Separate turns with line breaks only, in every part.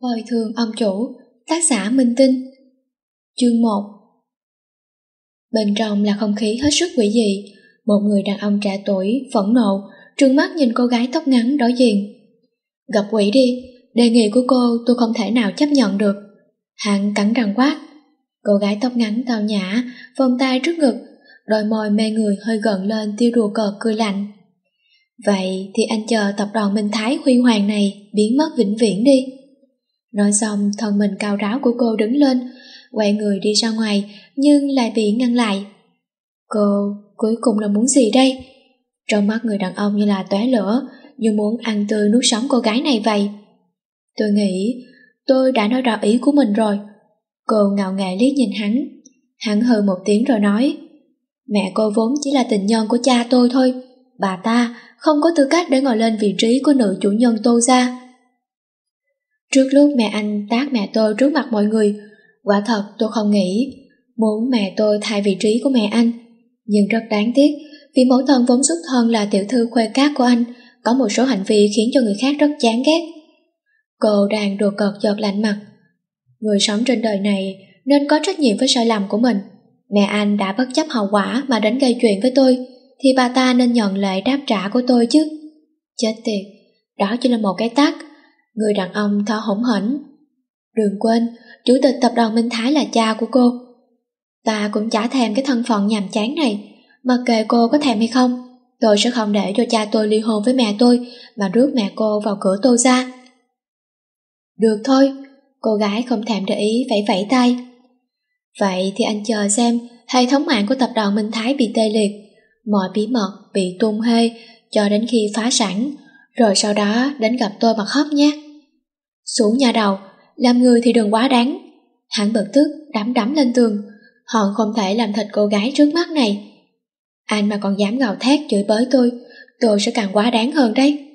Bồi thường ông chủ, tác giả Minh Tinh. Chương 1 Bên trong là không khí hết sức quỷ dị. Một người đàn ông trẻ tuổi, phẫn nộ Trừng mắt nhìn cô gái tóc ngắn đối diện. Gặp quỷ đi Đề nghị của cô tôi không thể nào chấp nhận được. Hắn cắn răng quát. Cô gái tóc ngắn tao nhã Vòng tay trước ngực Đôi môi mê người hơi gần lên tiêu đùa cợt cười lạnh. Vậy thì anh chờ tập đoàn Minh Thái huy hoàng này biến mất vĩnh viễn đi. Nói xong, thân mình cao ráo của cô đứng lên, Quay người đi ra ngoài, Nhưng lại bị ngăn lại. Cô, cuối cùng là muốn gì đây? Trong mắt người đàn ông như là tóe lửa, Như muốn ăn tươi nuốt sống cô gái này vậy. Tôi nghĩ, Tôi đã nói rõ ý của mình rồi. Cô ngạo nghễ liếc nhìn hắn. Hắn hừ một tiếng rồi nói, Mẹ cô vốn chỉ là tình nhân của cha tôi thôi. Bà ta không có tư cách để ngồi lên vị trí của nữ chủ nhân tô gia. Trước lúc mẹ anh tác mẹ tôi trước mặt mọi người, quả thật tôi không nghĩ muốn mẹ tôi thay vị trí của mẹ anh. Nhưng rất đáng tiếc, vì mẫu thân vốn xuất thân là tiểu thư khuê cát của anh, có một số hành vi khiến cho người khác rất chán ghét. Cô đang đùa cợt chợt lạnh mặt. Người sống trên đời này nên có trách nhiệm với sai lầm của mình. Mẹ anh đã bất chấp hậu quả mà đến gây chuyện với tôi, thì bà ta nên nhận lệ đáp trả của tôi chứ. Chết tiệt, đó chỉ là một cái tát, Người đàn ông thở hổn hển. Đừng quên, chủ tịch tập đoàn Minh Thái là cha của cô. Ta cũng chả thèm cái thân phận nhàm chán này, mặc kệ cô có thèm hay không. Tôi sẽ không để cho cha tôi ly hôn với mẹ tôi mà rước mẹ cô vào cửa tôi ra. Được thôi, cô gái không thèm để ý vẫy vẫy tay. Vậy thì anh chờ xem hệ thống mạng của tập đoàn Minh Thái bị tê liệt, mọi bí mật bị tung hê cho đến khi phá sản, rồi sau đó đến gặp tôi mà khóc nhé. Xuống nhà đầu, làm người thì đừng quá đáng. Hắn bực tức, đắm đắm lên tường. Họ không thể làm thịt cô gái trước mắt này. Anh mà còn dám gào thét chửi bới tôi, tôi sẽ càng quá đáng hơn đấy.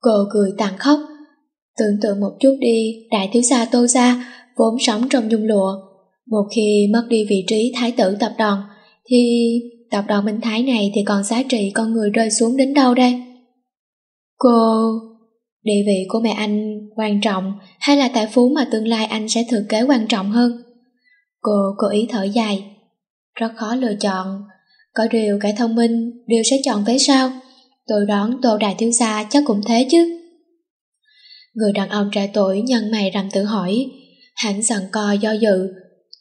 Cô cười tàn khóc. Tưởng tượng một chút đi, đại thiếu gia tô gia, vốn sống trong dung lụa. Một khi mất đi vị trí thái tử tập đoàn, thì tập đoàn Minh Thái này thì còn giá trị con người rơi xuống đến đâu đây? Cô... Địa vị của mẹ anh quan trọng hay là tài phú mà tương lai anh sẽ thừa kế quan trọng hơn? Cô cố ý thở dài. Rất khó lựa chọn. Có điều kẻ thông minh đều sẽ chọn vé sau. Tôi đoán Tô Đại Thiếu Gia chắc cũng thế chứ. Người đàn ông trẻ tuổi nhân mày rằm tự hỏi. Hắn giận co do dự.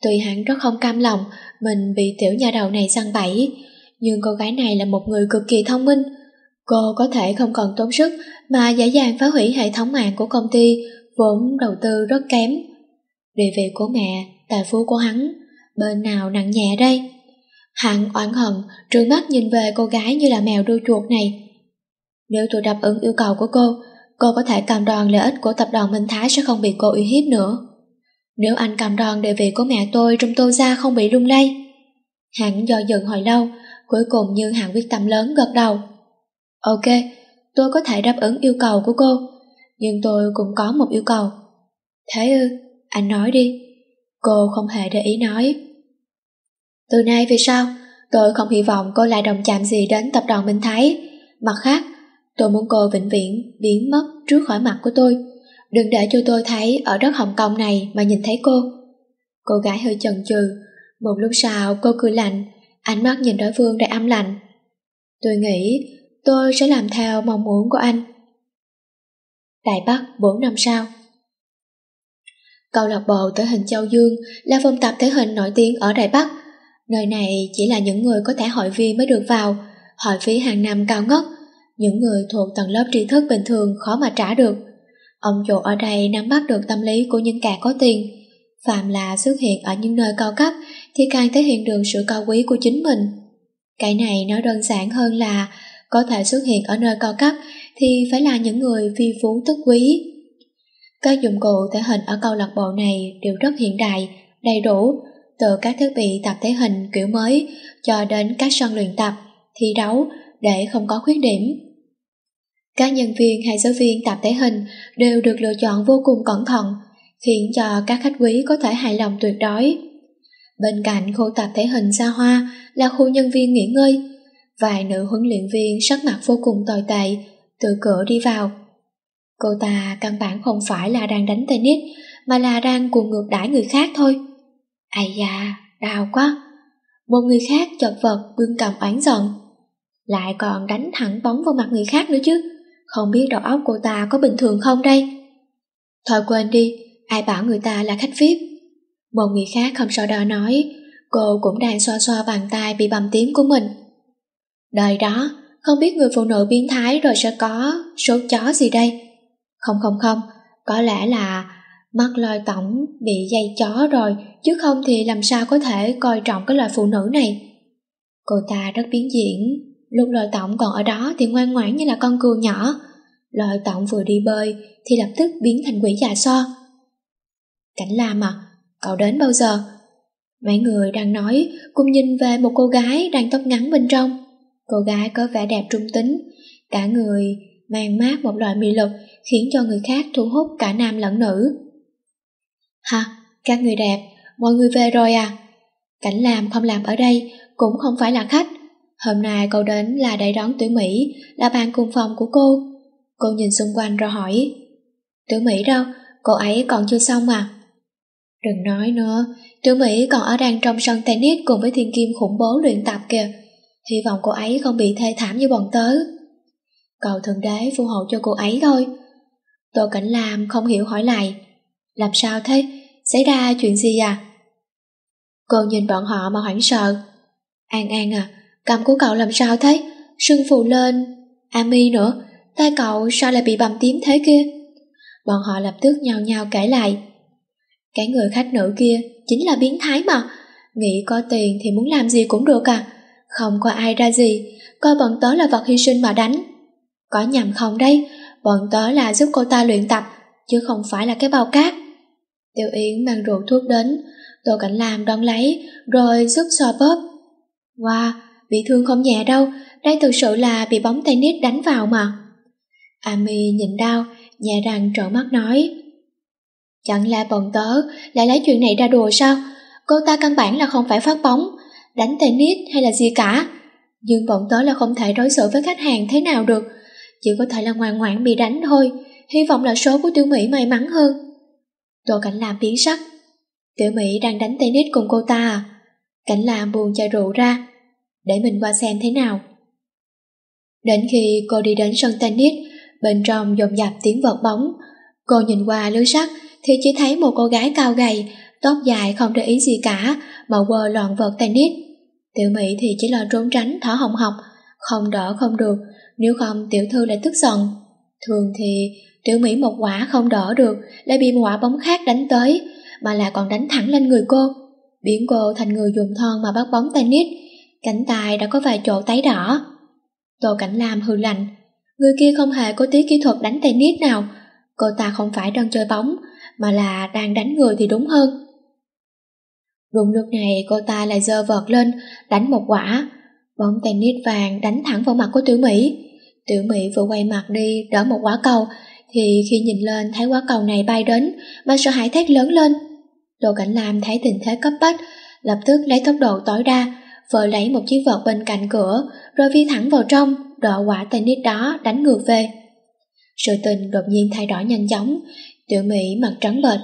Tuy hắn rất không cam lòng mình bị tiểu nhà đầu này săn bẫy, nhưng cô gái này là một người cực kỳ thông minh, Cô có thể không còn tốn sức mà dễ dàng phá hủy hệ thống mạng của công ty vốn đầu tư rất kém. Địa vị của mẹ, tài phú của hắn, bên nào nặng nhẹ đây? Hắn oán hận, trừng mắt nhìn về cô gái như là mèo đuôi chuột này. Nếu tôi đáp ứng yêu cầu của cô, cô có thể cầm đòn lợi ích của tập đoàn Minh Thái sẽ không bị cô uy hiếp nữa. Nếu anh cầm đòn địa vị của mẹ tôi trong tô ra không bị lung lay. Hắn do dừng hồi lâu, cuối cùng như hạng quyết tâm lớn gật đầu. Ok, tôi có thể đáp ứng yêu cầu của cô, nhưng tôi cũng có một yêu cầu. Thế ư, anh nói đi. Cô không hề để ý nói. Từ nay về sau, tôi không hy vọng cô lại đồng chạm gì đến tập đoàn Minh Thái. Mặt khác, tôi muốn cô vĩnh viễn biến mất trước khỏi mặt của tôi. Đừng để cho tôi thấy ở đất Hồng Kông này mà nhìn thấy cô. Cô gái hơi chần chừ. Một lúc sau cô cười lạnh, ánh mắt nhìn đối phương đầy âm lạnh. Tôi nghĩ Tôi sẽ làm theo mong muốn của anh. Đài Bắc 4 năm sau Câu lạc bộ thể hình Châu Dương là phòng tập thể hình nổi tiếng ở Đài Bắc. Nơi này chỉ là những người có thể hội viên mới được vào, hội phí hàng năm cao ngất, những người thuộc tầng lớp tri thức bình thường khó mà trả được. Ông chủ ở đây nắm bắt được tâm lý của những kẻ có tiền. Phạm là xuất hiện ở những nơi cao cấp thì càng thể hiện được sự cao quý của chính mình. Cái này nó đơn giản hơn là có thể xuất hiện ở nơi cao cấp thì phải là những người phi phú tức quý. Các dụng cụ thể hình ở câu lạc bộ này đều rất hiện đại, đầy đủ, từ các thiết bị tập thể hình kiểu mới cho đến các sân luyện tập, thi đấu để không có khuyết điểm. Các nhân viên hay giáo viên tập thể hình đều được lựa chọn vô cùng cẩn thận, khiến cho các khách quý có thể hài lòng tuyệt đối. Bên cạnh khu tập thể hình xa hoa là khu nhân viên nghỉ ngơi, Vài nữ huấn luyện viên sắc mặt vô cùng tồi tệ, từ cửa đi vào. Cô ta căn bản không phải là đang đánh tennis, mà là đang cuồng ngược đãi người khác thôi. Ây da, đau quá. Một người khác chật vật bưng cầm oán giận. Lại còn đánh thẳng bóng vào mặt người khác nữa chứ. Không biết đầu óc cô ta có bình thường không đây? Thôi quên đi, ai bảo người ta là khách VIP. Một người khác không so đó nói, cô cũng đang xoa xoa bàn tay bị bầm tím của mình. Đời đó, không biết người phụ nữ biến thái rồi sẽ có số chó gì đây? Không không không, có lẽ là mắt lôi tổng bị dây chó rồi, chứ không thì làm sao có thể coi trọng cái loại phụ nữ này. Cô ta rất biến diễn, lúc lôi tổng còn ở đó thì ngoan ngoãn như là con cừu nhỏ. Lôi tổng vừa đi bơi thì lập tức biến thành quỷ già so. Cảnh Lam à, cậu đến bao giờ? Mấy người đang nói cùng nhìn về một cô gái đang tóc ngắn bên trong. Cô gái có vẻ đẹp trung tính, cả người mang mát một loại mị lực khiến cho người khác thu hút cả nam lẫn nữ. Hả, các người đẹp, mọi người về rồi à? Cảnh làm không làm ở đây, cũng không phải là khách. Hôm nay cậu đến là để đón Tiểu Mỹ, là bạn cùng phòng của cô. Cô nhìn xung quanh rồi hỏi, Tiểu Mỹ đâu, cô ấy còn chưa xong mà. Đừng nói nữa, Tiểu Mỹ còn ở đang trong sân tennis cùng với thiên kim khủng bố luyện tập kìa. Hy vọng cô ấy không bị thê thảm như bọn tớ. Cầu thượng đế phù hộ cho cô ấy thôi. Tô Cảnh Lam không hiểu hỏi lại. Làm sao thế? Xảy ra chuyện gì à? Cô nhìn bọn họ mà hoảng sợ. An An à, cầm của cậu làm sao thế? Sưng phù lên. Ami nữa, tay cậu sao lại bị bầm tím thế kia? Bọn họ lập tức nhào nhào kể lại. Cái người khách nữ kia chính là biến thái mà. Nghĩ có tiền thì muốn làm gì cũng được à. Không có ai ra gì, coi bọn tớ là vật hy sinh mà đánh. Có nhầm không đây, bọn tớ là giúp cô ta luyện tập, chứ không phải là cái bao cát. Tiểu Yến mang rượu thuốc đến, Tô Cảnh Lam đón lấy, rồi giúp xoa bóp. Wow, bị thương không nhẹ đâu, đây thực sự là bị bóng tennis đánh vào mà. Ami nhìn đau, nhẹ răng trợn mắt nói. Chẳng lẽ bọn tớ lại lấy chuyện này ra đùa sao? Cô ta căn bản là không phải phát bóng, đánh tennis hay là gì cả. Nhưng bọn tớ là không thể đối xử với khách hàng thế nào được, chỉ có thể là ngoan ngoãn bị đánh thôi, hy vọng là số của Tiểu Mỹ may mắn hơn. Tô Cảnh Lam biến sắc. Tiểu Mỹ đang đánh tennis cùng cô ta à? Cảnh Lam buồn chai rượu ra, để mình qua xem thế nào. Đến khi cô đi đến sân tennis, bên trong dồn dập tiếng vợt bóng, cô nhìn qua lưới sắt thì chỉ thấy một cô gái cao gầy, tóc dài không để ý gì cả mà quơ loạn vợt tennis. Tiểu Mỹ thì chỉ lo trốn tránh thở hồng học, không đỡ không được, nếu không tiểu thư lại tức giận. Thường thì tiểu Mỹ một quả không đỡ được, lại bị một quả bóng khác đánh tới, mà là còn đánh thẳng lên người cô, biến cô thành người dùng thon mà bắt bóng tennis, cánh tay đã có vài chỗ tái đỏ. Tô Cảnh Lam hư lạnh, người kia không hề có tí kỹ thuật đánh tennis nào, cô ta không phải đang chơi bóng, mà là đang đánh người thì đúng hơn. Đúng lúc này cô ta lại dơ vọt lên, đánh một quả. Bóng tennis vàng đánh thẳng vào mặt của Tiểu Mỹ. Tiểu Mỹ vừa quay mặt đi đỡ một quả cầu, thì khi nhìn lên thấy quả cầu này bay đến, mà sợ hãi thét lớn lên. Đồ Cảnh Lam thấy tình thế cấp bách, lập tức lấy tốc độ tối đa, vợ lấy một chiếc vợt bên cạnh cửa, rồi vi thẳng vào trong, đỡ quả tennis đó đánh ngược về. Sự tình đột nhiên thay đổi nhanh chóng, Tiểu Mỹ mặt trắng bệch,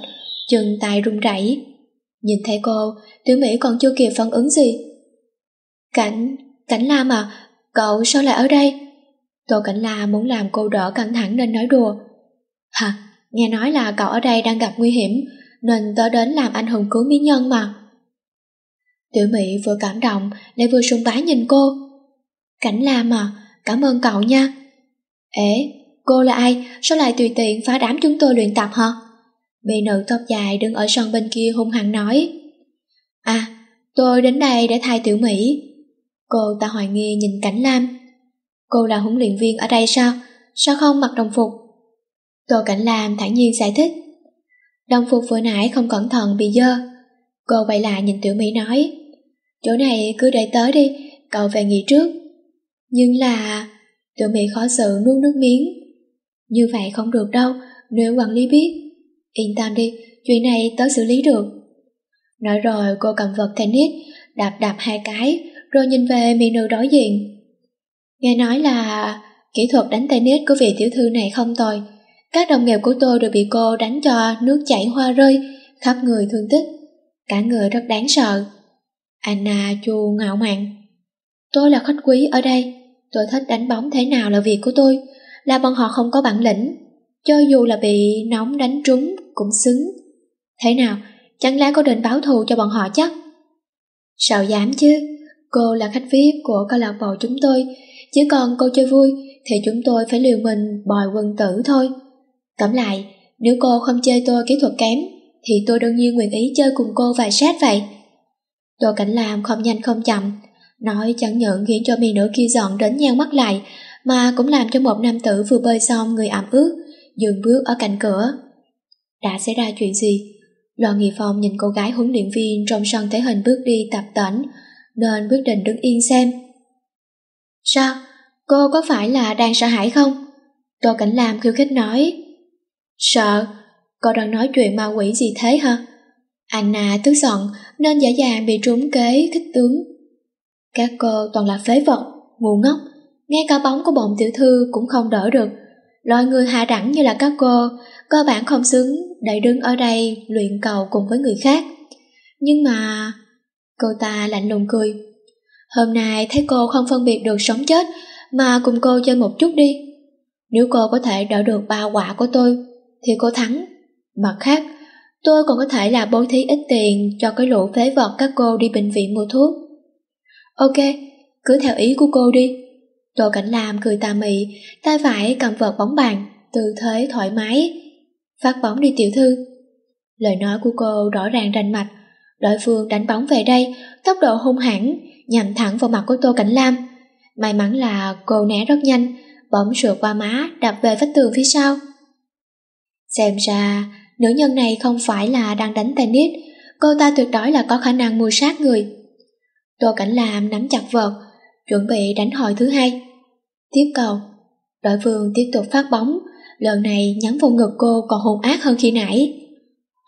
chân tay run rẩy, Nhìn thấy cô, Tiểu Mỹ còn chưa kịp phản ứng gì. Cảnh, Cảnh Lam à, cậu sao lại ở đây? Tô Cảnh La muốn làm cô đỡ căng thẳng nên nói đùa. Hả, nghe nói là cậu ở đây đang gặp nguy hiểm, nên tớ đến làm anh hùng cứu mỹ nhân mà. Tiểu Mỹ vừa cảm động, lại vừa sùng bái nhìn cô. Cảnh Lam à, cảm ơn cậu nha. Ế, cô là ai, sao lại tùy tiện phá đám chúng tôi luyện tập hả? Bị nữ tóc dài đứng ở sân bên kia hung hăng nói. À, tôi đến đây để thay tiểu Mỹ. Cô ta hoài nghi nhìn cảnh Lam. Cô là huấn luyện viên ở đây sao? Sao không mặc đồng phục? Tô Cảnh Lam thản nhiên giải thích. Đồng phục vừa nãy không cẩn thận bị dơ. Cô quay lại nhìn tiểu Mỹ nói. Chỗ này cứ để tới đi, cậu về nghỉ trước. Nhưng là... Tiểu Mỹ khó xử nuốt nước miếng. Như vậy không được đâu, nếu quản lý biết Yên tâm đi, chuyện này tớ xử lý được. Nói rồi cô cầm vật tennis, đạp đạp hai cái, rồi nhìn về mỹ nữ đối diện. Nghe nói là kỹ thuật đánh tennis của vị tiểu thư này không tồi, Các đồng nghiệp của tôi đều bị cô đánh cho nước chảy hoa rơi, khắp người thương tích. Cả người rất đáng sợ. Anna chu ngạo mạn. Tôi là khách quý ở đây, tôi thích đánh bóng thế nào là việc của tôi, là bọn họ không có bản lĩnh. Cho dù là bị nóng đánh trúng cũng xứng. Thế nào, chẳng lẽ có định báo thù cho bọn họ chắc? Sao dám chứ, cô là khách VIP của câu lạc bộ chúng tôi, chứ còn cô chơi vui thì chúng tôi phải liều mình bòi quân tử thôi. Tóm lại, nếu cô không chơi tôi kỹ thuật kém, thì tôi đương nhiên nguyện ý chơi cùng cô vài sát vậy. Tô Cảnh làm không nhanh không chậm, nói chẳng nhận khiến cho mì nữ kia dọn đến nheo mắt lại, mà cũng làm cho một nam tử vừa bơi xong người ẩm ướt, dừng bước ở cạnh cửa. Đã xảy ra chuyện gì? Lo Nghi Phong nhìn cô gái huấn luyện viên trong sân thể hình bước đi tập tễnh, nên quyết định đứng yên xem. Sao? Cô có phải là đang sợ hãi không? Tô Cảnh Lam khiêu khích nói. Sợ? Cô đang nói chuyện ma quỷ gì thế hả? Anna tức giận nên dễ dàng bị trúng kế khích tướng. Các cô toàn là phế vật, ngu ngốc, ngay cả bóng của bọn tiểu thư cũng không đỡ được. Loại người hạ đẳng như là các cô, cơ bản không xứng để đứng ở đây luyện cầu cùng với người khác. Nhưng mà... Cô ta lạnh lùng cười. Hôm nay thấy cô không phân biệt được sống chết, mà cùng cô chơi một chút đi. Nếu cô có thể đỡ được ba quả của tôi, thì cô thắng. Mặt khác, tôi còn có thể là bố thí ít tiền cho cái lũ phế vật các cô đi bệnh viện mua thuốc. Ok, cứ theo ý của cô đi. Tô Cảnh Lam cười tà mị, tay phải cầm vợt bóng bàn, tư thế thoải mái. Phát bóng đi tiểu thư. Lời nói của cô rõ ràng rành mạch, đối phương đánh bóng về đây, tốc độ hung hãn, nhằm thẳng vào mặt của Tô Cảnh Lam. May mắn là cô né rất nhanh, bóng sượt qua má, đập về vách tường phía sau. Xem ra, nữ nhân này không phải là đang đánh tennis, cô ta tuyệt đối là có khả năng mua sát người. Tô Cảnh Lam nắm chặt vợt, chuẩn bị đánh hồi thứ hai. Tiếp cầu, đội phương tiếp tục phát bóng, lần này nhắm vào ngực cô còn hung ác hơn khi nãy.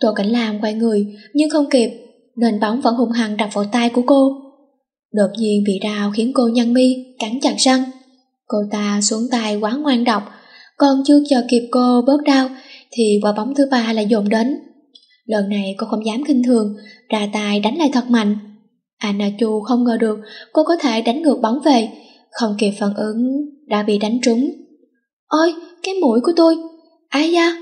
Tô Cảnh Lam quay người nhưng không kịp, nên bóng vẫn hung hăng đập vào tay của cô. Đột nhiên bị đau khiến cô nhăn mi, cắn chặt răng. Cô ta xuống tay quá ngoan độc, còn chưa chờ kịp cô bớt đau thì quả bóng thứ ba lại dồn đến. Lần này cô không dám kinh thường, ra tay đánh lại thật mạnh. Anna Chu không ngờ được cô có thể đánh ngược bóng về, không kịp phản ứng, đã bị đánh trúng. Ôi, cái mũi của tôi! Ai da!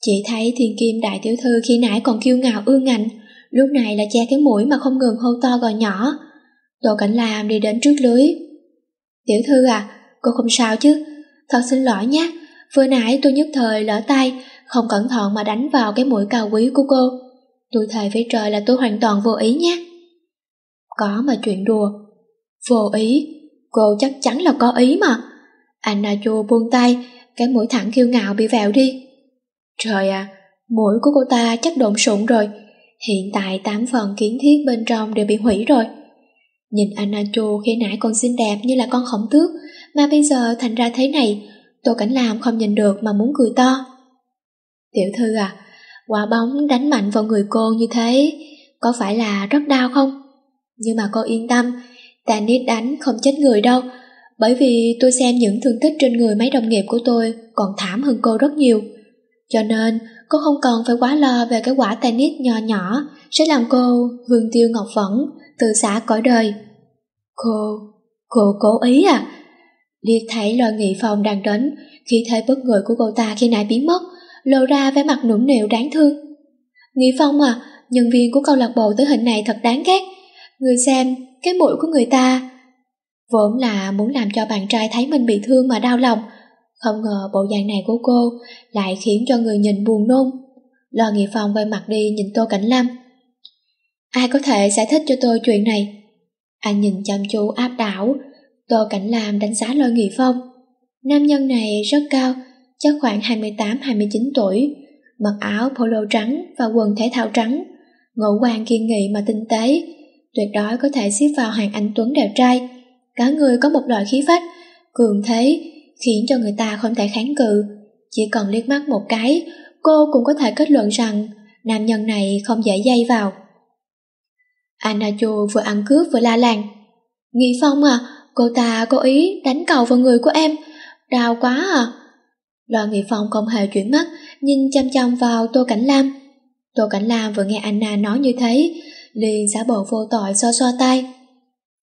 Chị thấy thiên kim đại tiểu thư khi nãy còn kiêu ngạo ương ngạnh, lúc này là che cái mũi mà không ngừng hô to gọi nhỏ. đồ Cảnh làm đi đến trước lưới. Tiểu thư à, cô không sao chứ? Thật xin lỗi nhé, vừa nãy tôi nhất thời lỡ tay, không cẩn thận mà đánh vào cái mũi cao quý của cô. Tôi thề với trời là tôi hoàn toàn vô ý nhé. Có mà chuyện đùa. Vô ý, cô chắc chắn là có ý mà. Anna Chu buông tay, cái mũi thẳng kiêu ngạo bị vẹo đi. Trời à, mũi của cô ta chắc độn sụn rồi. Hiện tại tám phần kiến thiết bên trong đều bị hủy rồi. Nhìn Anna Chu khi nãy còn xinh đẹp như là con khổng tước, mà bây giờ thành ra thế này, Tô Cảnh làm không nhìn được mà muốn cười to. Tiểu thư à, quả bóng đánh mạnh vào người cô như thế, có phải là rất đau không? Nhưng mà cô yên tâm, tennis đánh không chết người đâu, bởi vì tôi xem những thương tích trên người mấy đồng nghiệp của tôi còn thảm hơn cô rất nhiều. Cho nên, cô không cần phải quá lo về cái quả tennis nhỏ nhỏ sẽ làm cô hương tiêu ngọc vẫn từ xã cõi đời. Cô, cô cố ý à? Liệt thấy lo nghị phòng đang đến, khi thấy bất ngờ của cô ta khi nãy biến mất, lộ ra vẻ mặt nũng nịu đáng thương. Nghị Phong à, nhân viên của câu lạc bộ tới hình này thật đáng ghét. Người xem, cái mũi của người ta. Vốn là muốn làm cho bạn trai thấy mình bị thương mà đau lòng. Không ngờ bộ dạng này của cô lại khiến cho người nhìn buồn nôn. Lo Nghị Phong quay mặt đi nhìn Tô Cảnh lam Ai có thể giải thích cho tôi chuyện này? Anh nhìn chăm chú áp đảo, Tô Cảnh Lam đánh giá Lôi Nghị Phong. Nam nhân này rất cao, chắc khoảng 28-29 tuổi, mặc áo polo trắng và quần thể thao trắng, Ngộ quan kiên nghị mà tinh tế, tuyệt đối có thể xếp vào hàng anh Tuấn đẹp trai. Cả người có một loại khí phách, cường thế, khiến cho người ta không thể kháng cự. Chỉ cần liếc mắt một cái, cô cũng có thể kết luận rằng nam nhân này không dễ dây vào. Anna Chu vừa ăn cướp vừa la làng. Nghi Phong à, cô ta cố ý đánh cầu vào người của em, đau quá à. Lo Nghị Phong không hề chuyển mắt, nhìn chăm chăm vào Tô Cảnh Lam. Tô Cảnh Lam vừa nghe Anna nói như thế, liền giả bộ vô tội xoa xoa tay.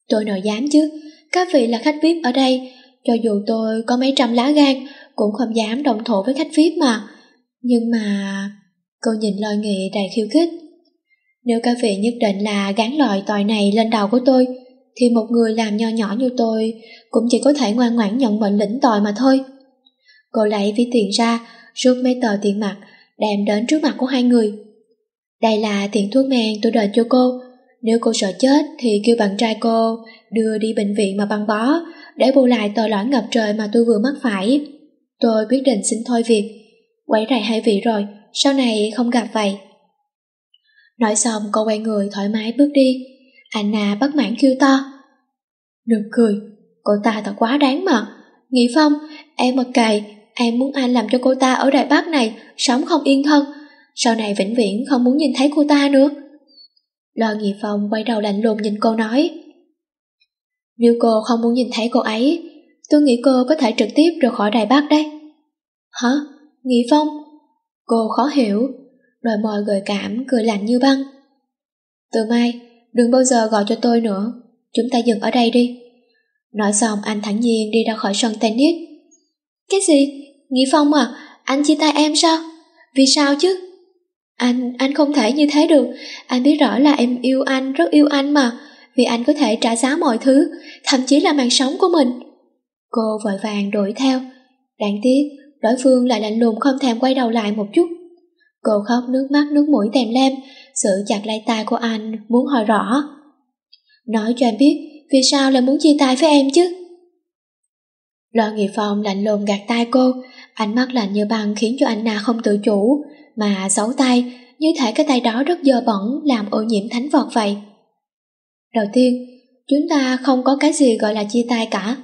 Tôi nào dám chứ, các vị là khách VIP ở đây, cho dù tôi có mấy trăm lá gan, cũng không dám động thổ với khách VIP mà. Nhưng mà... Cô nhìn lời nghị đầy khiêu khích. Nếu các vị nhất định là gắn loại tội này lên đầu của tôi, thì một người làm nho nhỏ như tôi cũng chỉ có thể ngoan ngoãn nhận mệnh lĩnh tội mà thôi. Cô lấy ví tiền ra, rút mấy tờ tiền mặt, đem đến trước mặt của hai người. Đây là tiền thuốc men tôi đợi cho cô. Nếu cô sợ chết thì kêu bạn trai cô đưa đi bệnh viện mà băng bó, để bù lại tờ lỗi ngập trời mà tôi vừa mắc phải. Tôi quyết định xin thôi việc. Quấy rầy hai vị rồi, sau này không gặp vậy. Nói xong cô quay người thoải mái bước đi. Anna bất mãn kêu to. Đừng cười, cô ta thật quá đáng mà. Nghị Phong, em mặc cày, em muốn anh làm cho cô ta ở Đài Bắc này sống không yên thân. Sau này vĩnh viễn không muốn nhìn thấy cô ta nữa. Lo Nghị Phong quay đầu lạnh lùng nhìn cô nói. Nếu cô không muốn nhìn thấy cô ấy, tôi nghĩ cô có thể trực tiếp rời khỏi Đài Bắc đấy. Hả? Nghị Phong? Cô khó hiểu, đôi môi gợi cảm, cười lạnh như băng. Từ mai, đừng bao giờ gọi cho tôi nữa, chúng ta dừng ở đây đi. Nói xong anh thẳng nhiên đi ra khỏi sân tennis. Cái gì? Nghị Phong à, anh chia tay em sao? Vì sao chứ? Anh, anh không thể như thế được, anh biết rõ là em yêu anh, rất yêu anh mà, vì anh có thể trả giá mọi thứ, thậm chí là mạng sống của mình. Cô vội vàng đuổi theo, đáng tiếc, đối phương lại lạnh lùng không thèm quay đầu lại một chút. Cô khóc nước mắt nước mũi tèm lem, sự chặt lấy tay của anh, muốn hỏi rõ. Nói cho anh biết, vì sao lại muốn chia tay với em chứ? Lo Nghị Phong lạnh lùng gạt tay cô, ánh mắt lạnh như băng khiến cho anh na không tự chủ, mà giấu tay, như thể cái tay đó rất dơ bẩn làm ô nhiễm thánh vật vậy. Đầu tiên, chúng ta không có cái gì gọi là chia tay cả,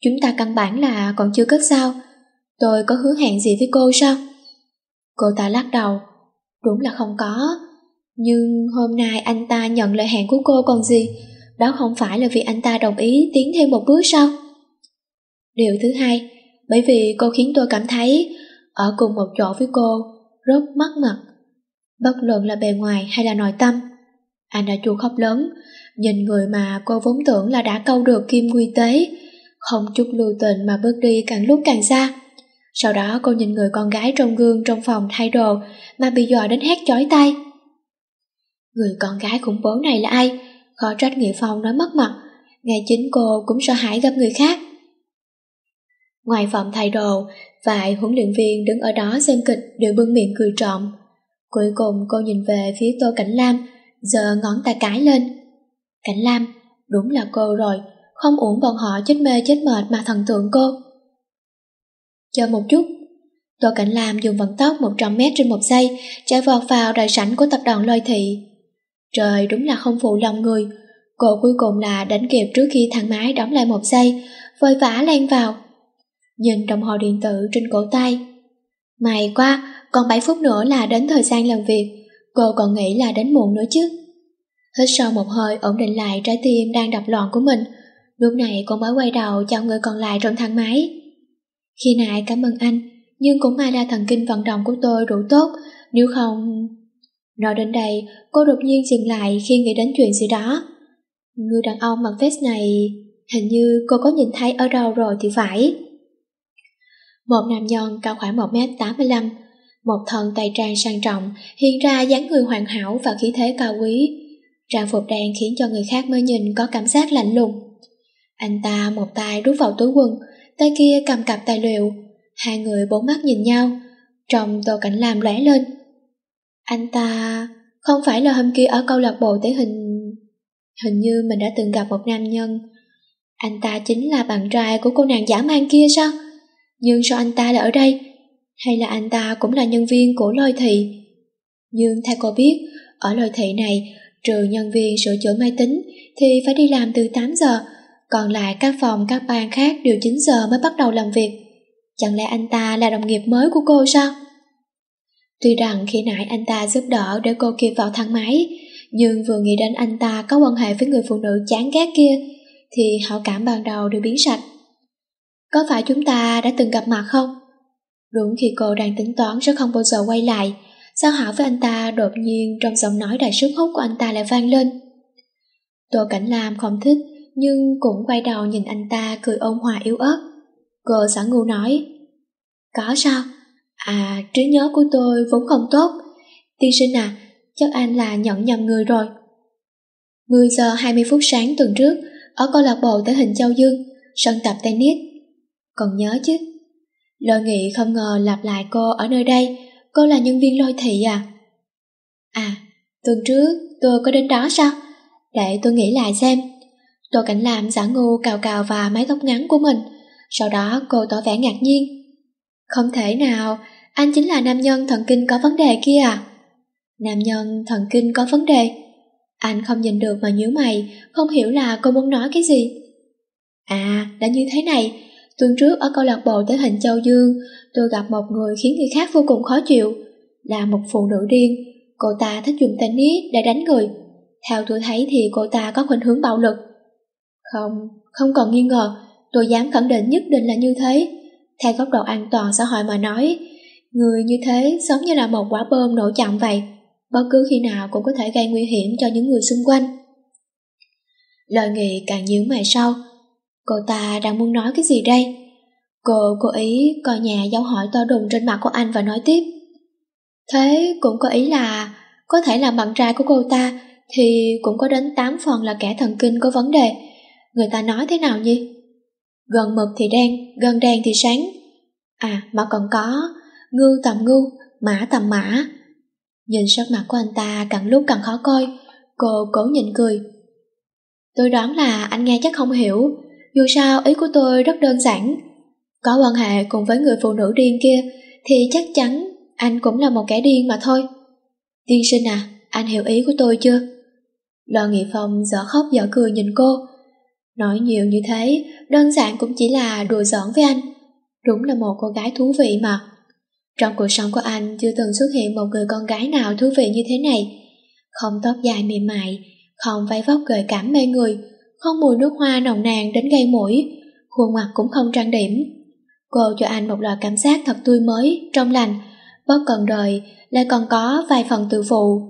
chúng ta căn bản là còn chưa kết giao. Tôi có hứa hẹn gì với cô sao? Cô ta lắc đầu, đúng là không có. Nhưng hôm nay anh ta nhận lời hẹn của cô còn gì, đó không phải là vì anh ta đồng ý tiến thêm một bước sao? Điều thứ hai, bởi vì cô khiến tôi cảm thấy ở cùng một chỗ với cô rất mất mặt. Bất luận là bề ngoài hay là nội tâm. Anh đã chu khóc lớn, nhìn người mà cô vốn tưởng là đã câu được kim nguy tế, không chút lưu tình mà bước đi càng lúc càng xa. Sau đó cô nhìn người con gái trong gương trong phòng thay đồ mà bị dọa đến hét chói tay. Người con gái khủng bố này là ai? Khó trách Nghĩa Phong nói mất mặt, ngay chính cô cũng sợ hãi gặp người khác. Ngoài phòng thay đồ, vài huấn luyện viên đứng ở đó xem kịch đều bưng miệng cười trộm. Cuối cùng cô nhìn về phía Tô Cảnh Lam, giờ ngón tay cái lên. Cảnh Lam, đúng là cô rồi, không uổng bọn họ chết mê chết mệt mà thần tượng cô. Chờ một chút, Tô Cảnh Lam dùng vận tốc 100 mét trên một giây, chạy vọt vào đại sảnh của tập đoàn Lôi Thị. Trời đúng là không phụ lòng người, cô cuối cùng là đánh kịp trước khi thang máy đóng lại một giây, vội vã len vào. Nhìn đồng hồ điện tử trên cổ tay. May quá, còn 7 phút nữa là đến thời gian làm việc, cô còn nghĩ là đến muộn nữa chứ. Hít sâu một hơi ổn định lại trái tim đang đập loạn của mình, lúc này cô mới quay đầu chào người còn lại trong thang máy. Khi nãy cảm ơn anh, nhưng cũng may là thần kinh vận động của tôi đủ tốt, nếu không... Nói đến đây, cô đột nhiên dừng lại khi nghĩ đến chuyện gì đó. Người đàn ông mặc vest này, hình như cô có nhìn thấy ở đâu rồi thì phải. Một nam nhân cao khoảng 1m85, một thân tay trang sang trọng, hiện ra dáng người hoàn hảo và khí thế cao quý. Trang phục đen khiến cho người khác mới nhìn có cảm giác lạnh lùng. Anh ta một tay rút vào túi quần, tay kia cầm cặp tài liệu. Hai người bốn mắt nhìn nhau, trong tô cảnh làm lóe lên. Anh ta không phải là hôm kia ở câu lạc bộ thể hình... Hình như mình đã từng gặp một nam nhân. Anh ta chính là bạn trai của cô nàng giả mang kia sao? Nhưng sao anh ta lại ở đây? Hay là anh ta cũng là nhân viên của lôi thị? Nhưng theo cô biết, ở lôi thị này, trừ nhân viên sửa chữa máy tính thì phải đi làm từ 8 giờ, còn lại các phòng các ban khác đều 9 giờ mới bắt đầu làm việc. Chẳng lẽ anh ta là đồng nghiệp mới của cô sao? Tuy rằng khi nãy anh ta giúp đỡ để cô kịp vào thang máy, nhưng vừa nghĩ đến anh ta có quan hệ với người phụ nữ chán ghét kia, thì hảo cảm ban đầu đều biến sạch. Có phải chúng ta đã từng gặp mặt không? Đúng khi cô đang tính toán sẽ không bao giờ quay lại, sao hảo với anh ta đột nhiên trong giọng nói đầy sức hút của anh ta lại vang lên. Tô Cảnh Lam không thích, nhưng cũng quay đầu nhìn anh ta cười ôn hòa yếu ớt. Cô giả ngu nói, Có sao? À, trí nhớ của tôi vốn không tốt. Tiên sinh à, chắc anh là nhận nhầm người rồi. 10 giờ 20 phút sáng tuần trước, ở câu lạc bộ thể hình Châu Dương, sân tập tennis. Còn nhớ chứ? Lôi nghị không ngờ lặp lại cô ở nơi đây, cô là nhân viên lôi thị à? À, tuần trước tôi có đến đó sao? Để tôi nghĩ lại xem. Tô Cảnh Lam giả ngu cào cào và mái tóc ngắn của mình, sau đó cô tỏ vẻ ngạc nhiên. Không thể nào, anh chính là nam nhân thần kinh có vấn đề kia à? Nam nhân thần kinh có vấn đề? Anh không nhìn được mà nhíu mày, không hiểu là cô muốn nói cái gì. À, đã như thế này, tuần trước ở câu lạc bộ thể hình Châu Dương, tôi gặp một người khiến người khác vô cùng khó chịu, là một phụ nữ điên. Cô ta thích dùng tennis để đánh người. Theo tôi thấy thì cô ta có khuynh hướng bạo lực. Không, không còn nghi ngờ, tôi dám khẳng định nhất định là như thế. Theo góc độ an toàn xã hội mà nói, người như thế giống như là một quả bom nổ chậm vậy bất cứ khi nào cũng có thể gây nguy hiểm cho những người xung quanh. Lời nghị càng nhíu mày sau. Cô ta đang muốn nói cái gì đây? Cô cố ý coi nhà dấu hỏi to đùng trên mặt của anh và nói tiếp. Thế cũng có ý là có thể là bạn trai của cô ta thì cũng có đến 8 phần là kẻ thần kinh có vấn đề. Người ta nói thế nào nhỉ? Gần mực thì đen, gần đen thì sáng. À mà còn có ngư tầm ngư, mã tầm mã, Nhìn sắc mặt của anh ta càng lúc càng khó coi, cô cố nhịn cười. Tôi đoán là anh nghe chắc không hiểu, dù sao ý của tôi rất đơn giản. Có quan hệ cùng với người phụ nữ điên kia thì chắc chắn anh cũng là một kẻ điên mà thôi. Tiên sinh à, anh hiểu ý của tôi chưa? Lo Nghị Phong dở khóc dở cười nhìn cô. Nói nhiều như thế, đơn giản cũng chỉ là đùa giỡn với anh. Đúng là một cô gái thú vị mà. Trong cuộc sống của anh chưa từng xuất hiện một người con gái nào thú vị như thế này. Không tóc dài mềm mại, không váy vóc gợi cảm mê người, không mùi nước hoa nồng nàn đến gây mũi, khuôn mặt cũng không trang điểm. Cô cho anh một loại cảm giác thật tươi mới, trong lành, bất cần đời, lại còn có vài phần tự phụ.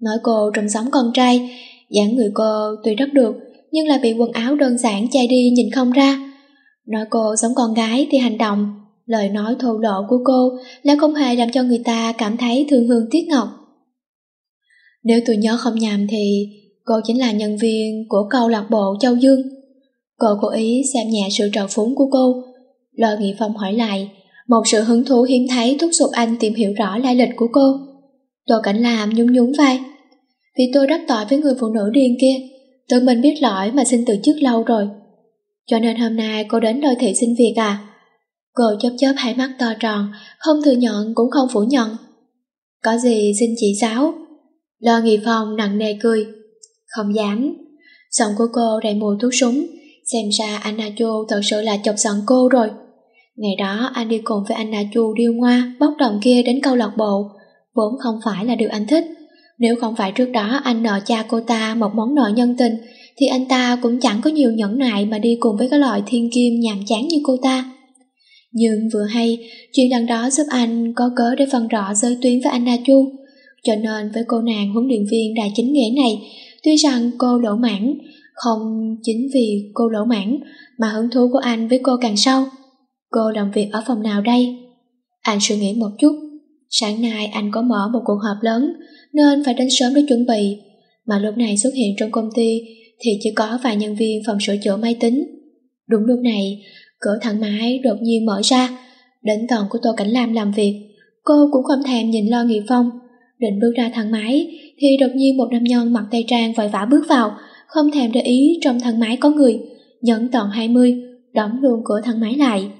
Nói cô trông giống con trai, dáng người cô tuy rất được, nhưng lại bị quần áo đơn giản che đi nhìn không ra. Nói cô giống con gái thì hành động Lời nói thô lộ của cô là không hề làm cho người ta cảm thấy thương hương tiếc ngọc. Nếu tôi nhớ không nhầm thì cô chính là nhân viên của câu lạc bộ Châu Dương. Cô cố ý xem nhẹ sự trào phúng của cô. Lo Nghị Phong hỏi lại, một sự hứng thú hiếm thấy thúc giục anh tìm hiểu rõ lai lịch của cô. Tô Cảnh làm nhún nhún vai. Vì tôi đắc tội với người phụ nữ điên kia, tự mình biết lỗi mà xin từ chức lâu rồi. Cho nên hôm nay cô đến đôi thị xin việc à? Cô chớp chớp hai mắt to tròn, không thừa nhận cũng không phủ nhận. Có gì xin chỉ giáo. Lo nghị phòng nặng nề cười. Không dám. Giọng của cô đầy mùi thuốc súng. Xem ra anh Na Chu thật sự là chọc giận cô rồi. Ngày đó anh đi cùng với anh Na Chu điêu ngoa bốc đồng kia đến câu lạc bộ. Vốn không phải là điều anh thích. Nếu không phải trước đó anh nợ cha cô ta một món nợ nhân tình, thì anh ta cũng chẳng có nhiều nhẫn nại mà đi cùng với cái loại thiên kim nhàm chán như cô ta. Nhưng vừa hay, chuyện lần đó giúp anh có cớ để phân rõ giới tuyến với Anna Chu. Cho nên với cô nàng huấn luyện viên đài chính nghĩa này, tuy rằng cô lỗ mãn, không chính vì cô lỗ mãn mà hứng thú của anh với cô càng sâu. Cô làm việc ở phòng nào đây? Anh suy nghĩ một chút. Sáng nay anh có mở một cuộc họp lớn nên phải đến sớm để chuẩn bị. Mà lúc này xuất hiện trong công ty thì chỉ có vài nhân viên phòng sửa chữa máy tính. Đúng lúc này, Cửa thang máy đột nhiên mở ra, đến tầng của Tô Cảnh Lam làm việc. Cô cũng không thèm nhìn lo Nghị Phong. Định bước ra thang máy, thì đột nhiên một nam nhân mặc tay trang vội vã bước vào, không thèm để ý trong thang máy có người. Nhấn tầng 20, đóng luôn cửa thang máy lại.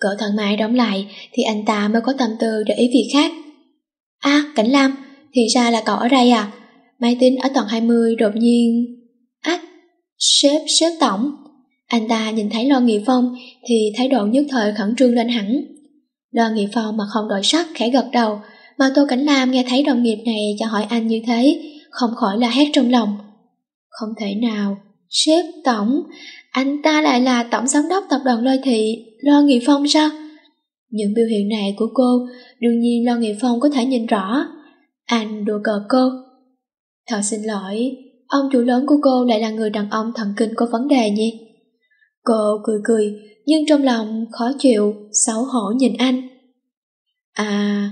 Cửa thang máy đóng lại thì anh ta mới có tâm tư để ý việc khác. À, Cảnh Lam, thì ra là cậu ở đây à? Máy tính ở tầng 20 đột nhiên... Ách, sếp, sếp tổng. Anh ta nhìn thấy Lo Nghị Phong thì thái độ nhất thời khẩn trương lên hẳn. Lo Nghị Phong mà không đổi sắc khẽ gật đầu, mà Tô Cảnh Lam nghe thấy đồng nghiệp này cho hỏi anh như thế, không khỏi là hét trong lòng. Không thể nào, sếp tổng, anh ta lại là tổng giám đốc tập đoàn Lôi Thị, Lo Nghị Phong sao? Những biểu hiện này của cô, đương nhiên Lo Nghị Phong có thể nhìn rõ. Anh đùa cợt cô. Thật xin lỗi, ông chủ lớn của cô lại là người đàn ông thần kinh có vấn đề nhỉ? Cô cười cười, nhưng trong lòng khó chịu, xấu hổ nhìn anh. À,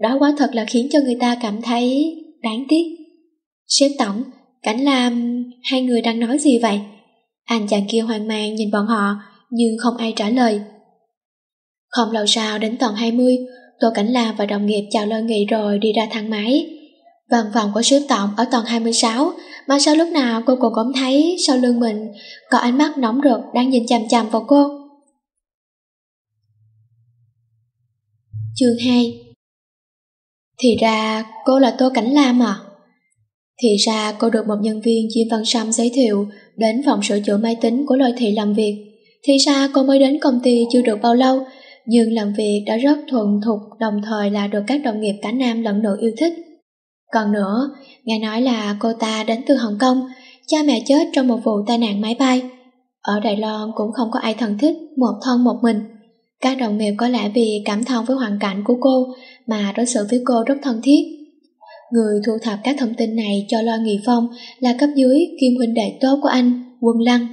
đó quá thật là khiến cho người ta cảm thấy đáng tiếc. Sếp tổng, Cảnh làm hai người đang nói gì vậy? Anh chàng kia hoang mang nhìn bọn họ, nhưng không ai trả lời. Không lâu sau đến tầng 20, Tô Cảnh Lam và đồng nghiệp chào lời nghị rồi đi ra thang máy. Văn phòng của sếp tổng ở tầng 26, mà sao lúc nào cô cũng cảm thấy sau lưng mình có ánh mắt nóng rực đang nhìn chằm chằm vào cô. Chương 2 thì ra cô là Tô Cảnh Lam à? Thì ra cô được một nhân viên Diêm Văn Sâm giới thiệu đến phòng sửa chữa máy tính của Lôi Thị làm việc. Thì ra cô mới đến công ty chưa được bao lâu, nhưng làm việc đã rất thuần thục đồng thời là được các đồng nghiệp cả nam lẫn nữ yêu thích. Còn nữa, nghe nói là cô ta đến từ Hồng Kông, cha mẹ chết trong một vụ tai nạn máy bay. Ở Đài Loan cũng không có ai thân thích một thân một mình. Các đồng nghiệp có lẽ vì cảm thông với hoàn cảnh của cô mà đối xử với cô rất thân thiết. Người thu thập các thông tin này cho Loan Nghị Phong là cấp dưới kim huynh đệ tốt của anh, Quân Lăng.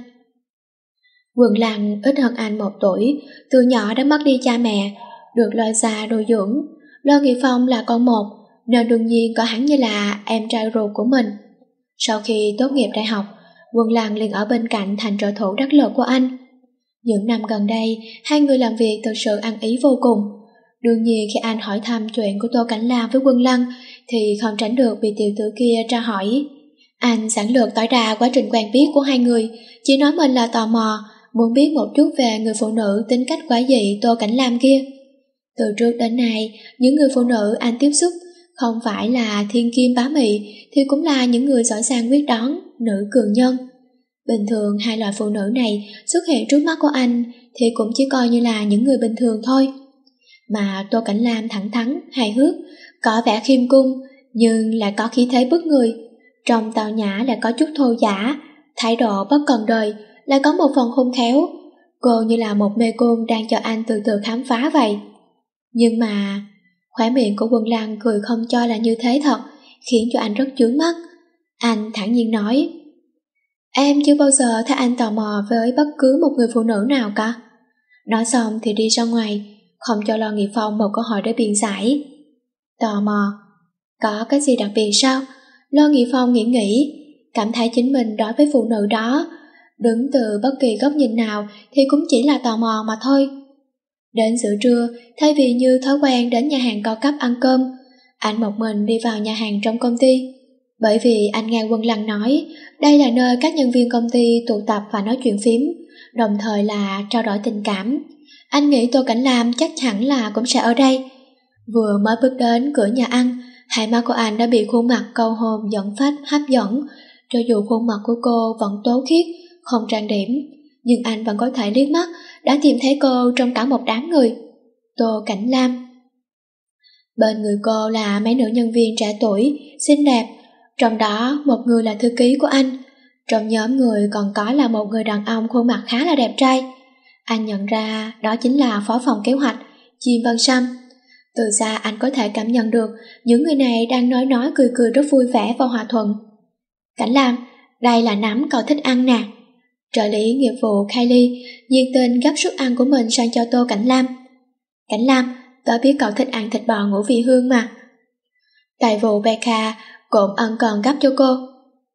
Quân Lăng ít hơn anh một tuổi, từ nhỏ đã mất đi cha mẹ, được lo già nuôi dưỡng. Loan Nghị Phong là con một, nên đương nhiên có hắn như là em trai ruột của mình. Sau khi tốt nghiệp đại học, Quân Lăng liền ở bên cạnh thành trợ thủ đắc lực của anh. Những năm gần đây, hai người làm việc thực sự ăn ý vô cùng. Đương nhiên khi anh hỏi thăm chuyện của Tô Cảnh Lam với Quân Lăng thì không tránh được bị tiểu tử kia tra hỏi. Anh sẵn lược tỏ ra quá trình quen biết của hai người, chỉ nói mình là tò mò, muốn biết một chút về người phụ nữ tính cách quá dị Tô Cảnh Lam kia. Từ trước đến nay, những người phụ nữ anh tiếp xúc không phải là thiên kim bá mị thì cũng là những người giỏi giang quyết đoán nữ cường nhân. Bình thường hai loại phụ nữ này xuất hiện trước mắt của anh thì cũng chỉ coi như là những người bình thường thôi. Mà Tô Cảnh Lam thẳng thắn, hài hước, có vẻ khiêm cung nhưng lại có khí thế bức người. Trong tào nhã lại có chút thô giả, thái độ bất cần đời, lại có một phần khôn khéo. Cô như là một mê côn đang cho anh từ từ khám phá vậy. Nhưng mà Khóe miệng của quân Lan cười không cho là như thế thật, khiến cho anh rất chướng mắt. Anh thẳng nhiên nói, Em chưa bao giờ thấy anh tò mò với bất cứ một người phụ nữ nào cả. Nói xong thì đi ra ngoài, không cho Lo Nghị Phong một câu hỏi để biện giải. Tò mò, có cái gì đặc biệt sao? Lo Nghị Phong nghĩ nghĩ, cảm thấy chính mình đối với phụ nữ đó, đứng từ bất kỳ góc nhìn nào thì cũng chỉ là tò mò mà thôi. Đến giữa trưa, thay vì như thói quen đến nhà hàng cao cấp ăn cơm, anh một mình đi vào nhà hàng trong công ty. Bởi vì anh nghe Quân Lăng nói, đây là nơi các nhân viên công ty tụ tập và nói chuyện phím, đồng thời là trao đổi tình cảm. Anh nghĩ Tô Cảnh Lam chắc chắn là cũng sẽ ở đây. Vừa mới bước đến cửa nhà ăn, hai mắt của anh đã bị khuôn mặt câu hồn dẫn phách hấp dẫn, cho dù khuôn mặt của cô vẫn tố khiết, không trang điểm, nhưng anh vẫn có thể liếc mắt đã tìm thấy cô trong cả một đám người. Tô Cảnh Lam Bên người cô là mấy nữ nhân viên trẻ tuổi, xinh đẹp, trong đó một người là thư ký của anh. Trong nhóm người còn có là một người đàn ông khuôn mặt khá là đẹp trai. Anh nhận ra đó chính là phó phòng kế hoạch, Chim Văn Sâm. Từ xa anh có thể cảm nhận được những người này đang nói nói cười cười rất vui vẻ và hòa thuận. Cảnh Lam, đây là nắm cậu thích ăn nè. Trợ lý nghiệp vụ Kylie nhiệt tình gấp suất ăn của mình sang cho Tô Cảnh Lam. Cảnh Lam, tớ biết cậu thích ăn thịt bò ngũ vị hương mà. Tài vụ Becca cũng ân cần gấp cho cô.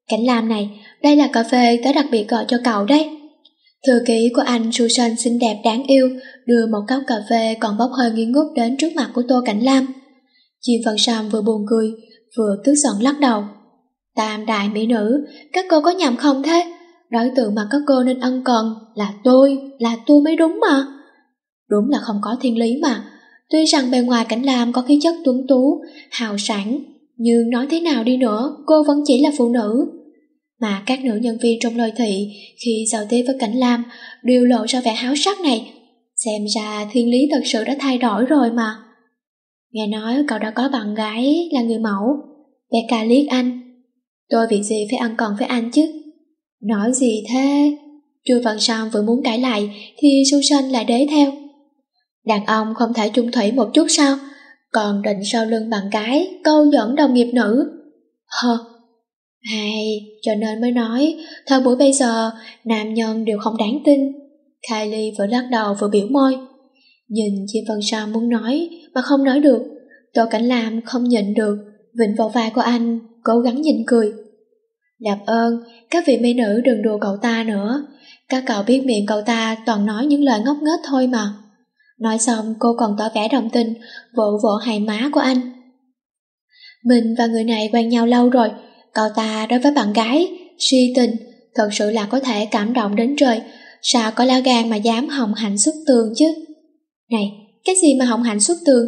Cảnh Lam này, đây là cà phê tớ đặc biệt gọi cho cậu đấy. Thư ký của anh Susan xinh đẹp đáng yêu đưa một cốc cà phê còn bốc hơi nghi ngút đến trước mặt của Tô Cảnh Lam. Chim phần Sam vừa buồn cười, vừa tức giận lắc đầu. Tam đại mỹ nữ, các cô có nhầm không thế? Đối tượng mà các cô nên ân cần là tôi, là tôi mới đúng mà. Đúng là không có thiên lý mà. Tuy rằng bề ngoài cảnh Lam có khí chất tuấn tú, hào sản, nhưng nói thế nào đi nữa, cô vẫn chỉ là phụ nữ. Mà các nữ nhân viên trong lôi thị khi giao tiếp với cảnh lam đều lộ ra vẻ háo sắc này. Xem ra thiên lý thật sự đã thay đổi rồi mà. Nghe nói cậu đã có bạn gái là người mẫu. Becca liếc anh. Tôi việc gì phải ăn còn với anh chứ? Nói gì thế? chu Văn Sam vừa muốn cãi lại thì Susan lại đế theo. Đàn ông không thể chung thủy một chút sao? Còn định sau lưng bạn gái câu dẫn đồng nghiệp nữ. Hơ, hay, cho nên mới nói, thời buổi bây giờ, nam nhân đều không đáng tin. Kylie vừa lắc đầu vừa biểu môi. Nhìn chị Vân Sa muốn nói, mà không nói được. Tô Cảnh Lam không nhịn được, vịnh vào vai của anh, cố gắng nhìn cười. Làm ơn, các vị mỹ nữ đừng đùa cậu ta nữa. Các cậu biết miệng cậu ta toàn nói những lời ngốc nghếch thôi mà. Nói xong cô còn tỏ vẻ đồng tình, vỗ vỗ hai má của anh. Mình và người này quen nhau lâu rồi, cậu ta đối với bạn gái, si tình, thật sự là có thể cảm động đến trời, sao có lá gan mà dám hồng hạnh xuất tường chứ? Này, cái gì mà hồng hạnh xuất tường?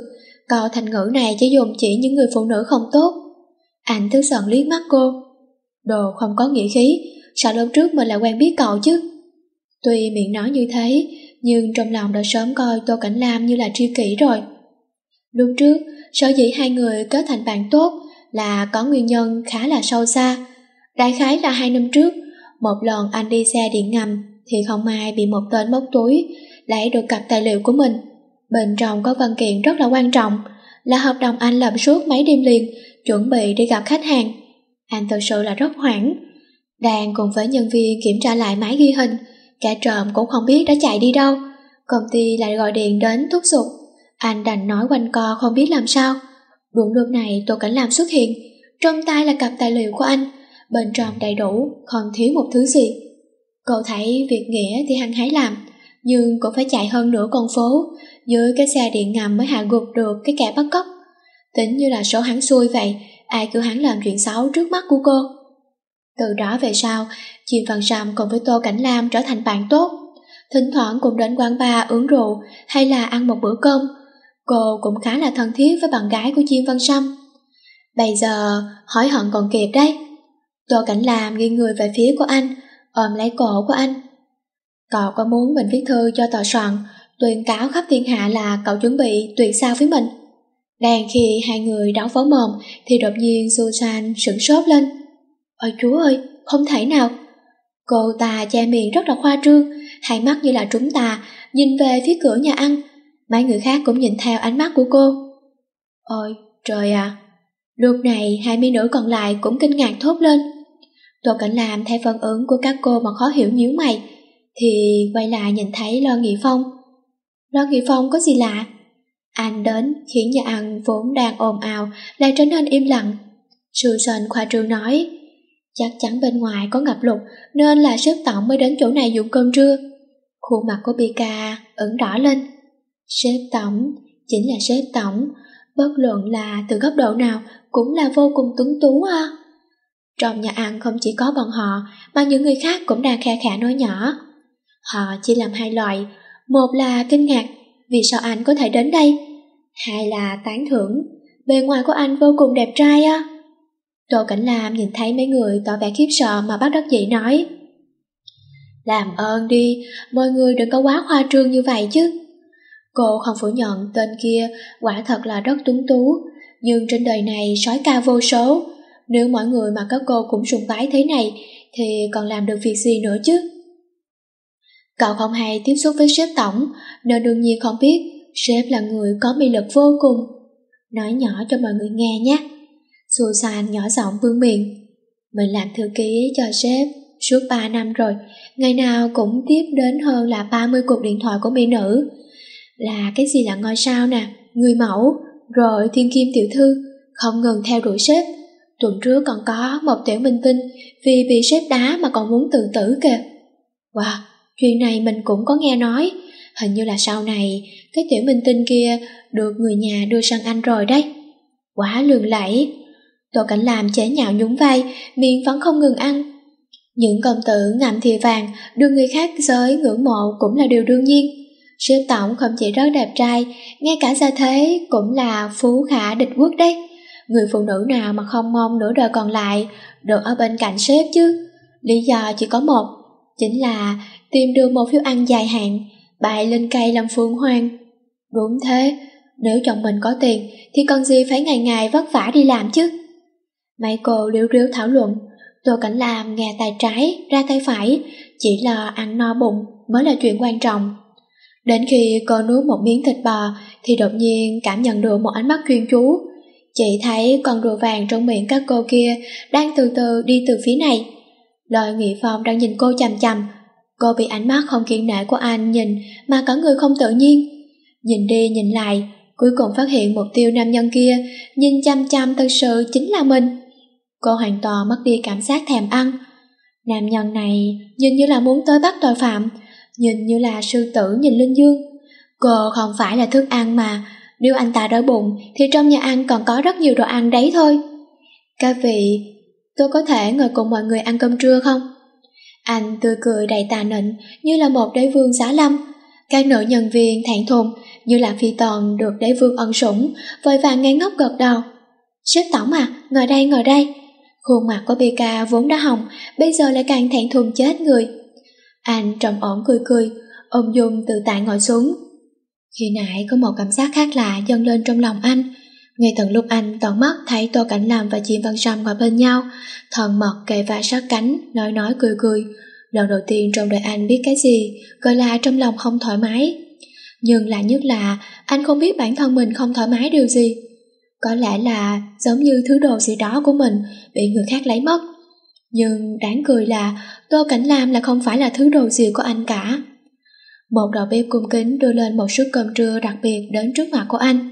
Cậu thành ngữ này chỉ dùng chỉ những người phụ nữ không tốt. Anh thứ giận liếc mắt cô. Đồ không có nghĩa khí, sao lúc trước mình lại quen biết cậu chứ? Tuy miệng nói như thế, nhưng trong lòng đã sớm coi Tô Cảnh Lam như là tri kỷ rồi. Lúc trước, sở dĩ hai người kết thành bạn tốt là có nguyên nhân khá là sâu xa. Đại khái là hai năm trước, một lần anh đi xe điện ngầm thì không ai bị một tên móc túi lấy được cặp tài liệu của mình. Bên trong có văn kiện rất là quan trọng, là hợp đồng anh làm suốt mấy đêm liền, chuẩn bị đi gặp khách hàng. Anh thật sự là rất hoảng. Đang cùng với nhân viên kiểm tra lại máy ghi hình, cả trộm cũng không biết đã chạy đi đâu. Công ty lại gọi điện đến thúc giục. Anh đành nói quanh co không biết làm sao. Đúng lúc này Tô Cảnh Lam xuất hiện, trong tay là cặp tài liệu của anh, bên trong đầy đủ, không thiếu một thứ gì. Cậu thấy việc nghĩa thì hăng hái làm, nhưng cũng phải chạy hơn nửa con phố, dưới cái xe điện ngầm mới hạ gục được cái kẻ bắt cóc. Tính như là số hắn xui vậy, ai cứ hắn làm chuyện xấu trước mắt của cô. Từ đó về sau, chìm Văn sam cùng với Tô Cảnh Lam trở thành bạn tốt. Thỉnh thoảng cùng đến quán bar uống rượu hay là ăn một bữa cơm. Cô cũng khá là thân thiết với bạn gái của chiêm Văn Sâm. Bây giờ, hỏi hận còn kịp đấy. Tô Cảnh Lam nghiêng người về phía của anh, ôm lấy cổ của anh. Cậu có muốn mình viết thư cho tòa soạn, tuyên cáo khắp thiên hạ là cậu chuẩn bị tuyệt sao với mình? Đang khi hai người đấu võ mồm thì đột nhiên Susan sửng sốt lên. Ôi chúa ơi, không thể nào. Cô ta che miệng rất là khoa trương, hai mắt như là trúng tà, nhìn về phía cửa nhà ăn. Mấy người khác cũng nhìn theo ánh mắt của cô. Ôi, trời à! Lúc này hai mỹ nữ còn lại cũng kinh ngạc thốt lên. Tô Cảnh làm theo phản ứng của các cô mà khó hiểu nhíu mày, thì quay lại nhìn thấy Lo Nghị Phong. Lo Nghị Phong có gì lạ? Anh đến khiến nhà ăn vốn đang ồn ào lại trở nên im lặng. Susan khoa trương nói, chắc chắn bên ngoài có ngập lụt nên là sếp tổng mới đến chỗ này dùng cơm trưa. Khuôn mặt của Pika ửng đỏ lên. Sếp tổng, chính là sếp tổng, bất luận là từ góc độ nào cũng là vô cùng tuấn tú ha. Trong nhà ăn không chỉ có bọn họ mà những người khác cũng đang khe khẽ nói nhỏ. Họ chỉ làm hai loại, một là kinh ngạc vì sao anh có thể đến đây, hai là tán thưởng, bề ngoài của anh vô cùng đẹp trai á. Tô Cảnh Lam nhìn thấy mấy người tỏ vẻ khiếp sợ mà bắt đắc dị nói. Làm ơn đi, mọi người đừng có quá khoa trương như vậy chứ. Cô không phủ nhận tên kia quả thật là rất tuấn tú, nhưng trên đời này sói ca vô số. Nếu mọi người mà các cô cũng sùng bái thế này, thì còn làm được việc gì nữa chứ? Cậu không hay tiếp xúc với sếp tổng, nên đương nhiên không biết sếp là người có mị lực vô cùng. Nói nhỏ cho mọi người nghe nhé. Susan nhỏ giọng vương miệng. Mình làm thư ký cho sếp suốt 3 năm rồi, ngày nào cũng tiếp đến hơn là 30 cuộc điện thoại của mỹ nữ. Là cái gì là ngôi sao nè, người mẫu, rồi thiên kim tiểu thư, không ngừng theo đuổi sếp. Tuần trước còn có một tiểu minh tinh vì bị sếp đá mà còn muốn tự tử kìa. Wow, chuyện này mình cũng có nghe nói, hình như là sau này cái tiểu minh tinh kia được người nhà đưa sang anh rồi đấy. Quá lường lẫy. Tô Cảnh làm chế nhạo nhún vai, miệng vẫn không ngừng ăn. Những công tử ngậm thìa vàng đưa người khác giới ngưỡng mộ cũng là điều đương nhiên. Sếp tổng không chỉ rất đẹp trai, ngay cả gia thế cũng là phú khả địch quốc đấy. Người phụ nữ nào mà không mong nửa đời còn lại được ở bên cạnh sếp chứ. Lý do chỉ có một, chính là tìm được một phiếu ăn dài hạn, bại lên cây làm phương hoang. Đúng thế, nếu chồng mình có tiền thì cần gì phải ngày ngày vất vả đi làm chứ. Mấy cô liếu riếu thảo luận, Tô Cảnh làm nghe tay trái, ra tay phải, chỉ là ăn no bụng mới là chuyện quan trọng. Đến khi cô nuốt một miếng thịt bò thì đột nhiên cảm nhận được một ánh mắt chuyên chú. Chị thấy con rùa vàng trong miệng các cô kia đang từ từ đi từ phía này. Lôi Nghị Phong đang nhìn cô chằm chằm. Cô bị ánh mắt không kiên nể của anh nhìn mà cả người không tự nhiên. Nhìn đi nhìn lại, cuối cùng phát hiện mục tiêu nam nhân kia nhìn chăm chăm thật sự chính là mình. Cô hoàn toàn mất đi cảm giác thèm ăn. Nam nhân này nhìn như là muốn tới bắt tội phạm, nhìn như là sư tử nhìn linh dương. Cô không phải là thức ăn mà, nếu anh ta đói bụng thì trong nhà ăn còn có rất nhiều đồ ăn đấy thôi. Các vị, tôi có thể ngồi cùng mọi người ăn cơm trưa không? Anh tươi cười đầy tà nịnh như là một đế vương giá lâm. Các nữ nhân viên thản thùng như là phi tần được đế vương ân sủng, vội vàng ngay ngốc gật đầu. Sếp tổng à, ngồi đây ngồi đây. Khuôn mặt của BK vốn đã hồng, bây giờ lại càng thẹn thùng chết người. Anh trầm ổn cười cười, ôm dung từ tại ngồi xuống. Khi nãy có một cảm giác khác lạ dâng lên trong lòng anh. Ngay tận lúc anh tỏ mắt thấy Tô Cảnh Làm và chị Văn Sâm ngồi bên nhau, thần mật kề vai sát cánh, nói nói cười cười. Lần đầu tiên trong đời anh biết cái gì, gọi là trong lòng không thoải mái. Nhưng lạ nhất là anh không biết bản thân mình không thoải mái điều gì. Có lẽ là giống như thứ đồ gì đó của mình bị người khác lấy mất. Nhưng đáng cười là Tô Cảnh Lam là không phải là thứ đồ gì của anh cả. Một đầu bếp cung kính đưa lên một suất cơm trưa đặc biệt đến trước mặt của anh.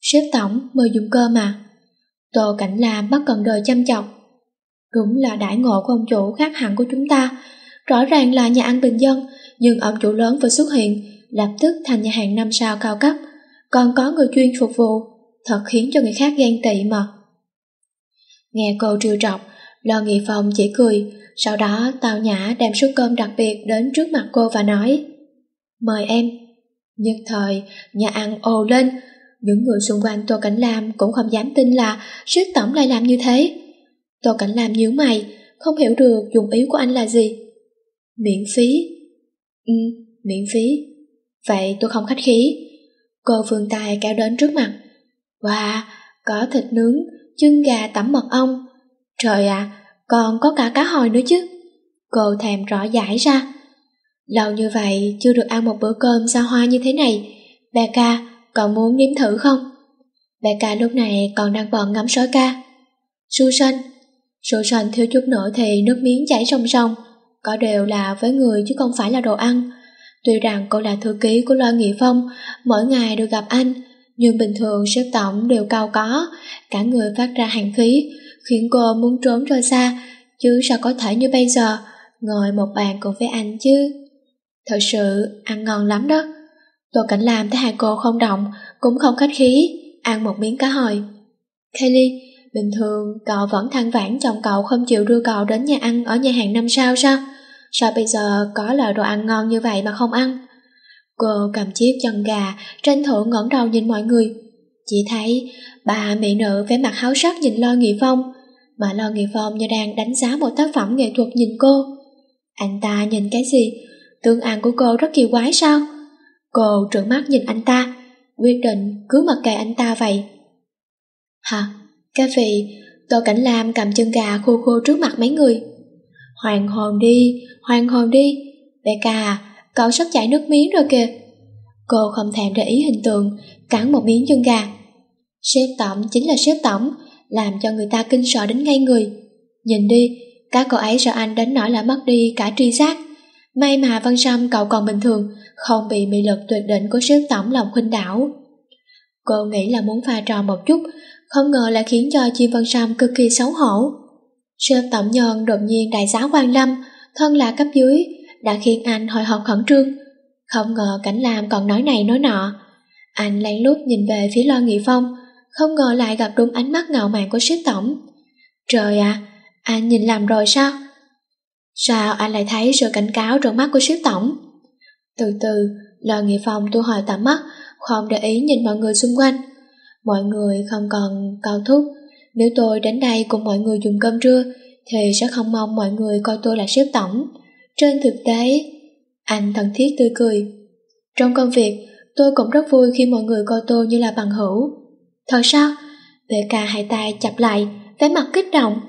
Sếp tổng mời dùng cơm mà. Tô Cảnh Lam bắt cần đời chăm chọc. Đúng là đại ngộ của ông chủ khác hẳn của chúng ta. Rõ ràng là nhà ăn bình dân, nhưng ông chủ lớn vừa xuất hiện, lập tức thành nhà hàng năm sao cao cấp. Còn có người chuyên phục vụ, thật khiến cho người khác ghen tị mà. Nghe cô trêu trọc, Lo Nghị Phong chỉ cười, sau đó Tào Nhã đem suất cơm đặc biệt đến trước mặt cô và nói Mời em. Nhất thời, nhà ăn ồ lên, những người xung quanh Tô Cảnh Lam cũng không dám tin là sếp tổng lại làm như thế. Tô Cảnh Lam nhíu mày, không hiểu được dùng ý của anh là gì. Miễn phí? Ừ, miễn phí. Vậy tôi không khách khí. Cô phương tài kéo đến trước mặt. Wow, có thịt nướng, chân gà tẩm mật ong. Trời ạ, còn có cả cá hồi nữa chứ. Cô thèm rõ giải ra. Lâu như vậy chưa được ăn một bữa cơm xa hoa như thế này. Bà ca, còn muốn nếm thử không? Bà ca lúc này còn đang bận ngắm sói ca. Susan, Susan thiếu chút nữa thì nước miếng chảy sông sông. Có đều là với người chứ không phải là đồ ăn. Tuy rằng cô là thư ký của Loan Nghị Phong, mỗi ngày được gặp anh, nhưng bình thường sếp tổng đều cao có, cả người phát ra hàng khí, khiến cô muốn trốn ra xa, chứ sao có thể như bây giờ, ngồi một bàn cùng với anh chứ. Thật sự, ăn ngon lắm đó. Tô Cảnh làm thấy hai cô không động, cũng không khách khí, ăn một miếng cá hồi. Kelly, bình thường cậu vẫn than vãn chồng cậu không chịu đưa cậu đến nhà ăn ở nhà hàng năm sao sao? Sao bây giờ có loại đồ ăn ngon như vậy mà không ăn? Cô cầm chiếc chân gà, tranh thủ ngẩng đầu nhìn mọi người. Chỉ thấy bà mỹ nữ vẻ mặt háo sắc nhìn Lo Nghị Phong, mà Lo Nghị Phong như đang đánh giá một tác phẩm nghệ thuật nhìn cô. Anh ta nhìn cái gì? Tương ăn của cô rất kỳ quái sao? Cô trợn mắt nhìn anh ta, quyết định cứ mặc kệ anh ta vậy. Hả? Cái vị, Tô Cảnh Lam cầm chân gà khô khô trước mặt mấy người. Hoàng hồn đi, hoàng hồn đi. Bé cà, cậu sắp chảy nước miếng rồi kìa. Cô không thèm để ý hình tượng, cắn một miếng chân gà. Sếp tổng chính là sếp tổng, làm cho người ta kinh sợ đến ngay người. Nhìn đi, các cậu ấy sợ anh đến nỗi là mất đi cả tri giác. May mà Văn Sâm cậu còn bình thường, không bị mị lực tuyệt định của sếp tổng lòng khuynh đảo. Cô nghĩ là muốn pha trò một chút, không ngờ lại khiến cho Chi Văn Sâm cực kỳ xấu hổ. Sếp tổng nhân đột nhiên đại giáo quan lâm, thân là cấp dưới, đã khiến anh hồi hộp khẩn trương. Không ngờ cảnh làm còn nói này nói nọ. Anh lén lút nhìn về phía lo nghị phong, không ngờ lại gặp đúng ánh mắt ngạo mạn của sếp tổng. Trời ạ, anh nhìn làm rồi sao? Sao anh lại thấy sự cảnh cáo trong mắt của sếp tổng? Từ từ, lo nghị phong thu hồi tầm mắt, không để ý nhìn mọi người xung quanh. Mọi người không còn cao thúc. Nếu tôi đến đây cùng mọi người dùng cơm trưa, thì sẽ không mong mọi người coi tôi là sếp tổng. Trên thực tế, anh thân thiết tươi cười. Trong công việc, tôi cũng rất vui khi mọi người coi tôi như là bằng hữu. Thật sao? Vệ ca hai tay chập lại, vẻ mặt kích động.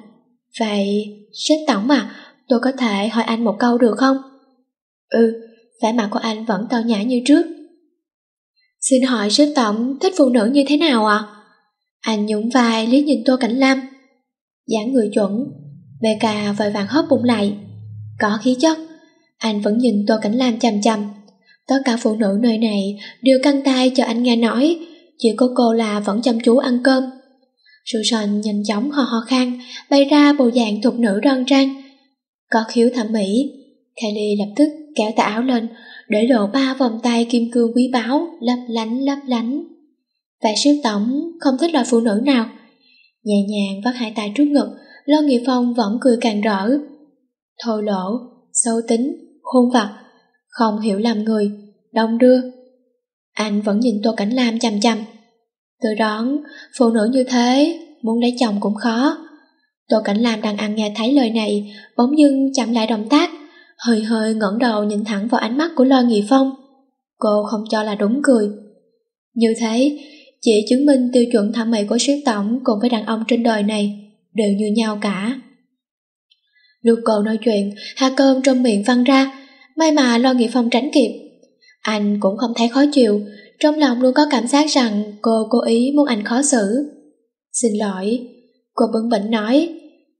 Vậy, sếp tổng à, tôi có thể hỏi anh một câu được không? Ừ, vẻ mặt của anh vẫn tao nhã như trước. Xin hỏi sếp tổng thích phụ nữ như thế nào ạ? À? Anh nhún vai liếc nhìn Tô Cảnh Lam. dáng người chuẩn, bề cà vội vàng hớp bụng lại. Có khí chất, anh vẫn nhìn Tô Cảnh Lam chằm chằm. Tất cả phụ nữ nơi này đều căng tay cho anh nghe nói, chỉ có cô là vẫn chăm chú ăn cơm. Susan nhanh chóng ho ho khan, bay ra bộ dạng thục nữ đoan trang. Có khiếu thẩm mỹ, Kelly lập tức kéo tà áo lên, để lộ ba vòng tay kim cương quý báu, lấp lánh lấp lánh. Vậy siêu tổng không thích loại phụ nữ nào. Nhẹ nhàng vắt hai tay trước ngực, Lo Nghị Phong vẫn cười càng rỡ. Thô lỗ, sâu tính, khôn vặt, không hiểu làm người, đông đưa. Anh vẫn nhìn Tô Cảnh Lam chăm chăm. tôi đoán phụ nữ như thế, muốn lấy chồng cũng khó. Tô Cảnh Lam đang ăn nghe thấy lời này, bỗng dưng chậm lại động tác, hơi hơi ngẩng đầu nhìn thẳng vào ánh mắt của Lo Nghị Phong. Cô không cho là đúng cười. Như thế, chỉ chứng minh tiêu chuẩn thẩm mỹ của siêu tổng cùng với đàn ông trên đời này đều như nhau cả. Lúc cô nói chuyện, hạt cơm trong miệng văng ra, may mà Lo Nghị Phong tránh kịp. Anh cũng không thấy khó chịu, trong lòng luôn có cảm giác rằng cô cố ý muốn anh khó xử. Xin lỗi, cô bưng bỉnh nói,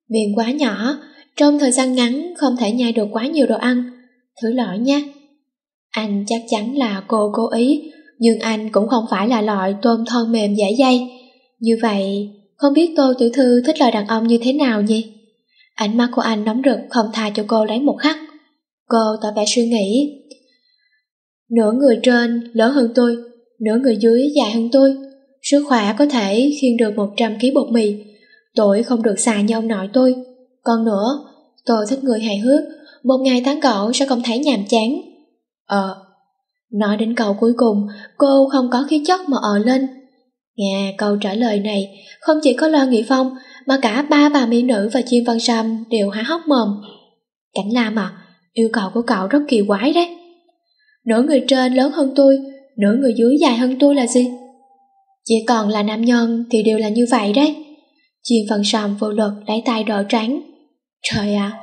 miệng quá nhỏ, trong thời gian ngắn không thể nhai được quá nhiều đồ ăn, thử lỗi nha. Anh chắc chắn là cô cố ý, nhưng anh cũng không phải là loại tôm thon mềm dễ dây. Như vậy, không biết tô tiểu thư thích loại đàn ông như thế nào nhỉ? Ánh mắt của anh nóng rực không tha cho cô lấy một khắc. Cô tỏ vẻ suy nghĩ. Nửa người trên lớn hơn tôi, nửa người dưới dài hơn tôi. Sức khỏe có thể khiêng được 100 kg bột mì. Tuổi không được xài như ông nội tôi. Còn nữa, tôi thích người hài hước, một ngày tán gẫu sẽ không thấy nhàm chán. Ờ, nói đến câu cuối cùng, cô không có khí chất mà ờ lên. Nghe câu trả lời này, không chỉ có lo nghị phong, mà cả ba bà mỹ nữ và chiên văn sam đều há hốc mồm. Cảnh Lam à, yêu cầu của cậu rất kỳ quái đấy. Nửa người trên lớn hơn tôi, nửa người dưới dài hơn tôi là gì? Chỉ còn là nam nhân thì đều là như vậy đấy. Chiên văn sòm vô lực lấy tay đỏ trắng. Trời ạ, à,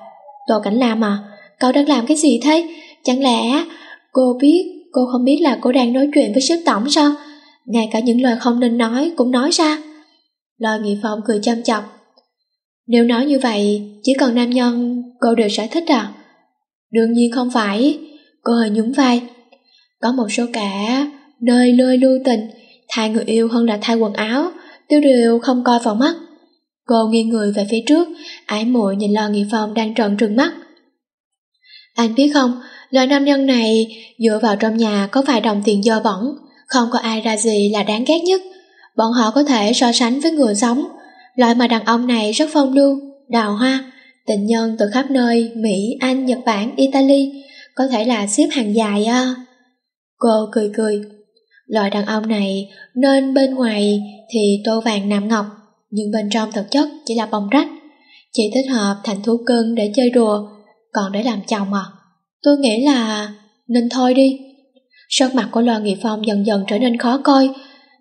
Tô Cảnh Lam à, cậu đang làm cái gì thế? Chẳng lẽ cô biết, cô không biết là cô đang nói chuyện với sếp tổng sao? Ngay cả những lời không nên nói cũng nói ra. Lôi nghị phong cười chăm chọc. Nếu nói như vậy, chỉ cần nam nhân, cô đều sẽ thích à? Đương nhiên không phải, cô hơi nhún vai. Có một số cả, nơi lơi lưu tình, thay người yêu hơn là thay quần áo, tiêu điều không coi vào mắt. Cô nghiêng người về phía trước, ái muội nhìn lo nghị phong đang trợn trừng mắt. Anh biết không, loại nam nhân này dựa vào trong nhà có vài đồng tiền dơ bẩn, không có ai ra gì là đáng ghét nhất. Bọn họ có thể so sánh với người sống. Loại mà đàn ông này rất phong lưu, đào hoa, tình nhân từ khắp nơi, Mỹ, Anh, Nhật Bản, Italy, có thể là xếp hàng dài á. Cô cười cười. Loại đàn ông này nên bên ngoài thì tô vàng nạm ngọc, nhưng bên trong thực chất chỉ là bông rách. Chỉ thích hợp thành thú cưng để chơi đùa, còn để làm chồng à? Tôi nghĩ là nên thôi đi. Sắc mặt của Lo Nghị Phong dần dần trở nên khó coi,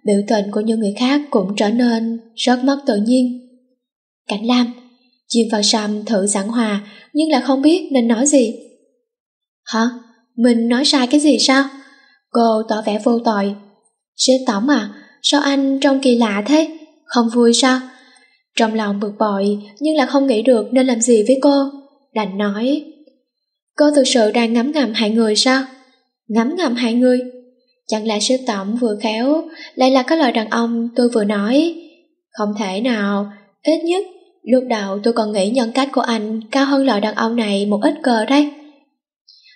biểu tình của những người khác cũng trở nên rất mất tự nhiên. Cảnh Lam, chim vào Sam thử giảng hòa nhưng là không biết nên nói gì. Hả? Mình nói sai cái gì sao? Cô tỏ vẻ vô tội. Sếp tổng à, sao anh trông kỳ lạ thế? Không vui sao? Trong lòng bực bội nhưng là không nghĩ được nên làm gì với cô. Đành nói, cô thực sự đang ngắm ngầm hại người sao? Ngắm ngầm hại người? Chẳng lẽ sếp tổng vừa khéo lại là cái lời đàn ông tôi vừa nói? Không thể nào, ít nhất lúc đầu tôi còn nghĩ nhân cách của anh cao hơn loại đàn ông này một ít cờ đấy.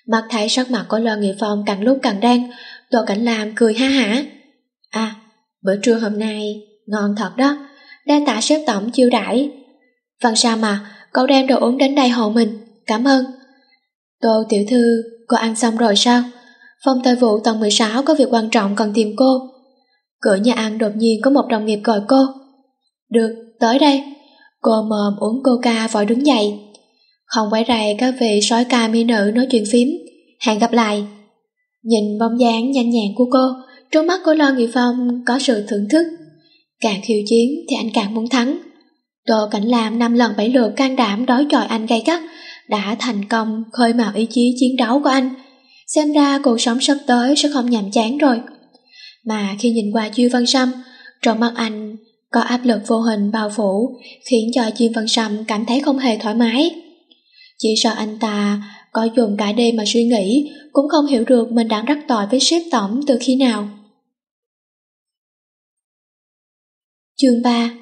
Mặt thấy sắc mặt của Lo Nghị Phong càng lúc càng đen, Tô Cảnh Lam cười ha hả. À, bữa trưa hôm nay ngon thật đó, đa tạ sếp tổng chiêu đãi. Phần sao mà, cậu đem đồ uống đến đây hộ mình, cảm ơn. Tô tiểu thư, cô ăn xong rồi sao? Phòng tài vụ tầng 16 có việc quan trọng cần tìm cô. Cửa nhà ăn đột nhiên có một đồng nghiệp gọi cô. Được, tới đây. Cô mồm uống coca vội đứng dậy. Không quay rầy các vị sói ca mỹ nữ nói chuyện phím. Hẹn gặp lại. Nhìn bóng dáng nhanh nhẹn của cô, trong mắt của Lo Nghị Phong có sự thưởng thức. Càng khiêu chiến thì anh càng muốn thắng. Tô Cảnh Lam năm lần bảy lượt can đảm đối chọi anh gay gắt, đã thành công khơi mào ý chí chiến đấu của anh xem ra cuộc sống sắp tới sẽ không nhàm chán rồi. Mà khi nhìn qua Chiêu Văn Sâm, trong mắt anh có áp lực vô hình bao phủ, khiến cho Chiêu Văn Sâm cảm thấy không hề thoải mái. Chỉ sợ anh ta có dùng cả đêm mà suy nghĩ, cũng không hiểu được mình đã đắc tội với sếp tổng từ khi nào. Chương 3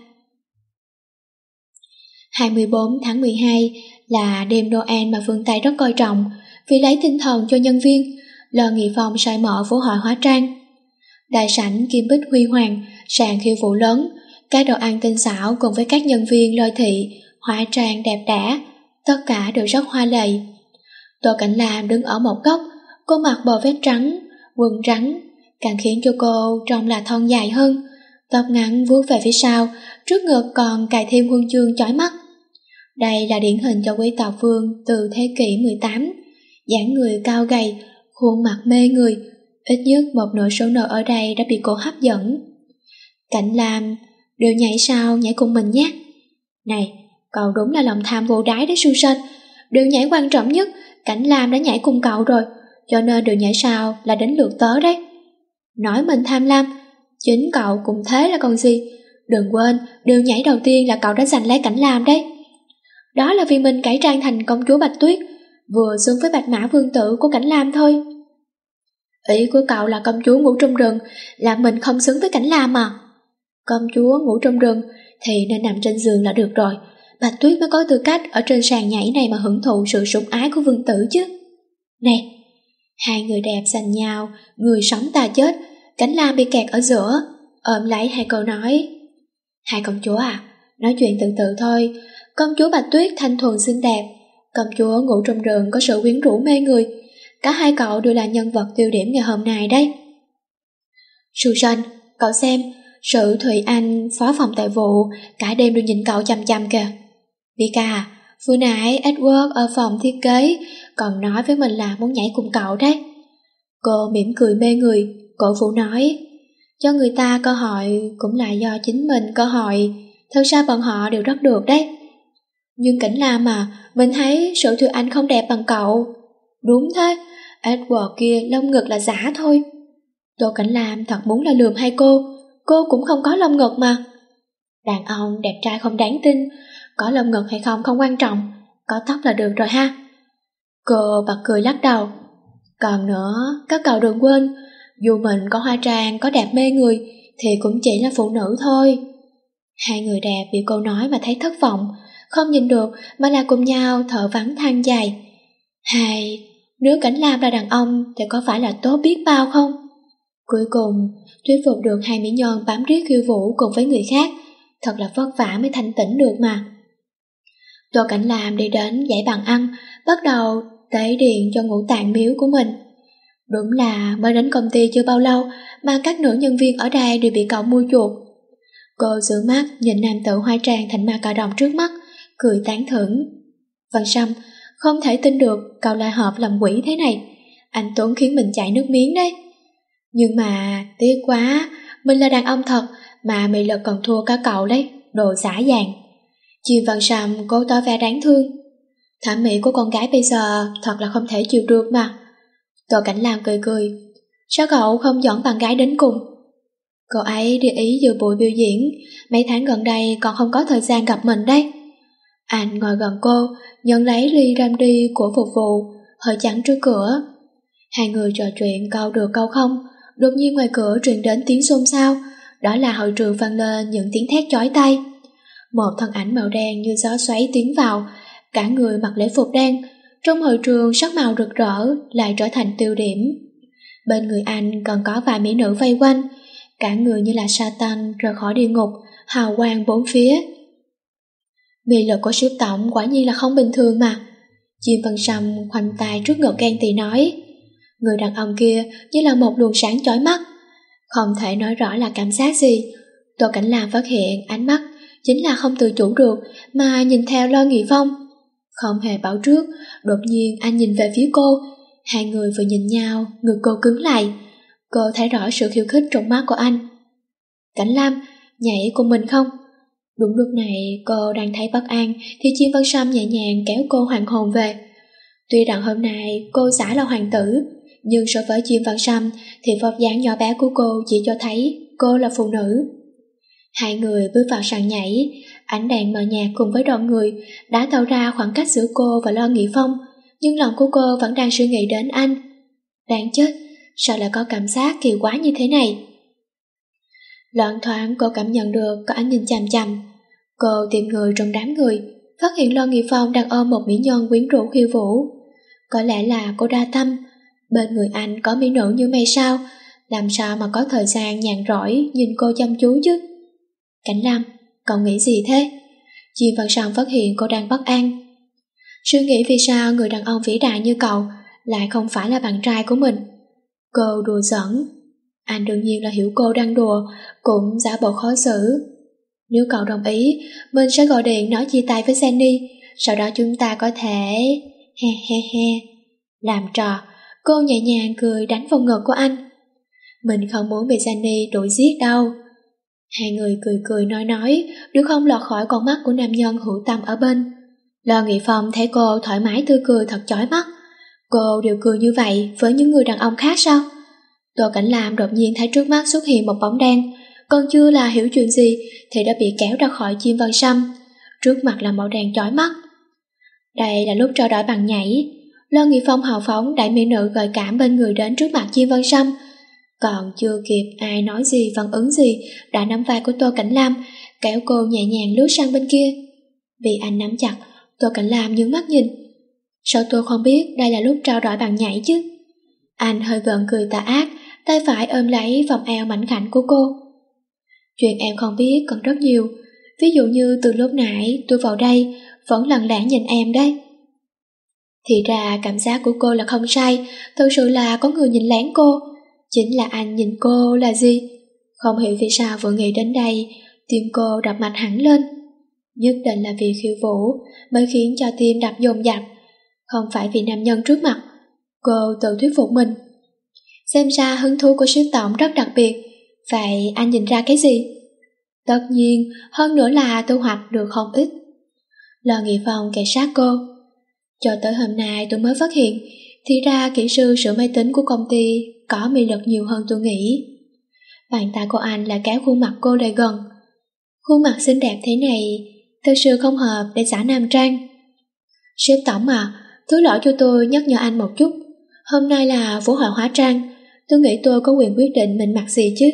24 tháng 12 là đêm Noel mà phương Tây rất coi trọng vì lấy tinh thần cho nhân viên, lò nghị phòng sai mở phố hội hóa trang. Đại sảnh kim bích huy hoàng, sàn khiêu vũ lớn, các đồ ăn tinh xảo cùng với các nhân viên lôi thị, hóa trang đẹp đẽ, tất cả đều rất hoa lệ. Tô Cảnh Lam đứng ở một góc, cô mặc bờ vest trắng, quần trắng, càng khiến cho cô trông là thon dài hơn. Tóc ngắn vuốt về phía sau, trước ngực còn cài thêm huân chương chói mắt. Đây là điển hình cho quý tộc vương từ thế kỷ 18, dáng người cao gầy, khuôn mặt mê người, ít nhất một nửa số nợ ở đây đã bị cô hấp dẫn. Cảnh Lam, đều nhảy sao nhảy cùng mình nhé. Này, cậu đúng là lòng tham vô đáy đấy Susan, điều nhảy quan trọng nhất, Cảnh Lam đã nhảy cùng cậu rồi, cho nên đều nhảy sao là đến lượt tớ đấy. Nói mình tham lam, chính cậu cũng thế là còn gì, đừng quên, điều nhảy đầu tiên là cậu đã giành lấy Cảnh Lam đấy. Đó là vì mình cải trang thành công chúa Bạch Tuyết, vừa xứng với bạch mã vương tử của Cảnh Lam thôi. Ý của cậu là công chúa ngủ trong rừng, là mình không xứng với Cảnh Lam à? Công chúa ngủ trong rừng thì nên nằm trên giường là được rồi, Bạch Tuyết mới có tư cách ở trên sàn nhảy này mà hưởng thụ sự sủng ái của vương tử chứ. Nè, hai người đẹp giành nhau, người sống ta chết, cánh Lam bị kẹt ở giữa, ôm lấy hai câu nói. Hai công chúa à, nói chuyện từ từ thôi, Công chúa Bạch Tuyết thanh thuần xinh đẹp, công chúa ngủ trong rừng có sự quyến rũ mê người. Cả hai cậu đều là nhân vật tiêu điểm ngày hôm nay đấy. Susan, cậu xem, sự Thụy Anh, phó phòng tài vụ, cả đêm đều nhìn cậu chăm chăm kìa. Vika, vừa nãy Edward ở phòng thiết kế còn nói với mình là muốn nhảy cùng cậu đấy. Cô mỉm cười mê người, cổ vũ nói, cho người ta cơ hội cũng là do chính mình cơ hội, thật ra bọn họ đều rất được đấy. Nhưng Cảnh Lam mà, mình thấy sự thừa anh không đẹp bằng cậu. Đúng thế, Edward kia lông ngực là giả thôi. Tô Cảnh Lam thật muốn là lườm hai cô, cô cũng không có lông ngực mà. Đàn ông đẹp trai không đáng tin, có lông ngực hay không không quan trọng, có tóc là được rồi ha. Cô bật cười lắc đầu. Còn nữa, các cậu đừng quên, dù mình có hoa trang, có đẹp mê người, thì cũng chỉ là phụ nữ thôi. Hai người đẹp bị cô nói mà thấy thất vọng, không nhìn được mà là cùng nhau thở vắng than dài. hay nếu Cảnh Lam là đàn ông thì có phải là tốt biết bao không? Cuối cùng, thuyết phục được hai mỹ nhân bám riết khiêu vũ cùng với người khác, thật là vất vả mới thanh tĩnh được mà. Tô Cảnh Lam đi đến giải bàn ăn, bắt đầu tế điện cho ngũ tạng miếu của mình. Đúng là mới đến công ty chưa bao lâu mà các nữ nhân viên ở đây đều bị cậu mua chuột. Cô giữ mắt nhìn nam tử hoa trang thành ma cà đồng trước mắt, cười tán thưởng. Văn Sâm, không thể tin được cậu lại hợp làm quỷ thế này. Anh Tuấn khiến mình chảy nước miếng đấy. Nhưng mà, tiếc quá, mình là đàn ông thật, mà mị lực còn thua cả cậu đấy, đồ giả dàng. Chiều Văn Sâm cố tỏ vẻ đáng thương. Thẩm mỹ của con gái bây giờ thật là không thể chịu được mà. Tô Cảnh Lam cười cười. Sao cậu không dẫn bạn gái đến cùng? Cô ấy để ý dự buổi biểu diễn, mấy tháng gần đây còn không có thời gian gặp mình đấy. Anh ngồi gần cô, nhận lấy ly ram đi của phục vụ, hơi chắn trước cửa. Hai người trò chuyện câu được câu không, đột nhiên ngoài cửa truyền đến tiếng xôn xao, đó là hội trường vang lên những tiếng thét chói tay. Một thân ảnh màu đen như gió xoáy tiến vào, cả người mặc lễ phục đen, trong hội trường sắc màu rực rỡ lại trở thành tiêu điểm. Bên người anh còn có vài mỹ nữ vây quanh, cả người như là Satan rời khỏi địa ngục, hào quang bốn phía. Mị lực của siêu tổng quả nhiên là không bình thường mà. Chim Văn Sâm khoanh tay trước ngực gan tỳ nói. Người đàn ông kia như là một luồng sáng chói mắt. Không thể nói rõ là cảm giác gì. Tô Cảnh Lam phát hiện ánh mắt chính là không tự chủ được mà nhìn theo lo nghị phong. Không hề bảo trước, đột nhiên anh nhìn về phía cô. Hai người vừa nhìn nhau, ngực cô cứng lại. Cô thấy rõ sự khiêu khích trong mắt của anh. Cảnh Lam, nhảy cùng mình không? Đúng lúc này cô đang thấy bất an thì chim Văn sâm nhẹ nhàng kéo cô hoàng hồn về. Tuy rằng hôm nay cô giả là hoàng tử, nhưng so với chim văn sâm thì vóc dáng nhỏ bé của cô chỉ cho thấy cô là phụ nữ. Hai người bước vào sàn nhảy, ánh đèn mờ nhạt cùng với đoàn người đã tạo ra khoảng cách giữa cô và Lo Nghị Phong, nhưng lòng của cô vẫn đang suy nghĩ đến anh. Đáng chết, sao lại có cảm giác kỳ quá như thế này? Loạn thoáng cô cảm nhận được có ánh nhìn chằm chằm. Cô tìm người trong đám người, phát hiện Lo Nghị Phong đang ôm một mỹ nhân quyến rũ khiêu vũ. Có lẽ là cô đa tâm, bên người anh có mỹ nữ như mày sao, làm sao mà có thời gian nhàn rỗi nhìn cô chăm chú chứ? Cảnh Lam, cậu nghĩ gì thế? Diêm Văn Song phát hiện cô đang bất an. Suy nghĩ vì sao người đàn ông vĩ đại như cậu lại không phải là bạn trai của mình. Cô đùa giỡn. Anh đương nhiên là hiểu cô đang đùa, cũng giả bộ khó xử. Nếu cậu đồng ý, mình sẽ gọi điện nói chia tay với Sandy, sau đó chúng ta có thể... he he he. Làm trò, cô nhẹ nhàng cười đánh vào ngực của anh. Mình không muốn bị Jenny đuổi giết đâu. Hai người cười cười nói nói, đứa không lọt khỏi con mắt của nam nhân hữu tâm ở bên. Lo Nghị Phong thấy cô thoải mái tươi cười thật chói mắt. Cô đều cười như vậy với những người đàn ông khác sao? Tô Cảnh Lam đột nhiên thấy trước mắt xuất hiện một bóng đen, còn chưa là hiểu chuyện gì thì đã bị kéo ra khỏi chim vân sâm. Trước mặt là màu đen chói mắt. Đây là lúc trao đổi bằng nhảy. Lo Nghị Phong hào phóng đẩy mỹ nữ gợi cảm bên người đến trước mặt Chi vân sâm, còn chưa kịp ai nói gì phản ứng gì đã nắm vai của Tô Cảnh Lam, kéo cô nhẹ nhàng lướt sang bên kia. Vì anh nắm chặt, Tô Cảnh Lam nhướng mắt nhìn. Sao tôi không biết đây là lúc trao đổi bằng nhảy chứ? Anh hơi gợn cười tà ác, tay phải ôm lấy vòng eo mảnh khảnh của cô. Chuyện em không biết còn rất nhiều, ví dụ như từ lúc nãy tôi vào đây vẫn lặng lẽ nhìn em đấy. Thì ra cảm giác của cô là không sai, thực sự là có người nhìn lén cô, Chính là anh nhìn cô là gì? Không hiểu vì sao vừa nghĩ đến đây, tim cô đập mạnh hẳn lên. Nhất định là vì khiêu vũ mới khiến cho tim đập dồn dập, không phải vì nam nhân trước mặt. Cô tự thuyết phục mình. Xem ra hứng thú của sứ tổng rất đặc biệt, vậy anh nhìn ra cái gì? Tất nhiên, hơn nữa là thu hoạch được không ít. Lò nghị phòng kẻ sát cô. Cho tới hôm nay tôi mới phát hiện, thì ra kỹ sư sửa máy tính của công ty có mị lực nhiều hơn tôi nghĩ. Bàn tay của anh là kéo khuôn mặt cô lại gần. Khuôn mặt xinh đẹp thế này thật sự không hợp để giả nam trang. Sếp tổng à, thứ lỗi cho tôi nhắc nhở anh một chút. Hôm nay là vũ hội hóa trang, tôi nghĩ tôi có quyền quyết định mình mặc gì chứ.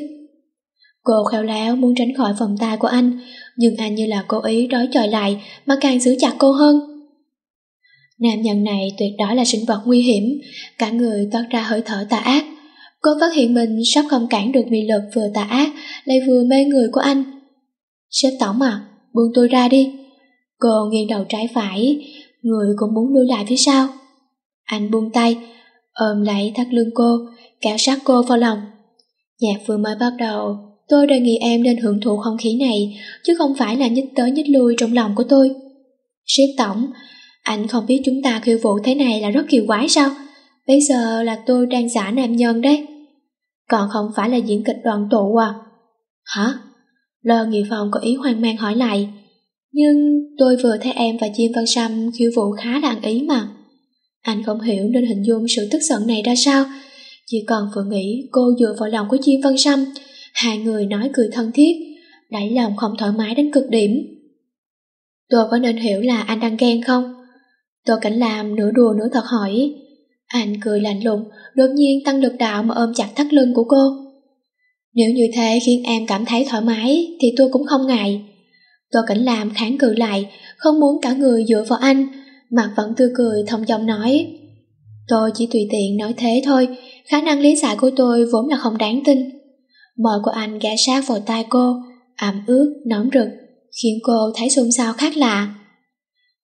Cô khéo léo muốn tránh khỏi vòng tay của anh, nhưng anh như là cố ý đói chọi lại mà càng giữ chặt cô hơn. Nam nhân này tuyệt đối là sinh vật nguy hiểm, cả người toát ra hơi thở tà ác. Cô phát hiện mình sắp không cản được mị lực vừa tà ác, lại vừa mê người của anh. Sếp tổng à, buông tôi ra đi. Cô nghiêng đầu trái phải, người cũng muốn lui lại phía sau. Anh buông tay, ôm lấy thắt lưng cô, kéo sát cô vào lòng. Nhạc vừa mới bắt đầu, tôi đề nghị em nên hưởng thụ không khí này, chứ không phải là nhích tới nhích lui trong lòng của tôi. Sếp tổng, anh không biết chúng ta khiêu vũ thế này là rất kỳ quái sao? Bây giờ là tôi đang giả nam nhân đấy. Còn không phải là diễn kịch đoàn tụ à? Hả? Lơ Nghị Phong có ý hoang mang hỏi lại. Nhưng tôi vừa thấy em và chiêm Văn Sâm khiêu vũ khá là ý mà. Anh không hiểu nên hình dung sự tức giận này ra sao. Chỉ còn vừa nghĩ cô dựa vào lòng của chiêm Văn Sâm. Hai người nói cười thân thiết, đẩy lòng không thoải mái đến cực điểm. Tôi có nên hiểu là anh đang ghen không? Tô Cảnh làm nửa đùa nửa thật hỏi. Anh cười lạnh lùng, đột nhiên tăng lực đạo mà ôm chặt thắt lưng của cô. Nếu như thế khiến em cảm thấy thoải mái thì tôi cũng không ngại. Tô Cảnh làm kháng cự lại, không muốn cả người dựa vào anh, mặt vẫn tươi cười thông dong nói. Tôi chỉ tùy tiện nói thế thôi, khả năng lý giải của tôi vốn là không đáng tin. mọi của anh ghé sát vào tai cô, ẩm ướt, nóng rực, khiến cô thấy xôn xao khác lạ.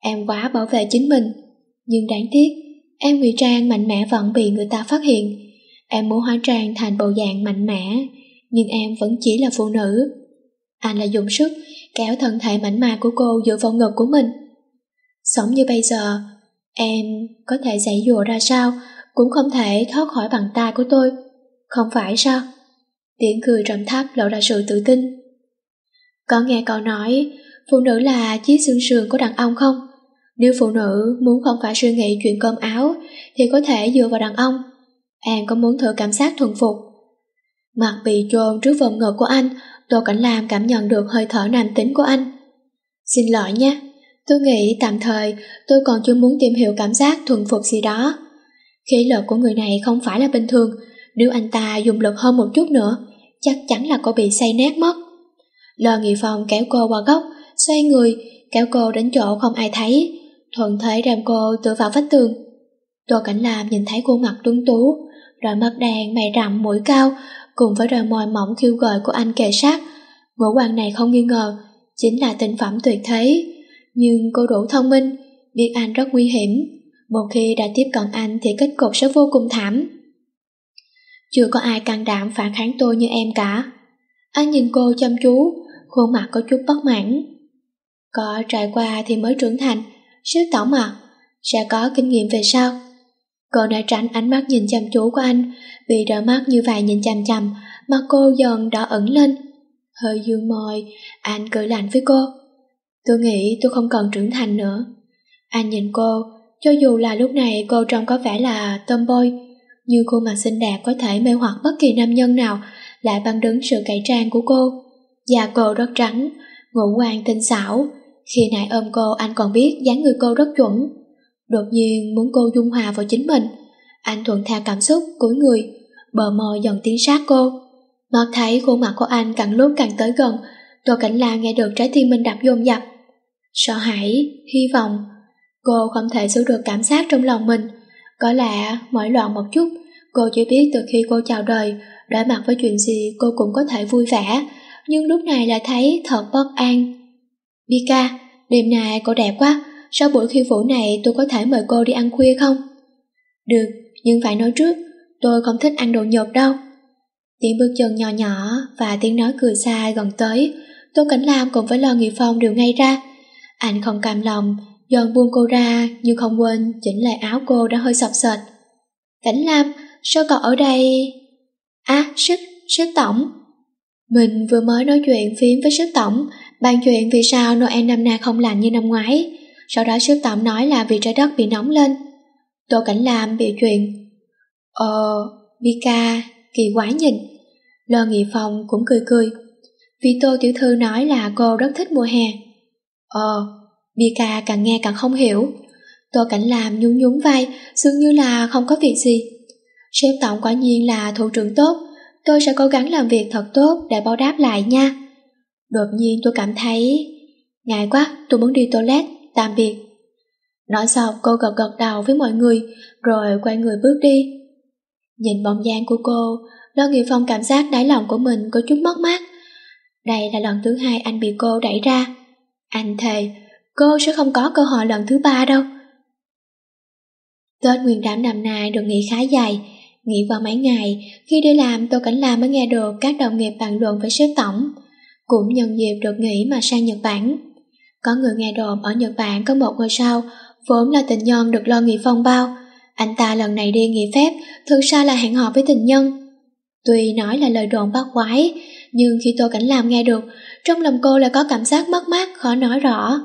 Em quá bảo vệ chính mình, nhưng đáng tiếc, em ngụy trang mạnh mẽ vẫn bị người ta phát hiện. Em muốn hóa trang thành bộ dạng mạnh mẽ, nhưng em vẫn chỉ là phụ nữ. Anh là dùng sức kéo thân thể mảnh mai của cô dựa vào ngực của mình. Sống như bây giờ, em có thể dạy dùa ra sao cũng không thể thoát khỏi bàn tay của tôi. Không phải sao? Tiếng cười trầm thấp lộ ra sự tự tin. Có nghe cậu nói phụ nữ là chiếc xương sườn của đàn ông không? Nếu phụ nữ muốn không phải suy nghĩ chuyện cơm áo thì có thể dựa vào đàn ông. An có muốn thử cảm giác thuần phục. Mặt bị trồn trước vòng ngực của anh, Tô Cảnh Lam cảm nhận được hơi thở nam tính của anh. Xin lỗi nha, tôi nghĩ tạm thời tôi còn chưa muốn tìm hiểu cảm giác thuần phục gì đó. Khí lực của người này không phải là bình thường, nếu anh ta dùng lực hơn một chút nữa, chắc chắn là cô bị say nát mất. Lò Nghị Phong kéo cô qua góc, xoay người, kéo cô đến chỗ không ai thấy, thuận thế đem cô tựa vào vách tường. Tô Cảnh Lam nhìn thấy khuôn mặt tuấn tú, đôi mắt đen, mày rậm, mũi cao, cùng với đôi môi mỏng khiêu gợi của anh kề sát. Ngũ quan này không nghi ngờ, chính là tình phẩm tuyệt thế. Nhưng cô đủ thông minh, biết anh rất nguy hiểm. Một khi đã tiếp cận anh thì kết cục sẽ vô cùng thảm. Chưa có ai can đảm phản kháng tôi như em cả. Anh nhìn cô chăm chú, khuôn mặt có chút bất mãn. Có trải qua thì mới trưởng thành, sếp tổng à, sẽ có kinh nghiệm về sau. Cô đã tránh ánh mắt nhìn chăm chú của anh, vì đôi mắt như vậy nhìn chằm chằm mà cô dần đỏ ẩn lên. Hơi dương môi, anh cười lạnh với cô. Tôi nghĩ tôi không cần trưởng thành nữa. Anh nhìn cô, cho dù là lúc này cô trông có vẻ là tomboy, nhưng khuôn mặt xinh đẹp có thể mê hoặc bất kỳ nam nhân nào lại bằng đứng sự cải trang của cô. Da cô rất trắng, ngũ quan tinh xảo. Khi nãy ôm cô anh còn biết dáng người cô rất chuẩn. Đột nhiên muốn cô dung hòa vào chính mình. Anh thuận theo cảm xúc, cúi người, bờ môi dần tiến sát cô. Mắt thấy khuôn mặt của anh càng lúc càng tới gần, Tô Cảnh Lan nghe được trái tim mình đập dồn dập. Sợ hãi, hy vọng, cô không thể giữ được cảm giác trong lòng mình. Có lẽ mỗi loạn một chút, cô chỉ biết từ khi cô chào đời, đối mặt với chuyện gì cô cũng có thể vui vẻ, nhưng lúc này lại thấy thật bất an. Bika, đêm nay cô đẹp quá, sau buổi khiêu vũ này tôi có thể mời cô đi ăn khuya không? Được, nhưng phải nói trước, tôi không thích ăn đồ nhột đâu. Tiếng bước chân nhỏ nhỏ và tiếng nói cười xa gần tới, Tô Cảnh Lam cùng với Lò Nghị Phong đều ngay ra. Anh không cam lòng, dần buông cô ra nhưng không quên chỉnh lại áo cô đã hơi sập sệt. Cảnh Lam, sao cậu ở đây? À, sức, sức tổng. Mình vừa mới nói chuyện phím với sức tổng, bàn chuyện vì sao Noel năm nay không lạnh như năm ngoái. Sau đó sức tổng nói là vì trái đất bị nóng lên. Tô Cảnh Lam bị chuyện. Ờ, Vika, kỳ quái nhìn. Lo Nghị Phong cũng cười cười. Vì Tô Tiểu Thư nói là cô rất thích mùa hè. Ờ, Vika càng nghe càng không hiểu. Tô Cảnh Lam nhún nhún vai, dường như là không có việc gì. Sếp tổng quả nhiên là thủ trưởng tốt, tôi sẽ cố gắng làm việc thật tốt để báo đáp lại nha. Đột nhiên tôi cảm thấy... Ngại quá, tôi muốn đi toilet, tạm biệt. Nói xong cô gật gật đầu với mọi người, rồi quay người bước đi. Nhìn bóng dáng của cô, Lo Nghị Phong cảm giác đáy lòng của mình có chút mất mát. Đây là lần thứ hai anh bị cô đẩy ra. Anh thề, cô sẽ không có cơ hội lần thứ ba đâu. Tết nguyên đám năm nay được nghỉ khá dài, nghỉ vào mấy ngày, khi đi làm tôi Cảnh làm mới nghe được các đồng nghiệp bàn luận với sếp tổng. Cũng nhân dịp được nghỉ mà sang Nhật Bản. Có người nghe đồn ở Nhật Bản có một ngôi sao, vốn là tình nhân được lo nghỉ phong bao. Anh ta lần này đi nghỉ phép, thực ra là hẹn hò với tình nhân. Tuy nói là lời đồn bác quái, nhưng khi Tô Cảnh Lam nghe được, trong lòng cô lại có cảm giác mất mát khó nói rõ.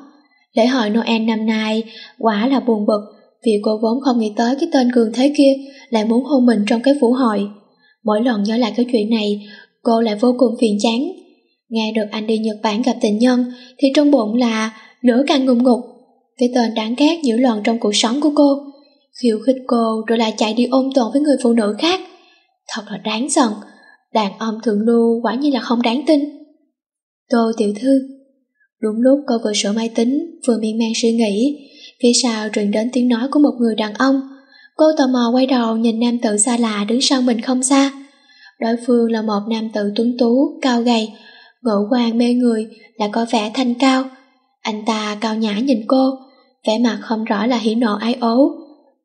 Lễ hội Noel năm nay quả là buồn bực, vì cô vốn không nghĩ tới cái tên cường thế kia lại muốn hôn mình trong cái phủ hội. Mỗi lần nhớ lại cái chuyện này, cô lại vô cùng phiền chán. Nghe được anh đi Nhật Bản gặp tình nhân thì trong bụng là nửa càng ngùng ngục. Cái tên đáng ghét nhiễu loạn trong cuộc sống của cô. Khiêu khích cô rồi lại chạy đi ôm tồn với người phụ nữ khác. Thật là đáng giận. Đàn ông thượng lưu quả nhiên là không đáng tin. Tô tiểu thư Đúng lúc cô vừa sửa máy tính, vừa miên man suy nghĩ, phía sau truyền đến tiếng nói của một người đàn ông. Cô tò mò quay đầu nhìn nam tử xa lạ đứng sau mình không xa. Đối phương là một nam tử tuấn tú, cao gầy, ngũ quan mê người, lại có vẻ thanh cao. Anh ta cao nhã nhìn cô, vẻ mặt không rõ là hỉ nộ ai ố.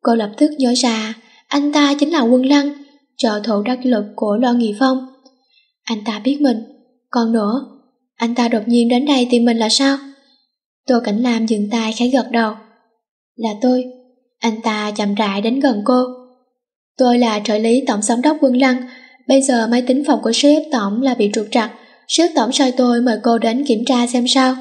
Cô lập tức nhớ ra, anh ta chính là quân lăng, trợ thủ đắc lực của Lo Nghị Phong. Anh ta biết mình, còn nữa, anh ta đột nhiên đến đây tìm mình là sao? Tô Cảnh Lam dừng tay khẽ gật đầu. Là tôi. Anh ta chậm rãi đến gần cô. Tôi là trợ lý tổng giám đốc quân lăng, bây giờ máy tính phòng của sếp tổng là bị trục trặc, sếp tổng sai tôi mời cô đến kiểm tra xem sao.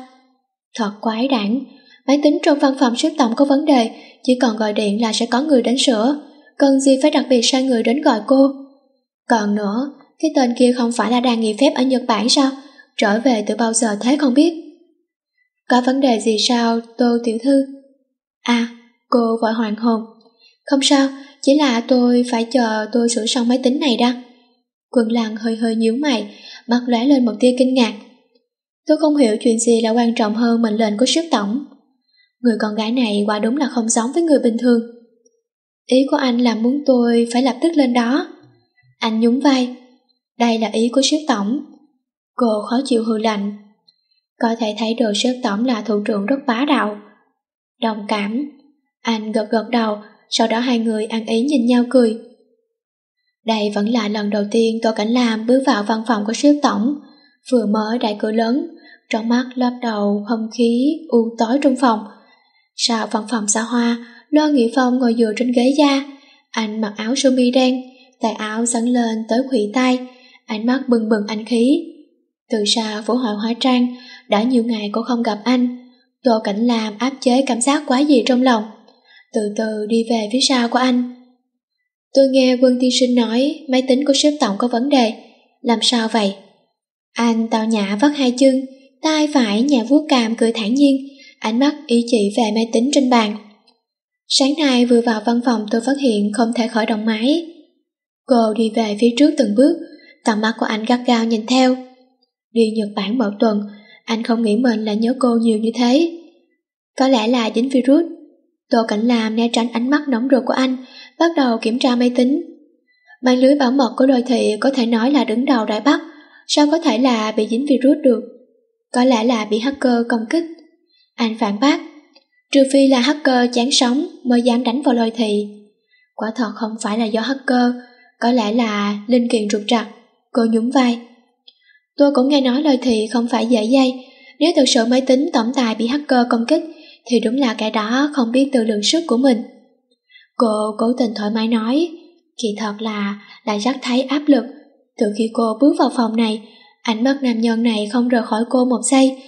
Thật quái đản, máy tính trong văn phòng sếp tổng có vấn đề, chỉ còn gọi điện là sẽ có người đến sửa. cần gì phải đặc biệt sai người đến gọi cô. Còn nữa, cái tên kia không phải là đang nghỉ phép ở Nhật Bản sao? Trở về từ bao giờ thế không biết. Có vấn đề gì sao, Tô Tiểu Thư? À, cô vội hoàng hồn. Không sao, chỉ là tôi phải chờ tôi sửa xong máy tính này đã. Quân Lăng hơi hơi nhíu mày, mắt lóe lên một tia kinh ngạc. Tôi không hiểu chuyện gì là quan trọng hơn mệnh lệnh của sức tổng. Người con gái này quả đúng là không giống với người bình thường. Ý của anh là muốn tôi phải lập tức lên đó. Anh nhún vai. Đây là ý của sếp tổng. Cô khó chịu hư lạnh. Có thể thấy được sếp tổng là thủ trưởng rất bá đạo. Đồng cảm. Anh gật gật đầu, sau đó hai người ăn ý nhìn nhau cười. Đây vẫn là lần đầu tiên Tô Cảnh Lam bước vào văn phòng của sếp tổng. Vừa mở đại cửa lớn, trong mắt lấp đầu không khí u tối trong phòng. Sau văn phòng xa hoa, Lo Nghị Phong ngồi dựa trên ghế da. Anh mặc áo sơ mi đen, tay áo sắn lên tới khuỷu tay, ánh mắt bừng bừng anh khí. Từ xa phố hội hóa trang, đã nhiều ngày cô không gặp anh. Tô Cảnh Lam áp chế cảm giác quá gì trong lòng. Từ từ đi về phía sau của anh. Tôi nghe Quân Tiên Sinh nói máy tính của sếp tổng có vấn đề. Làm sao vậy? Anh tào nhã vắt hai chân, tay phải nhà vuốt càm cười thản nhiên, ánh mắt ý chỉ về máy tính trên bàn. Sáng nay vừa vào văn phòng tôi phát hiện không thể khởi động máy. Cô đi về phía trước từng bước, tầm mắt của anh gắt gao nhìn theo. Đi Nhật Bản một tuần, anh không nghĩ mình là nhớ cô nhiều như thế. Có lẽ là dính virus. Tô Cảnh Làm né tránh ánh mắt nóng rực của anh, bắt đầu kiểm tra máy tính. Mạng lưới bảo mật của đôi thị có thể nói là đứng đầu Đại Bắc, sao có thể là bị dính virus được? Có lẽ là bị hacker công kích. Anh phản bác, trừ phi là hacker chán sống mới dám đánh vào lôi thị. Quả thật không phải là do hacker, có lẽ là linh kiện trục trặc. Cô nhún vai. Tôi cũng nghe nói lôi thị không phải dễ dây, nếu thực sự máy tính tổng tài bị hacker công kích thì đúng là kẻ đó không biết tự lượng sức của mình. Cô cố tình thoải mái nói, kỳ thật là lại rất thấy áp lực. Từ khi cô bước vào phòng này, ánh mắt nam nhân này không rời khỏi cô một giây,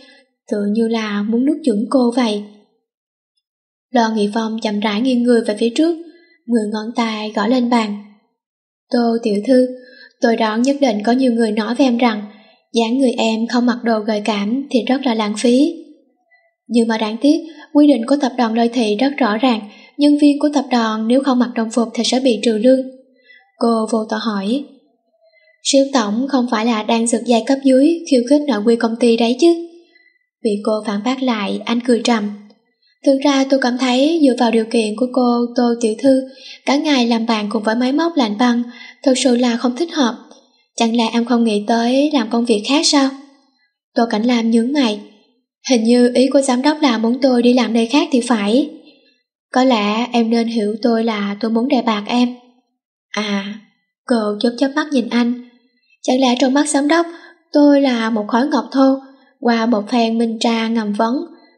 tự như là muốn nuốt chửng cô vậy. Lo Nghị Phong chậm rãi nghiêng người về phía trước, mười ngón tay gõ lên bàn. Tô tiểu thư, tôi đoán nhất định có nhiều người nói với em rằng dáng người em không mặc đồ gợi cảm thì rất là lãng phí. Nhưng mà đáng tiếc, quy định của tập đoàn Lợi Thị rất rõ ràng, nhân viên của tập đoàn nếu không mặc đồng phục thì sẽ bị trừ lương. Cô vô tỏ hỏi. Siêu tổng không phải là đang giật dây cấp dưới khiêu khích nội quy công ty đấy chứ? Bị cô phản bác lại, anh cười trầm. Thực ra tôi cảm thấy dựa vào điều kiện của cô Tô Tiểu Thư, cả ngày làm bạn cùng với máy móc lạnh băng, thực sự là không thích hợp. Chẳng lẽ em không nghĩ tới làm công việc khác sao? Tô Cảnh Lam nhướng mày. Hình như ý của giám đốc là muốn tôi đi làm nơi khác thì phải. Có lẽ em nên hiểu tôi là tôi muốn đề bạc em. À, cô chớp chớp mắt nhìn anh. Chẳng lẽ trong mắt giám đốc tôi là một khói ngọc thô, qua một phen minh tra ngầm vấn,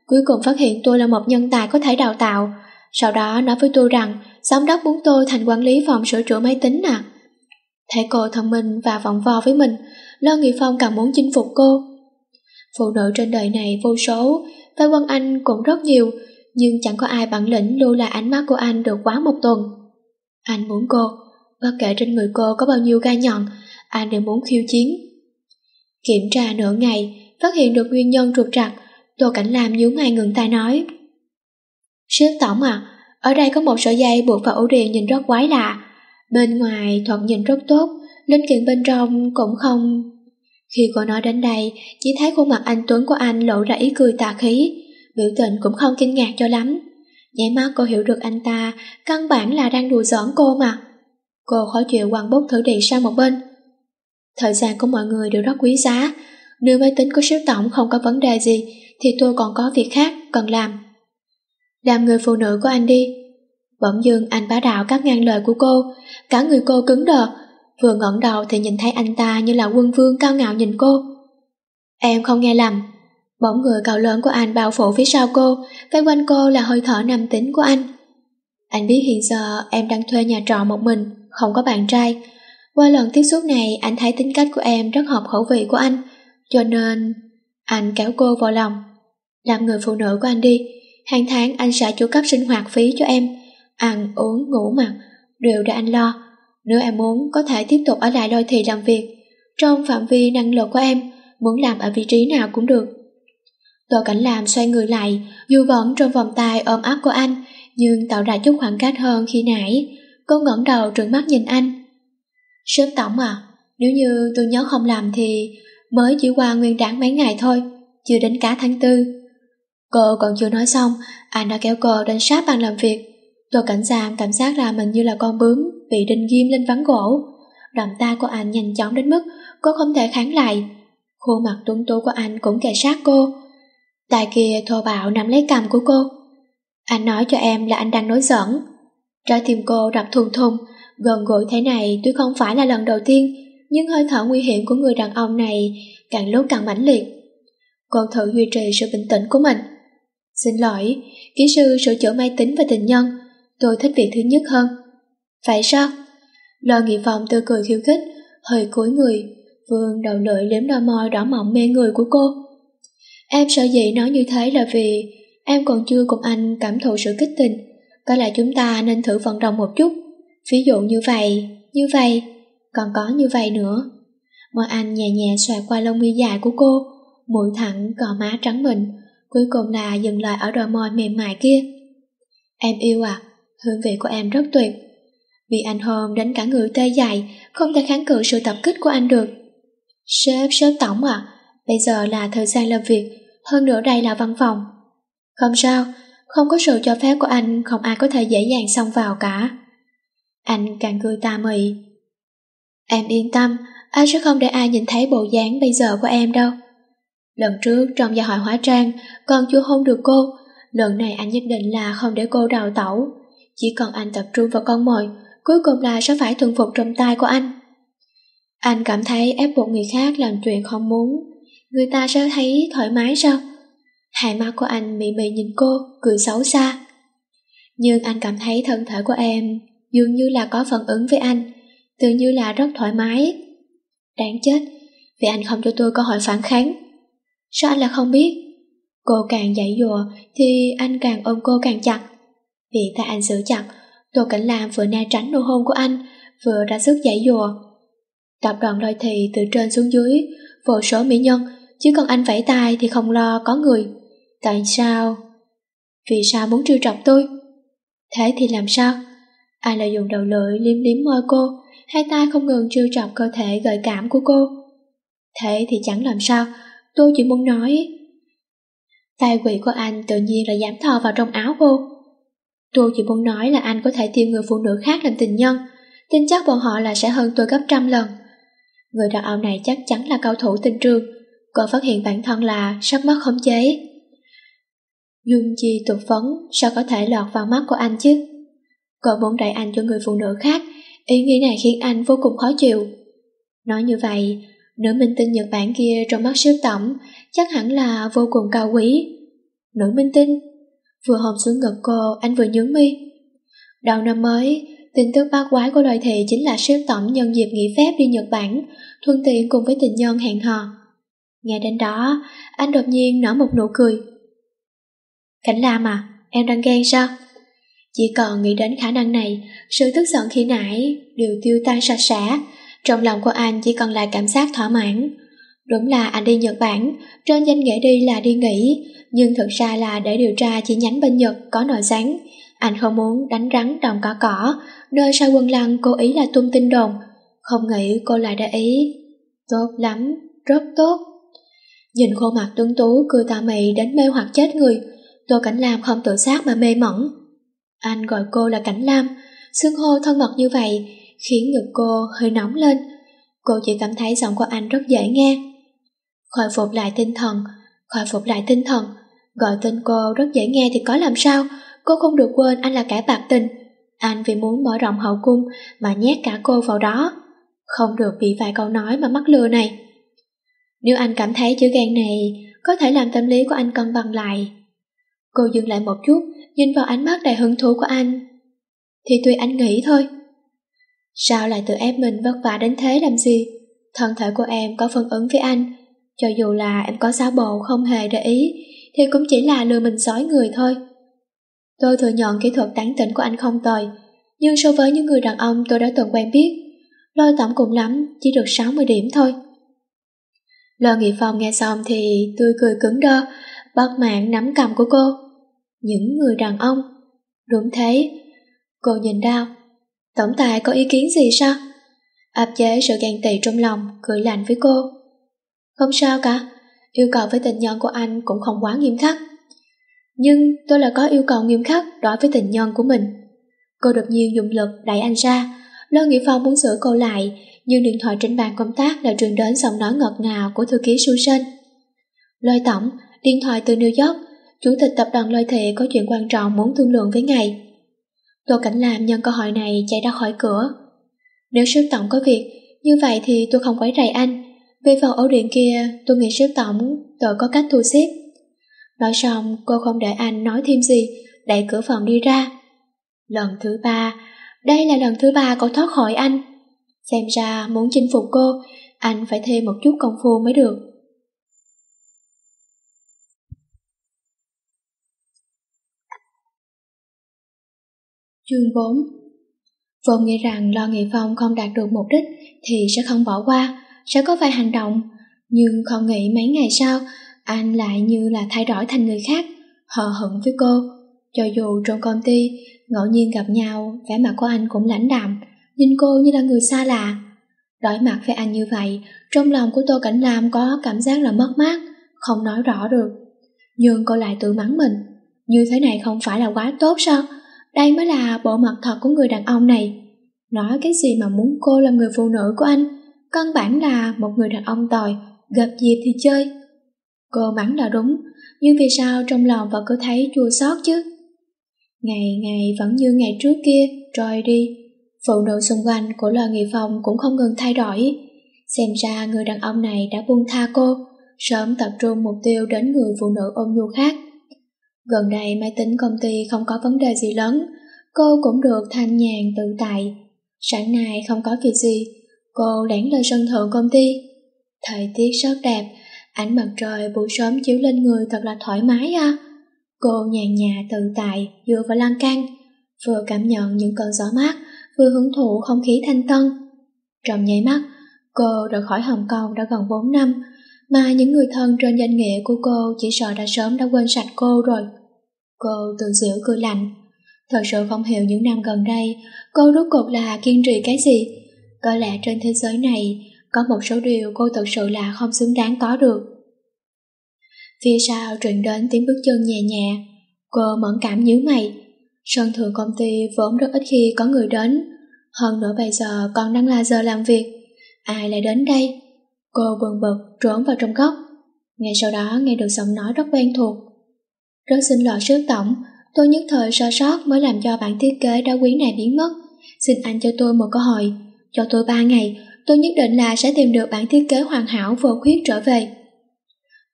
cuối cùng phát hiện tôi là một nhân tài có thể đào tạo, sau đó nói với tôi rằng giám đốc muốn tôi thành quản lý phòng sửa chữa máy tính à. Thấy cô thông minh và vòng vo với mình, Lo Nghị Phong càng muốn chinh phục cô. Phụ nữ trên đời này vô số, với quân anh cũng rất nhiều, nhưng chẳng có ai bản lĩnh lưu lại ánh mắt của anh được quá một tuần. Anh muốn cô, bất kể trên người cô có bao nhiêu gai nhọn, anh đều muốn khiêu chiến. Kiểm tra nửa ngày, phát hiện được nguyên nhân trục trặc, Tô Cảnh Lam nhíu mày ngừng tay nói. Sếp tổng à, ở đây có một sợi dây buộc vào ổ điện nhìn rất quái lạ. Bên ngoài thoạt nhìn rất tốt, linh kiện bên trong cũng không... Khi cô nói đến đây, chỉ thấy khuôn mặt anh Tuấn của anh lộ ra ý cười tà khí, biểu tình cũng không kinh ngạc cho lắm. Nhảy mắt cô hiểu được anh ta, căn bản là đang đùa giỡn cô mà. Cô khó chịu quăng bút thử điện sang một bên. Thời gian của mọi người đều rất quý giá, nếu máy tính của siêu tổng không có vấn đề gì, thì tôi còn có việc khác cần làm. Làm người phụ nữ của anh đi. Bỗng dưng anh bá đạo cắt ngang lời của cô, cả người cô cứng đờ, vừa ngẩng đầu thì nhìn thấy anh ta như là quân vương cao ngạo nhìn cô. Em không nghe lầm, bỗng người cao lớn của anh bao phủ phía sau cô, vây quanh cô là hơi thở nam tính của anh. Anh biết hiện giờ em đang thuê nhà trọ một mình, không có bạn trai. Qua lần tiếp xúc này anh thấy tính cách của em rất hợp khẩu vị của anh, cho nên anh kéo cô vào lòng. Làm người phụ nữ của anh đi, hàng tháng anh sẽ chu cấp sinh hoạt phí cho em, ăn, uống, ngủ mặc, đều để anh lo. Nếu em muốn có thể tiếp tục ở lại lôi thị làm việc, trong phạm vi năng lực của em, muốn làm ở vị trí nào cũng được. Tô Cảnh Làm xoay người lại, dù vẫn trong vòng tay ôm áp của anh, nhưng tạo ra chút khoảng cách hơn khi nãy. Cô ngẩng đầu trừng mắt nhìn anh. Sếp tổng à, nếu như tôi nhớ không làm thì mới chỉ qua nguyên đáng mấy ngày thôi, chưa đến cả tháng tư. Cô còn chưa nói xong, anh đã kéo cô đến sát bàn làm việc. Tô cảnh giam cảm giác là mình như là con bướm bị đinh ghim lên ván gỗ. Động ta của anh nhanh chóng đến mức cô không thể kháng lại. Khuôn mặt tuấn tú của anh cũng kề sát cô. Tài kia thô bạo nắm lấy cầm của cô. Anh nói cho em là anh đang nói giỡn. Trái tim cô đập thùng thùng, gần gũi thế này tuy không phải là lần đầu tiên, nhưng hơi thở nguy hiểm của người đàn ông này càng lúc càng mãnh liệt. Cô thử duy trì sự bình tĩnh của mình. Xin lỗi, kỹ sư sửa chữa máy tính và tình nhân, tôi thích việc thứ nhất hơn. Vậy sao? Lo nghị phòng tươi cười khiêu khích, hơi cúi người, vương đầu lưỡi liếm đôi môi đỏ mọng mê người của cô. Em sợ dĩ nói như thế là vì em còn chưa cùng anh cảm thụ sự kích tình, có lẽ chúng ta nên thử vận động một chút. Ví dụ như vậy, như vậy, còn có như vậy nữa. Môi anh nhẹ nhẹ xoạt qua lông mi dài của cô, mũi thẳng, cò má trắng mình, cuối cùng là dừng lại ở đôi môi mềm mại kia. Em yêu à, hương vị của em rất tuyệt. Vì anh hôm đến cả người tê dại, không thể kháng cự sự tập kích của anh được. Sếp, sếp tổng à, bây giờ là thời gian làm việc, hơn nữa đây là văn phòng. Không sao, không có sự cho phép của anh không ai có thể dễ dàng xông vào cả. Anh càng cười tà mị. Em yên tâm, anh sẽ không để ai nhìn thấy bộ dáng bây giờ của em đâu. Lần trước trong gia hội hóa trang còn chưa hôn được cô, lần này anh nhất định là không để cô đào tẩu. Chỉ cần anh tập trung vào con mồi, cuối cùng là sẽ phải thuần phục trong tay của anh. Anh cảm thấy ép buộc người khác làm chuyện không muốn, người ta sẽ thấy thoải mái sao? Hai mắt của anh mị mị nhìn cô, cười xấu xa. Nhưng anh cảm thấy thân thể của em dường như là có phản ứng với anh, tự như là rất thoải mái. Đáng chết, vì anh không cho tôi cơ hội phản kháng. Sao anh là không biết? Cô càng dạy dùa thì anh càng ôm cô càng chặt. Vì tay anh giữ chặt, Tô Cảnh Lam vừa né tránh nụ hôn của anh, vừa ra sức giải dùa. Tập đoàn lôi thị từ trên xuống dưới, vô số mỹ nhân, chứ còn anh vẫy tay thì không lo có người. Tại sao? Vì sao muốn trêu chọc tôi? Thế thì làm sao? anh lại dùng đầu lưỡi liếm liếm môi cô, hai tay không ngừng trêu chọc cơ thể gợi cảm của cô. Thế thì chẳng làm sao, tôi chỉ muốn nói. Tay quỷ của anh tự nhiên là dám thò vào trong áo cô. Tôi chỉ muốn nói là anh có thể tìm người phụ nữ khác làm tình nhân, tin chắc bọn họ là sẽ hơn tôi gấp trăm lần. Người đàn ông này chắc chắn là cao thủ tình trường, còn phát hiện bản thân là sắp mất khống chế. Dung chi tục phấn sao có thể lọt vào mắt của anh chứ? Cô muốn đẩy anh cho người phụ nữ khác, ý nghĩ này khiến anh vô cùng khó chịu. Nói như vậy, nữ minh tinh Nhật Bản kia trong mắt siêu tổng chắc hẳn là vô cùng cao quý. Nữ minh tinh, vừa hồng xuống ngực cô, anh vừa nhướng mi. Đầu năm mới, tin tức bát quái của đời thị chính là siêu tổng nhân dịp nghỉ phép đi Nhật Bản, thuận tiện cùng với tình nhân hẹn hò. Nghe đến đó, anh đột nhiên nở một nụ cười. Cảnh Lam à, em đang ghen sao? Chỉ còn nghĩ đến khả năng này, sự tức giận khi nãy đều tiêu tan sạch sẽ. Trong lòng của anh chỉ còn lại cảm giác thỏa mãn. Đúng là anh đi Nhật Bản, trên danh nghĩa đi là đi nghỉ, nhưng thực ra là để điều tra chi nhánh bên Nhật có nội gián. Anh không muốn đánh rắn đồng cỏ cỏ, nơi sao quân lăng cố ý là tung tin đồn. Không nghĩ cô lại để ý. Tốt lắm, rất tốt. Nhìn khuôn mặt tuấn tú cười tà mị đến mê hoặc chết người, Tô Cảnh Lam không tự giác mà mê mẩn. Anh gọi cô là Cảnh Lam, xưng hô thân mật như vậy khiến ngực cô hơi nóng lên. Cô chỉ cảm thấy giọng của anh rất dễ nghe. Khôi phục lại tinh thần, khôi phục lại tinh thần. Gọi tên cô rất dễ nghe thì có làm sao, cô không được quên anh là kẻ bạc tình. Anh vì muốn mở rộng hậu cung mà nhét cả cô vào đó. Không được bị vài câu nói mà mắc lừa này. Nếu anh cảm thấy chữ gan này có thể làm tâm lý của anh cân bằng lại. Cô dừng lại một chút, nhìn vào ánh mắt đầy hứng thú của anh. Thì tùy anh nghĩ thôi. Sao lại tự ép mình vất vả đến thế làm gì? Thân thể của em có phản ứng với anh. Cho dù là em có xáo bộ không hề để ý, thì cũng chỉ là lừa mình sói người thôi. Tôi thừa nhận kỹ thuật tán tỉnh của anh không tồi, nhưng so với những người đàn ông tôi đã từng quen biết, lôi tổng cùng lắm chỉ được 60 điểm thôi. Lơ Nghị Phong nghe xong thì tươi cười cứng đơ, bất mãn nắm cầm của cô. Những người đàn ông. Đúng thế. Cô nhìn đau. Tổng tài có ý kiến gì sao? Áp chế sự ghen tị trong lòng, cười lạnh với cô. Không sao cả, yêu cầu với tình nhân của anh cũng không quá nghiêm khắc. Nhưng tôi là có yêu cầu nghiêm khắc đối với tình nhân của mình. Cô đột nhiên dùng lực đẩy anh ra, Lô Nghị Phong muốn sửa cô lại, nhưng điện thoại trên bàn công tác lại truyền đến giọng nói ngọt ngào của thư ký Susan. Lôi tổng, điện thoại từ New York, chủ tịch tập đoàn Lôi Thị có chuyện quan trọng muốn thương lượng với ngài. Tô Cảnh Lam nhân cơ hội này chạy ra khỏi cửa. Nếu sếp tổng có việc, như vậy thì tôi không quấy rầy anh. Về phần ổ điện kia, tôi nghĩ sếp tổng tự có cách thu xếp. Nói xong, cô không để anh nói thêm gì, đẩy cửa phòng đi ra. Lần thứ ba, đây là lần thứ ba cậu thoát khỏi anh. Xem ra muốn chinh phục cô, anh phải thêm một chút công phu mới được. Chương 4 Vốn nghĩ rằng lo nghị phong không đạt được mục đích thì sẽ không bỏ qua, sẽ có vài hành động, nhưng không nghĩ mấy ngày sau anh lại như là thay đổi thành người khác, hờ hững với cô. Cho dù trong công ty, ngẫu nhiên gặp nhau, vẻ mặt của anh cũng lãnh đạm, nhìn cô như là người xa lạ. Đối mặt với anh như vậy, trong lòng của Tô Cảnh Lam có cảm giác là mất mát, không nói rõ được. Nhưng cô lại tự mắng mình, như thế này không phải là quá tốt sao? Đây mới là bộ mặt thật của người đàn ông này. Nói cái gì mà muốn cô là người phụ nữ của anh, căn bản là một người đàn ông tồi, gặp dịp thì chơi. Cô mắng là đúng, nhưng vì sao trong lòng vẫn cứ thấy chua xót chứ? Ngày ngày vẫn như ngày trước kia, rồi đi. Phụ nữ xung quanh của loài nghị phòng cũng không ngừng thay đổi. Xem ra người đàn ông này đã buông tha cô, sớm tập trung mục tiêu đến người phụ nữ ôm nhu khác. Gần đây máy tính công ty không có vấn đề gì lớn, cô cũng được thanh nhàn tự tại. Sáng nay không có việc gì, cô lẻn lên sân thượng công ty. Thời tiết rất đẹp, ánh mặt trời buổi sớm chiếu lên người thật là thoải mái à. Cô nhàn nhà tự tại dựa vào lan can, vừa cảm nhận những cơn gió mát, vừa hưởng thụ không khí thanh tân. Trong nháy mắt, cô rời khỏi Hồng Kông đã gần 4 năm, mà những người thân trên danh nghĩa của cô chỉ sợ đã sớm đã quên sạch cô rồi. Cô tự giễu cười lạnh. Thật sự không hiểu những năm gần đây, cô rốt cuộc là kiên trì cái gì. Có lẽ trên thế giới này, có một số điều cô thật sự là không xứng đáng có được. Phía sau truyền đến tiếng bước chân nhẹ nhẹ, cô mẫn cảm nhíu mày. Sân thượng công ty vốn rất ít khi có người đến, hơn nữa bây giờ còn đang là giờ làm việc. Ai lại đến đây? Cô bừng bực trốn vào trong góc. Ngay sau đó nghe được giọng nói rất quen thuộc. Rất xin lỗi sếp tổng, tôi nhất thời sơ sót mới làm cho bản thiết kế đá quý này biến mất. Xin anh cho tôi một cơ hội, cho tôi ba ngày, tôi nhất định là sẽ tìm được bản thiết kế hoàn hảo vô khuyết trở về.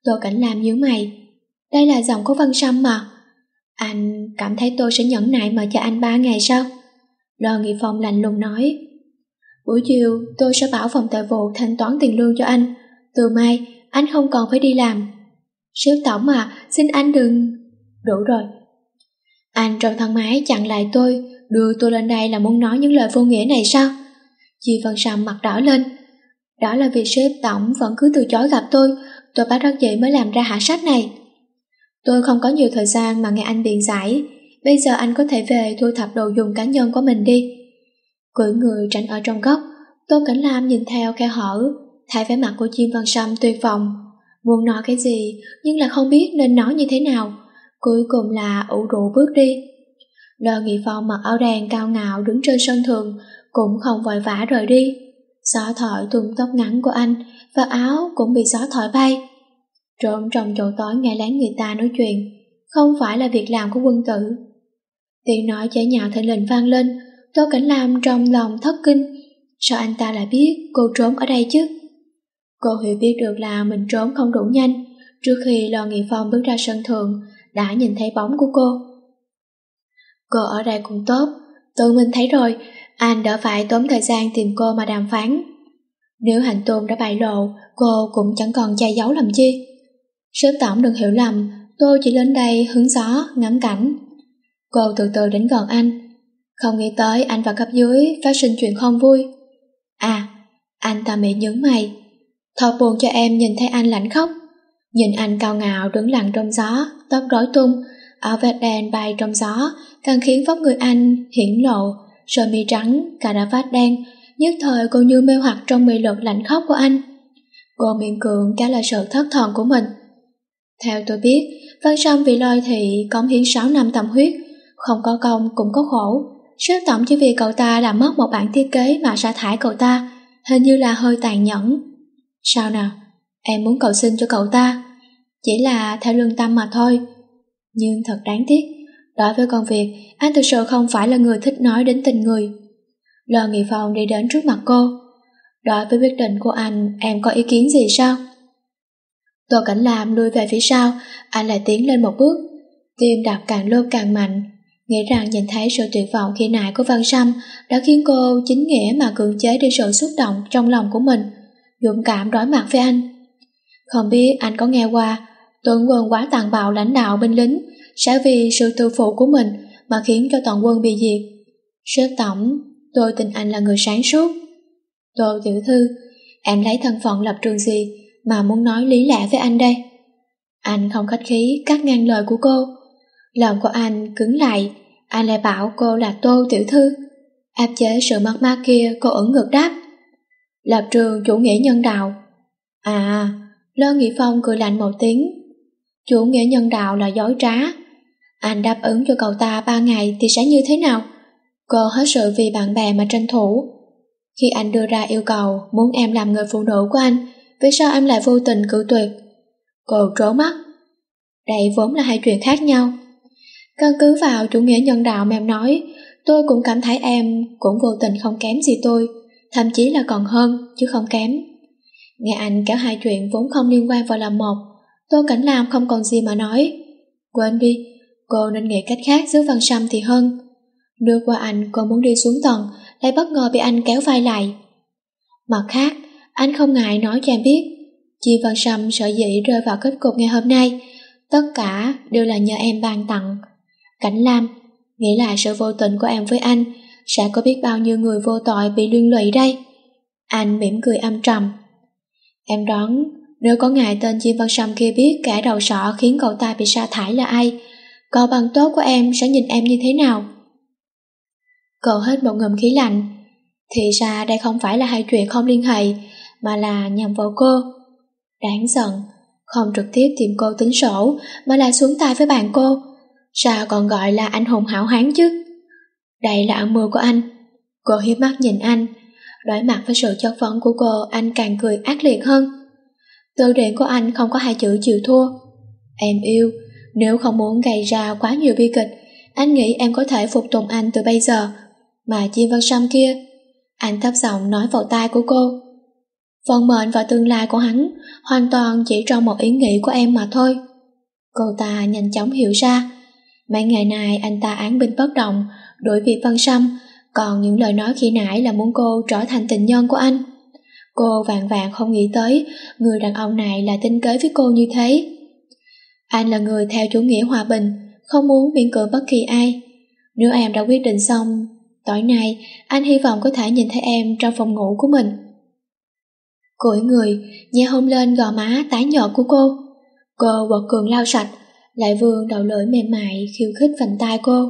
Tô Cảnh làm nhíu mày. Đây là giọng của Văn Sâm mà. Anh cảm thấy tôi sẽ nhẫn nại mà cho anh ba ngày sao? Lò Nghị Phong lạnh lùng nói. Buổi chiều tôi sẽ bảo phòng tài vụ thanh toán tiền lương cho anh. Từ mai anh không còn phải đi làm. Sếp tổng à, xin anh đừng... Đủ rồi. Anh trong thang máy chặn lại tôi, đưa tôi lên đây là muốn nói những lời vô nghĩa này sao? Chi Văn Sâm mặt đỏ lên. Đó là vì sếp tổng vẫn cứ từ chối gặp tôi, tôi bắt rất dậy mới làm ra hạ sách này. Tôi không có nhiều thời gian mà nghe anh biện giải, bây giờ anh có thể về thu thập đồ dùng cá nhân của mình đi. Cửi người tránh ở trong góc, Tô Cảnh Lam nhìn theo khe hở, thấy vẻ mặt của chim văn sâm tuyệt vọng. Muốn nói cái gì, nhưng là không biết nên nói như thế nào. Cuối cùng là ủ rũ bước đi. Lờ Nghị Phong mặc áo đen cao ngạo đứng trên sân thượng, cũng không vội vã rời đi. Gió thổi tung tóc ngắn của anh và áo cũng bị gió thổi bay. Trộm trong chỗ tối nghe lén người ta nói chuyện, không phải là việc làm của quân tử. Tiếng nói chế nhạo thịnh lình vang lên, Tô Cảnh Lam trong lòng thất kinh. Sao anh ta lại biết cô trốn ở đây chứ? Cô hiểu biết được là mình trốn không đủ nhanh, trước khi Lò Nghị Phong bước ra sân thượng, đã nhìn thấy bóng của cô. Cô ở đây cũng tốt, tự mình thấy rồi, anh đỡ phải tốn thời gian tìm cô mà đàm phán. Nếu hành tôn đã bại lộ, cô cũng chẳng còn che giấu làm chi. Sứ tổng đừng hiểu lầm, tôi chỉ lên đây hứng gió, ngắm cảnh. Cô từ từ đến gần anh. Không nghĩ tới anh và cấp dưới phát sinh chuyện không vui. À, anh ta mị nhớ mày. Thật buồn cho em nhìn thấy anh lạnh khóc. Nhìn anh cao ngạo đứng lặng trong gió, tóc rối tung, áo vest đen bay trong gió, càng khiến vóc người anh hiển lộ, sơ mi trắng, cà ra vát đen, nhất thời cô như mê hoặc trong mị lực lạnh khóc của anh. Cô miệng cường cả là sự thất thần của mình. Theo tôi biết, Văn Sâm vì lôi thị cống hiến 6 năm tâm huyết, không có công cũng có khổ. Sếp tổng chỉ vì cậu ta làm mất một bản thiết kế mà sa thải cậu ta, hình như là hơi tàn nhẫn. Sao nào, em muốn cầu xin cho cậu ta, chỉ là theo lương tâm mà thôi. Nhưng thật đáng tiếc, đối với công việc, anh thực sự không phải là người thích nói đến tình người. Lò Nghị Phong đi đến trước mặt cô. Đối với quyết định của anh, em có ý kiến gì sao? Tô Cảnh Lam lùi về phía sau, anh lại tiến lên một bước. Tim đập càng lúc càng mạnh, nghĩ rằng nhìn thấy sự tuyệt vọng khi nãy của Văn Sâm đã khiến cô chính nghĩa mà cưỡng chế đi sự xúc động trong lòng của mình, dũng cảm đối mặt với anh. Không biết anh có nghe qua, tuần quân quá tàn bạo lãnh đạo binh lính sẽ vì sự tự phụ của mình mà khiến cho toàn quân bị diệt. Sếp tổng, tôi tin anh là người sáng suốt. Tô tiểu thư, em lấy thân phận lập trường gì mà muốn nói lý lẽ với anh đây? Anh không khách khí cắt ngang lời của cô. Lòng của anh cứng lại, anh lại bảo cô là Tô tiểu thư. Áp chế sự mất mát kia cô ẩn ngược đáp. Lập trường chủ nghĩa nhân đạo. À, Lơ Nghị Phong cười lạnh một tiếng. Chủ nghĩa nhân đạo là dối trá. Anh đáp ứng cho cậu ta ba ngày thì sẽ như thế nào? Cô hết sự vì bạn bè mà tranh thủ. Khi anh đưa ra yêu cầu muốn em làm người phụ nữ của anh, vì sao em lại vô tình cự tuyệt? Cô trố mắt. Đây vốn là hai chuyện khác nhau. Căn cứ vào chủ nghĩa nhân đạo mà em nói, tôi cũng cảm thấy em cũng vô tình không kém gì tôi, thậm chí là còn hơn, chứ không kém. Nghe anh kéo hai chuyện vốn không liên quan vào làm một, tôi Cảnh làm không còn gì mà nói. Quên đi, cô nên nghĩ cách khác giữ Văn Sâm thì hơn. Đưa qua anh cô muốn đi xuống tầng, lại bất ngờ bị anh kéo vai lại. Mặt khác, anh không ngại nói cho em biết, Chi Văn Sâm sợ dĩ rơi vào kết cục ngày hôm nay, tất cả đều là nhờ em ban tặng. Cảnh Lam, nghĩ lại sự vô tình của em với anh, sẽ có biết bao nhiêu người vô tội bị liên lụy đây. Anh mỉm cười âm trầm. Em đoán, nếu có ngài tên Chi Văn Sâm kia biết kẻ đầu sọ khiến cậu ta bị sa thải là ai, cậu bằng tốt của em sẽ nhìn em như thế nào? Cậu hết một ngầm khí lạnh. Thì ra đây không phải là hai chuyện không liên hệ, mà là nhằm vào cô. Đáng giận, không trực tiếp tìm cô tính sổ, mà là xuống tay với bạn cô. Sao còn gọi là anh hùng hảo hán chứ? Đây là âm mưu của anh. Cô hiếp mắt nhìn anh. Đối mặt với sự chất vấn của cô, anh càng cười ác liệt hơn. Từ điển của anh không có hai chữ chịu thua. Em yêu, nếu không muốn gây ra quá nhiều bi kịch, anh nghĩ em có thể phục tùng anh từ bây giờ. Mà chim Văn Sâm kia, anh thấp giọng nói vào tai của cô. Vận mệnh và tương lai của hắn hoàn toàn chỉ trong một ý nghĩ của em mà thôi. Cô ta nhanh chóng hiểu ra. Mấy ngày nay anh ta án binh bất động, đuổi việc Văn Sâm, còn những lời nói khi nãy là muốn cô trở thành tình nhân của anh. Cô vạn vạn không nghĩ tới người đàn ông này là tinh kế với cô như thế. Anh là người theo chủ nghĩa hòa bình, không muốn miễn cưỡng bất kỳ ai. Nếu em đã quyết định xong, tối nay anh hy vọng có thể nhìn thấy em trong phòng ngủ của mình. Cỗi người, nhẹ hôn lên gò má tái nhợt của cô. Cô quật cường lau sạch, lại vương đầu lưỡi mềm mại khiêu khích vành tai cô.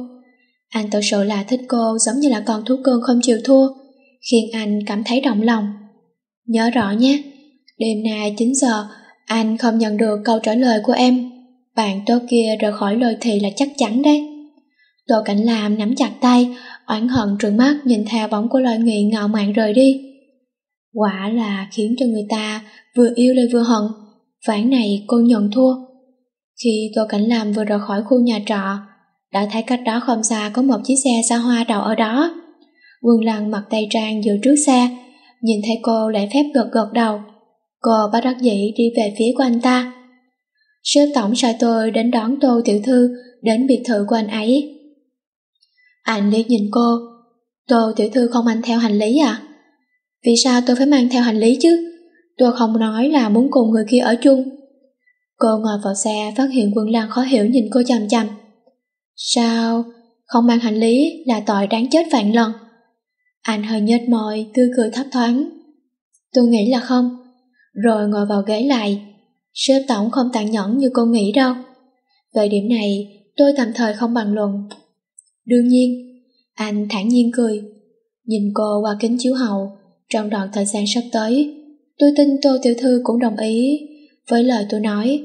Anh thật sự là thích cô giống như là con thú cưng không chịu thua, khiến anh cảm thấy động lòng. Nhớ rõ nhé, đêm nay 9 giờ, anh không nhận được câu trả lời của em. Bạn tôi kia rời khỏi lời thì là chắc chắn đấy. Tô Cảnh Lam nắm chặt tay, oán hận trừng mắt nhìn theo bóng của lời nghị ngạo mạn rời đi. Quả là khiến cho người ta vừa yêu lại vừa hận. Ván này cô nhận thua. Khi Tô Cảnh Lam vừa rời khỏi khu nhà trọ, đã thấy cách đó không xa có một chiếc xe xa hoa đậu ở đó. Vương Lăng mặc tay trang dựa trước xe, nhìn thấy cô lại phép gật gật đầu. Cô bắt đắc dĩ đi về phía của anh ta. Sếp tổng sai tôi đến đón tô tiểu thư đến biệt thự của anh ấy. Anh liếc nhìn cô. Tô tiểu thư không mang theo hành lý à? Vì sao tôi phải mang theo hành lý chứ? Tôi không nói là muốn cùng người kia ở chung. Cô ngồi vào xe phát hiện Quân Lan khó hiểu nhìn cô chằm chằm. Sao? không mang hành lý là tội đáng chết vạn lần. Anh hơi nhếch môi, tươi cười thấp thoáng. Tôi nghĩ là không. Rồi ngồi vào ghế lại. Sếp tổng không tàn nhẫn như cô nghĩ đâu. Về điểm này, tôi tạm thời không bằng luận. Đương nhiên, anh thản nhiên cười. Nhìn cô qua kính chiếu hậu, trong đoạn thời gian sắp tới, tôi tin Tô Tiểu Thư cũng đồng ý với lời tôi nói.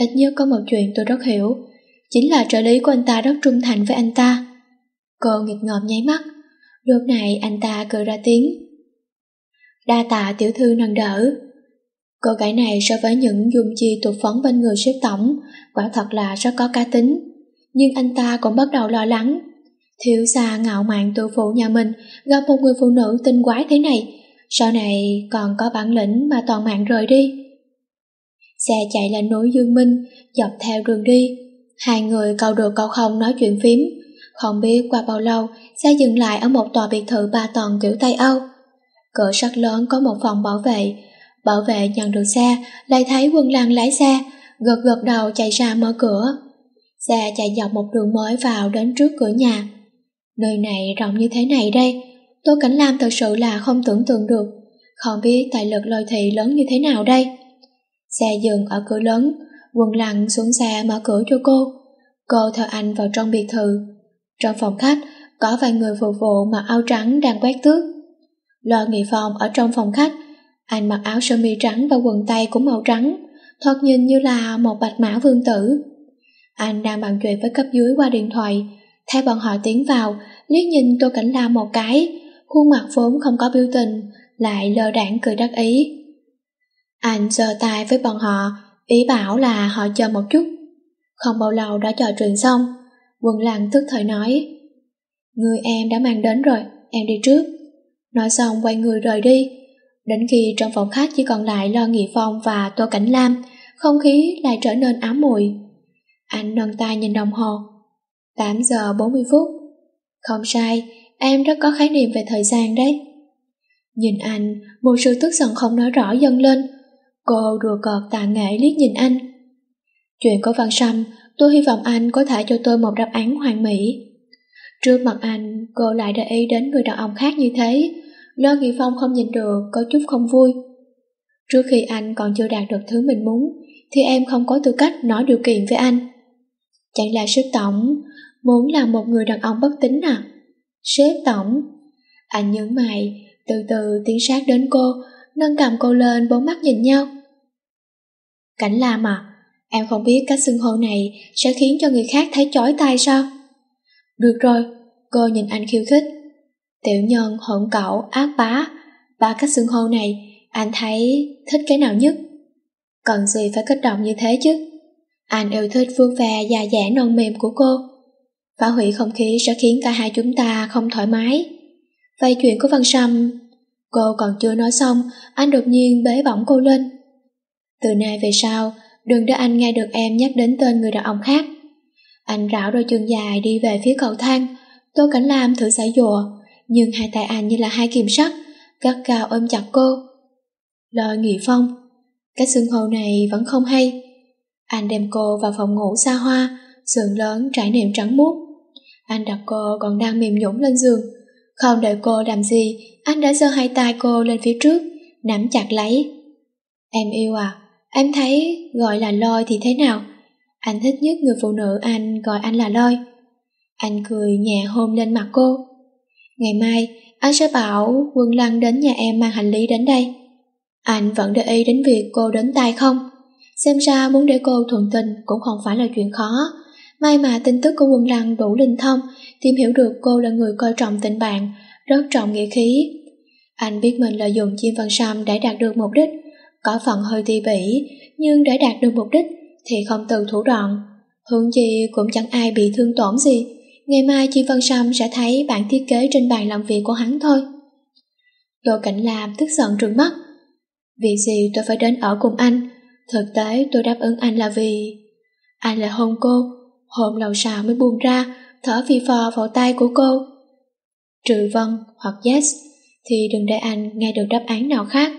Ít nhất có một chuyện tôi rất hiểu, chính là trợ lý của anh ta rất trung thành với anh ta. Cô nghịch ngợm nháy mắt, lúc này anh ta cười ra tiếng. Đa tạ tiểu thư nâng đỡ. Cô gái này so với những dung chi tụt phấn bên người sếp tổng, quả thật là rất có cá tính. Nhưng anh ta cũng bắt đầu lo lắng. Thiếu gia ngạo mạn tự phụ nhà mình gặp một người phụ nữ tinh quái thế này, sau này còn có bản lĩnh mà toàn mạng rời đi. Xe chạy lên núi Dương Minh, dọc theo đường đi. Hai người câu được câu không nói chuyện phím. Không biết qua bao lâu, xe dừng lại ở một tòa biệt thự ba tầng kiểu Tây Âu. Cửa sắt lớn có một phòng bảo vệ. Bảo vệ nhận được xe, lại thấy quân lăng lái xe, gật gật đầu chạy ra mở cửa. Xe chạy dọc một đường mới vào đến trước cửa nhà. Nơi này rộng như thế này đây, Tô Cảnh Lam thật sự là không tưởng tượng được, không biết tài lực lôi thị lớn như thế nào đây. Xe dừng ở cửa lớn, quân lặng xuống xe mở cửa cho cô. Cô theo anh vào trong biệt thự. Trong phòng khách, có vài người phục vụ mặc áo trắng đang quét tước. Lò nghị phòng ở trong phòng khách, anh mặc áo sơ mi trắng và quần tây cũng màu trắng, thoạt nhìn như là một bạch mã vương tử. Anh đang bàn chuyện với cấp dưới qua điện thoại, thấy bọn họ tiến vào, liếc nhìn Tô Cảnh Lam một cái, khuôn mặt vốn không có biểu tình, lại lơ đảng cười đắc ý. Anh giơ tay với bọn họ, ý bảo là họ chờ một chút. Không bao lâu đã trò chuyện xong, quần làng tức thời nói, Người em đã mang đến rồi, em đi trước. Nói xong quay người rời đi. Đến khi trong phòng khách chỉ còn lại Lo Nghị Phong và Tô Cảnh Lam, không khí lại trở nên ám mùi. Anh nâng tay nhìn đồng hồ. 8 giờ 40 phút. Không sai, em rất có khái niệm về thời gian đấy. Nhìn anh, một sự tức giận không nói rõ dâng lên. Cô đùa cợt tạ nghệ liếc nhìn anh. Chuyện của Văn Sâm, tôi hy vọng anh có thể cho tôi một đáp án hoàn mỹ. Trước mặt anh, cô lại để ý đến người đàn ông khác như thế. Lô Nghị Phong không nhìn được, có chút không vui. Trước khi anh còn chưa đạt được thứ mình muốn, thì em không có tư cách nói điều kiện với anh. Chẳng là sếp tổng, muốn là một người đàn ông bất tính à? Sếp tổng. Anh nhớ mày, từ từ tiến sát đến cô, nâng cầm cô lên bốn mắt nhìn nhau. Cảnh Lam à, em không biết cách xưng hô này sẽ khiến cho người khác thấy chói tai sao? Được rồi, cô nhìn anh khiêu khích. Tiểu nhân, hỗn cẩu, ác bá, ba cách xưng hô này, anh thấy thích cái nào nhất? Cần gì phải kích động như thế chứ? Anh yêu thích vuốt ve già dẻ non mềm của cô. Phá hủy không khí sẽ khiến cả hai chúng ta không thoải mái. Vậy chuyện của Văn Sâm, cô còn chưa nói xong, anh đột nhiên bế bỏng cô lên. Từ nay về sau, đừng để anh nghe được em nhắc đến tên người đàn ông khác. Anh rảo đôi chân dài đi về phía cầu thang, Tô Cảnh Lam thử giải dùa, nhưng hai tay anh như là hai kiềm sắt, gắt gao ôm chặt cô. Lôi nghị phong, cái xương hô này vẫn không hay. Anh đem cô vào phòng ngủ xa hoa, giường lớn trải nệm trắng muốt. Anh đặt cô còn đang mềm nhũn lên giường. Không đợi cô làm gì, anh đã giơ hai tay cô lên phía trước, nắm chặt lấy. Em yêu à, em thấy gọi là lôi thì thế nào? Anh thích nhất người phụ nữ anh gọi anh là lôi. Anh cười nhẹ hôn lên mặt cô. Ngày mai, anh sẽ bảo Quân Lăng đến nhà em mang hành lý đến đây. Anh vẫn để ý đến việc cô đến tay không? Xem ra muốn để cô thuận tình cũng không phải là chuyện khó. May mà tin tức của quân lăng đủ linh thông, tìm hiểu được cô là người coi trọng tình bạn, rất trọng nghĩa khí. Anh biết mình lợi dụng chim văn sam để đạt được mục đích, có phần hơi ti bỉ, nhưng để đạt được mục đích thì không từ thủ đoạn. Hướng chi cũng chẳng ai bị thương tổn gì. Ngày mai chị Vân Sâm sẽ thấy bản thiết kế trên bàn làm việc của hắn thôi. Tô Cảnh Lam tức giận trừng mắt. Vì gì tôi phải đến ở cùng anh? Thực tế tôi đáp ứng anh là vì... Anh là hôn cô, hôn lâu sau mới buông ra, thở phì phò vào tay của cô. Trừ vân hoặc yes, thì đừng để anh nghe được đáp án nào khác.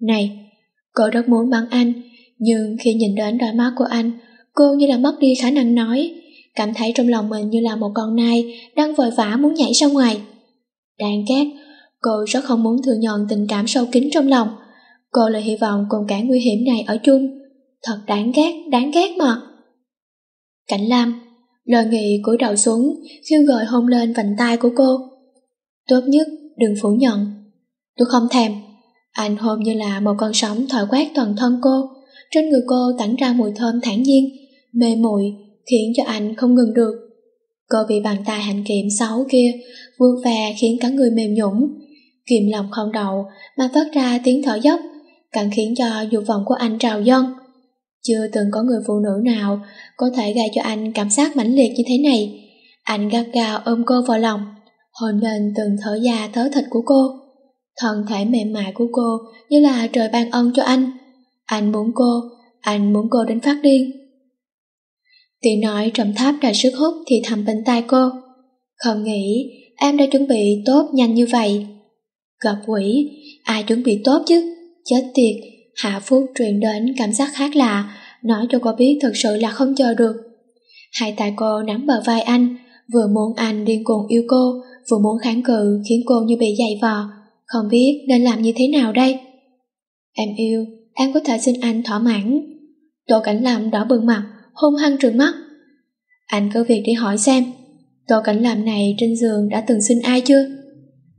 Này, cô rất muốn bắn anh, nhưng khi nhìn đến đôi mắt của anh, cô như là mất đi khả năng nói cảm thấy trong lòng mình như là một con nai đang vội vã muốn nhảy ra ngoài. Đáng ghét, cô rất không muốn thừa nhận tình cảm sâu kín trong lòng. Cô lại hy vọng cùng cả nguy hiểm này ở chung. Thật đáng ghét, đáng ghét mà. Cảnh Lam, lời nghị cúi đầu xuống, khiêu gợi hôn lên vành tay của cô. Tốt nhất, đừng phủ nhận. Tôi không thèm. Anh hôn như là một con sóng thổi quét toàn thân cô. Trên người cô tản ra mùi thơm thản nhiên, mê muội khiến cho anh không ngừng được. Cô bị bàn tay hành kiệm xấu kia vuốt ve khiến cả người mềm nhũng. Kiềm lòng không đậu mà phát ra tiếng thở dốc, càng khiến cho dục vọng của anh trào dâng. Chưa từng có người phụ nữ nào có thể gây cho anh cảm giác mãnh liệt như thế này. Anh gắt gao ôm cô vào lòng, hôn lên từng thở da thớ thịt của cô. Thân thể mềm mại của cô như là trời ban ân cho anh. Anh muốn cô, anh muốn cô đến phát điên. Tiếng nói trầm tháp đầy sức hút thì thầm bên tai cô. Không nghĩ em đã chuẩn bị tốt nhanh như vậy. Gặp quỷ, ai chuẩn bị tốt chứ? Chết tiệt, Hạ Phúc truyền đến cảm giác khác lạ, nói cho cô biết thật sự là không chờ được. Hai tay cô nắm bờ vai anh, vừa muốn anh điên cuồng yêu cô, vừa muốn kháng cự khiến cô như bị dày vò, không biết nên làm như thế nào đây. Em yêu, em có thể xin anh thỏa mãn. Tô Cảnh Lâm đỏ bừng mặt, hung hăng trừng mắt. Anh cứ việc đi hỏi xem, Tô Cảnh làm này trên giường đã từng xin ai chưa?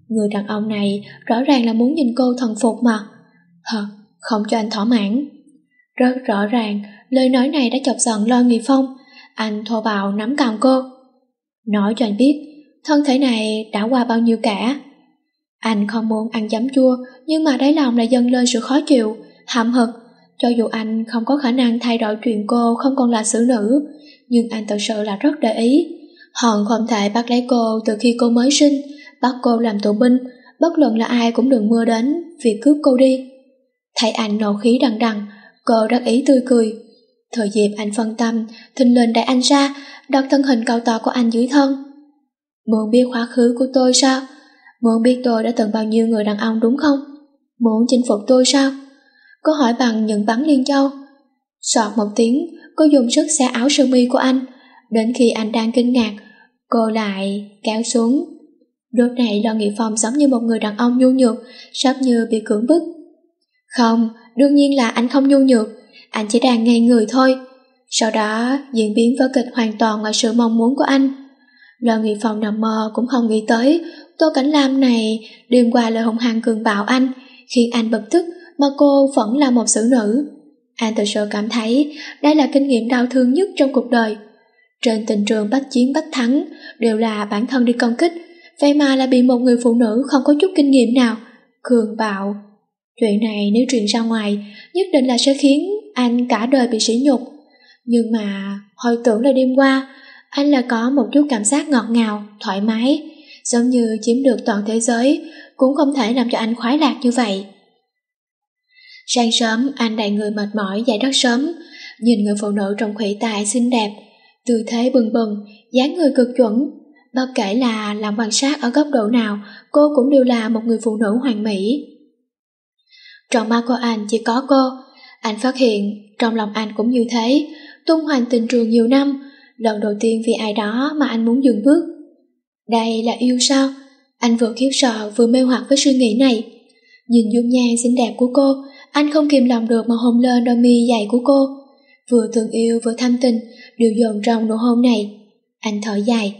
Người đàn ông này rõ ràng là muốn nhìn cô thần phục mà. Hờ, không cho anh thỏa mãn. Rất rõ ràng, lời nói này đã chọc giận lo nghi phong. Anh thô bạo nắm cằm cô. Nói cho anh biết, thân thể này đã qua bao nhiêu cả. Anh không muốn ăn giấm chua, nhưng mà đáy lòng lại dâng lên sự khó chịu, hậm hực. Cho dù anh không có khả năng thay đổi chuyện cô không còn là xử nữ, nhưng anh thật sự là rất để ý. Hòn không thể bắt lấy cô từ khi cô mới sinh, bắt cô làm tù binh, bất luận là ai cũng đừng mưa đến việc cướp cô đi. Thấy anh nổ khí đằng đằng, cô đắc ý tươi cười. Thời dịp anh phân tâm, thình lên đẩy anh ra, đặt thân hình cao to của anh dưới thân. Muốn biết quá khứ của tôi sao? Muốn biết tôi đã từng bao nhiêu người đàn ông đúng không? Muốn chinh phục tôi sao? Cô hỏi bằng những bắn liên châu. Sọt một tiếng, cô dùng sức xé áo sơ mi của anh. Đến khi anh đang kinh ngạc, cô lại kéo xuống. Đốt này Lo Nghị Phong giống như một người đàn ông nhu nhược, sắp như bị cưỡng bức. Không, đương nhiên là anh không nhu nhược, anh chỉ đang ngây người thôi. Sau đó, diễn biến vở kịch hoàn toàn ngoài sự mong muốn của anh. Lo Nghị Phong nằm mơ cũng không nghĩ tới, Tô Cảnh Lam này đêm qua lời hùng hăng cường bạo anh, khiến anh bực tức mà cô vẫn là một xử nữ. Anh thực sự cảm thấy đây là kinh nghiệm đau thương nhất trong cuộc đời. Trên tình trường bách chiến bách thắng đều là bản thân đi công kích, vậy mà là bị một người phụ nữ không có chút kinh nghiệm nào, cường bạo. Chuyện này nếu truyền ra ngoài, nhất định là sẽ khiến anh cả đời bị sỉ nhục. Nhưng mà hồi tưởng là đêm qua, anh là có một chút cảm giác ngọt ngào, thoải mái, giống như chiếm được toàn thế giới, cũng không thể làm cho anh khoái lạc như vậy. Sáng sớm, anh đầy người mệt mỏi dậy rất sớm, nhìn người phụ nữ trong khủy tài xinh đẹp, tư thế bừng bừng, dáng người cực chuẩn. Bất kể là làm quan sát ở góc độ nào, cô cũng đều là một người phụ nữ hoàn mỹ. Trong mắt của anh chỉ có cô, anh phát hiện trong lòng anh cũng như thế, tung hoành tình trường nhiều năm, lần đầu tiên vì ai đó mà anh muốn dừng bước. Đây là yêu sao? Anh vừa khiếp sợ vừa mê hoặc với suy nghĩ này. Nhìn dung nhan xinh đẹp của cô, anh không kìm lòng được mà hôn lên đôi mi dày của cô. Vừa thương yêu vừa thăm tình, đều dồn trong nụ hôn này. Anh thở dài.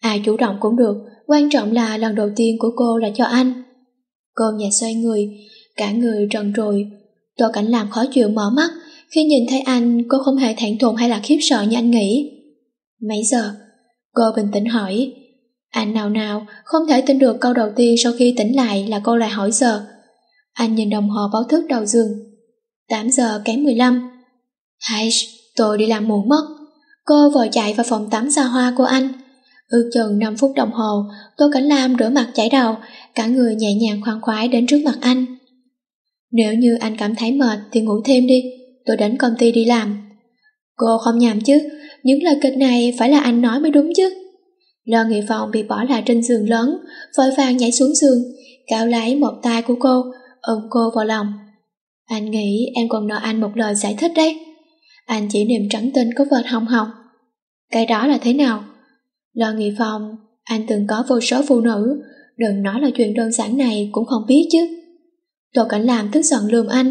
Ai chủ động cũng được, quan trọng là lần đầu tiên của cô là cho anh. Cô nhẹ xoay người, cả người trần trùi. Tô Cảnh làm khó chịu mở mắt, khi nhìn thấy anh cô không hề thẹn thùng hay là khiếp sợ như anh nghĩ. Mấy giờ? Cô bình tĩnh hỏi. Anh nào nào không thể tin được câu đầu tiên sau khi tỉnh lại là cô lại hỏi giờ. Anh nhìn đồng hồ báo thức đầu giường. 8 giờ kém 15. Hay, tôi đi làm muộn mất. Cô vội chạy vào phòng tắm xa hoa của anh. Ước chừng 5 phút đồng hồ, Tô Cảnh Lam rửa mặt chảy đầu, cả người nhẹ nhàng khoan khoái đến trước mặt anh. Nếu như anh cảm thấy mệt thì ngủ thêm đi, tôi đến công ty đi làm. Cô không nhầm chứ, những lời kịch này phải là anh nói mới đúng chứ. Lo nghị phòng bị bỏ lại trên giường lớn, vội vàng nhảy xuống giường, Cạo lấy một tay của cô, ôm cô vào lòng. Anh nghĩ em còn nợ anh một lời giải thích đấy. Anh chỉ niềm trắng tinh có vệt hồng hồng. Cái đó là thế nào? Lo Nghị Phong, anh từng có vô số phụ nữ, đừng nói là chuyện đơn giản này cũng không biết chứ. Tô Cảnh làm tức giận lườm anh.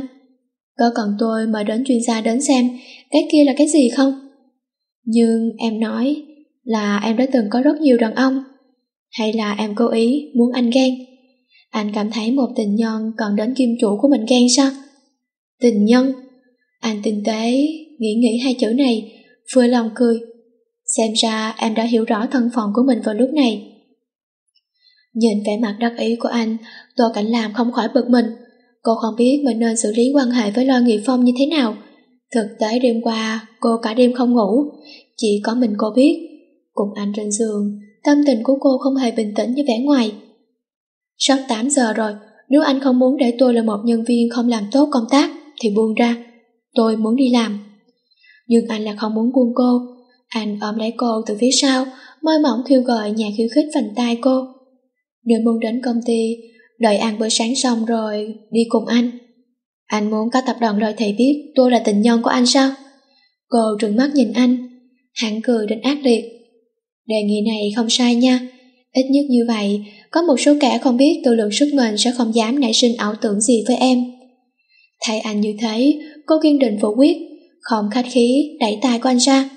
Có cần tôi mời đến chuyên gia đến xem cái kia là cái gì không? Nhưng em nói là em đã từng có rất nhiều đàn ông. Hay là em cố ý muốn anh ghen? Anh cảm thấy một tình nhân còn đến kim chủ của mình ghen sao? Tình nhân? Anh tinh tế, nghĩ nghĩ hai chữ này, vừa lòng cười. Xem ra em đã hiểu rõ thân phận của mình vào lúc này. Nhìn vẻ mặt đắc ý của anh, Tô Cảnh làm không khỏi bực mình. Cô không biết mình nên xử lý quan hệ với Lo Nghị Phong như thế nào. Thực tế đêm qua, cô cả đêm không ngủ, chỉ có mình cô biết. Cùng anh trên giường, tâm tình của cô không hề bình tĩnh như vẻ ngoài. Sắp 8 giờ rồi, nếu anh không muốn để tôi là một nhân viên không làm tốt công tác, thì buông ra. Tôi muốn đi làm. Nhưng anh là không muốn buông cô. Anh ôm lấy cô từ phía sau, môi mỏng khiêu gọi nhà khiêu khích vành tay cô. Nếu muốn đến công ty, đợi ăn bữa sáng xong rồi, đi cùng anh. Anh muốn có tập đoàn đòi thầy biết tôi là tình nhân của anh sao? Cô trừng mắt nhìn anh, hắn cười đến ác liệt. Đề nghị này không sai nha, ít nhất như vậy, có một số kẻ không biết tự lượng sức mình sẽ không dám nảy sinh ảo tưởng gì với em. Thấy anh như thế, cô kiên định phủ quyết, không khách khí đẩy tay của anh ra.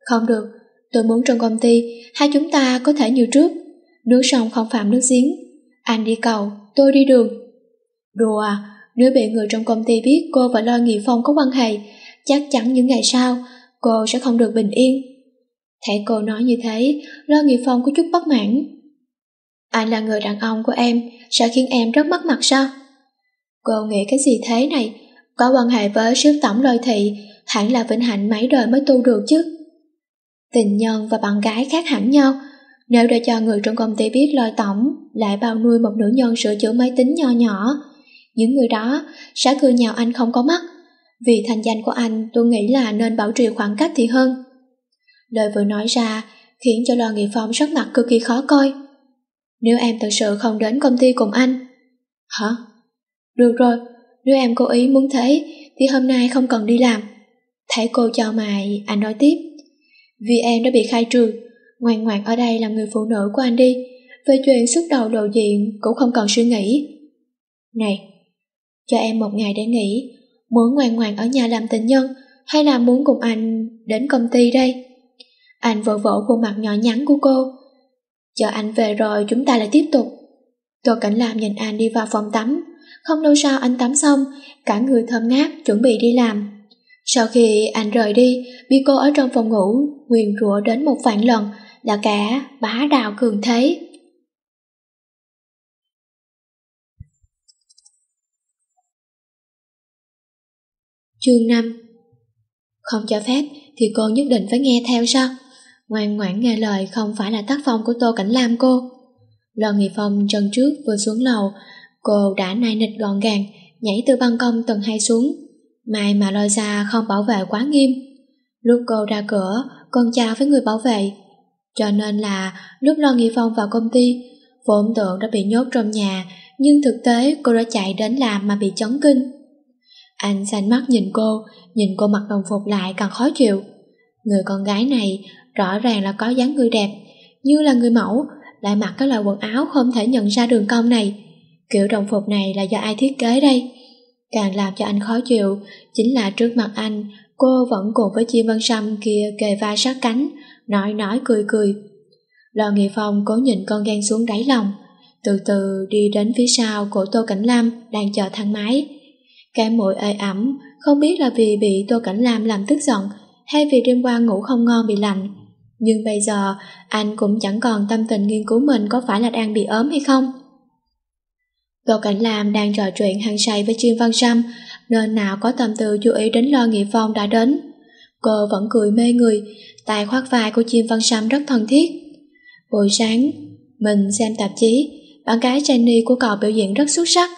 Không được, tôi muốn trong công ty, hai chúng ta có thể như trước. Nước sông không phạm nước giếng. Anh đi cầu, tôi đi đường. Đùa à, nếu bị người trong công ty biết cô và Lo Nghị Phong có quan hệ, chắc chắn những ngày sau, cô sẽ không được bình yên. Thấy cô nói như thế, Lo Nghị Phong có chút bất mãn. Anh là người đàn ông của em, sẽ khiến em rất mất mặt sao? Cô nghĩ cái gì thế này? Có quan hệ với siêu tổng lôi thị, hẳn là vinh hạnh mấy đời mới tu được chứ. Tình nhân và bạn gái khác hẳn nhau, nếu để cho người trong công ty biết lôi tổng lại bao nuôi một nữ nhân sửa chữa máy tính nho nhỏ, những người đó sẽ cười nhạo anh không có mắt. Vì thành danh của anh tôi nghĩ là nên bảo trì khoảng cách thì hơn. Lời vừa nói ra khiến cho Lo Nghị Phong sắc mặt cực kỳ khó coi. Nếu em thật sự không đến công ty cùng anh. Hả? Được rồi, nếu em cố ý muốn thế Thì hôm nay không cần đi làm. Thấy cô cho mày, anh nói tiếp. Vì em đã bị khai trừ Ngoan ngoãn ở đây làm người phụ nữ của anh đi. Về chuyện xuất đầu lộ diện Cũng không cần suy nghĩ. Này, cho em một ngày để nghỉ. Muốn ngoan ngoãn ở nhà làm tình nhân Hay là muốn cùng anh đến công ty đây? Anh vội vỗ khuôn mặt nhỏ nhắn của cô Chờ anh về rồi chúng ta lại tiếp tục. Tô Cảnh Lam nhìn anh đi vào phòng tắm. Không lâu sau anh tắm xong, cả người thơm ngát chuẩn bị đi làm. Sau khi anh rời đi, bi cô ở trong phòng ngủ, nguyền rủa đến một vạn lần là cả bá đạo cường thế. Chương 5 Không cho phép thì cô nhất định phải nghe theo sao? Ngoan ngoãn nghe lời không phải là tác phong của Tô Cảnh Lam cô. Lo Nghị Phong chân trước vừa xuống lầu, cô đã nai nịch gọn gàng, nhảy từ ban công tầng hai xuống. may mà lôi ra không bảo vệ quá nghiêm. Lúc cô ra cửa, còn chào với người bảo vệ. Cho nên là lúc Lo Nghị Phong vào công ty, vốn tưởng đã bị nhốt trong nhà, nhưng thực tế cô đã chạy đến làm mà bị chấn kinh. Anh xanh mắt nhìn cô, nhìn cô mặc đồng phục lại càng khó chịu. Người con gái này rõ ràng là có dáng người đẹp, như là người mẫu, lại mặc các loại quần áo không thể nhận ra đường cong này. Kiểu đồng phục này là do ai thiết kế đây? Càng làm cho anh khó chịu, chính là trước mặt anh, cô vẫn cùng với chim vân sâm kia kề vai sát cánh, nói nói cười cười. Lò Nghị Phong cố nhìn con ghen xuống đáy lòng, từ từ đi đến phía sau của Tô Cảnh Lam đang chờ thang máy. Cái mũi ê ẩm, không biết là vì bị Tô Cảnh Lam làm tức giận hay vì đêm qua ngủ không ngon bị lạnh, nhưng bây giờ anh cũng chẳng còn tâm tình nghiên cứu mình có phải là đang bị ốm hay không. Tô Cảnh Lam đang trò chuyện hăng say với Chiêm Văn Sâm, nên nào có tâm tư chú ý đến lo nghị phong đã đến. Cô vẫn cười mê người, tài khoác vai của Chiêm Văn Sâm rất thân thiết. Buổi sáng, mình xem tạp chí, bạn gái Jenny của cậu biểu diễn rất xuất sắc.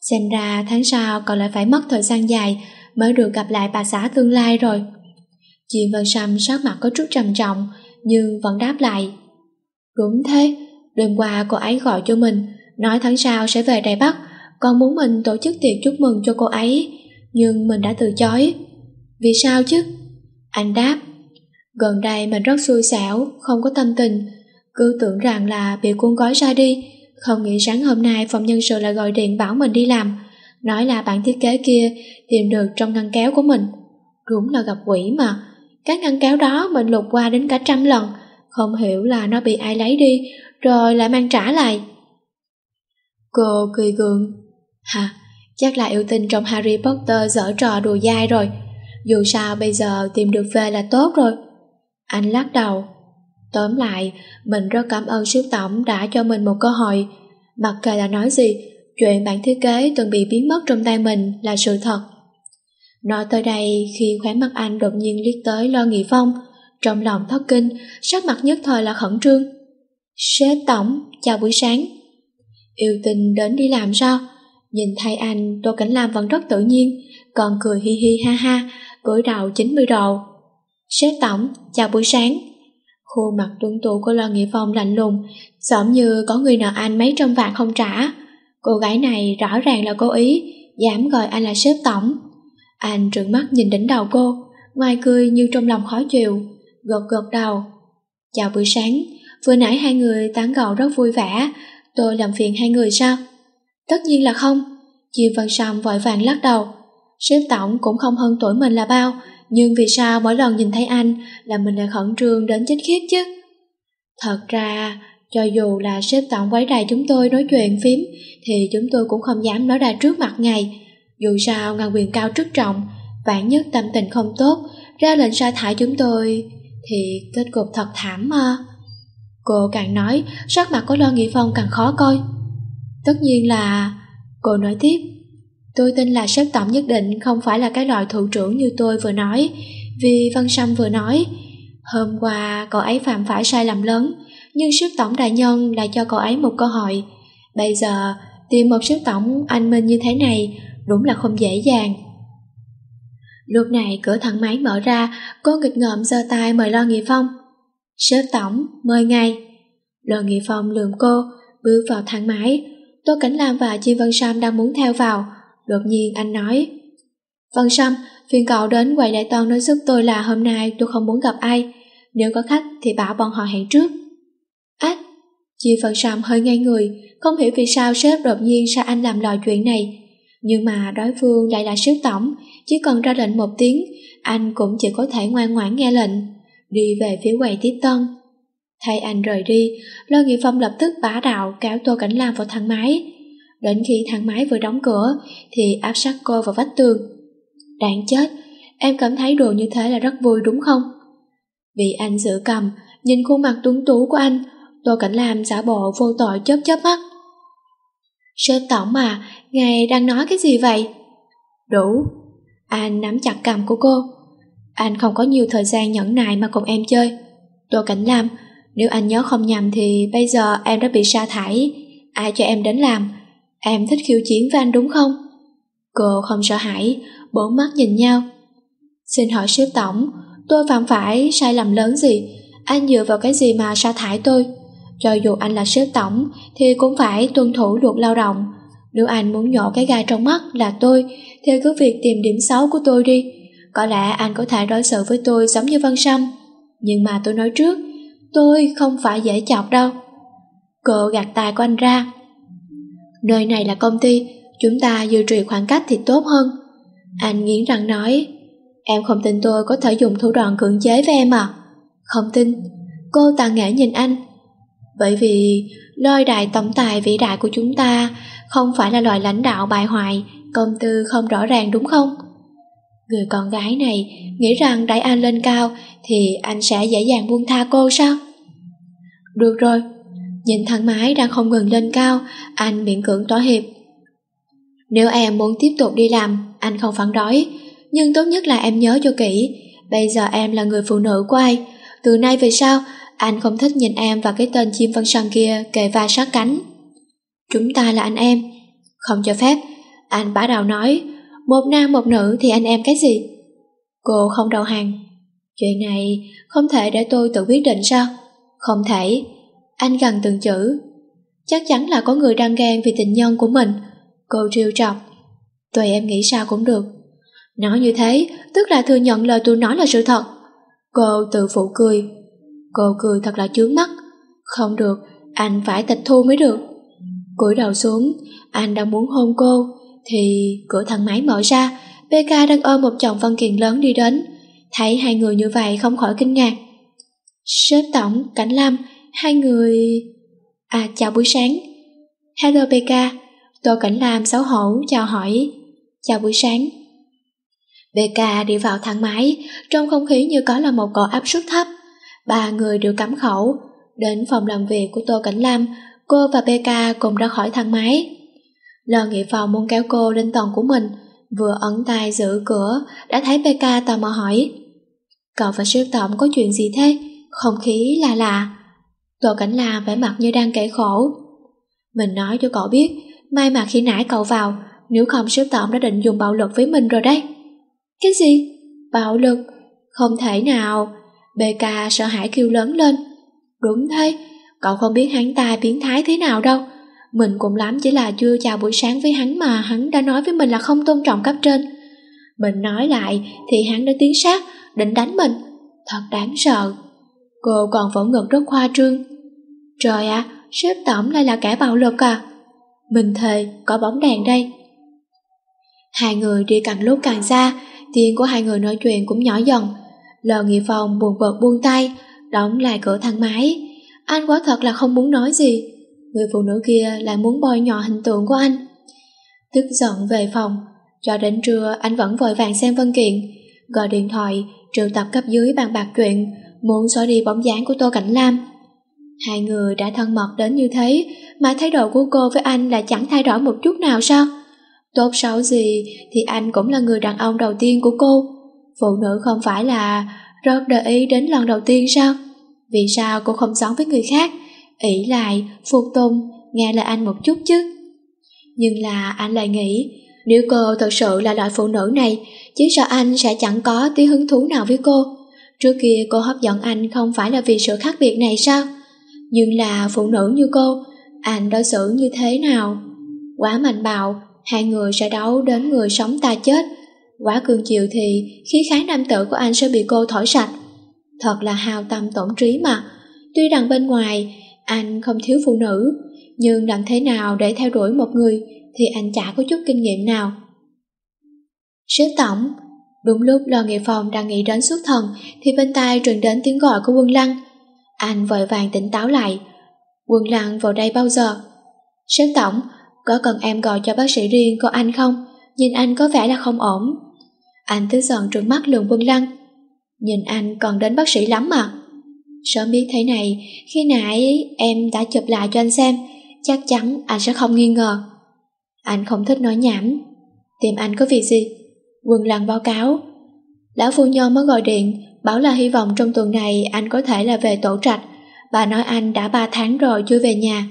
Xem ra tháng sau cậu lại phải mất thời gian dài mới được gặp lại bà xã tương lai rồi. Chiêm Văn Sâm sắc mặt có chút trầm trọng, nhưng vẫn đáp lại. Đúng thế, đêm qua cô ấy gọi cho mình, nói tháng sau sẽ về Đài Bắc, còn muốn mình tổ chức tiệc chúc mừng cho cô ấy, nhưng mình đã từ chối. Vì sao chứ? Anh đáp, Gần đây mình rất xui xẻo, không có tâm tình, cứ tưởng rằng là bị cuốn gói ra đi, không nghĩ sáng hôm nay phòng nhân sự lại gọi điện bảo mình đi làm, nói là bản thiết kế kia tìm được trong ngăn kéo của mình. Đúng là gặp quỷ mà, cái ngăn kéo đó mình lục qua đến cả trăm lần, không hiểu là nó bị ai lấy đi, rồi lại mang trả lại. Cô cười gượng. Hả, chắc là yêu tinh trong Harry Potter dở trò đùa dai rồi. Dù sao bây giờ tìm được về là tốt rồi. Anh lắc đầu. Tóm lại, mình rất cảm ơn sếp tổng đã cho mình một cơ hội. Mặc kệ là nói gì, chuyện bản thiết kế từng bị biến mất trong tay mình là sự thật. Nói tới đây khi khóe mắt anh đột nhiên liếc tới lo nghị phong, trong lòng thất kinh, sắc mặt nhất thời là khẩn trương. Sếp tổng, chào buổi sáng. Yêu tình đến đi làm sao? Nhìn thấy anh, Tô Cảnh Lam vẫn rất tự nhiên, còn cười hi hi ha ha, cúi đầu 90 độ. Sếp tổng, chào buổi sáng. Khuôn mặt tuấn tú của Lo Nghị Phong lạnh lùng, giống như có người nợ anh mấy trăm vạn không trả. Cô gái này rõ ràng là cố ý, dám gọi anh là sếp tổng. Anh trợn mắt nhìn đỉnh đầu cô, ngoài cười nhưng trong lòng khó chịu, gật gật đầu. Chào buổi sáng, vừa nãy hai người tán gẫu rất vui vẻ, tôi làm phiền hai người sao? Tất nhiên là không. Chiêm Văn Sâm vội vàng lắc đầu. Sếp tổng cũng không hơn tuổi mình là bao, nhưng vì sao mỗi lần nhìn thấy anh là mình lại khẩn trương đến chết khiếp chứ? Thật ra, cho dù là sếp tổng quấy rầy chúng tôi nói chuyện phím, thì chúng tôi cũng không dám nói ra trước mặt ngài. Dù sao ngàn quyền cao chức trọng, vạn nhất tâm tình không tốt, ra lệnh sa thải chúng tôi, thì kết cục thật thảm mà. Cô càng nói, sắc mặt của Lo Nghị Phong càng khó coi. Tất nhiên là... Cô nói tiếp, tôi tin là sếp tổng nhất định không phải là cái loại thủ trưởng như tôi vừa nói, vì Văn Sâm vừa nói. Hôm qua cậu ấy phạm phải sai lầm lớn, nhưng sếp tổng đại nhân lại cho cậu ấy một cơ hội. Bây giờ tìm một sếp tổng anh minh như thế này đúng là không dễ dàng. Lúc này cửa thang máy mở ra, cô nghịch ngợm giơ tay mời Lo Nghị Phong. Sếp tổng, mời ngay. Lo Nghị Phong lườm cô, bước vào thang máy. Tô Cảnh Lam và Chi Vân Sam đang muốn theo vào. Đột nhiên anh nói, Vân Sam, phiền cậu đến quầy đại toàn nói giúp tôi là hôm nay tôi không muốn gặp ai. Nếu có khách thì bảo bọn họ hẹn trước. Ách, Chi Vân Sam hơi ngây người, không hiểu vì sao sếp đột nhiên sao anh làm lòi chuyện này. Nhưng mà đối phương lại là sứ tổng, chỉ cần ra lệnh một tiếng, anh cũng chỉ có thể ngoan ngoãn nghe lệnh, đi về phía quầy tiếp tân. Thay anh rời đi, Lô Nghị Phong lập tức bá đạo kéo Tô Cảnh Lam vào thang máy. Đến khi thang máy vừa đóng cửa, thì áp sát cô vào vách tường. Đáng chết, em cảm thấy đồ như thế là rất vui đúng không? Vì anh giữ cầm, nhìn khuôn mặt tuấn tú của anh, Tô Cảnh Lam giả bộ vô tội chớp chớp mắt. Sếp tổng mà, ngài đang nói cái gì vậy? Đủ. Anh nắm chặt cầm của cô. Anh không có nhiều thời gian nhẫn nại mà cùng em chơi. Tô Cảnh Lam, nếu anh nhớ không nhầm thì bây giờ em đã bị sa thải. Ai cho em đến làm? Em thích khiêu chiến với anh đúng không? Cô không sợ hãi, bốn mắt nhìn nhau. Xin hỏi sếp tổng, tôi phạm phải sai lầm lớn gì? Anh dựa vào cái gì mà sa thải tôi? Cho dù anh là sếp tổng thì cũng phải tuân thủ luật lao động. Nếu anh muốn nhổ cái gai trong mắt là tôi thì cứ việc tìm điểm xấu của tôi đi. Có lẽ anh có thể đối xử với tôi giống như Văn Sâm. Nhưng mà tôi nói trước, tôi không phải dễ chọc đâu. Cô gạt tay của anh ra. Nơi này là công ty, chúng ta duy trì khoảng cách thì tốt hơn. Anh nghiến răng nói, em không tin tôi có thể dùng thủ đoạn cưỡng chế với em à? Không tin. Cô tà nghệ nhìn anh, bởi vì lôi đại tổng tài vĩ đại của chúng ta không phải là loại lãnh đạo bại hoại, công tư không rõ ràng đúng không? Người con gái này nghĩ rằng đẩy anh lên cao thì anh sẽ dễ dàng buông tha cô sao? Được rồi, nhìn thang máy đang không ngừng lên cao, anh miễn cưỡng tỏ hiệp. Nếu em muốn tiếp tục đi làm, anh không phản đối, nhưng tốt nhất là em nhớ cho kỹ, bây giờ em là người phụ nữ của ai, từ nay về sau anh không thích nhìn em và cái tên chim vân săn kia kề vai sát cánh. Chúng ta là anh em. Không cho phép. Anh bá đạo nói, một nam một nữ thì anh em cái gì? Cô không đầu hàng. Chuyện này không thể để tôi tự quyết định sao? Không thể. Anh gần từng chữ. Chắc chắn là có người đang ghen vì tình nhân của mình. Cô trêu trọc. Tùy em nghĩ sao cũng được. Nói như thế, tức là thừa nhận lời tôi nói là sự thật. Cô tự phụ cười. Cô cười thật là chướng mắt. Không được, anh phải tịch thu mới được. cúi đầu xuống, anh đang muốn hôn cô, thì cửa thang máy mở ra, BK đang ôm một chồng văn kiện lớn đi đến. Thấy hai người như vậy không khỏi kinh ngạc. Sếp tổng, Cảnh lam hai người... À, chào buổi sáng. Hello BK, Tô Cảnh Lam xấu hổ chào hỏi. Chào buổi sáng. BK đi vào thang máy, trong không khí như có là một cột áp suất thấp. Ba người đều cắm khẩu. Đến phòng làm việc của Tô Cảnh Lam, cô và pk cùng ra khỏi thang máy. lò nghị phòng muốn kéo cô lên tầng của mình, vừa ấn tay giữ cửa, đã thấy pk tò mò hỏi. Cậu và sư tổng có chuyện gì thế? Không khí là lạ. Tô Cảnh Lam vẻ mặt như đang kể khổ. Mình nói cho cậu biết, may mà khi nãy cậu vào, nếu không sư tổng đã định dùng bạo lực với mình rồi đấy. Cái gì? Bạo lực? Không thể nào. BK sợ hãi kêu lớn lên. Đúng thế, cậu không biết hắn ta biến thái thế nào đâu. Mình cũng lắm chỉ là chưa chào buổi sáng với hắn mà hắn đã nói với mình là không tôn trọng cấp trên. Mình nói lại thì hắn đã tiến sát, định đánh mình. Thật đáng sợ. Cô còn phẫu ngực rất khoa trương. Trời ạ, à, sếp tổng lại là kẻ bạo lực à? Mình thề, có bóng đèn đây. Hai người đi càng lúc càng xa, tiếng của hai người nói chuyện cũng nhỏ dần lò nghị phòng buồn bực buông tay, đóng lại cửa thang máy. Anh quá thật là không muốn nói gì. Người phụ nữ kia lại muốn bôi nhọ hình tượng của anh. Tức giận về phòng, cho đến trưa anh vẫn vội vàng xem văn kiện, gọi điện thoại, triệu tập cấp dưới bàn bạc chuyện, muốn xóa đi bóng dáng của Tô Cảnh Lam. Hai người đã thân mật đến như thế, mà thái độ của cô với anh là chẳng thay đổi một chút nào sao? Tốt xấu gì thì anh cũng là người đàn ông đầu tiên của cô. Phụ nữ không phải là rất để ý đến lần đầu tiên sao? Vì sao cô không sống với người khác? ỷ lại, phục tùng, nghe lời anh một chút chứ. Nhưng là anh lại nghĩ, nếu cô thật sự là loại phụ nữ này, chỉ sợ anh sẽ chẳng có tí hứng thú nào với cô. Trước kia cô hấp dẫn anh không phải là vì sự khác biệt này sao? Nhưng là phụ nữ như cô, anh đối xử như thế nào? Quá mạnh bạo, hai người sẽ đấu đến người sống ta chết. Quá cương chiều thì khí khái nam tử của anh sẽ bị cô thổi sạch. Thật là hào tâm tổn trí mà. Tuy rằng bên ngoài anh không thiếu phụ nữ, nhưng làm thế nào để theo đuổi một người thì anh chả có chút kinh nghiệm nào. Sếp tổng, đúng lúc lo nghệ phòng đang nghĩ đến xuất thần thì bên tai truyền đến tiếng gọi của quân lăng. Anh vội vàng tỉnh táo lại. Quân lăng vào đây bao giờ? Sếp tổng, có cần em gọi cho bác sĩ riêng của anh không? Nhìn anh có vẻ là không ổn. Anh tức giận trừng mắt lường Quân Lăng. Nhìn anh còn đến bác sĩ lắm mà. Sớm biết thế này, khi nãy em đã chụp lại cho anh xem, chắc chắn anh sẽ không nghi ngờ. Anh không thích nói nhảm. Tìm anh có việc gì? Quân Lăng báo cáo. Lão phu nhân mới gọi điện, bảo là hy vọng trong tuần này anh có thể là về tổ trạch. Bà nói anh đã ba tháng rồi chưa về nhà.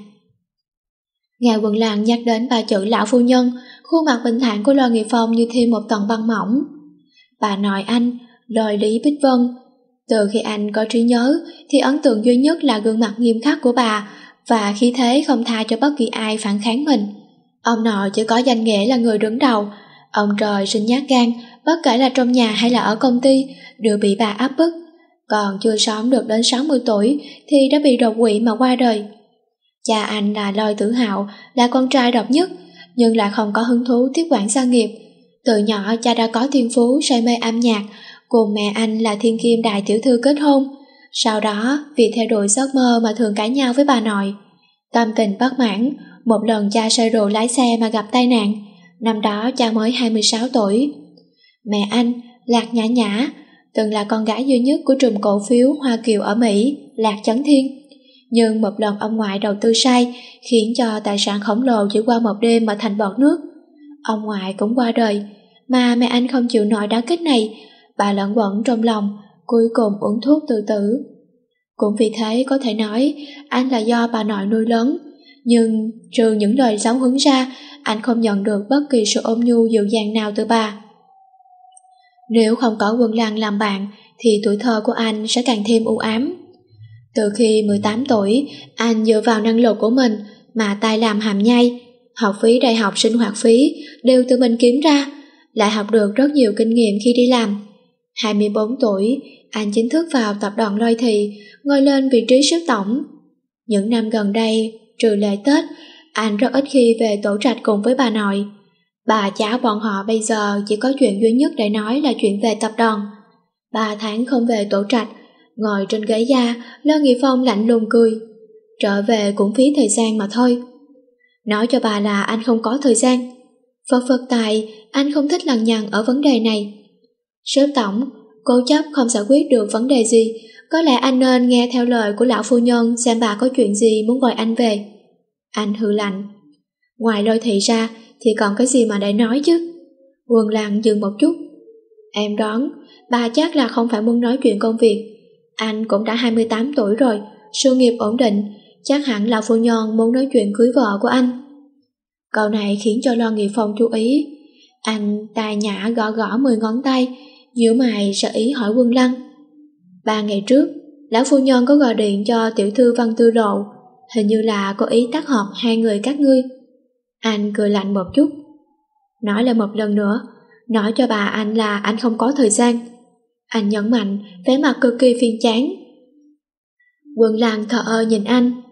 ngài quần làng nhắc đến ba chữ lão phu nhân, khuôn mặt bình thản của Lo Nghị Phong như thêm một tầng băng mỏng. Bà nội anh, lời Lý Bích Vân. Từ khi anh có trí nhớ, thì ấn tượng duy nhất là gương mặt nghiêm khắc của bà, và khi thế không tha cho bất kỳ ai phản kháng mình. Ông nội chỉ có danh nghĩa là người đứng đầu, ông trời sinh nhát gan, bất kể là trong nhà hay là ở công ty, đều bị bà áp bức. Còn chưa sống được đến 60 tuổi thì đã bị đột quỵ mà qua đời. Cha anh là Lôi Tử Hạo, là con trai độc nhất, nhưng lại không có hứng thú tiếp quản gia nghiệp. Từ nhỏ cha đã có thiên phú say mê âm nhạc, cùng mẹ anh là thiên kim đại tiểu thư kết hôn. Sau đó, vì theo đuổi giấc mơ mà thường cãi nhau với bà nội. Tâm tình bất mãn, một lần cha say rượu lái xe mà gặp tai nạn. Năm đó cha mới 26 tuổi. Mẹ anh, Lạc Nhã Nhã, từng là con gái duy nhất của trùm cổ phiếu Hoa Kiều ở Mỹ, Lạc Chấn Thiên nhưng một lần ông ngoại đầu tư sai khiến cho tài sản khổng lồ chỉ qua một đêm mà thành bọt nước. Ông ngoại cũng qua đời, mà mẹ anh không chịu nổi đá kích này, bà lẫn quẩn trong lòng, cuối cùng uống thuốc tự tử. Cũng vì thế có thể nói anh là do bà nội nuôi lớn, nhưng trừ những lời giáo huấn ra, anh không nhận được bất kỳ sự ôm nhu dịu dàng nào từ bà. Nếu không có quân lăng làm bạn, thì tuổi thơ của anh sẽ càng thêm u ám. Từ khi 18 tuổi, anh dựa vào năng lực của mình mà tài làm hàm nhai, học phí đại học sinh hoạt phí đều tự mình kiếm ra, lại học được rất nhiều kinh nghiệm khi đi làm. 24 tuổi, anh chính thức vào tập đoàn Lôi Thị, ngồi lên vị trí sếp tổng. Những năm gần đây, trừ lễ Tết, anh rất ít khi về tổ trạch cùng với bà nội. Bà cháu bọn họ bây giờ chỉ có chuyện duy nhất để nói là chuyện về tập đoàn. Ba tháng không về tổ trạch, ngồi trên ghế da, Lơ Nghị Phong lạnh lùng cười. Trở về cũng phí thời gian mà thôi. Nói cho bà là anh không có thời gian. Phật Phật tài, anh không thích lằng nhằng ở vấn đề này. Sếp tổng, cố chấp không giải quyết được vấn đề gì, có lẽ anh nên nghe theo lời của lão phu nhân xem bà có chuyện gì muốn gọi anh về. Anh hư lạnh. Ngoài lôi thị ra thì còn cái gì mà để nói chứ? quần lặng dừng một chút. Em đoán, bà chắc là không phải muốn nói chuyện công việc. Anh cũng đã 28 tuổi rồi, sự nghiệp ổn định, chắc hẳn là phu nhân muốn nói chuyện cưới vợ của anh. Câu này khiến cho Lo Nghị Phong chú ý. Anh tài nhã gõ gõ 10 ngón tay, nhíu mày sợ ý hỏi Quân Lăng. Ba ngày trước, lão phu nhân có gọi điện cho tiểu thư Văn Tư Lộ, hình như là có ý tác hợp hai người các ngươi. Anh cười lạnh một chút. Nói lại một lần nữa, nói cho bà anh là anh không có thời gian. Anh nhấn mạnh, vẻ mặt cực kỳ phiền chán. Quân Lan thở ơ nhìn anh.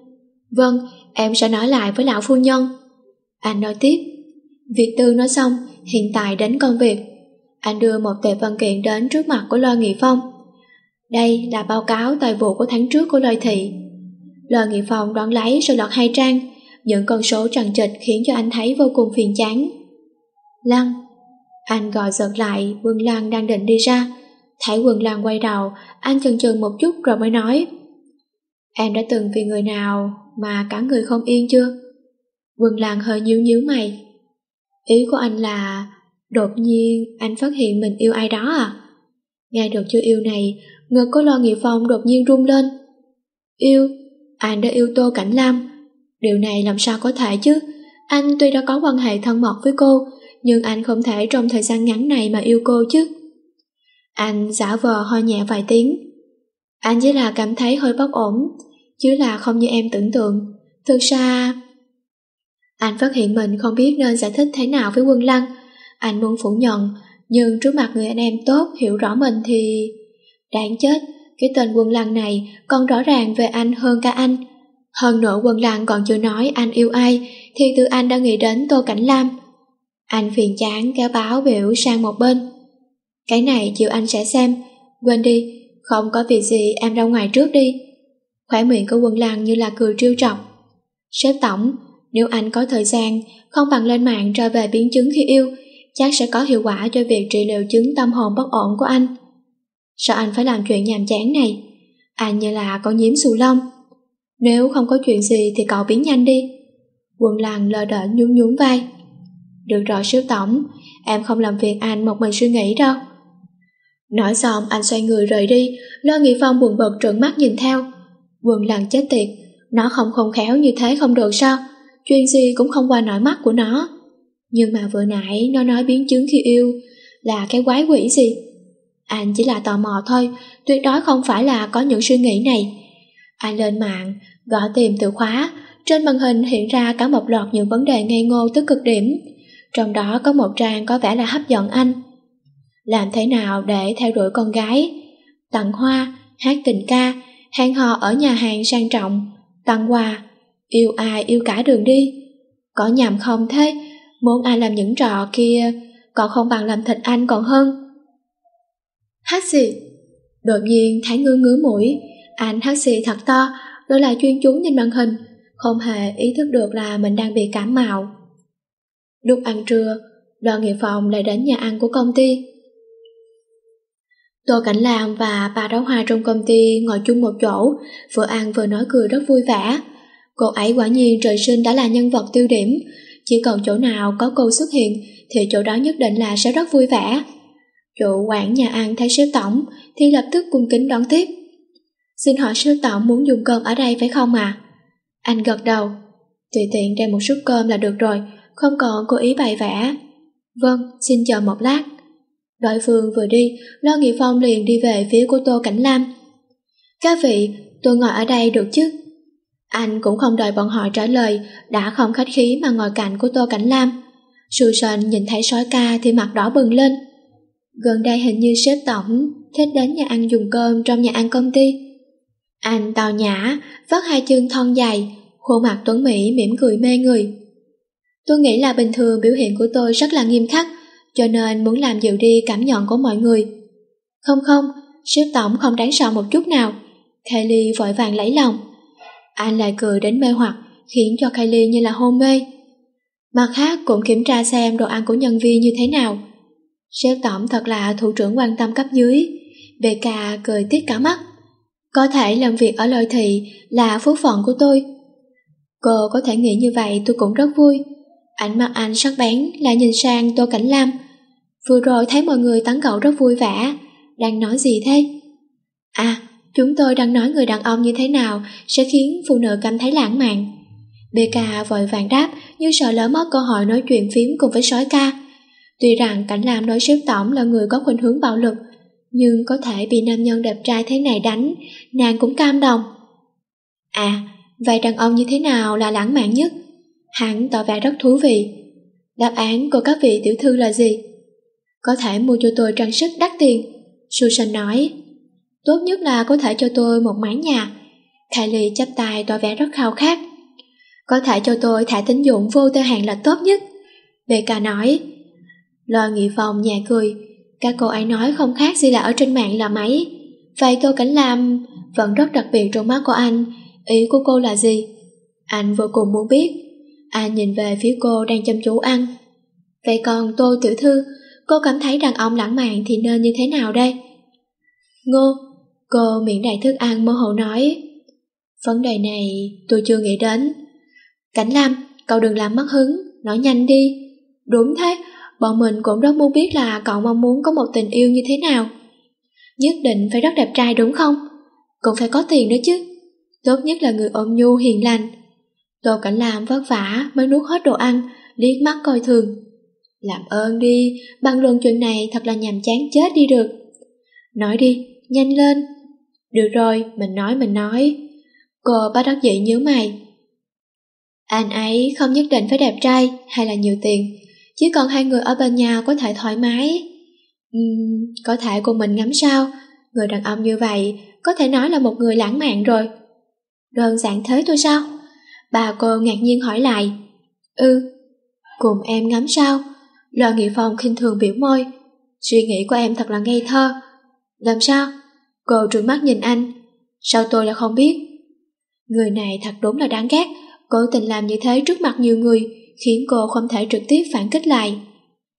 Vâng, em sẽ nói lại với lão phu nhân. Anh nói tiếp. việc Tư nói xong, hiện tại đến công việc. Anh đưa một tệp văn kiện đến trước mặt của Lôi Nghị Phong. Đây là báo cáo tài vụ của tháng trước của Lôi Thị. Lôi Nghị Phong đón lấy rồi lọt hai trang, những con số trần trịch khiến cho anh thấy vô cùng phiền chán. Lăng, anh gọi giật lại Quân Lan đang định đi ra. Thấy Quân Lan quay đầu, anh chần chừ một chút rồi mới nói. Em đã từng vì người nào mà cả người không yên chưa? Quân Lan hơi nhíu nhíu mày. Ý của anh là đột nhiên anh phát hiện mình yêu ai đó à? Nghe được chữ yêu này, ngực của Lo Nghị Phong đột nhiên rung lên. Yêu? Anh đã yêu Tô Cảnh Lam. Điều này làm sao có thể chứ? Anh tuy đã có quan hệ thân mật với cô, nhưng anh không thể trong thời gian ngắn này mà yêu cô chứ. Anh giả vờ ho nhẹ vài tiếng. Anh chỉ là cảm thấy hơi bất ổn, chứ là không như em tưởng tượng. Thực ra... Anh phát hiện mình không biết nên giải thích thế nào với quân lăng. Anh muốn phủ nhận, nhưng trước mặt người anh em tốt hiểu rõ mình thì... Đáng chết, cái tên quân lăng này còn rõ ràng về anh hơn cả anh. Hơn nữa quân lăng còn chưa nói anh yêu ai, thì từ anh đã nghĩ đến Tô Cảnh Lam. Anh phiền chán kéo báo biểu sang một bên. Cái này chiều anh sẽ xem, quên đi, không có việc gì em ra ngoài trước đi. Khỏe miệng của quân lăng như là cười trêu trọc. Sếp tổng, nếu anh có thời gian, không bằng lên mạng tra về biến chứng khi yêu, chắc sẽ có hiệu quả cho việc trị liệu chứng tâm hồn bất ổn của anh. Sao anh phải làm chuyện nhàm chán này? Anh như là có nhiễm xù lông. Nếu không có chuyện gì thì cậu biến nhanh đi. Quân làng lờ đỡ nhún nhún vai. Được rồi sếp tổng, em không làm việc anh một mình suy nghĩ đâu. Nói xong anh xoay người rời đi, lo nghị phong buồn bực trợn mắt nhìn theo. Quân làng chết tiệt, nó không không khéo như thế không được sao? Chuyện gì cũng không qua nổi mắt của nó. Nhưng mà vừa nãy nó nói biến chứng khi yêu là cái quái quỷ gì? Anh chỉ là tò mò thôi, tuyệt đối không phải là có những suy nghĩ này. Anh lên mạng, gõ tìm từ khóa, trên màn hình hiện ra cả một loạt những vấn đề ngây ngô tới cực điểm. Trong đó có một trang có vẻ là hấp dẫn anh. Làm thế nào để theo đuổi con gái? Tặng hoa, hát tình ca, hẹn hò ở nhà hàng sang trọng, tặng quà, yêu ai yêu cả đường đi. Có nhầm không thế? Muốn ai làm những trò kia, còn không bằng làm thịt anh còn hơn. Hát xì. Đột nhiên thấy ngư ngứa mũi, anh hát xì thật to, rồi lại chuyên chú nhìn màn hình, không hề ý thức được là mình đang bị cảm mạo. Lúc ăn trưa, đoàn nghiệp phòng lại đến nhà ăn của công ty. Tô Cảnh Lam và bà Đáo Hoa trong công ty ngồi chung một chỗ, vừa ăn vừa nói cười rất vui vẻ. Cô ấy quả nhiên trời sinh đã là nhân vật tiêu điểm, chỉ cần chỗ nào có cô xuất hiện thì chỗ đó nhất định là sẽ rất vui vẻ. Chủ quản nhà ăn thấy sếp tổng thì lập tức cung kính đón tiếp. Xin hỏi sếp tổng muốn dùng cơm ở đây phải không à? Anh gật đầu. Tùy tiện đem một suất cơm là được rồi, không còn cố ý bày vẽ. Vâng, xin chờ một lát đội phương vừa đi, Lo Nghị Phong liền đi về phía của Tô Cảnh Lam. Các vị, tôi ngồi ở đây được chứ? Anh cũng không đợi bọn họ trả lời, đã không khách khí mà ngồi cạnh của Tô Cảnh Lam. Su Sơn nhìn thấy sói ca thì mặt đỏ bừng lên. Gần đây hình như sếp tổng thích đến nhà ăn dùng cơm trong nhà ăn công ty. Anh tào nhã, vắt hai chân thon dài, khuôn mặt tuấn Mỹ mỉm cười mê người. Tôi nghĩ là bình thường biểu hiện của tôi rất là nghiêm khắc, cho nên muốn làm dịu đi cảm nhận của mọi người. Không không, sếp tổng không đáng sợ một chút nào. Kylie vội vàng lấy lòng. Anh lại cười đến mê hoặc, khiến cho Kylie như là hôn mê. Mặt khác cũng kiểm tra xem đồ ăn của nhân viên như thế nào. Sếp tổng thật là thủ trưởng quan tâm cấp dưới. BK cười tiếc cả mắt. Có thể làm việc ở lời thị là phúc phận của tôi. Cô có thể nghĩ như vậy tôi cũng rất vui. Ánh mắt anh sắc bén lại nhìn sang Tô Cảnh Lam. Vừa rồi thấy mọi người tán cậu rất vui vẻ. Đang nói gì thế? À, chúng tôi đang nói người đàn ông như thế nào sẽ khiến phụ nữ cảm thấy lãng mạn. BK vội vàng đáp như sợ lỡ mất cơ hội nói chuyện phím cùng với sói ca. Tuy rằng Cảnh Lam nói sếp tổng là người có khuynh hướng bạo lực, nhưng có thể bị nam nhân đẹp trai thế này đánh, nàng cũng cam đồng. À, vậy đàn ông như thế nào là lãng mạn nhất? Hắn tỏ vẻ rất thú vị. Đáp án của các vị tiểu thư là gì? Có thể mua cho tôi trang sức đắt tiền. Susan nói, tốt nhất là có thể cho tôi một mái nhà. Kylie chắp tay tỏ vẻ rất khao khát. Có thể cho tôi thẻ tín dụng vô tư hạn là tốt nhất. BK nói, Lôi nghị phòng nhà cười, các cô ấy nói không khác gì là ở trên mạng là mấy. Vậy Tô Cảnh Lam vẫn rất đặc biệt trong mắt của anh, ý của cô là gì? Anh vô cùng muốn biết. A nhìn về phía cô đang chăm chú ăn. Vậy còn tôi Tiểu Thư, cô cảm thấy đàn ông lãng mạn thì nên như thế nào đây? Ngô, cô miệng đầy thức ăn mơ hồ nói. Vấn đề này tôi chưa nghĩ đến. Cảnh Lam, cậu đừng làm mất hứng, nói nhanh đi. Đúng thế, bọn mình cũng rất muốn biết là cậu mong muốn có một tình yêu như thế nào. Nhất định phải rất đẹp trai đúng không? Cũng phải có tiền nữa chứ. Tốt nhất là người ôm nhu hiền lành. Tô Cảnh Lam vất vả mới nuốt hết đồ ăn, liếc mắt coi thường. Làm ơn đi, bằng luận chuyện này thật là nhàm chán chết đi được. Nói đi, nhanh lên. Được rồi, mình nói mình nói. Cô bắt đắc dĩ nhớ mày. Anh ấy không nhất định phải đẹp trai hay là nhiều tiền, chỉ còn hai người ở bên nhau có thể thoải mái. Uhm, có thể cùng mình ngắm sao, người đàn ông như vậy có thể nói là một người lãng mạn rồi. Đơn giản thế thôi sao? Bà cô ngạc nhiên hỏi lại. Ừ, cùng em ngắm sao? Lo Nghị Phong khinh thường biểu môi. Suy nghĩ của em thật là ngây thơ. Làm sao? Cô trừng mắt nhìn anh. Sao tôi là không biết? Người này thật đúng là đáng ghét, cố tình làm như thế trước mặt nhiều người, khiến cô không thể trực tiếp phản kích lại.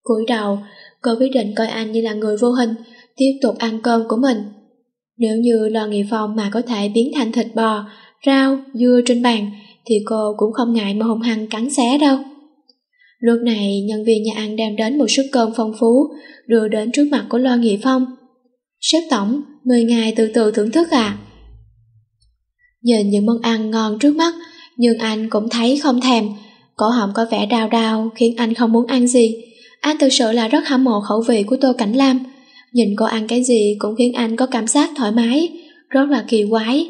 cúi đầu, cô quyết định coi anh như là người vô hình, tiếp tục ăn cơm của mình. Nếu như lò nghị phòng mà có thể biến thành thịt bò, rau, dưa trên bàn, thì cô cũng không ngại mà hùng hăng cắn xé đâu. Lúc này, nhân viên nhà ăn đem đến một suất cơm phong phú, đưa đến trước mặt của Lo Nghị Phong. Sếp tổng, mời ngài từ từ thưởng thức à? Nhìn những món ăn ngon trước mắt, nhưng anh cũng thấy không thèm, cổ họng có vẻ đau đau khiến anh không muốn ăn gì. Anh thực sự là rất hâm mộ khẩu vị của Tô Cảnh Lam. Nhìn cô ăn cái gì cũng khiến anh có cảm giác thoải mái, rất là kỳ quái.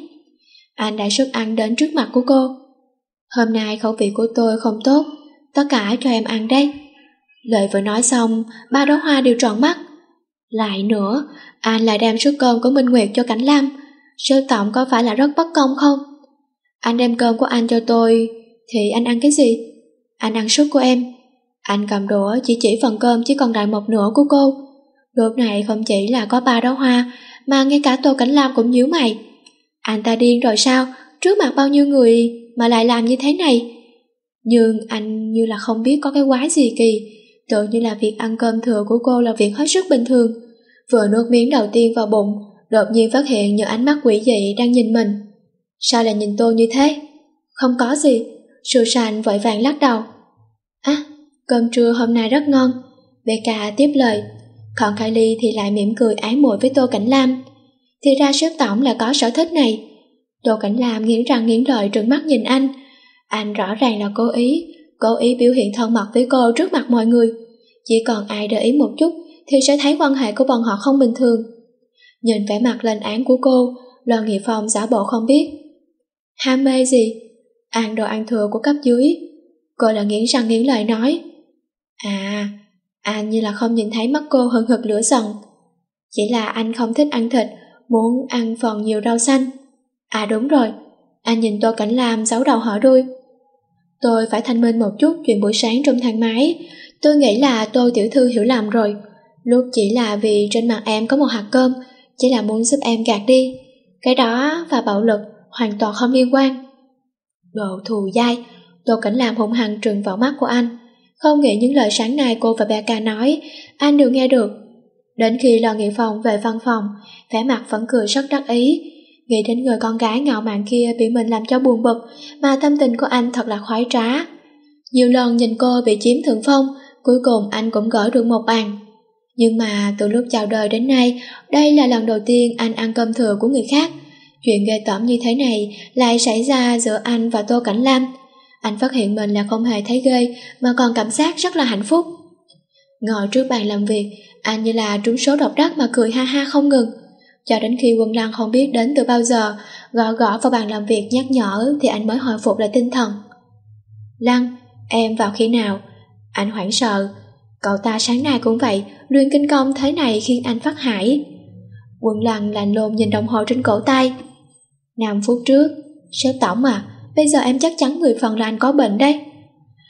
Anh đã xuất ăn đến trước mặt của cô. Hôm nay khẩu vị của tôi không tốt, tất cả cho em ăn đây. Lời vừa nói xong, ba đóa hoa đều tròn mắt. Lại nữa, anh lại đem suất cơm của Minh Nguyệt cho Cảnh Lam. Sư tổng có phải là rất bất công không? Anh đem cơm của anh cho tôi, thì anh ăn cái gì? Anh ăn suất của em. Anh cầm đũa chỉ chỉ phần cơm chỉ còn lại một nửa của cô. Lúc này không chỉ là có ba đóa hoa, mà ngay cả Tô Cảnh Lam cũng nhíu mày. Anh ta điên rồi sao? Trước mặt bao nhiêu người mà lại làm như thế này? Nhưng anh như là không biết có cái quái gì kỳ, tự như là việc ăn cơm thừa của cô là việc hết sức bình thường. Vừa nuốt miếng đầu tiên vào bụng, đột nhiên phát hiện những ánh mắt quỷ dị đang nhìn mình. Sao lại nhìn tôi như thế? Không có gì, Susan vội vàng lắc đầu. À, cơm trưa hôm nay rất ngon. Becca tiếp lời, còn Kylie thì lại mỉm cười ái muội với Tô Cảnh Lam. Thì ra sếp tổng là có sở thích này. Tô Cảnh Lam nghiến răng nghiến lợi trừng mắt nhìn anh. Anh rõ ràng là cố ý, cố ý biểu hiện thân mật với cô trước mặt mọi người. Chỉ còn ai để ý một chút thì sẽ thấy quan hệ của bọn họ không bình thường. Nhìn vẻ mặt lên án của cô, Lo Nghị Phong giả bộ không biết. Ham mê gì? Ăn đồ ăn thừa của cấp dưới. Cô là nghiến răng nghiến lợi nói. À, Anh như là không nhìn thấy mắt cô hừng hực lửa giận. Chỉ là anh không thích ăn thịt, muốn ăn phần nhiều rau xanh. À đúng rồi, anh nhìn Tô Cảnh Lam giấu đầu hở đuôi. Tôi phải thanh minh một chút chuyện buổi sáng trong thang máy. Tôi nghĩ là Tô Tiểu Thư hiểu lầm rồi. Lúc chỉ là vì trên mặt em có một hạt cơm, chỉ là muốn giúp em gạt đi. Cái đó và bạo lực hoàn toàn không liên quan. Đồ thù dai, Tô Cảnh Lam hùng hằng trừng vào mắt của anh. Không nghĩ những lời sáng nay cô và Becca nói, anh đều nghe được. Đến khi lo Nghị Phòng về văn phòng, vẻ mặt vẫn cười rất đắc ý. Nghĩ đến người con gái ngạo mạn kia bị mình làm cho buồn bực, mà tâm tình của anh thật là khoái trá. Nhiều lần nhìn cô bị chiếm thượng phong, cuối cùng anh cũng gỡ được một bàn. Nhưng mà từ lúc chào đời đến nay, đây là lần đầu tiên anh ăn cơm thừa của người khác. Chuyện ghê tởm như thế này lại xảy ra giữa anh và Tô Cảnh Lam. Anh phát hiện mình là không hề thấy ghê mà còn cảm giác rất là hạnh phúc. Ngồi trước bàn làm việc, anh như là trúng số độc đắc mà cười ha ha không ngừng. Cho đến khi quân lăng không biết đến từ bao giờ, gõ gõ vào bàn làm việc nhắc nhở thì anh mới hồi phục lại tinh thần. Lăng, em vào khi nào? Anh hoảng sợ. Cậu ta sáng nay cũng vậy, luyện kinh công thế này khiến anh phát hải. Quân lăng lạnh lùng nhìn đồng hồ trên cổ tay. năm phút trước, sếp tổng à, bây giờ em chắc chắn 10 phần là anh có bệnh đấy.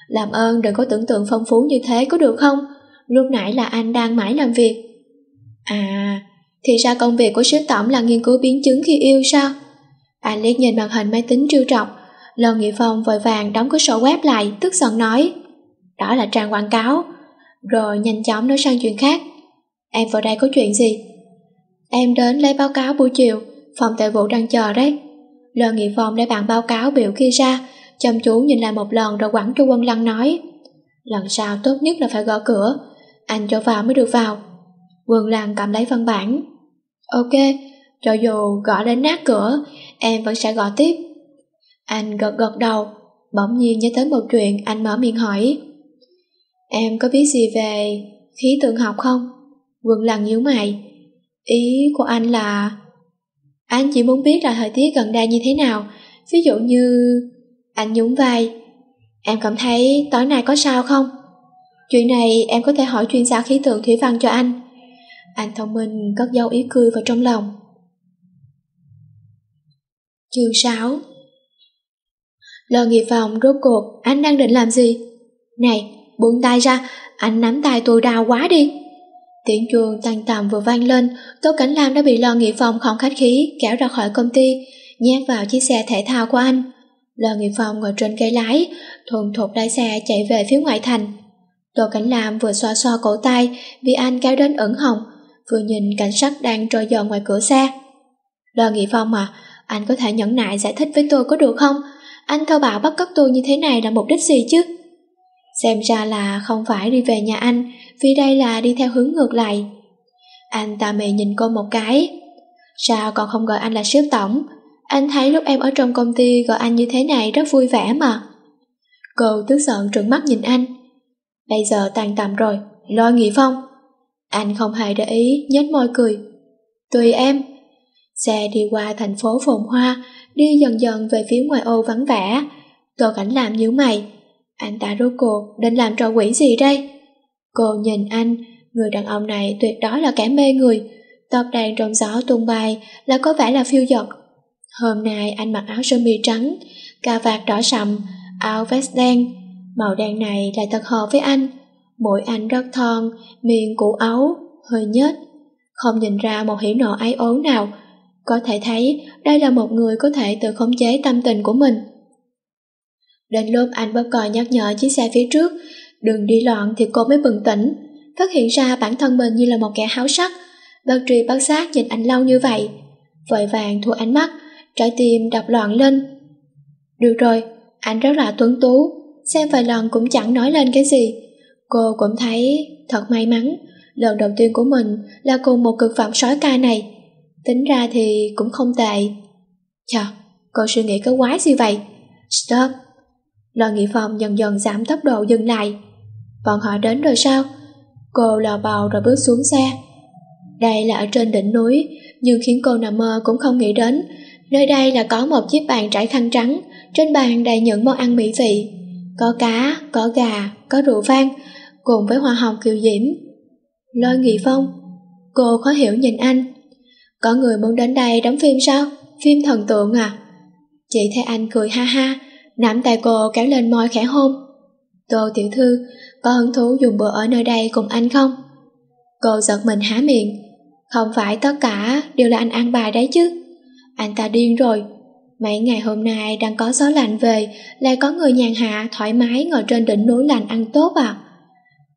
Làm ơn đừng có tưởng tượng phong phú như thế có được không? Lúc nãy là anh đang mãi làm việc. À, thì ra công việc của sếp tổng là nghiên cứu biến chứng khi yêu sao? Anh liếc nhìn màn hình máy tính trêu trọc, lò Nghị Phong vội vàng đóng cửa sổ web lại, tức giận nói. Đó là trang quảng cáo. Rồi nhanh chóng nói sang chuyện khác. Em vào đây có chuyện gì? Em đến lấy báo cáo buổi chiều, phòng tài vụ đang chờ đấy. lò Nghị Phong để bản báo cáo biểu khi ra, chăm chú nhìn lại một lần rồi quẳng cho quân lăng nói. Lần sau tốt nhất là phải gõ cửa, anh cho vào mới được vào. Quân lăng cầm lấy văn bản. Ok, cho dù gõ đến nát cửa, em vẫn sẽ gõ tiếp. Anh gật gật đầu, bỗng nhiên nhớ tới một chuyện anh mở miệng hỏi. Em có biết gì về khí tượng học không? Quân lăng nhíu mày. Ý của anh là... Anh chỉ muốn biết là thời tiết gần đây như thế nào, ví dụ như... Anh nhún vai. Em cảm thấy tối nay có sao không? Chuyện này em có thể hỏi chuyên gia khí tượng thủy văn cho anh. Anh thông minh cất dấu ý cười vào trong lòng. Chương 6 lò nghiệp phòng rốt cuộc, anh đang định làm gì? Này, buông tay ra, anh nắm tay tôi đau quá đi. Tiếng chuông tăng tầm vừa vang lên, Tô Cảnh Lam đã bị Lò Nghị phòng không khách khí kéo ra khỏi công ty, nhét vào chiếc xe thể thao của anh. Lò Nghị phòng ngồi trên cây lái, thuần thục lái xe chạy về phía ngoại thành. Tô Cảnh Lam vừa xoa xoa cổ tay vì anh kéo đến ẩn hồng, vừa nhìn cảnh sát đang trôi dò ngoài cửa xe. Lò Nghị Phong à, anh có thể nhẫn nại giải thích với tôi có được không? Anh thâu bảo bắt cóc tôi như thế này là mục đích gì chứ? Xem ra là không phải đi về nhà anh, vì đây là đi theo hướng ngược lại. Anh ta mề nhìn cô một cái. Sao còn không gọi anh là sếp tổng? Anh thấy lúc em ở trong công ty gọi anh như thế này rất vui vẻ mà. Cô tức giận trợn mắt nhìn anh. Bây giờ tàn tầm rồi, lo nghị phong. Anh không hề để ý, nhếch môi cười. Tùy em. Xe đi qua thành phố phồn hoa, đi dần dần về phía ngoài ô vắng vẻ. Tô Cảnh làm như mày. Anh ta rốt cuộc định làm trò quỷ gì đây? Cô nhìn anh, người đàn ông này tuyệt đối là kẻ mê người. Tóc đàn trong gió tung bay là có vẻ là phiêu giật. Hôm nay anh mặc áo sơ mi trắng, cà vạt đỏ sậm, áo vest đen. Màu đen này lại thật hợp với anh. Mũi anh rất thon, miệng củ ấu, hơi nhếch. Không nhìn ra một hiểm nọ ái ố nào. Có thể thấy đây là một người có thể tự khống chế tâm tình của mình. Đến lúc anh bóp còi nhắc nhở chiếc xe phía trước, đừng đi loạn thì cô mới bừng tỉnh, phát hiện ra bản thân mình như là một kẻ háo sắc, bất truy bất giác nhìn anh lâu như vậy. Vội vàng thu ánh mắt, trái tim đập loạn lên. Được rồi, anh rất là tuấn tú, xem vài lần cũng chẳng nói lên cái gì. Cô cũng thấy thật may mắn, lần đầu tiên của mình là cùng một cực phẩm sói ca này. Tính ra thì cũng không tệ. Chà, cô suy nghĩ cái quái gì vậy? Stop! Lò nghị phòng dần dần giảm tốc độ dừng lại. Bọn họ đến rồi sao? Cô lò bào rồi bước xuống xe. Đây là ở trên đỉnh núi, nhưng khiến cô nằm mơ cũng không nghĩ đến. Nơi đây là có một chiếc bàn trải khăn trắng, trên bàn đầy những món ăn mỹ vị. Có cá, có gà, có rượu vang, cùng với hoa hồng kiều diễm. Lôi Nghị Phong, cô khó hiểu nhìn anh. Có người muốn đến đây đóng phim sao? Phim thần tượng à? Chị thấy anh cười ha ha, nắm tay cô kéo lên môi khẽ hôn. Tô tiểu thư, có hứng thú dùng bữa ở nơi đây cùng anh không? Cô giật mình há miệng. Không phải tất cả đều là anh ăn bài đấy chứ. Anh ta điên rồi. Mấy ngày hôm nay đang có gió lạnh về, lại có người nhàn hạ thoải mái ngồi trên đỉnh núi lạnh ăn tốt à.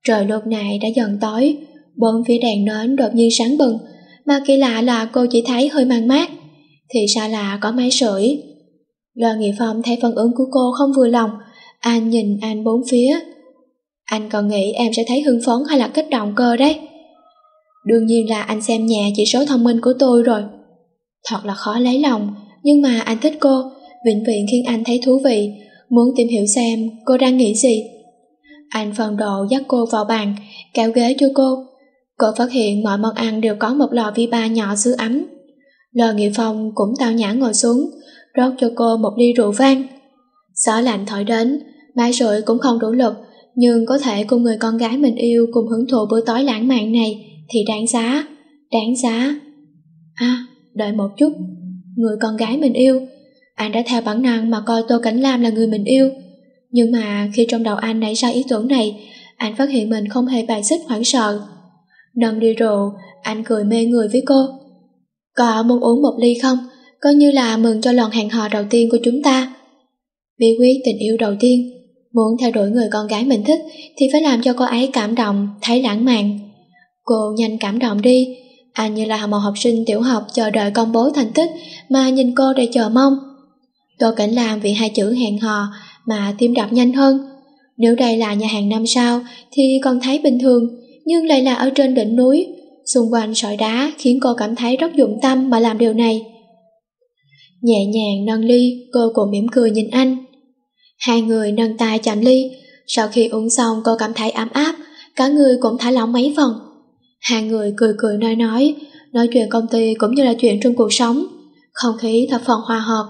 Trời lúc này đã dần tối, bốn phía đèn nến đột nhiên sáng bừng, mà kỳ lạ là cô chỉ thấy hơi mang mát. Thì sao là có máy sưởi. Lò Nghị Phong thấy phản ứng của cô không vừa lòng, anh nhìn anh bốn phía. Anh còn nghĩ em sẽ thấy hưng phấn hay là kích động cơ đấy. Đương nhiên là anh xem nhẹ chỉ số thông minh của tôi rồi. Thật là khó lấy lòng, nhưng mà anh thích cô, vĩnh viễn khiến anh thấy thú vị, muốn tìm hiểu xem cô đang nghĩ gì. Anh phân đồ dắt cô vào bàn, kéo ghế cho cô. Cô phát hiện mọi món ăn đều có một lò vi ba nhỏ giữ ấm. Lò Nghị Phong cũng tao nhã ngồi xuống, rót cho cô một ly rượu vang. Gió lạnh thổi đến, mai sưởi cũng không đủ lực, nhưng có thể cùng người con gái mình yêu cùng hưởng thụ bữa tối lãng mạn này thì đáng giá, đáng giá. À, đợi một chút, người con gái mình yêu, anh đã theo bản năng mà coi Tô Cảnh Lam là người mình yêu. Nhưng mà khi trong đầu anh nảy ra ý tưởng này, anh phát hiện mình không hề bài xích hoảng sợ. Nâng đi rượu, anh cười mê người với cô. Có muốn uống một ly không? Coi như là mừng cho lần hẹn hò đầu tiên của chúng ta. Bí quyết tình yêu đầu tiên, muốn theo đuổi người con gái mình thích thì phải làm cho cô ấy cảm động, thấy lãng mạn. Cô nhanh cảm động đi, anh như là một học sinh tiểu học chờ đợi công bố thành tích mà nhìn cô để chờ mong. Tô Cảnh làm vì hai chữ hẹn hò mà tim đập nhanh hơn. Nếu đây là nhà hàng năm sao thì còn thấy bình thường, nhưng lại là ở trên đỉnh núi, xung quanh sỏi đá khiến cô cảm thấy rất dụng tâm mà làm điều này. Nhẹ nhàng nâng ly, cô cũng mỉm cười nhìn anh. Hai người nâng tay chạm ly, sau khi uống xong cô cảm thấy ấm áp, cả người cũng thả lỏng mấy phần. Hai người cười cười nói nói, nói chuyện công ty cũng như là chuyện trong cuộc sống. Không khí thập phần hòa hợp.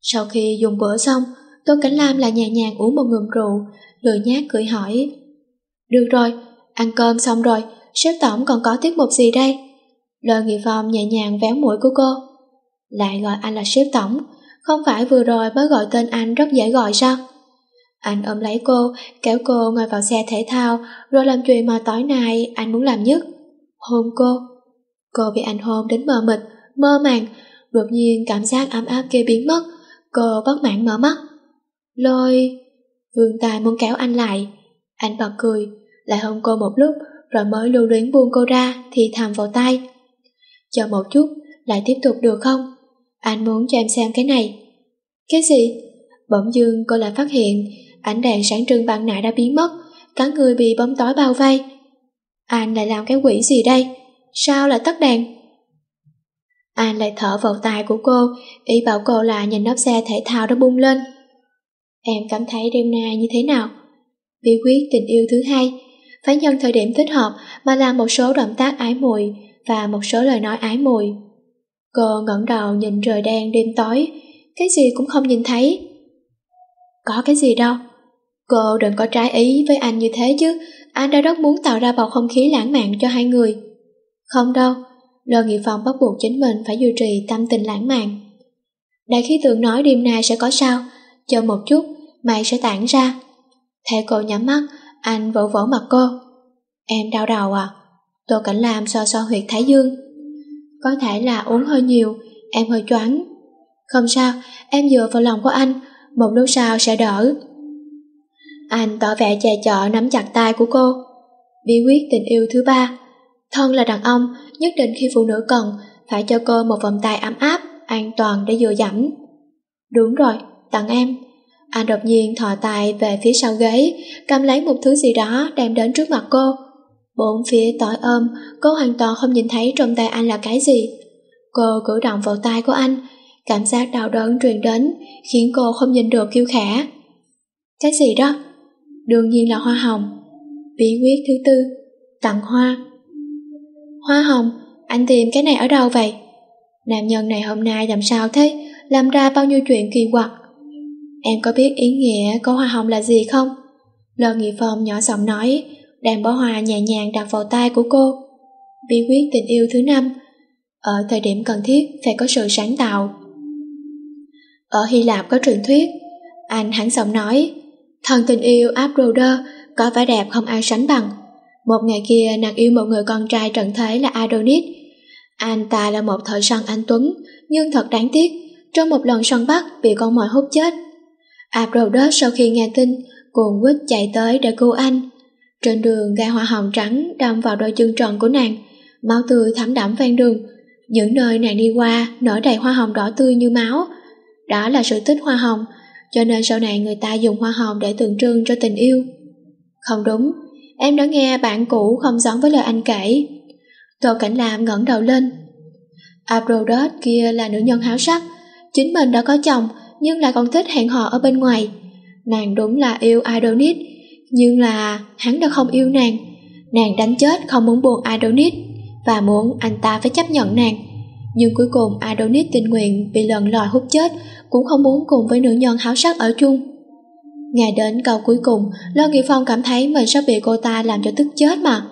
Sau khi dùng bữa xong, Tô Cảnh Lam lại nhẹ nhàng uống một ngụm rượu, lười nhát cười hỏi. Được rồi, ăn cơm xong rồi, sếp tổng còn có tiết mục gì đây? Lời nghị phong nhẹ nhàng véo mũi của cô. Lại gọi anh là sếp tổng, không phải vừa rồi mới gọi tên anh rất dễ gọi sao? Anh ôm lấy cô, kéo cô ngồi vào xe thể thao, rồi làm chuyện mà tối nay anh muốn làm nhất. Hôn cô. Cô bị anh hôn đến mờ mịt, mơ màng, đột nhiên cảm giác ấm áp kia biến mất, cô bất mãn mở mắt. Lôi... Vương Tài muốn kéo anh lại. Anh bật cười, lại hôn cô một lúc, rồi mới lưu luyến buông cô ra thì thầm vào tay. Chờ một chút, lại tiếp tục được không? Anh muốn cho em xem cái này. Cái gì? Bỗng dưng cô lại phát hiện ánh đèn sáng trưng bằng nại đã biến mất, cả người bị bóng tối bao vây. Anh lại làm cái quỷ gì đây? Sao lại tắt đèn? Anh lại thở vào tai của cô, ý bảo cô là nhìn nóc xe thể thao đã bung lên. Em cảm thấy đêm nay như thế nào? Bí quyết tình yêu thứ hai, phải nhân thời điểm thích hợp mà làm một số động tác ái mùi và một số lời nói ái mùi. Cô ngẩng đầu nhìn trời đen đêm tối, cái gì cũng không nhìn thấy. Có cái gì đâu. Cô đừng có trái ý với anh như thế chứ, anh đã rất muốn tạo ra bầu không khí lãng mạn cho hai người. Không đâu, Lô Nghị Phong bắt buộc chính mình phải duy trì tâm tình lãng mạn. Đại khí tượng nói đêm nay sẽ có sao, chờ một chút, mày sẽ tản ra. Thấy cô nhắm mắt, anh vỗ vỗ mặt cô. Em đau đầu à? Tô Cảnh Lam so so huyệt Thái Dương. Có thể là uống hơi nhiều, em hơi choáng. Không sao, em dựa vào lòng của anh, một lúc sau sẽ đỡ. Anh tỏ vẻ chè chở nắm chặt tay của cô. Bí quyết tình yêu thứ ba. Thân là đàn ông, nhất định khi phụ nữ cần, phải cho cô một vòng tay ấm áp, an toàn để dựa dẫm. Đúng rồi, tặng em. Anh đột nhiên thò tay về phía sau ghế, cầm lấy một thứ gì đó đem đến trước mặt cô. Bốn phía tối ôm, cô hoàn toàn không nhìn thấy trong tay anh là cái gì. Cô cử động vào tay của anh, cảm giác đau đớn truyền đến, khiến cô không nhìn được kêu khẽ. Cái gì đó? Đương nhiên là hoa hồng. Bí quyết thứ tư, tặng hoa. Hoa hồng, anh tìm cái này ở đâu vậy? Nam nhân này hôm nay làm sao thế? Làm ra bao nhiêu chuyện kỳ quặc. Em có biết ý nghĩa của hoa hồng là gì không? Lơ Nghị Phong nhỏ giọng nói, đàn bó hoa nhẹ nhàng đặt vào tay của cô. Bí quyết tình yêu thứ năm Ở thời điểm cần thiết phải có sự sáng tạo. Ở Hy Lạp có truyền thuyết, anh hắn giọng nói, thần tình yêu Aphrodite có vẻ đẹp không ai sánh bằng. Một ngày kia nàng yêu một người con trai trần thế là Adonis. Anh ta là một thợ săn anh Tuấn, nhưng thật đáng tiếc, trong một lần săn bắt bị con mồi hút chết. Abrodot sau khi nghe tin, cuồng quýt chạy tới để cứu anh. Trên đường gai hoa hồng trắng đâm vào đôi chân tròn của nàng, máu tươi thấm đẫm ven đường. Những nơi nàng đi qua nở đầy hoa hồng đỏ tươi như máu. Đó là sự tích hoa hồng, cho nên sau này người ta dùng hoa hồng để tượng trưng cho tình yêu. Không đúng, em đã nghe bạn cũ không giống với lời anh kể. Tô Cảnh Lam ngẩng đầu lên. Abrodot kia là nữ nhân háo sắc, chính mình đã có chồng nhưng lại còn thích hẹn hò ở bên ngoài. Nàng đúng là yêu Adonis, nhưng là hắn đã không yêu nàng. Nàng đánh chết không muốn buồn Adonis và muốn anh ta phải chấp nhận nàng. Nhưng cuối cùng Adonis tình nguyện bị lần lòi hút chết cũng không muốn cùng với nữ nhân háo sắc ở chung. Ngày đến câu cuối cùng, Lô Nghị Phong cảm thấy mình sắp bị cô ta làm cho tức chết mà.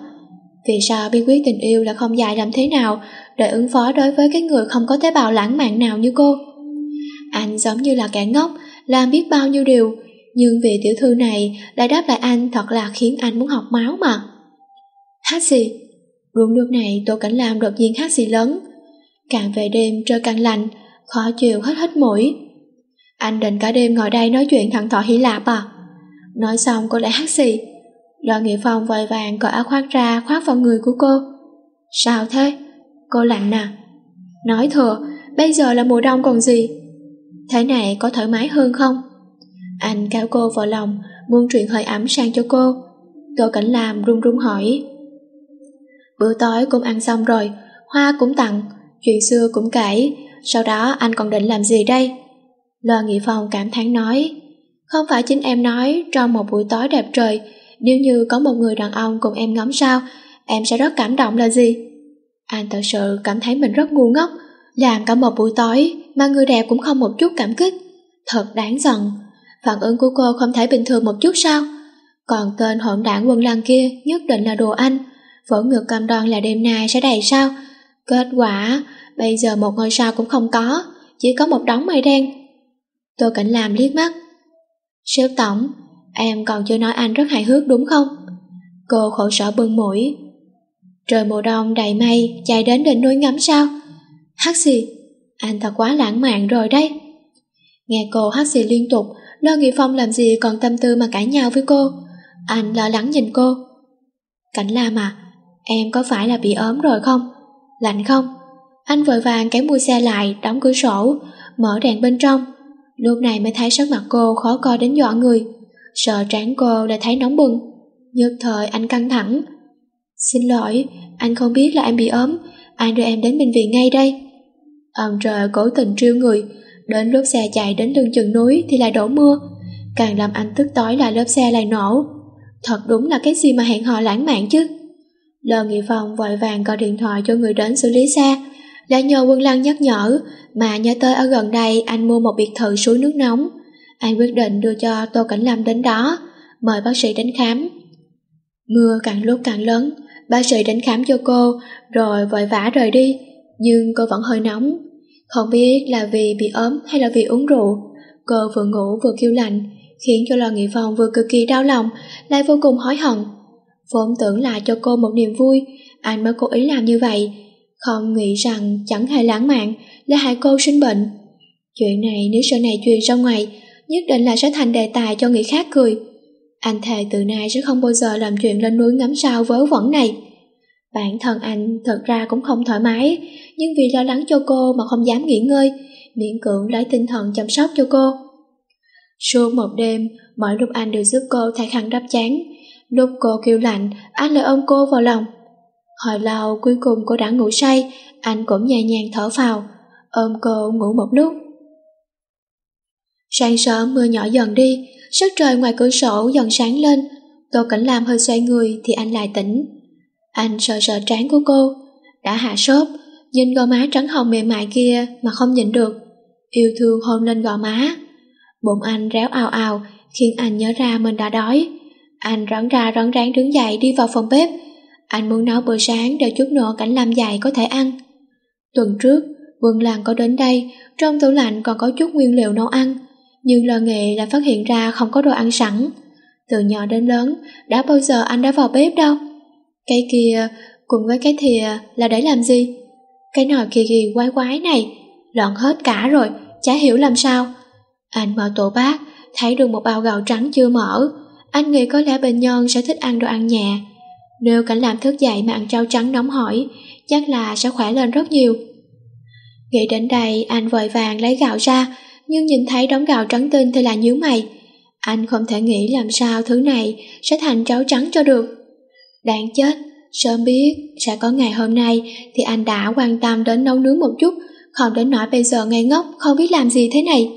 Vì sao bí quyết tình yêu là không dài làm thế nào để ứng phó đối với cái người không có tế bào lãng mạn nào như cô? Anh giống như là kẻ ngốc, làm biết bao nhiêu điều, nhưng vị tiểu thư này đã đáp lại anh thật là khiến anh muốn học máu mà. Hát gì? Đúng lúc này Tô Cảnh Lam đột nhiên hát gì lớn. Càng về đêm trời càng lạnh, khó chịu hết hết mũi. Anh định cả đêm ngồi đây nói chuyện thằng thọ Hy Lạp à? Nói xong cô lại hát gì? Đoàn Nghị Phong vội vàng cởi áo khoác ra khoác vào người của cô. Sao thế? Cô lạnh à? Nói thừa, bây giờ là mùa đông còn gì? Thế này có thoải mái hơn không? Anh kéo cô vào lòng, muốn truyền hơi ấm sang cho cô. Tô Cảnh Làm run run hỏi. Bữa tối cũng ăn xong rồi, hoa cũng tặng, chuyện xưa cũng kể, sau đó anh còn định làm gì đây? Lo Nghị Phong cảm thán nói, không phải chính em nói trong một buổi tối đẹp trời, nếu như có một người đàn ông cùng em ngắm sao, em sẽ rất cảm động là gì? Anh thật sự cảm thấy mình rất ngu ngốc, làm cả một buổi tối mà người đẹp cũng không một chút cảm kích. Thật đáng giận, phản ứng của cô không thể bình thường một chút sao? Còn tên hỗn đảng quân lăng kia nhất định là đồ anh, vỗ ngược cầm đoan là đêm nay sẽ đầy sao? Kết quả, bây giờ một ngôi sao cũng không có, chỉ có một đống mây đen. tôi Cảnh làm liếc mắt. Sếp tổng, em còn chưa nói anh rất hài hước đúng không? Cô khổ sở bưng mũi. Trời mùa đông đầy mây, chạy đến đỉnh núi ngắm sao? Hát xì, anh thật quá lãng mạn rồi đấy. Nghe cô hắt xì liên tục, Lo Nghị Phong làm gì còn tâm tư mà cãi nhau với cô. Anh lo lắng nhìn cô. Cảnh Lam à, em có phải là bị ốm rồi không? Lạnh không? Anh vội vàng kéo mua xe lại, đóng cửa sổ, mở đèn bên trong. Lúc này mới thấy sắc mặt cô khó coi đến dọa người. Sợ trán cô đã thấy nóng bừng. Nhất thời anh căng thẳng. Xin lỗi, anh không biết là em bị ốm, anh đưa em đến bệnh viện ngay đây. Ông trời cố tình trêu người, đến lúc xe chạy đến lưng chừng núi thì lại đổ mưa. Càng làm anh tức tối là lớp xe lại nổ. Thật đúng là cái gì mà hẹn hò lãng mạn chứ. Lờ Nghị Phong vội vàng gọi điện thoại cho người đến xử lý xe, lại nhờ quân lăng nhắc nhở, mà nhớ tới ở gần đây anh mua một biệt thự suối nước nóng. Anh quyết định đưa cho Tô Cảnh Lâm đến đó, mời bác sĩ đến khám. Mưa càng lúc càng lớn, bác sĩ đến khám cho cô, rồi vội vã rời đi, nhưng cô vẫn hơi nóng. Không biết là vì bị ốm hay là vì uống rượu, cô vừa ngủ vừa kêu lạnh, khiến cho Lò Nghị phòng vừa cực kỳ đau lòng, lại vô cùng hối hận. Vốn tưởng là cho cô một niềm vui, anh mới cố ý làm như vậy, không nghĩ rằng chẳng hề lãng mạn là hại cô sinh bệnh. Chuyện này nếu sau này truyền ra ngoài, nhất định là sẽ thành đề tài cho người khác cười. Anh thề từ nay sẽ không bao giờ làm chuyện lên núi ngắm sao vớ vẩn này. Bản thân anh thật ra cũng không thoải mái, nhưng vì lo lắng cho cô mà không dám nghỉ ngơi, miễn cưỡng lấy tinh thần chăm sóc cho cô. Suốt một đêm, mỗi lúc anh đều giúp cô thay khăn đắp chán. Lúc cô kêu lạnh, anh lại ôm cô vào lòng. Hồi lâu cuối cùng cô đã ngủ say, anh cũng nhẹ nhàng thở phào, ôm cô ngủ một lúc. Sáng sớm mưa nhỏ dần đi, sắc trời ngoài cửa sổ dần sáng lên. Tô Cảnh Lam hơi xoay người thì anh lại tỉnh. Anh sờ sờ trán của cô, đã hạ sốt, nhìn gò má trắng hồng mềm mại kia mà không nhịn được. Yêu thương hôn lên gò má. Bụng anh réo ào ào khiến anh nhớ ra mình đã đói. Anh rón ra rón ráng đứng dậy đi vào phòng bếp. Anh muốn nấu bữa sáng để chút nữa cảnh làm dạy có thể ăn. Tuần trước, Vương Lan có đến đây, trong tủ lạnh còn có chút nguyên liệu nấu ăn, nhưng lờ nghệ lại phát hiện ra không có đồ ăn sẵn. Từ nhỏ đến lớn, đã bao giờ anh đã vào bếp đâu. Cái kia, cùng với cái thìa là để làm gì? Cái nồi kỳ kỳ quái quái này, lợn hết cả rồi, chả hiểu làm sao. Anh mở tổ bát, thấy được một bao gạo trắng chưa mở. Anh nghĩ có lẽ bệnh nhân sẽ thích ăn đồ ăn nhẹ. Nếu cảnh làm thức dậy mà ăn rau trắng nóng hỏi, chắc là sẽ khỏe lên rất nhiều. Nghĩ đến đây, anh vội vàng lấy gạo ra, nhưng nhìn thấy đống gạo trắng tinh thì là nhíu mày. Anh không thể nghĩ làm sao thứ này sẽ thành cháo trắng cho được. Đáng chết, sớm biết sẽ có ngày hôm nay thì anh đã quan tâm đến nấu nướng một chút, không đến nỗi bây giờ ngây ngốc không biết làm gì thế này.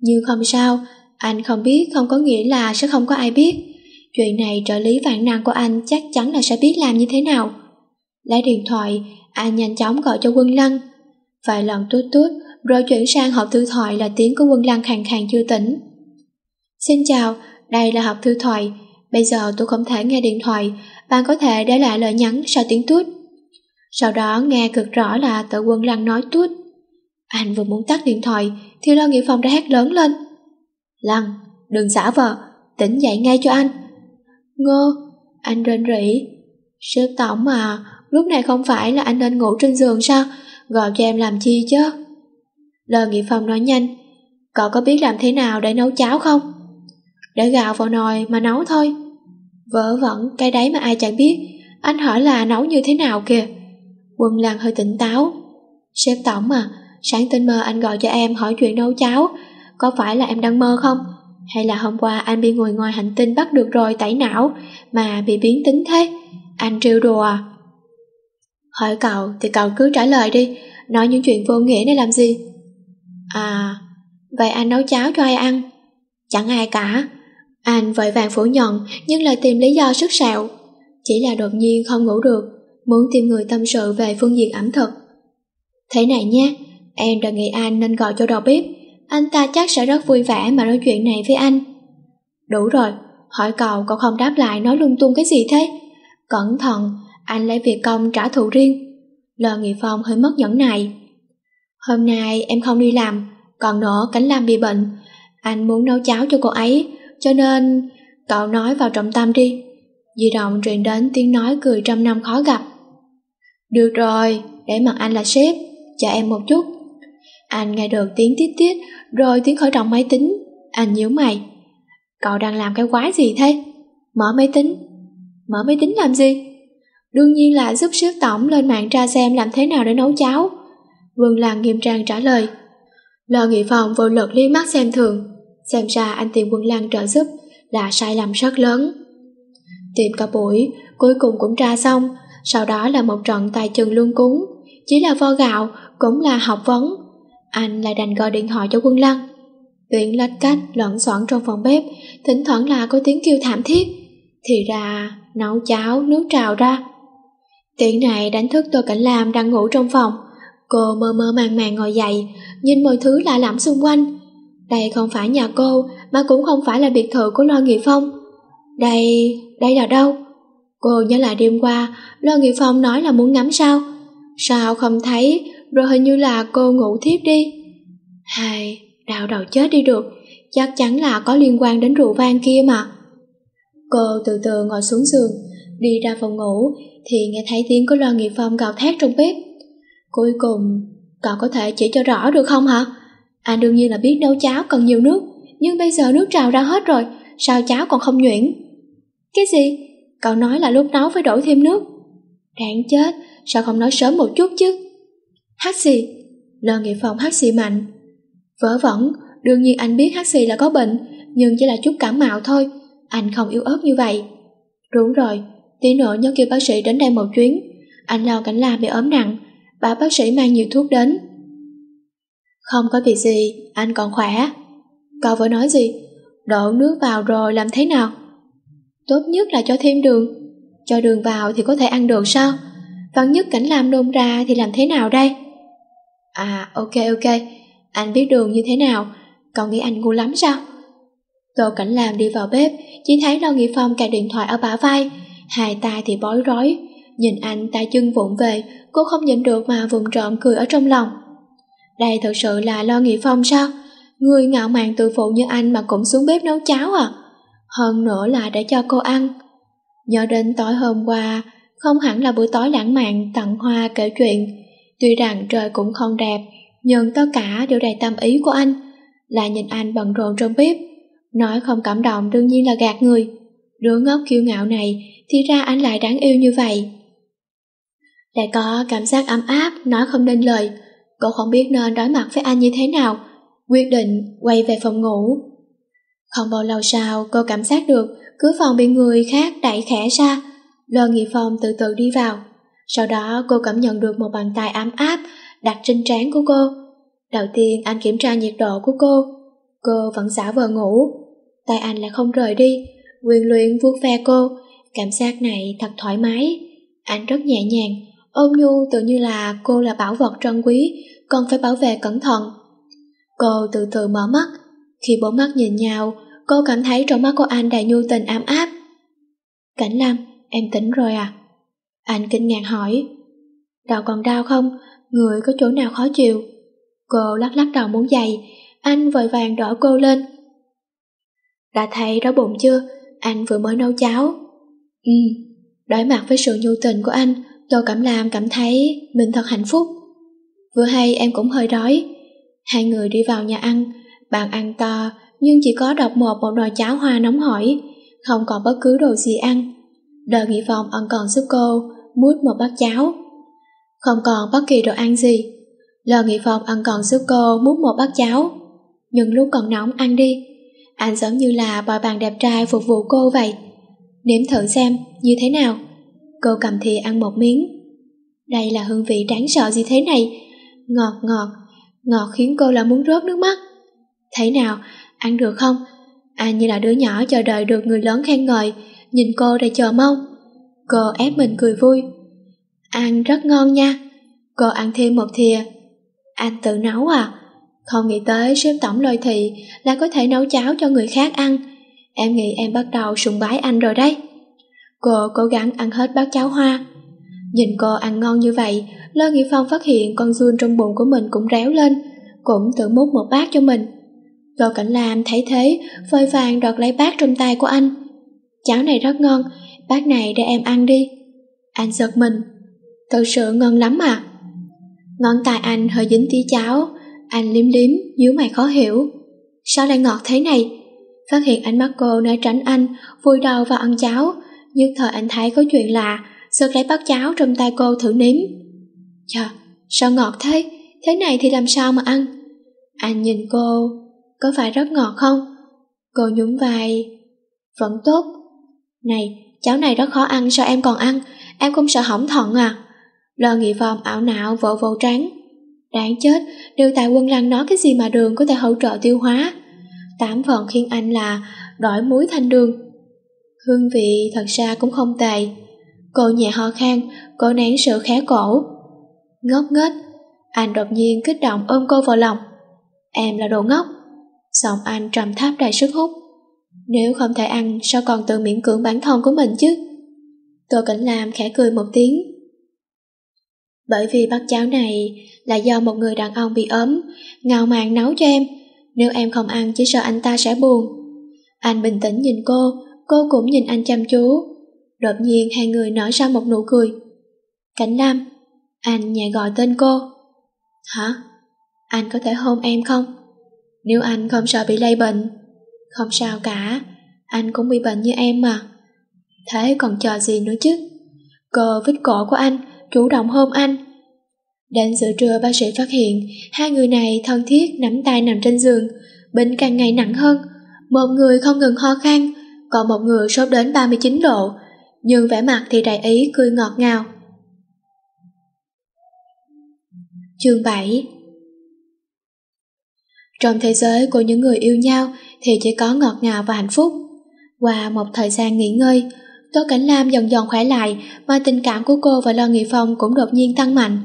Nhưng không sao, anh không biết không có nghĩa là sẽ không có ai biết. Chuyện này trợ lý vạn năng của anh chắc chắn là sẽ biết làm như thế nào. Lấy điện thoại, anh nhanh chóng gọi cho quân lăng. Vài lần tút tút, rồi chuyển sang hộp thư thoại là tiếng của quân lăng khàn khàn chưa tỉnh. Xin chào, đây là hộp thư thoại. Bây giờ tôi không thể nghe điện thoại, bạn có thể để lại lời nhắn sau tiếng tút. Sau đó nghe cực rõ là tự quân lăng nói tút. Anh vừa muốn tắt điện thoại thì lo nghĩa phòng đã hét lớn lên. Lăng, đừng xả vờ, tỉnh dậy ngay cho anh. Ngô, anh rên rỉ. Sếp tổng mà, lúc này không phải là anh nên ngủ trên giường sao? Gọi cho em làm chi chứ? Lờ Nghị Phong nói nhanh, cậu có biết làm thế nào để nấu cháo không? Để gạo vào nồi mà nấu thôi. Vỡ vẩn cái đấy mà ai chẳng biết, anh hỏi là nấu như thế nào kìa. Quân Lan hơi tỉnh táo. Sếp tổng à, sáng tinh mơ anh gọi cho em hỏi chuyện nấu cháo, có phải là em đang mơ không? Hay là hôm qua anh bị ngồi ngoài hành tinh bắt được rồi tẩy não mà bị biến tính thế? Anh trêu đùa à? Hỏi cậu thì cậu cứ trả lời đi, nói những chuyện vô nghĩa này làm gì? À, vậy anh nấu cháo cho ai ăn? Chẳng ai cả. Anh vội vàng phủ nhận nhưng lại tìm lý do sức sẹo. Chỉ là đột nhiên không ngủ được, muốn tìm người tâm sự về phương diện ẩm thực. Thế này nhé, em đề nghị anh nên gọi cho đầu bếp, anh ta chắc sẽ rất vui vẻ mà nói chuyện này với anh. Đủ rồi, hỏi cậu cậu không đáp lại nói lung tung cái gì thế? Cẩn thận, anh lấy việc công trả thù riêng. Lờ Nghị Phong hơi mất nhẫn này. Hôm nay em không đi làm, còn nữa cánh Lam bị bệnh. Anh muốn nấu cháo cho cô ấy, cho nên cậu nói vào trọng tâm đi. Di động truyền đến tiếng nói cười trăm năm khó gặp. Được rồi, để mặt anh là sếp, chờ em một chút. Anh nghe được tiếng tít tít, rồi tiếng khởi động máy tính. Anh nhíu mày. Cậu đang làm cái quái gì thế? Mở máy tính. Mở máy tính làm gì? Đương nhiên là giúp sếp tổng lên mạng tra xem làm thế nào để nấu cháo. Vương Lan nghiêm trang trả lời. Lò nghị phòng vô lực liếc mắt xem thường. Xem ra anh tìm Quân lang trợ giúp là sai lầm rất lớn. Tìm cả buổi, cuối cùng cũng tra xong, sau đó là một trận tài chừng luôn cúng. Chỉ là vo gạo, cũng là học vấn. Anh lại đành gọi điện thoại cho Quân Lăng. Tuyển lách cách lẫn xoẩn trong phòng bếp, thỉnh thoảng là có tiếng kêu thảm thiết. Thì ra, nấu cháo, nước trào ra. Tiếng này đánh thức tôi Cảnh Lam đang ngủ trong phòng. Cô mơ mơ màng màng ngồi dậy, nhìn mọi thứ lạ lẫm xung quanh. Đây không phải nhà cô, mà cũng không phải là biệt thự của Lo Nghị Phong. Đây, đây là đâu? Cô nhớ lại đêm qua, Lo Nghị Phong nói là muốn ngắm sao? Sao không thấy, rồi hình như là cô ngủ thiếp đi. hay đào đầu chết đi được, chắc chắn là có liên quan đến rượu vang kia mà. Cô từ từ ngồi xuống giường, đi ra phòng ngủ, thì nghe thấy tiếng của Lo Nghị Phong gào thét trong bếp. Cuối cùng, cậu có thể chỉ cho rõ được không hả? Anh đương nhiên là biết nấu cháo cần nhiều nước, nhưng bây giờ nước trào ra hết rồi, sao cháo còn không nhuyễn? Cái gì? Cậu nói là lúc nấu phải đổ thêm nước. Đáng chết, sao không nói sớm một chút chứ? Hát xì, lờ Nghị phòng hát xì mạnh. Vớ vẩn, đương nhiên anh biết hát xì là có bệnh, nhưng chỉ là chút cảm mạo thôi, anh không yếu ớt như vậy. Đúng rồi, tí nữa nhớ kêu bác sĩ đến đây một chuyến, anh lo cảnh là bị ốm nặng, bảo bác sĩ mang nhiều thuốc đến. Không có việc gì, anh còn khỏe. Cậu vừa nói gì? Đổ nước vào rồi làm thế nào? Tốt nhất là cho thêm đường. Cho đường vào thì có thể ăn được sao? Văn nhất cảnh làm nôn ra thì làm thế nào đây? À, ok ok, anh biết đường như thế nào, cậu nghĩ anh ngu lắm sao? Tô Cảnh Lam đi vào bếp, chỉ thấy Lâu Nghị Phong cài điện thoại ở bả vai, hai tay thì bối rối. Nhìn anh tay chân vụng về, cô không nhịn được mà vùng trộm cười ở trong lòng. Đây thật sự là Lo Nghị Phong sao? Người ngạo mạn tự phụ như anh mà cũng xuống bếp nấu cháo à? Hơn nữa là để cho cô ăn. Nhớ đến tối hôm qua, không hẳn là buổi tối lãng mạn tặng hoa kể chuyện. Tuy rằng trời cũng không đẹp, nhưng tất cả đều đầy tâm ý của anh. Là nhìn anh bận rộn trong bếp, nói không cảm động đương nhiên là gạt người. Đứa ngốc kiêu ngạo này thì ra anh lại đáng yêu như vậy. Lại có cảm giác ấm áp, nói không nên lời. Cô không biết nên đối mặt với anh như thế nào. Quyết định quay về phòng ngủ. Không bao lâu sau, cô cảm giác được cửa phòng bị người khác đẩy khẽ ra. Lơ Nghị Phong từ từ đi vào. Sau đó cô cảm nhận được một bàn tay ấm áp đặt trên trán của cô. Đầu tiên anh kiểm tra nhiệt độ của cô. Cô vẫn giả vờ ngủ. Tay anh lại không rời đi, quyền luyện vuốt ve cô. Cảm giác này thật thoải mái. Anh rất nhẹ nhàng, ôm nhu tự như là cô là bảo vật trân quý, còn phải bảo vệ cẩn thận. Cô từ từ mở mắt. Khi bốn mắt nhìn nhau, cô cảm thấy trong mắt của anh đầy nhu tình ám áp. Cảnh Lam, em tỉnh rồi à? Anh kinh ngạc hỏi. Đầu còn đau không? Người có chỗ nào khó chịu? Cô lắc lắc đầu muốn dày, anh vội vàng đỡ cô lên. Đã thấy đói bụng chưa? Anh vừa mới nấu cháo. Ừ, đối mặt với sự nhu tình của anh, Tô Cẩm Lam cảm thấy mình thật hạnh phúc. Vừa hay em cũng hơi đói. Hai người đi vào nhà ăn, bàn ăn to nhưng chỉ có độc một một nồi cháo hoa nóng hổi, không còn bất cứ đồ gì ăn. Đời nghị phòng ăn còn giúp cô mút một bát cháo. Không còn bất kỳ đồ ăn gì. Lờ nghị phòng ăn còn giúp cô mút một bát cháo. Nhưng lúc còn nóng ăn đi. Anh giống như là bòi bàn đẹp trai phục vụ cô vậy. Nếm thử xem như thế nào. Cô cầm thì ăn một miếng. Đây là hương vị đáng sợ gì thế này. Ngọt ngọt, ngọt khiến cô là muốn rớt nước mắt. Thế nào, ăn được không? Anh như là đứa nhỏ chờ đợi được người lớn khen ngợi, nhìn cô đầy chờ mong. Cô ép mình cười vui. Ăn rất ngon nha. Cô ăn thêm một thìa. Anh tự nấu à? Không nghĩ tới sếp tổng lôi thị là có thể nấu cháo cho người khác ăn. Em nghĩ em bắt đầu sùng bái anh rồi đấy. Cô cố gắng ăn hết bát cháo hoa. Nhìn cô ăn ngon như vậy, Lơ Nghị Phong phát hiện con run trong bụng của mình cũng réo lên, cũng tự múc một bát cho mình. Tô Cảnh Lam thấy thế, vội vàng đoạt lấy bát trong tay của anh. Cháo này rất ngon, bát này để em ăn đi. Anh giật mình. Thật sự ngon lắm à? Ngón tay anh hơi dính tí cháo, anh liếm liếm, nhíu mày khó hiểu. Sao lại ngọt thế này? Phát hiện ánh mắt cô né tránh anh, vùi đầu vào ăn cháo. Nhất thời anh thấy có chuyện lạ, Sực lấy bát cháo trong tay cô thử nếm. Chờ, sao ngọt thế? Thế này thì làm sao mà ăn? Anh nhìn cô, có phải rất ngọt không? Cô nhún vai, vẫn tốt. Này, cháo này rất khó ăn sao em còn ăn, em không sợ hỏng thận à? Lờ nghị vòng ảo não vỗ vỗ trắng. Đáng chết, đều tại quân lăng nói cái gì mà đường có thể hỗ trợ tiêu hóa. Tám phần khiến anh là đổi muối thành đường. Hương vị thật ra cũng không tệ. Cô nhẹ ho khan, cô nén sự khé cổ. Ngốc nghếch, anh đột nhiên kích động ôm cô vào lòng. Em là đồ ngốc. Giọng anh trầm thấp đầy sức hút. Nếu không thể ăn, sao còn tự miễn cưỡng bản thân của mình chứ? Tô Cảnh Lam khẽ cười một tiếng. Bởi vì bát cháo này là do một người đàn ông bị ốm, ngào màng nấu cho em. Nếu em không ăn chỉ sợ anh ta sẽ buồn. Anh bình tĩnh nhìn cô, cô cũng nhìn anh chăm chú. Đột nhiên hai người nở ra một nụ cười. Cảnh Lam, anh nhẹ gọi tên cô. Hả? Anh có thể hôn em không? Nếu anh không sợ bị lây bệnh, không sao cả, anh cũng bị bệnh như em mà. Thế còn chờ gì nữa chứ? Cô vít cổ của anh, chủ động hôn anh. Đến giữa trưa bác sĩ phát hiện hai người này thân thiết nắm tay nằm trên giường, bệnh càng ngày nặng hơn. Một người không ngừng ho khan, còn một người sốt đến 39 độ, nhưng vẻ mặt thì đầy ý cười ngọt ngào. Chương 7 Trong thế giới của những người yêu nhau thì chỉ có ngọt ngào và hạnh phúc. Qua một thời gian nghỉ ngơi, Tô Cảnh Lam dần dần khỏe lại mà tình cảm của cô và Lo Nghị Phong cũng đột nhiên tăng mạnh.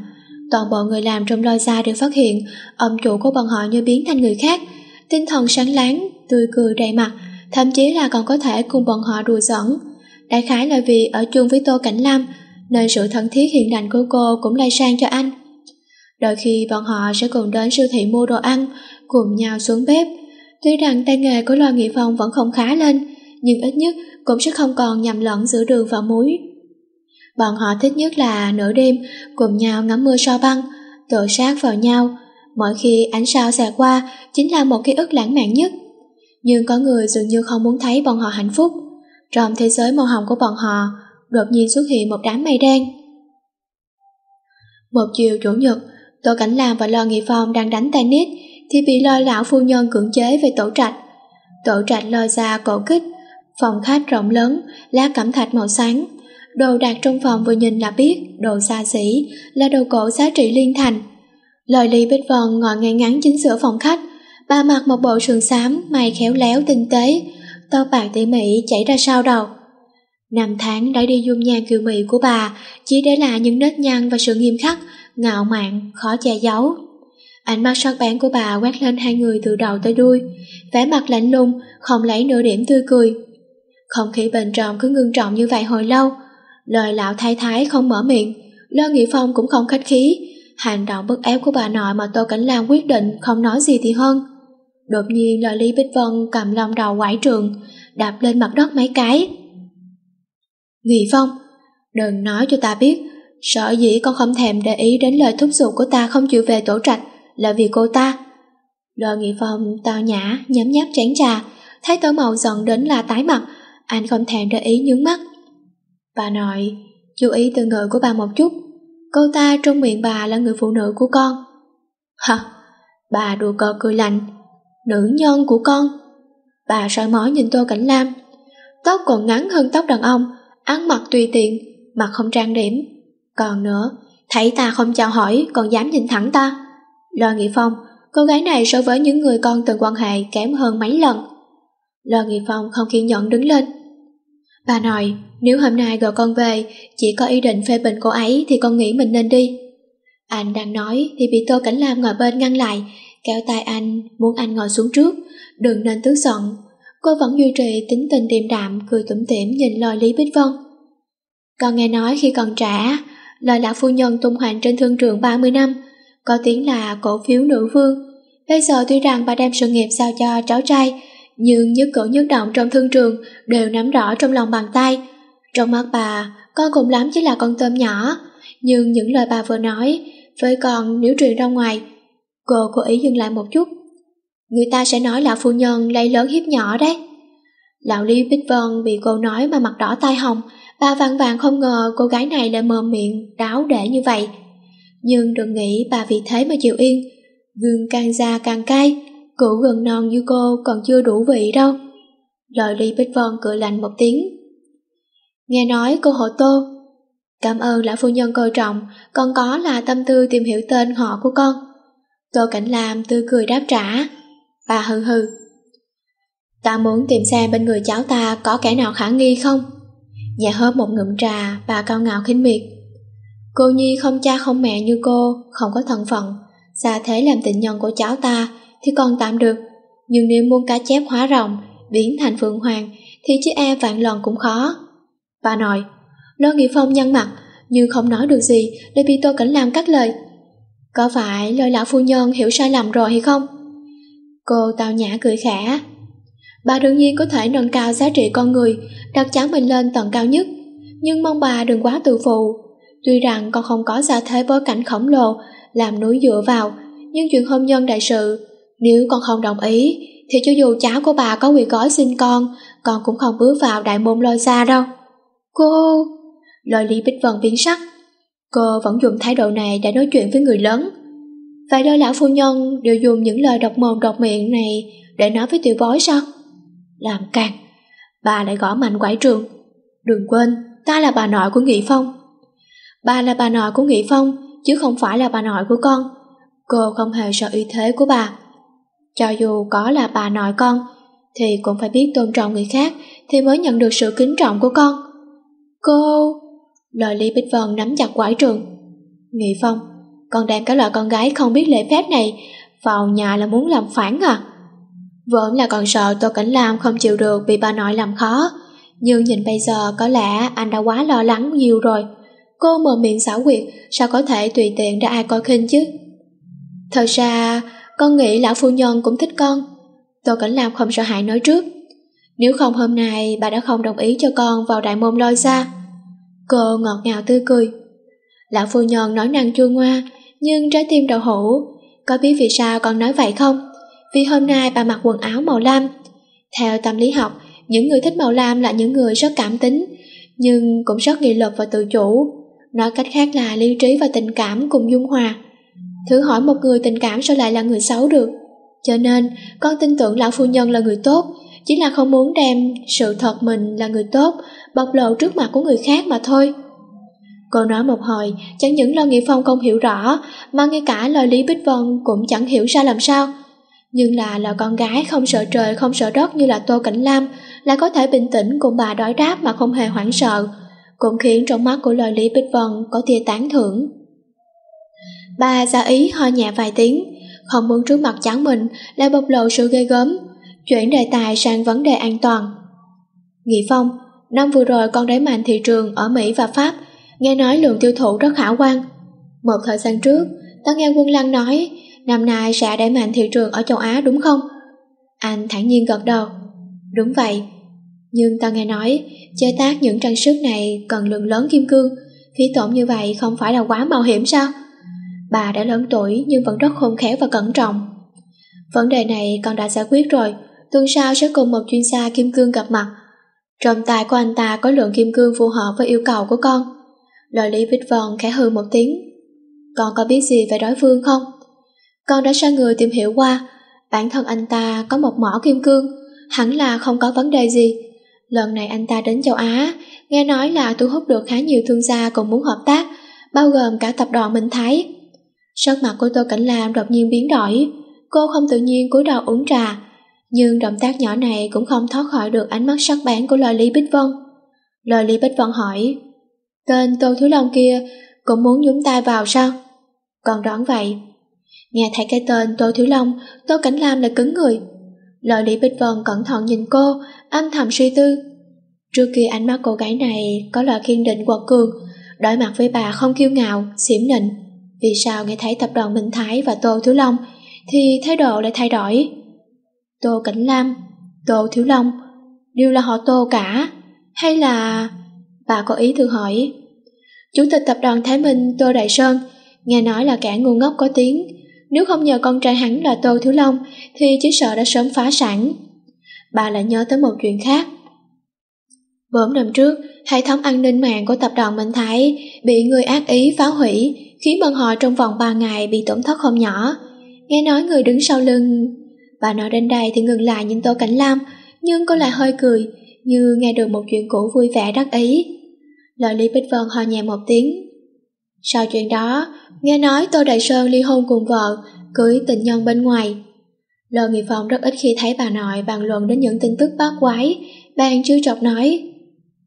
Toàn bộ người làm trong lôi gia đều phát hiện ông chủ của bọn họ như biến thành người khác, tinh thần sáng láng, tươi cười đầy mặt, thậm chí là còn có thể cùng bọn họ đùa giỡn. Đại khái là vì ở chung với Tô Cảnh Lam, nên sự thân thiết hiện lành của cô cũng lây sang cho anh. Đôi khi bọn họ sẽ cùng đến siêu thị mua đồ ăn, cùng nhau xuống bếp. Tuy rằng tay nghề của Lôi Nghị Phong vẫn không khá lên, nhưng ít nhất cũng sẽ không còn nhầm lẫn giữa đường và muối. Bọn họ thích nhất là nửa đêm cùng nhau ngắm mưa so băng, tựa sát vào nhau. Mỗi khi ánh sao xẹt qua chính là một ký ức lãng mạn nhất. Nhưng có người dường như không muốn thấy bọn họ hạnh phúc. Trong thế giới màu hồng của bọn họ, đột nhiên xuất hiện một đám mây đen. Một chiều chủ nhật, Tô Cảnh Lam và Lo Nghị Phong đang đánh tennis thì bị lôi lão phu nhân cưỡng chế về tổ trạch. Tổ trạch lôi ra cổ kích, phòng khách rộng lớn, lá cẩm thạch màu sáng. Đồ đạc trong phòng vừa nhìn là biết đồ xa xỉ, là đồ cổ giá trị liên thành. Lôi ly bích vân ngồi ngay ngắn chính giữa phòng khách, bà mặc một bộ sườn xám, mày khéo léo tinh tế, tóc bạc tỉ mỉ chảy ra sau đầu. Năm tháng đã đi dung nhan kiều mị của bà chỉ để lại những nếp nhăn và sự nghiêm khắc, ngạo mạn, khó che giấu. Ánh mắt sắc bén của bà quét lên hai người từ đầu tới đuôi, vẻ mặt lạnh lùng, không lấy nửa điểm tươi cười. Không khí bên trong cứ ngưng trọng như vậy hồi lâu, lời lão thái thái không mở miệng, lo nghị phong cũng không khách khí, hành động bức ép của bà nội mà Tô Cảnh Lam quyết định không nói gì thì hơn. Đột nhiên lời Lý Bích Vân cầm lòng đầu quải trường, đạp lên mặt đất mấy cái. Nghị Phong, đừng nói cho ta biết, sợ dĩ con không thèm để ý đến lời thúc giục của ta không chịu về tổ trạch là vì cô ta. Lời Nghị Phong tao nhã, nhấm nháp chén trà, thấy tớ màu giận đến là tái mặt, anh không thèm để ý nhướng mắt. Bà nội, chú ý từ ngữ của bà một chút, cô ta trong miệng bà là người phụ nữ của con. Hả? Bà đùa cờ cười lạnh, nữ nhân của con. Bà soi mói nhìn Tô Cảnh Lam, tóc còn ngắn hơn tóc đàn ông, ăn mặc tùy tiện, mặt không trang điểm. Còn nữa, thấy ta không chào hỏi còn dám nhìn thẳng ta. Lo Nghị Phong, cô gái này so với những người con từng quan hệ kém hơn mấy lần. Lo Nghị Phong không kiên nhẫn đứng lên. Bà nói, nếu hôm nay gọi con về, chỉ có ý định phê bình cô ấy thì con nghĩ mình nên đi. Anh đang nói thì bị Tô Cảnh Lam ngồi bên ngăn lại, kéo tay anh, muốn anh ngồi xuống trước, đừng nên tức giận. Cô vẫn duy trì tính tình điềm đạm, cười tủm tỉm nhìn lời Lý Bích Vân. Con nghe nói khi còn trẻ, lời lão phu nhân tung hoành trên thương trường 30 năm, có tiếng là cổ phiếu nữ vương. Bây giờ tuy rằng bà đem sự nghiệp sao cho cháu trai, nhưng nhất cử nhất động trong thương trường đều nắm rõ trong lòng bàn tay. Trong mắt bà, con cùng lắm chỉ là con tôm nhỏ, nhưng những lời bà vừa nói, với con nếu truyền ra ngoài, cô cố ý dừng lại một chút. Người ta sẽ nói là phu nhân lấy lớn hiếp nhỏ đấy. Lão Lý Bích Vân bị cô nói mà mặt đỏ tai hồng, bà vàng vàng không ngờ cô gái này lại mồm miệng đáo để như vậy. Nhưng đừng nghĩ bà vì thế mà chịu yên, gương càng già càng cay, củ gần non như cô còn chưa đủ vị đâu. Lời Lý Bích Vân cười lạnh một tiếng. Nghe nói cô hộ tô. Cảm ơn lão phu nhân coi trọng, còn có là tâm tư tìm hiểu tên họ của con. Tô Cảnh Lam tươi cười đáp trả. Bà hừ hừ. Ta muốn tìm xem bên người cháu ta có kẻ nào khả nghi không? Nhà hớp một ngụm trà, bà cao ngạo khinh miệt. Cô Nhi không cha không mẹ như cô, không có thân phận, xa thế làm tình nhân của cháu ta thì còn tạm được. Nhưng nếu muốn cá chép hóa rồng, biến thành phượng hoàng, thì chiếc e vạn lần cũng khó. Bà nói, Lô Nghị Phong nhăn mặt, nhưng không nói được gì để bị Tô Cảnh Lam cắt lời. Có phải lời lão phu nhân hiểu sai lầm rồi hay không? Cô tào nhã cười khẽ. Bà đương nhiên có thể nâng cao giá trị con người, đặt cháu mình lên tầng cao nhất. Nhưng mong bà đừng quá tự phụ. Tuy rằng con không có gia thế bối cảnh khổng lồ, làm núi dựa vào, nhưng chuyện hôn nhân đại sự, nếu con không đồng ý, thì cho dù cháu của bà có quyền gói xin con, con cũng không bước vào đại môn lôi xa đâu. Cô... Lôi Lý Bích vần biến sắc. Cô vẫn dùng thái độ này để nói chuyện với người lớn. Vậy đôi lão phu nhân đều dùng những lời độc mồm độc miệng này để nói với tiểu bối sao? Làm càng, bà lại gõ mạnh quải trường. Đừng quên, ta là bà nội của Nghị Phong. Bà là bà nội của Nghị Phong, chứ không phải là bà nội của con. Cô không hề sợ uy thế của bà. Cho dù có là bà nội con, thì cũng phải biết tôn trọng người khác thì mới nhận được sự kính trọng của con. Cô... Lò ly Bích Vân nắm chặt quải trường. Nghị Phong, con đem cái loại con gái không biết lễ phép này vào nhà là muốn làm phản à? Vốn là còn sợ Tô Cảnh Lam không chịu được bị bà nội làm khó, nhưng nhìn bây giờ có lẽ anh đã quá lo lắng nhiều rồi. Cô mở miệng xảo quyệt, sao có thể tùy tiện để ai coi khinh chứ? Thật ra, con nghĩ lão phu nhân cũng thích con. Tô Cảnh Lam không sợ hãi nói trước. Nếu không hôm nay bà đã không đồng ý cho con vào đại môn lôi xa. Cô ngọt ngào tươi cười. Lão phu nhân nói năng chua ngoa, nhưng trái tim đậu hổ. Có biết vì sao con nói vậy không? Vì hôm nay bà mặc quần áo màu lam. Theo tâm lý học, những người thích màu lam là những người rất cảm tính, nhưng cũng rất nghị lực và tự chủ. Nói cách khác là lý trí và tình cảm cùng dung hòa. Thử hỏi một người tình cảm sao lại là người xấu được. Cho nên, con tin tưởng lão phu nhân là người tốt, chỉ là không muốn đem sự thật mình là người tốt bộc lộ trước mặt của người khác mà thôi. Cô nói một hồi, chẳng những lo Nghĩa Phong không hiểu rõ, mà ngay cả lời Lý Bích Vân cũng chẳng hiểu ra làm sao. Nhưng là là con gái không sợ trời không sợ đất như là Tô Cảnh Lam, lại có thể bình tĩnh cùng bà đối đáp mà không hề hoảng sợ, cũng khiến trong mắt của lời Lý Bích Vân có tia tán thưởng. Bà ra ý ho nhẹ vài tiếng, không muốn trước mặt cháu mình lại bộc lộ sự ghê gớm, chuyển đề tài sang vấn đề an toàn. Nghị Phong, năm vừa rồi con đẩy mạnh thị trường ở Mỹ và Pháp, nghe nói lượng tiêu thụ rất khả quan. Một thời gian trước, tớ nghe Quân Lăng nói năm nay sẽ đẩy mạnh thị trường ở châu Á đúng không? Anh thản nhiên gật đầu. Đúng vậy. Nhưng ta nghe nói, chế tác những trang sức này cần lượng lớn kim cương, phí tổn như vậy không phải là quá mạo hiểm sao? Bà đã lớn tuổi nhưng vẫn rất khôn khéo và cẩn trọng. Vấn đề này con đã giải quyết rồi, tuần sau sẽ cùng một chuyên gia kim cương gặp mặt. Trong tay của anh ta có lượng kim cương phù hợp với yêu cầu của con. Lời Lý Bích Vân khẽ hư một tiếng. Con có biết gì về đối phương không? Con đã sai người tìm hiểu qua, bản thân anh ta có một mỏ kim cương, hẳn là không có vấn đề gì. Lần này anh ta đến châu Á, nghe nói là thu hút được khá nhiều thương gia cùng muốn hợp tác, bao gồm cả tập đoàn Minh Thái. Sắc mặt của Tô Cảnh Lam đột nhiên biến đổi, cô không tự nhiên cúi đầu uống trà, nhưng động tác nhỏ này cũng không thoát khỏi được ánh mắt sắc bén của lời Lý Bích Vân. Lời Lý Bích Vân hỏi, tên Tô Thiếu Long kia cũng muốn nhúng tay vào sao? Còn đoán vậy. Nghe thấy cái tên Tô Thiếu Long, Tô Cảnh Lam lại cứng người. Lời Lý Bích Vân cẩn thận nhìn cô, âm thầm suy tư. Trước kia ánh mắt cô gái này có loại kiên định quật cường, đối mặt với bà không kiêu ngạo, xỉm nịnh. Vì sao nghe thấy tập đoàn Minh Thái và Tô Thiếu Long thì thái độ lại thay đổi? Tô Cảnh Lam, Tô Thiếu Long, đều là họ Tô cả, hay là... Bà có ý thử hỏi. Chủ tịch tập đoàn Thái Minh Tô Đại Sơn, nghe nói là kẻ ngu ngốc có tiếng, nếu không nhờ con trai hắn là Tô Thiếu Long thì chỉ sợ đã sớm phá sản. Bà lại nhớ tới một chuyện khác. Bốn năm trước, hệ thống an ninh mạng của tập đoàn Minh Thái bị người ác ý phá hủy, khiến bọn họ trong vòng 3 ngày bị tổn thất không nhỏ. Nghe nói người đứng sau lưng... Bà nói đến đây thì ngừng lại nhìn Tô Cảnh Lam, nhưng cô lại hơi cười, như nghe được một chuyện cũ vui vẻ đắc ý. Lời Lý Bích Vân ho nhẹ một tiếng. Sau chuyện đó, nghe nói Tô Đại Sơn ly hôn cùng vợ, cưới tình nhân bên ngoài. Lờ Nghị Phong rất ít khi thấy bà nội bàn luận đến những tin tức bát quái, bàn chưa chọc nói.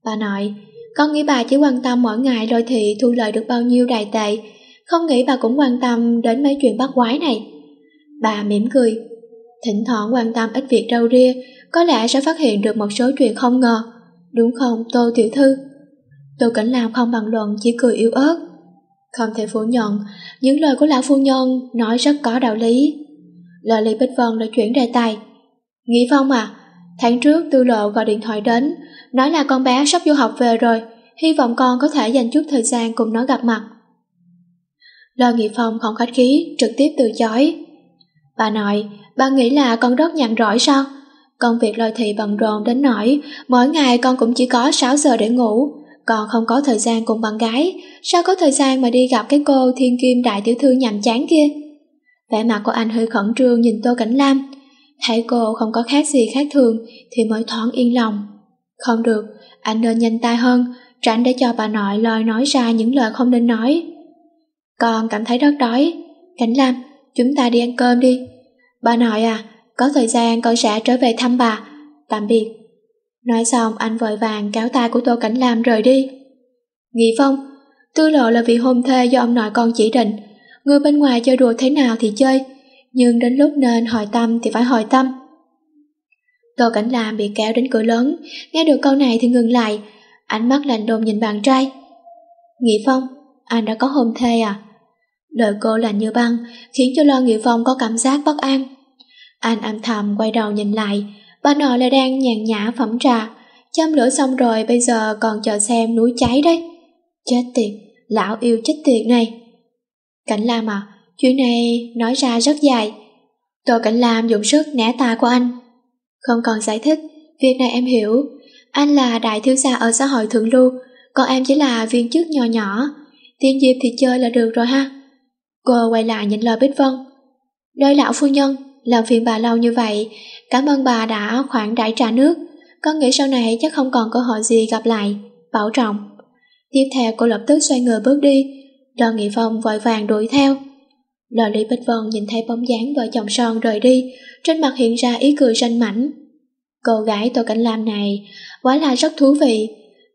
Bà nội, con nghĩ bà chỉ quan tâm mỗi ngày rồi thị thu lợi được bao nhiêu đài tệ, không nghĩ bà cũng quan tâm đến mấy chuyện bát quái này. Bà mỉm cười, thỉnh thoảng quan tâm ít việc râu ria, có lẽ sẽ phát hiện được một số chuyện không ngờ. Đúng không, Tô Tiểu Thư? Tô Cảnh Lam không bằng luận, chỉ cười yếu ớt. Không thể phủ nhận, những lời của lão phu nhân nói rất có đạo lý. Lời Lý Bích Vân đã chuyển đề tài. Nghĩ Phong à, tháng trước tư lộ gọi điện thoại đến, nói là con bé sắp du học về rồi, hy vọng con có thể dành chút thời gian cùng nó gặp mặt. Lời Nghị Phong không khách khí, trực tiếp từ chối. Bà nội, bà nghĩ là con rất nhàn rỗi sao? Công việc lôi thị bận rộn đến nỗi mỗi ngày con cũng chỉ có 6 giờ để ngủ, còn không có thời gian cùng bạn gái, sao có thời gian mà đi gặp cái cô thiên kim đại tiểu thư nhàm chán kia? Vẻ mặt của anh hơi khẩn trương nhìn Tô Cảnh Lam, thấy cô không có khác gì khác thường thì mới thoáng yên lòng. Không được, anh nên nhanh tay hơn, tránh để cho bà nội lời nói ra những lời không nên nói. Con cảm thấy rất đói. Cảnh Lam, chúng ta đi ăn cơm đi. Bà nội à, có thời gian con sẽ trở về thăm bà. Tạm biệt. Nói xong anh vội vàng kéo tay của Tô Cảnh Lam rời đi. Nghị Phong, tư lộ là vị hôn thê do ông nội con chỉ định. Người bên ngoài chơi đùa thế nào thì chơi, nhưng đến lúc nên hỏi tâm thì phải hỏi tâm. Tô Cảnh Lam bị kéo đến cửa lớn, nghe được câu này thì ngừng lại, ánh mắt lạnh lùng nhìn bạn trai. Nghị Phong, anh đã có hôn thê à? Lời cô lạnh như băng, khiến cho Lo nghĩa Phong có cảm giác bất an. Anh âm thầm quay đầu nhìn lại, bà nội lại đang nhàn nhã phẩm trà, châm lửa xong rồi bây giờ còn chờ xem núi cháy đấy. Chết tiệt, lão yêu chết tiệt này. Cảnh Lam à, chuyện này nói ra rất dài. Tô Cảnh Lam dùng sức né tà của anh. Không còn giải thích, việc này em hiểu. Anh là đại thiếu gia ở xã hội thượng lưu, còn em chỉ là viên chức nhỏ nhỏ. Tiên dịp thì chơi là được rồi ha. Cô quay lại nhìn lời Bích Vân. đời lão phu nhân, làm phiền bà lâu như vậy, cảm ơn bà đã khoản đại trà nước. Con nghĩ sau này chắc không còn cơ hội gì gặp lại. Bảo trọng. Tiếp theo cô lập tức xoay người bước đi, Đoàn Nghị Phong vội vàng đuổi theo. Lò Lý Bích Vân nhìn thấy bóng dáng vợ chồng son rời đi, trên mặt hiện ra ý cười ranh mảnh. Cô gái Tô Cảnh Lam này quá là rất thú vị,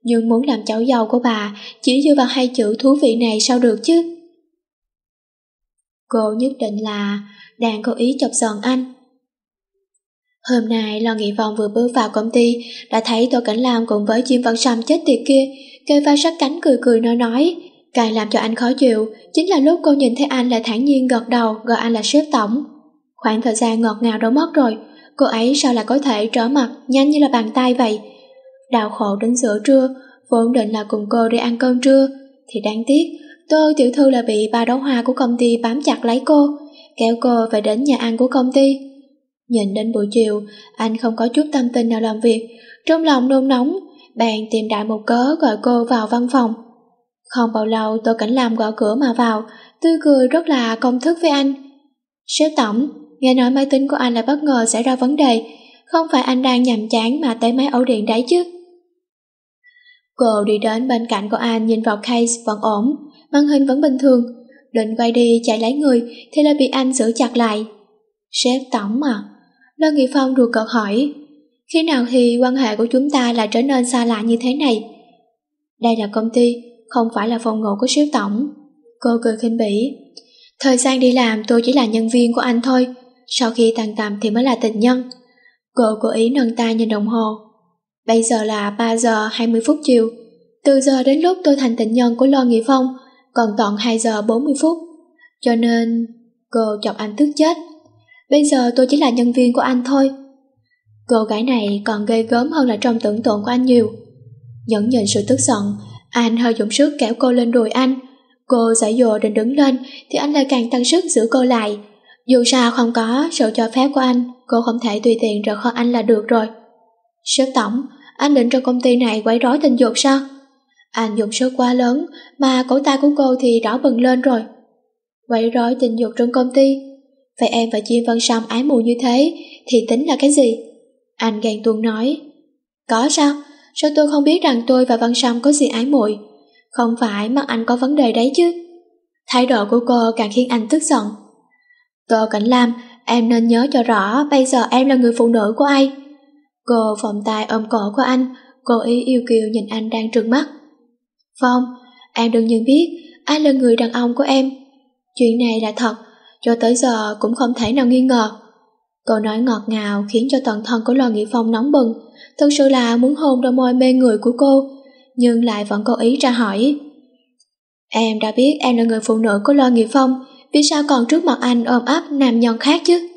nhưng muốn làm cháu giàu của bà chỉ dựa vào hai chữ thú vị này sao được chứ? Cô nhất định là đang cố ý chọc giận anh. Hôm nay Lò Nghị Phong vừa bước vào công ty, đã thấy Tô Cảnh Lam cùng với chim văn sâm chết tiệt kia kề vai sát cánh cười cười nói nói càng làm cho anh khó chịu, chính là lúc cô nhìn thấy anh lại thản nhiên gật đầu, gọi anh là sếp tổng. Khoảng thời gian ngọt ngào đâu mất rồi, cô ấy sao lại có thể trở mặt nhanh như là bàn tay vậy. Đau khổ đến giữa trưa, vốn định là cùng cô đi ăn cơm trưa, thì đáng tiếc Tô tiểu thư là bị ba đấu hoa của công ty bám chặt lấy cô, kéo cô phải đến nhà ăn của công ty. Nhìn đến buổi chiều, anh không có chút tâm tình nào làm việc, trong lòng nôn nóng, bạn tìm đại một cớ gọi cô vào văn phòng. Không bao lâu Tô Cảnh Lam gõ cửa mà vào, tươi cười rất là công thức với anh. Sếp tổng, nghe nói máy tính của anh là bất ngờ xảy ra vấn đề, không phải anh đang nhàm chán mà tới máy ổ điện đấy chứ. Cô đi đến bên cạnh của anh nhìn vào case vẫn ổn, màn hình vẫn bình thường. Định quay đi chạy lấy người thì lại bị anh giữ chặt lại. Sếp tổng mà Lân Nghị Phong đùa cợt hỏi. Khi nào thì quan hệ của chúng ta lại trở nên xa lạ như thế này? Đây là công ty, không phải là phòng ngủ của sếp tổng. Cô cười khinh bỉ. Thời gian đi làm tôi chỉ là nhân viên của anh thôi, sau khi tàn tầm thì mới là tình nhân. Cô cố ý nâng tay nhìn đồng hồ. Bây giờ là 3 giờ 20 phút chiều. Từ giờ đến lúc tôi thành tình nhân của Lo Nghị Phong, còn tận 2 giờ 40 phút. Cho nên cô chọc anh tức chết. Bây giờ tôi chỉ là nhân viên của anh thôi. Cô gái này còn gây gớm hơn là trong tưởng tượng của anh nhiều. Nhẫn nhìn sự tức giận, anh hơi dũng sức kéo cô lên đùi anh. Cô giải dồ định đứng lên thì anh lại càng tăng sức giữ cô lại. Dù sao không có sự cho phép của anh, cô không thể tùy tiện rời khỏi anh là được rồi. Sếp tổng, anh định cho công ty này quấy rối tình dục sao? Anh dùng sức quá lớn mà cổ tay của cô thì đỏ bừng lên rồi. Quấy rối tình dục trong công ty. Vậy em và Chiêm Văn Sâm ái mù như thế thì tính là cái gì? Anh ghen tuông nói. Có sao? Sao tôi không biết rằng tôi và Văn Sâm có gì ái muội? Không phải mắt anh có vấn đề đấy chứ. Thái độ của cô càng khiến anh tức giận. Tô Cảnh Lam, em nên nhớ cho rõ bây giờ em là người phụ nữ của ai. Cô vòng tay ôm cổ của anh, cô ý yêu kiều nhìn anh đang trừng mắt. Phong, em đừng nhận biết ai là người đàn ông của em. Chuyện này là thật, cho tới giờ cũng không thể nào nghi ngờ. Câu nói ngọt ngào khiến cho toàn thân của Lò Nghị Phong nóng bừng, thật sự là muốn hôn đôi môi mê người của cô, nhưng lại vẫn cố ý ra hỏi. Em đã biết em là người phụ nữ của Lò Nghị Phong, vì sao còn trước mặt anh ôm ấp nam nhân khác chứ?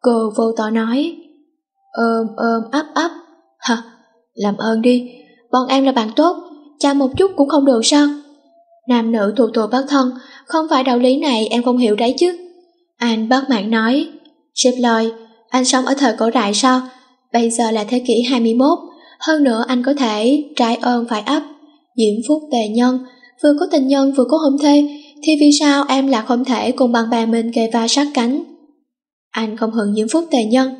Cô vô tỏ nói. Ôm ôm ấp ấp. Hả? Làm ơn đi, bọn em là bạn tốt, chạm một chút cũng không được sao? Nam nữ thuộc thuộc bất thân, không phải đạo lý này em không hiểu đấy chứ. Anh bất mãn nói, Sếp lôi, anh sống ở thời cổ đại sao? Bây giờ là thế kỷ 21, hơn nữa anh có thể trái ơn phải ấp, diễm phúc tề nhân, vừa có tình nhân vừa có hôn thê, thì vì sao em lại không thể cùng bằng bè mình kề vai sát cánh? Anh không hưởng diễm phúc tề nhân.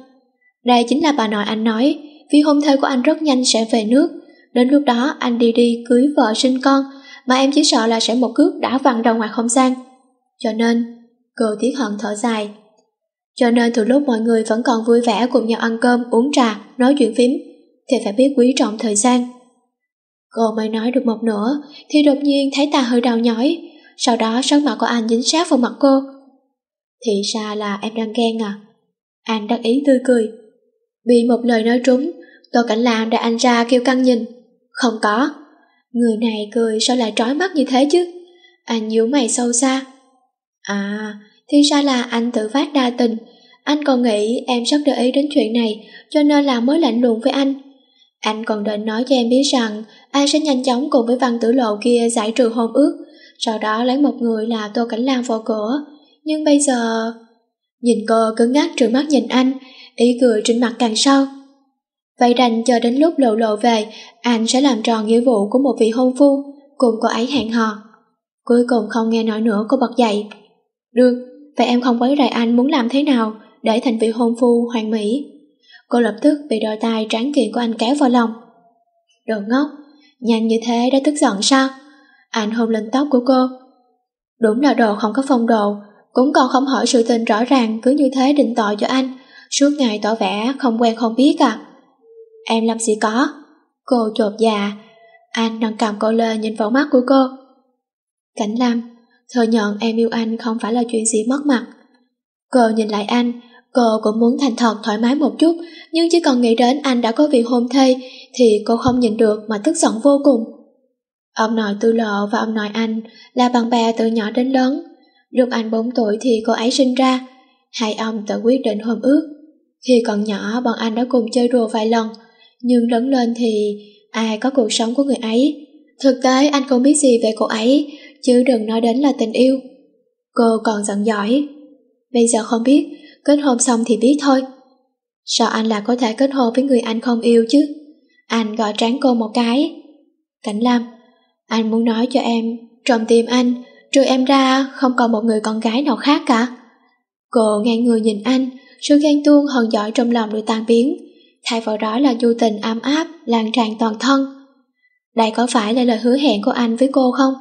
Đây chính là bà nội anh nói, vì hôn thê của anh rất nhanh sẽ về nước, Đến lúc đó anh đi đi cưới vợ sinh con, mà em chỉ sợ là sẽ một cước đã văng ra ngoài không gian. Cho nên, cô tiếc hận thở dài. Cho nên từ lúc mọi người vẫn còn vui vẻ cùng nhau ăn cơm, uống trà, nói chuyện phím, thì phải biết quý trọng thời gian. Cô mới nói được một nửa, thì đột nhiên thấy ta hơi đau nhói, sau đó sắc mặt của anh dính sát vào mặt cô. Thì ra là em đang ghen à? Anh đắc ý tươi cười. Bị một lời nói trúng, Tô Cảnh Lam đã anh ra kêu căng nhìn. Không có. Người này cười sao lại trói mắt như thế chứ? Anh nhíu mày sâu xa. À, thì ra là anh tự phát đa tình. Anh còn nghĩ em rất để ý đến chuyện này, cho nên là mới lạnh lùng với anh. Anh còn định nói cho em biết rằng anh sẽ nhanh chóng cùng với văn tử lộ kia giải trừ hôn ước, sau đó lấy một người là Tô Cảnh Lan vào cửa. Nhưng bây giờ... Nhìn cô cứng ngắc trừng mắt nhìn anh, ý cười trên mặt càng sâu. Vậy đành chờ đến lúc lộ lộ về, anh sẽ làm tròn nghĩa vụ của một vị hôn phu, cùng cô ấy hẹn hò. Cuối cùng không nghe nói nữa cô bật dậy. Được, vậy em không quấy rầy anh muốn làm thế nào để thành vị hôn phu hoàn mỹ. Cô lập tức bị đôi tay tráng kiện của anh kéo vào lòng. Đồ ngốc, nhanh như thế đã tức giận sao? Anh hôn lên tóc của cô. Đúng là đồ không có phong độ, cũng còn không hỏi sự tình rõ ràng cứ như thế định tội cho anh, suốt ngày tỏ vẻ không quen không biết à. Em làm gì có? Cô chột dạ, anh nâng cầm cô lên nhìn vào mắt của cô. Cảnh Lam, thừa nhận em yêu anh không phải là chuyện gì mất mặt. Cô nhìn lại anh, cô cũng muốn thành thật thoải mái một chút, nhưng chỉ còn nghĩ đến anh đã có việc hôn thê thì cô không nhìn được mà tức giận vô cùng. Ông nội tư lộ và ông nội anh là bạn bè từ nhỏ đến lớn. Lúc anh 4 tuổi thì cô ấy sinh ra, hai ông tự quyết định hôn ước. Khi còn nhỏ bọn anh đã cùng chơi đùa vài lần, nhưng lớn lên thì ai có cuộc sống của người ấy. Thực tế anh không biết gì về cô ấy, chứ đừng nói đến là tình yêu. Cô còn giận giỏi. Bây giờ không biết, kết hôn xong thì biết thôi. Sao anh là có thể kết hôn với người anh không yêu chứ? Anh gọi tráng cô một cái. Cảnh Lam, anh muốn nói cho em, trong tim anh, trừ em ra không còn một người con gái nào khác cả. Cô ngang người nhìn anh, sự ghen tuông hờn giỏi trong lòng được tan biến, thay vào đó là du tình ấm áp, lan tràn toàn thân. Đây có phải là lời hứa hẹn của anh với cô không?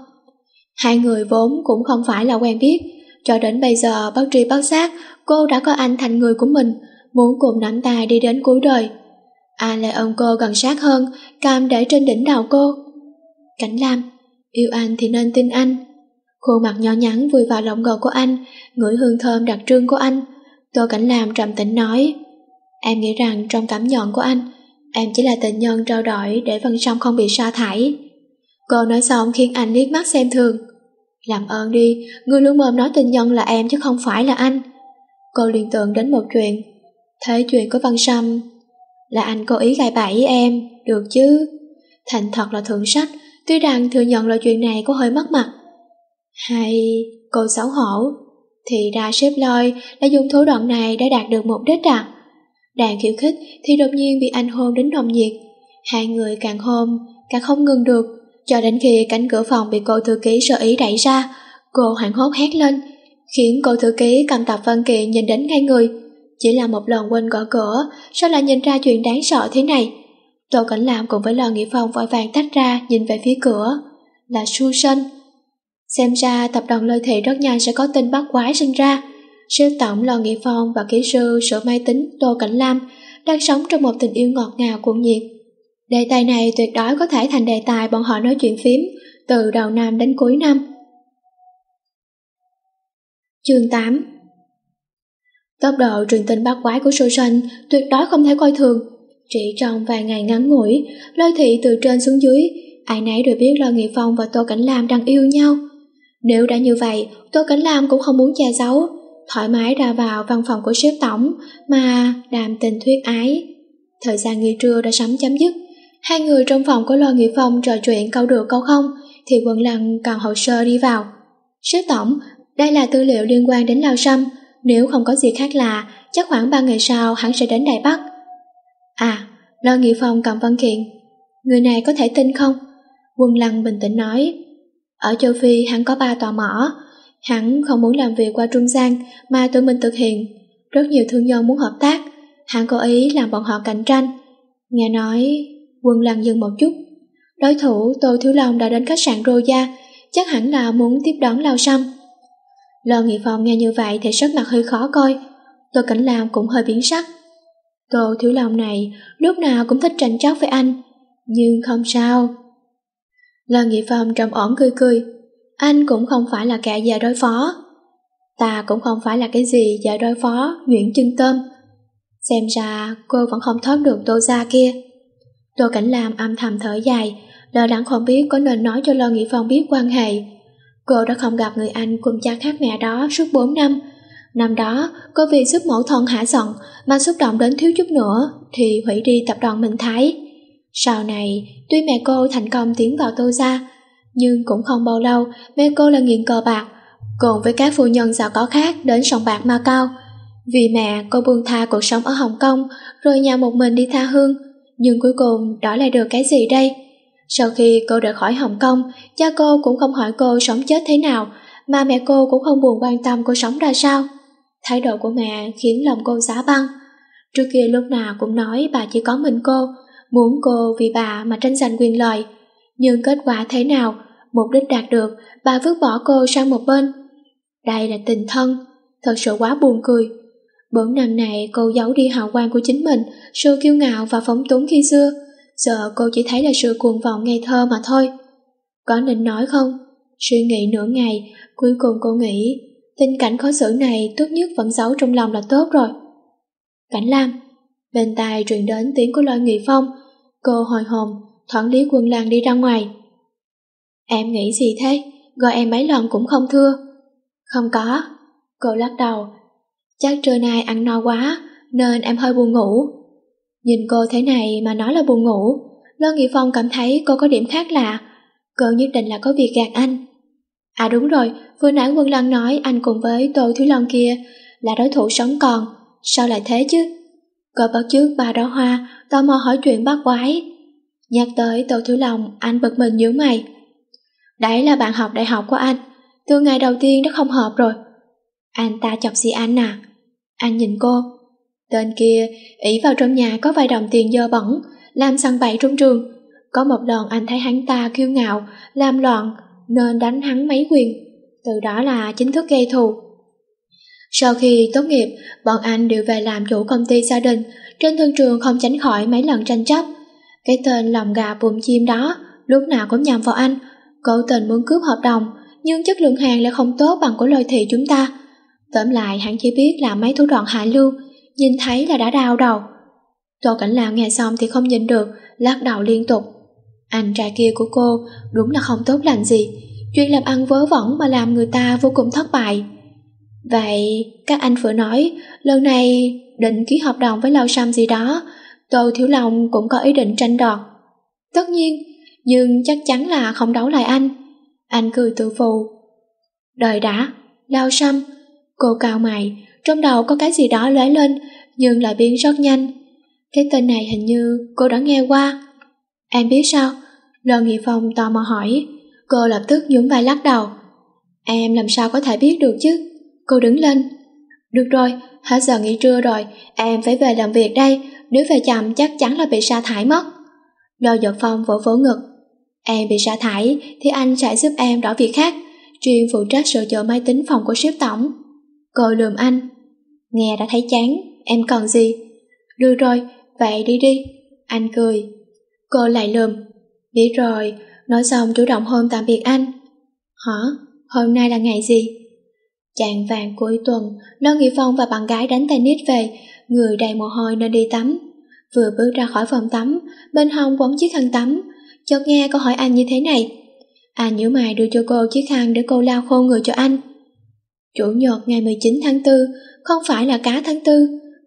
Hai người vốn cũng không phải là quen biết, cho đến bây giờ bất tri bất giác cô đã có anh thành người của mình, muốn cùng nắm tay đi đến cuối đời. Anh lại ôm cô gần sát hơn, cam để trên đỉnh đầu cô. Cảnh Lam, yêu anh thì nên tin anh. Khuôn mặt nhỏ nhắn vùi vào lòng ngực của anh, ngửi hương thơm đặc trưng của anh. Tô Cảnh Lam trầm tĩnh nói, em nghĩ rằng trong cảm nhận của anh, em chỉ là tình nhân trao đổi để Vân Song không bị sa thải. Cô nói xong khiến anh liếc mắt xem thường. Làm ơn đi, người luôn mồm nói tình nhân là em chứ không phải là anh. Cô liên tưởng đến một chuyện. Thế chuyện của Văn Sâm là anh cố ý gài bẫy em, được chứ? Thành thật là thượng sách, tuy rằng thừa nhận là chuyện này có hơi mất mặt. Hay cô xấu hổ, thì ra sếp lôi đã dùng thủ đoạn này để đạt được mục đích à? Đang khiêu khích thì đột nhiên bị anh hôn đến nồng nhiệt. Hai người càng hôn, càng không ngừng được, cho đến khi cánh cửa phòng bị cô thư ký sơ ý đẩy ra, cô hoảng hốt hét lên, khiến cô thư ký cầm tập văn kiện nhìn đến ngay người. Chỉ là một lần quên gõ cửa, sao lại nhìn ra chuyện đáng sợ thế này? Tô Cảnh Lam cùng với Lò Nghĩa Phong vội vàng tách ra nhìn về phía cửa. Là Su Sân. Xem ra tập đoàn Lôi Thị rất nhanh sẽ có tin bắt quái sinh ra. Sếp tổng Lò Nghĩa Phong và kỹ sư sửa máy tính Tô Cảnh Lam đang sống trong một tình yêu ngọt ngào cuồng nhiệt. Đề tài này tuyệt đối có thể thành đề tài bọn họ nói chuyện phím từ đầu năm đến cuối năm. Chương 8 Tốc độ truyền tin bát quái của Susan tuyệt đối không thể coi thường. Chỉ trong vài ngày ngắn ngủi, lôi thị từ trên xuống dưới, ai nấy đều biết Lôi Nghị Phong và Tô Cảnh Lam đang yêu nhau. Nếu đã như vậy, Tô Cảnh Lam cũng không muốn che giấu, thoải mái ra vào văn phòng của sếp tổng mà đàm tình thuyết ái. Thời gian nghỉ trưa đã sắm chấm dứt, hai người trong phòng của lo Nghị Phong trò chuyện câu được câu không, thì Quân Lăng cầm hồ sơ đi vào. Sếp tổng, đây là tư liệu liên quan đến Lao Sâm, nếu không có gì khác là chắc khoảng ba ngày sau hắn sẽ đến Đài Bắc. À, Lo Nghị Phong cầm văn kiện. Người này có thể tin không? Quân Lăng bình tĩnh nói. Ở châu Phi hắn có ba tòa mỏ. Hắn không muốn làm việc qua trung gian mà tụi mình thực hiện. Rất nhiều thương nhân muốn hợp tác. Hắn có ý làm bọn họ cạnh tranh. Nghe nói... Quân Lăng dừng một chút. Đối thủ Tô Thiếu Long đã đến khách sạn Roja, chắc hẳn là muốn tiếp đón Lao Sâm. lò Nghị Phong nghe như vậy thì sắc mặt hơi khó coi. Tô Cảnh Lam cũng hơi biến sắc. Tô Thiếu Long này lúc nào cũng thích tranh chấp với anh. Nhưng không sao. lò Nghị Phong trầm ổn cười cười. Anh cũng không phải là kẻ già đối phó. Ta cũng không phải là cái gì già đối phó, nguyễn chân tôm. Xem ra cô vẫn không thoát được Tô Gia kia. Tô Cảnh Lam âm thầm thở dài, lo lắng không biết có nên nói cho Lo Nghị Phong biết quan hệ. Cô đã không gặp người anh cùng cha khác mẹ đó suốt bốn năm. Năm đó, cô vì giúp mẫu thân hạ giận mà xúc động đến thiếu chút nữa thì hủy đi tập đoàn mình Thái. Sau này, tuy mẹ cô thành công tiến vào Tô Gia, nhưng cũng không bao lâu mẹ cô là nghiện cờ bạc, cùng với các phu nhân giàu có khác đến sòng bạc Ma Cao. Vì mẹ, cô buông tha cuộc sống ở Hồng Kông, rồi nhà một mình đi tha hương. Nhưng cuối cùng đó lại được cái gì đây? Sau khi cô rời khỏi Hồng Kông, cha cô cũng không hỏi cô sống chết thế nào, mà mẹ cô cũng không buồn quan tâm cô sống ra sao. Thái độ của mẹ khiến lòng cô giá băng. Trước kia lúc nào cũng nói bà chỉ có mình cô, muốn cô vì bà mà tranh giành quyền lợi. Nhưng kết quả thế nào, mục đích đạt được, bà vứt bỏ cô sang một bên. Đây là tình thân, thật sự quá buồn cười. Bốn năm này cô giấu đi hào quang của chính mình, sự kiêu ngạo và phóng túng khi xưa. Giờ cô chỉ thấy là sự cuồng vọng ngây thơ mà thôi. Có nên nói không? Suy nghĩ nửa ngày, cuối cùng cô nghĩ tình cảnh khó xử này tốt nhất vẫn giấu trong lòng là tốt rồi. Cảnh Lam Bên tai truyền đến tiếng của lôi nghị phong Cô hồi hồn, thoảng lý quân lan đi ra ngoài. Em nghĩ gì thế? Gọi em mấy lần cũng không thưa. Không có. Cô lắc đầu, Chắc trưa nay ăn no quá, nên em hơi buồn ngủ. Nhìn cô thế này mà nói là buồn ngủ, Lô Nghị Phong cảm thấy cô có điểm khác lạ. Cô nhất định là có việc gạt anh. À đúng rồi, vừa nãy Quân Lăng nói anh cùng với Tô Thiếu Long kia là đối thủ sống còn. Sao lại thế chứ? Cô bắt trước ba đó hoa, tò mò hỏi chuyện bác quái. Nhắc tới Tô Thiếu Long, anh bật mình nhớ mày. Đấy là bạn học đại học của anh. Từ ngày đầu tiên đã không hợp rồi. Anh ta chọc gì anh à? Anh nhìn cô. Tên kia ỷ vào trong nhà có vài đồng tiền dơ bẩn, làm săn bậy trong trường. Có một lần anh thấy hắn ta kiêu ngạo, làm loạn, nên đánh hắn mấy quyền. Từ đó là chính thức gây thù. Sau khi tốt nghiệp, bọn anh đều về làm chủ công ty gia đình, trên thương trường không tránh khỏi mấy lần tranh chấp. Cái tên lòng gà bùm chim đó lúc nào cũng nhầm vào anh, cố tình muốn cướp hợp đồng, nhưng chất lượng hàng lại không tốt bằng của lôi thị chúng ta. Tóm lại hắn chỉ biết là mấy thủ đoạn hạ lưu, nhìn thấy là đã đau đầu. Tô Cảnh Lão nghe xong thì không nhìn được, lắc đầu liên tục. Anh trai kia của cô đúng là không tốt lành gì, chuyện làm ăn vớ vẩn mà làm người ta vô cùng thất bại. Vậy các anh vừa nói, lần này định ký hợp đồng với Lao Sam gì đó, Tô Thiếu Long cũng có ý định tranh đoạt. Tất nhiên, nhưng chắc chắn là không đấu lại anh. Anh cười tự phù. Đời đã, Lao Sâm, Cô cao mày, trong đầu có cái gì đó lóe lên, nhưng lại biến rất nhanh. Cái tên này hình như cô đã nghe qua. Em biết sao? Lô Nghị Phong tò mò hỏi. Cô lập tức nhún vai lắc đầu. Em làm sao có thể biết được chứ? Cô đứng lên. Được rồi, hết giờ nghỉ trưa rồi, em phải về làm việc đây, nếu về chậm chắc chắn là bị sa thải mất. Lô Dật Phong vỗ vỗ ngực. Em bị sa thải thì anh sẽ giúp em đổi việc khác, chuyên phụ trách sửa chữa máy tính phòng của sếp tổng. Cô lườm anh. Nghe đã thấy chán, em cần gì? Được rồi, vậy đi đi. Anh cười. Cô lại lườm. Biết rồi, nói xong chủ động hôn tạm biệt anh. Hả? Hôm nay là ngày gì? Chàng vàng cuối tuần, Lô Nghị Phong và bạn gái đánh tennis về, người đầy mồ hôi nên đi tắm. Vừa bước ra khỏi phòng tắm, bên hông quấn chiếc khăn tắm. Chợt nghe câu hỏi anh như thế này. Anh nhớ mày đưa cho cô chiếc khăn để cô lau khô người cho anh. Chủ nhật ngày 19 tháng 4 không phải là cá tháng 4,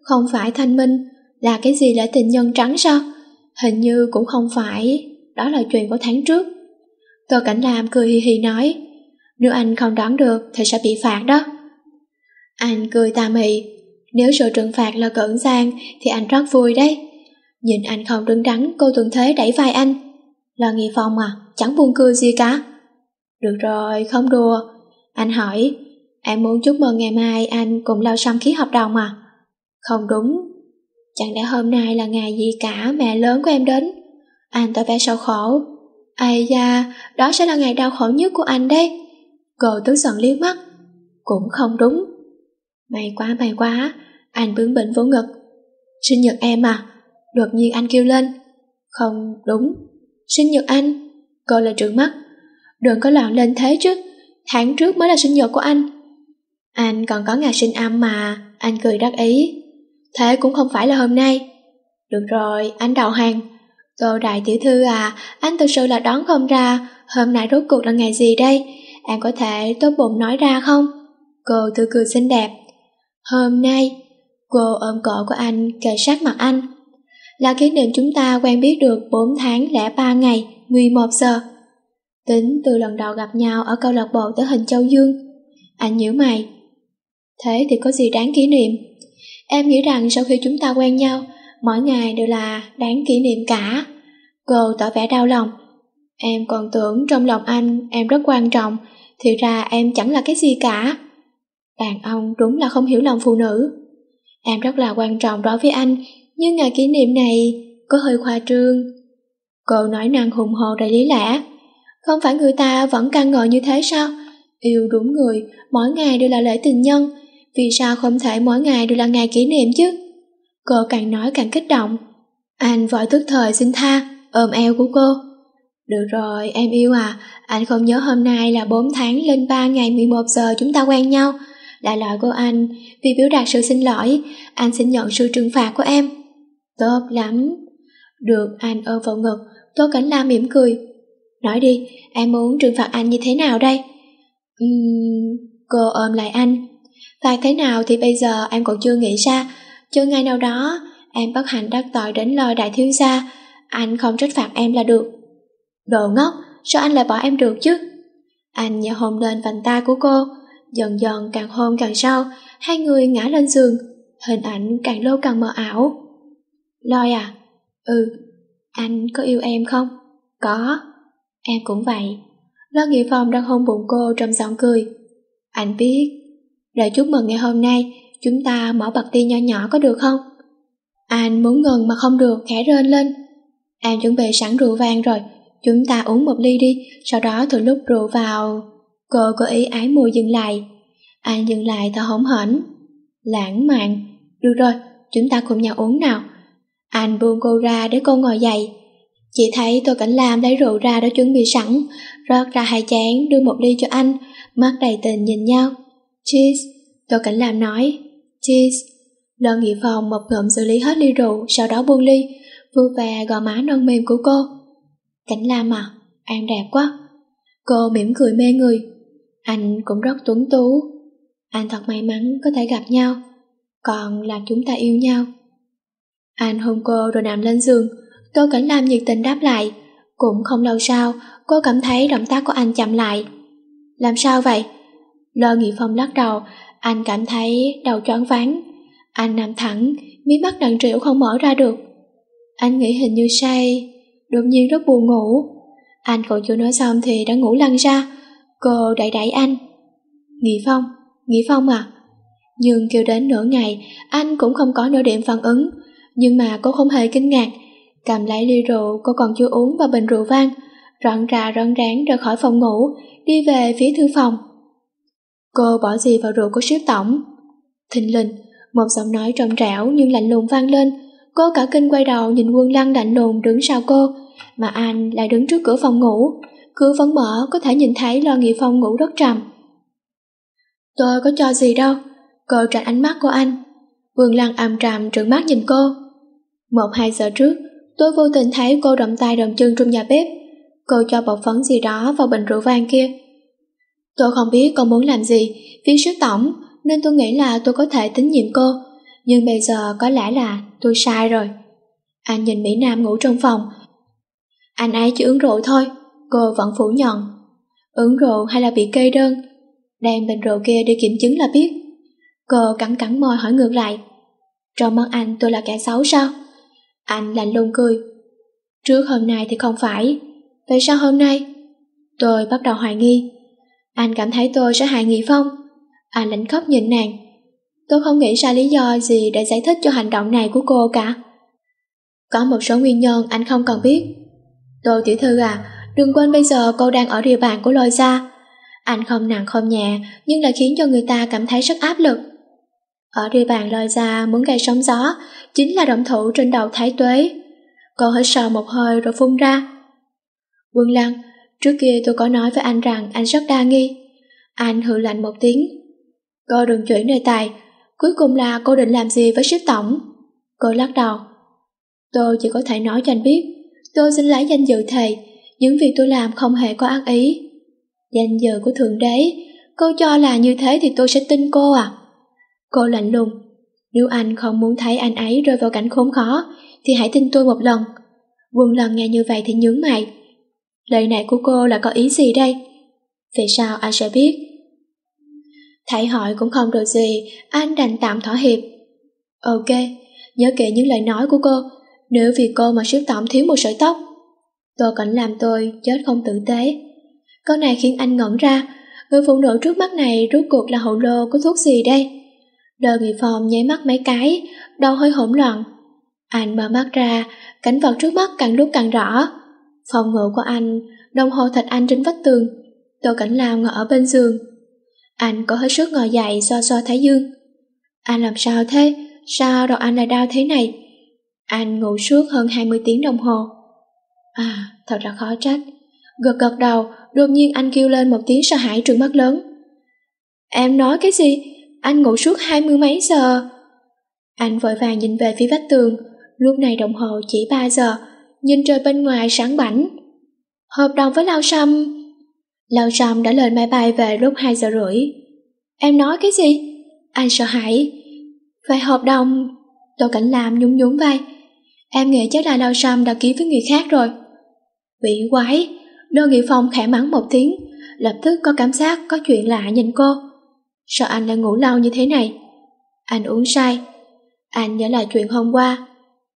không phải thanh minh, là cái gì lễ tình nhân trắng sao? Hình như cũng không phải, đó là chuyện của tháng trước. Tô Cảnh Lam cười hì hì nói, nếu anh không đoán được thì sẽ bị phạt đó. Anh cười tà mị, nếu sự trừng phạt là cẩn sang thì anh rất vui đấy. Nhìn anh không đứng đắn cô thường thế đẩy vai anh. Là nghi phong à, chẳng buồn cười gì cả. Được rồi, không đùa. Anh hỏi, Em muốn chúc mừng ngày mai anh cùng lao xong ký hợp đồng à? Không đúng. Chẳng lẽ hôm nay là ngày gì cả mẹ lớn của em đến? Anh tỏ vẻ sầu khổ. Ây da, đó sẽ là ngày đau khổ nhất của anh đấy. Cô tức giận liếc mắt. Cũng không đúng. May quá, may quá. Anh bướng bỉnh vỗ ngực. Sinh nhật em à? Đột nhiên anh kêu lên. Không đúng. Sinh nhật anh. Cô là trợn mắt. Đừng có loạn lên thế chứ. Tháng trước mới là sinh nhật của anh. Anh còn có ngày sinh âm mà, anh cười đắc ý. thế cũng không phải là hôm nay. Được rồi, anh đầu hàng. Tô đại tiểu thư à, anh thực sự là đoán không ra, hôm nay rốt cuộc là ngày gì đây? Em có thể tốt bụng nói ra không? Cô tươi cười xinh đẹp. Hôm nay, cô ôm cổ của anh kề sát mặt anh. Là kỷ niệm chúng ta quen biết được 4 tháng lẻ 3 ngày, 11 giờ. Tính từ lần đầu gặp nhau ở câu lạc bộ tới hình Châu Dương. Anh nhíu mày. Thế thì có gì đáng kỷ niệm? Em nghĩ rằng sau khi chúng ta quen nhau, mỗi ngày đều là đáng kỷ niệm cả. Cô tỏ vẻ đau lòng. Em còn tưởng trong lòng anh em rất quan trọng, thì ra em chẳng là cái gì cả. Đàn ông đúng là không hiểu lòng phụ nữ. Em rất là quan trọng đối với anh, nhưng ngày kỷ niệm này có hơi khoa trương. Cô nói năng hùng hồ đầy lý lẽ. Không phải người ta vẫn càng ngồi như thế sao? Yêu đúng người, mỗi ngày đều là lễ tình nhân, vì sao không thể mỗi ngày đều là ngày kỷ niệm chứ? Cô càng nói càng kích động. Anh vội tức thời xin tha, ôm eo của cô. Được rồi, em yêu à, anh không nhớ hôm nay là 4 tháng lên 3 ngày 11 giờ chúng ta quen nhau. Đại loại của anh, vì biểu đạt sự xin lỗi, anh xin nhận sự trừng phạt của em. Tốt lắm. Được anh ôm vào ngực, Tô Cảnh Lam mỉm cười. Nói đi, em muốn trừng phạt anh như thế nào đây? Uhm, cô ôm lại anh. Phạt thế nào thì bây giờ em còn chưa nghĩ ra, Chưa ngày nào đó em bất hạnh đắc tội đến lời đại thiếu gia, anh không trách phạt em là được. Đồ ngốc, sao anh lại bỏ em được chứ? Anh nhẹ hôn lên vành tay của cô, dần dần càng hôn càng sâu, hai người ngã lên giường, hình ảnh càng lâu càng mờ ảo. Loi à? Ừ, anh có yêu em không? Có, em cũng vậy. Loi Nghị Phong đang hôn bụng cô trong giọng cười. Anh biết, để chúc mừng ngày hôm nay, chúng ta mở bật ti nhỏ nhỏ có được không? Anh muốn ngừng mà không được, khẽ rên lên. Em chuẩn bị sẵn rượu vang rồi, chúng ta uống một ly đi, sau đó thử lúc rượu vào... Cô có ý ái mùi dừng lại. Anh dừng lại thở hổn hển. Lãng mạn. Được rồi, chúng ta cùng nhau uống nào. Anh buông cô ra để cô ngồi dậy. Chị thấy tôi Cảnh Lam lấy rượu ra đã chuẩn bị sẵn, rót ra hai chén đưa một ly cho anh, mắt đầy tình nhìn nhau. Cheers, tôi Cảnh Lam nói. Cheers. Lân Nghị Phòng một ngụm xử lý hết ly rượu, sau đó buông ly, vui vẻ gò má non mềm của cô. Cảnh Lam à, anh đẹp quá. Cô mỉm cười mê người. Anh cũng rất tuấn tú. Anh thật may mắn có thể gặp nhau, còn làm chúng ta yêu nhau. Anh hôn cô rồi nằm lên giường, Tô Cảnh Lam nhiệt tình đáp lại. Cũng không lâu sau, cô cảm thấy động tác của anh chậm lại. Làm sao vậy? Lơ Nghị Phong lắc đầu, anh cảm thấy đầu choáng váng. Anh nằm thẳng, mí mắt nặng trĩu không mở ra được. Anh nghĩ hình như say, đột nhiên rất buồn ngủ. Anh còn chưa nói xong thì đã ngủ lăn ra. Cô đẩy đẩy anh. Nghị Phong, Nghị Phong à? Nhưng kêu đến nửa ngày, anh cũng không có nửa điểm phản ứng. Nhưng mà cô không hề kinh ngạc. Cầm lấy ly rượu cô còn chưa uống và bình rượu vang. Rọn rà rón rán rời khỏi phòng ngủ, đi về phía thư phòng. Cô bỏ gì vào rượu của siêu tổng? Thình lình, một giọng nói trong trẻo nhưng lạnh lùng vang lên. Cô cả kinh quay đầu nhìn quân lăng lạnh lùng đứng sau cô, mà anh lại đứng trước cửa phòng ngủ. Cửa vẫn mở có thể nhìn thấy lo nghị phong ngủ rất trầm. Tôi có cho gì đâu, cô tránh ánh mắt của anh. Vương Lăng âm trầm trợn mắt nhìn cô. Một hai giờ trước, tôi vô tình thấy cô động tay động chân trong nhà bếp. Cô cho bột phấn gì đó vào bình rượu vang kia. Tôi không biết cô muốn làm gì, phía sứ tổng, nên tôi nghĩ là tôi có thể tín nhiệm cô. Nhưng bây giờ có lẽ là tôi sai rồi. Anh nhìn Mỹ Nam ngủ trong phòng. Anh ấy chỉ uống rượu thôi, cô vẫn phủ nhận. Uống rượu hay là bị cây đơn? Đem bình rượu kia đi kiểm chứng là biết. Cô cắn cắn môi hỏi ngược lại. Trong mắt anh tôi là kẻ xấu sao? Anh lạnh lùng cười. Trước hôm nay thì không phải. Vậy sao hôm nay? Tôi bắt đầu hoài nghi. Anh cảm thấy tôi sẽ hại Nghị Phong. Anh lạnh khóc nhìn nàng. Tôi không nghĩ ra lý do gì để giải thích cho hành động này của cô cả. Có một số nguyên nhân anh không cần biết. Tô tiểu thư à, đừng quên bây giờ cô đang ở địa bàn của lôi gia. Anh không nặng không nhẹ, nhưng lại khiến cho người ta cảm thấy rất áp lực. Ở địa bàn lôi gia muốn gây sóng gió, chính là động thủ trên đầu thái tuế. Cô hít sò một hơi rồi phun ra. Quân Lăng, trước kia tôi có nói với anh rằng anh rất đa nghi. Anh hự lạnh một tiếng. Cô đừng chuyển đề tài, Cuối cùng là cô định làm gì với sếp tổng? Cô lắc đầu. Tôi chỉ có thể nói cho anh biết, tôi xin lấy danh dự thầy, những việc tôi làm không hề có ác ý. Danh dự của Thượng Đế, cô cho là như thế thì tôi sẽ tin cô à? Cô lạnh lùng, nếu anh không muốn thấy anh ấy rơi vào cảnh khốn khó, thì hãy tin tôi một lần. Quân lần nghe như vậy thì nhướng mày. Lời này của cô là có ý gì đây? Vì sao anh sẽ biết? Thầy hỏi cũng không được gì, anh đành tạm thỏa hiệp. Ok, nhớ kỹ những lời nói của cô, nếu vì cô mà siêu tổng thiếu một sợi tóc. Tôi cảnh làm tôi chết không tử tế. Câu này khiến anh ngẩn ra, người phụ nữ trước mắt này rốt cuộc là hậu lô có thuốc gì đây? Đôi nghị phòng nháy mắt mấy cái, đầu hơi hỗn loạn. Anh mở mắt ra, cảnh vật trước mắt càng lúc càng rõ. Phòng ngủ của anh, đồng hồ thạch anh trên vách tường. Tô Cảnh Lam ngồi ở bên giường. Anh có hết sức ngồi dậy so so Thái Dương. Anh làm sao thế? Sao đầu anh lại đau thế này? Anh ngủ suốt hơn 20 tiếng đồng hồ. À, thật là khó trách. Gật gật đầu, đột nhiên anh kêu lên một tiếng sợ hãi trừng mắt lớn. Em nói cái gì? Anh ngủ suốt hai mươi mấy giờ. Anh vội vàng nhìn về phía vách tường, lúc này đồng hồ chỉ ba giờ, nhìn trời bên ngoài sáng bảnh. Hợp đồng với Lao Sâm... Lao Sâm đã lên máy bay về lúc hai giờ rưỡi. Em nói cái gì? Anh sợ hãi. Về hợp đồng... Tô Cảnh Lam nhún nhún vai. Em nghĩ chắc là Lao Sâm đã ký với người khác rồi. Bị quái, đôi Nghị Phong khẽ mắng một tiếng, lập tức có cảm giác có chuyện lạ nhìn cô. Sao anh lại ngủ lâu như thế này? Anh uống sai. Anh nhớ lại chuyện hôm qua.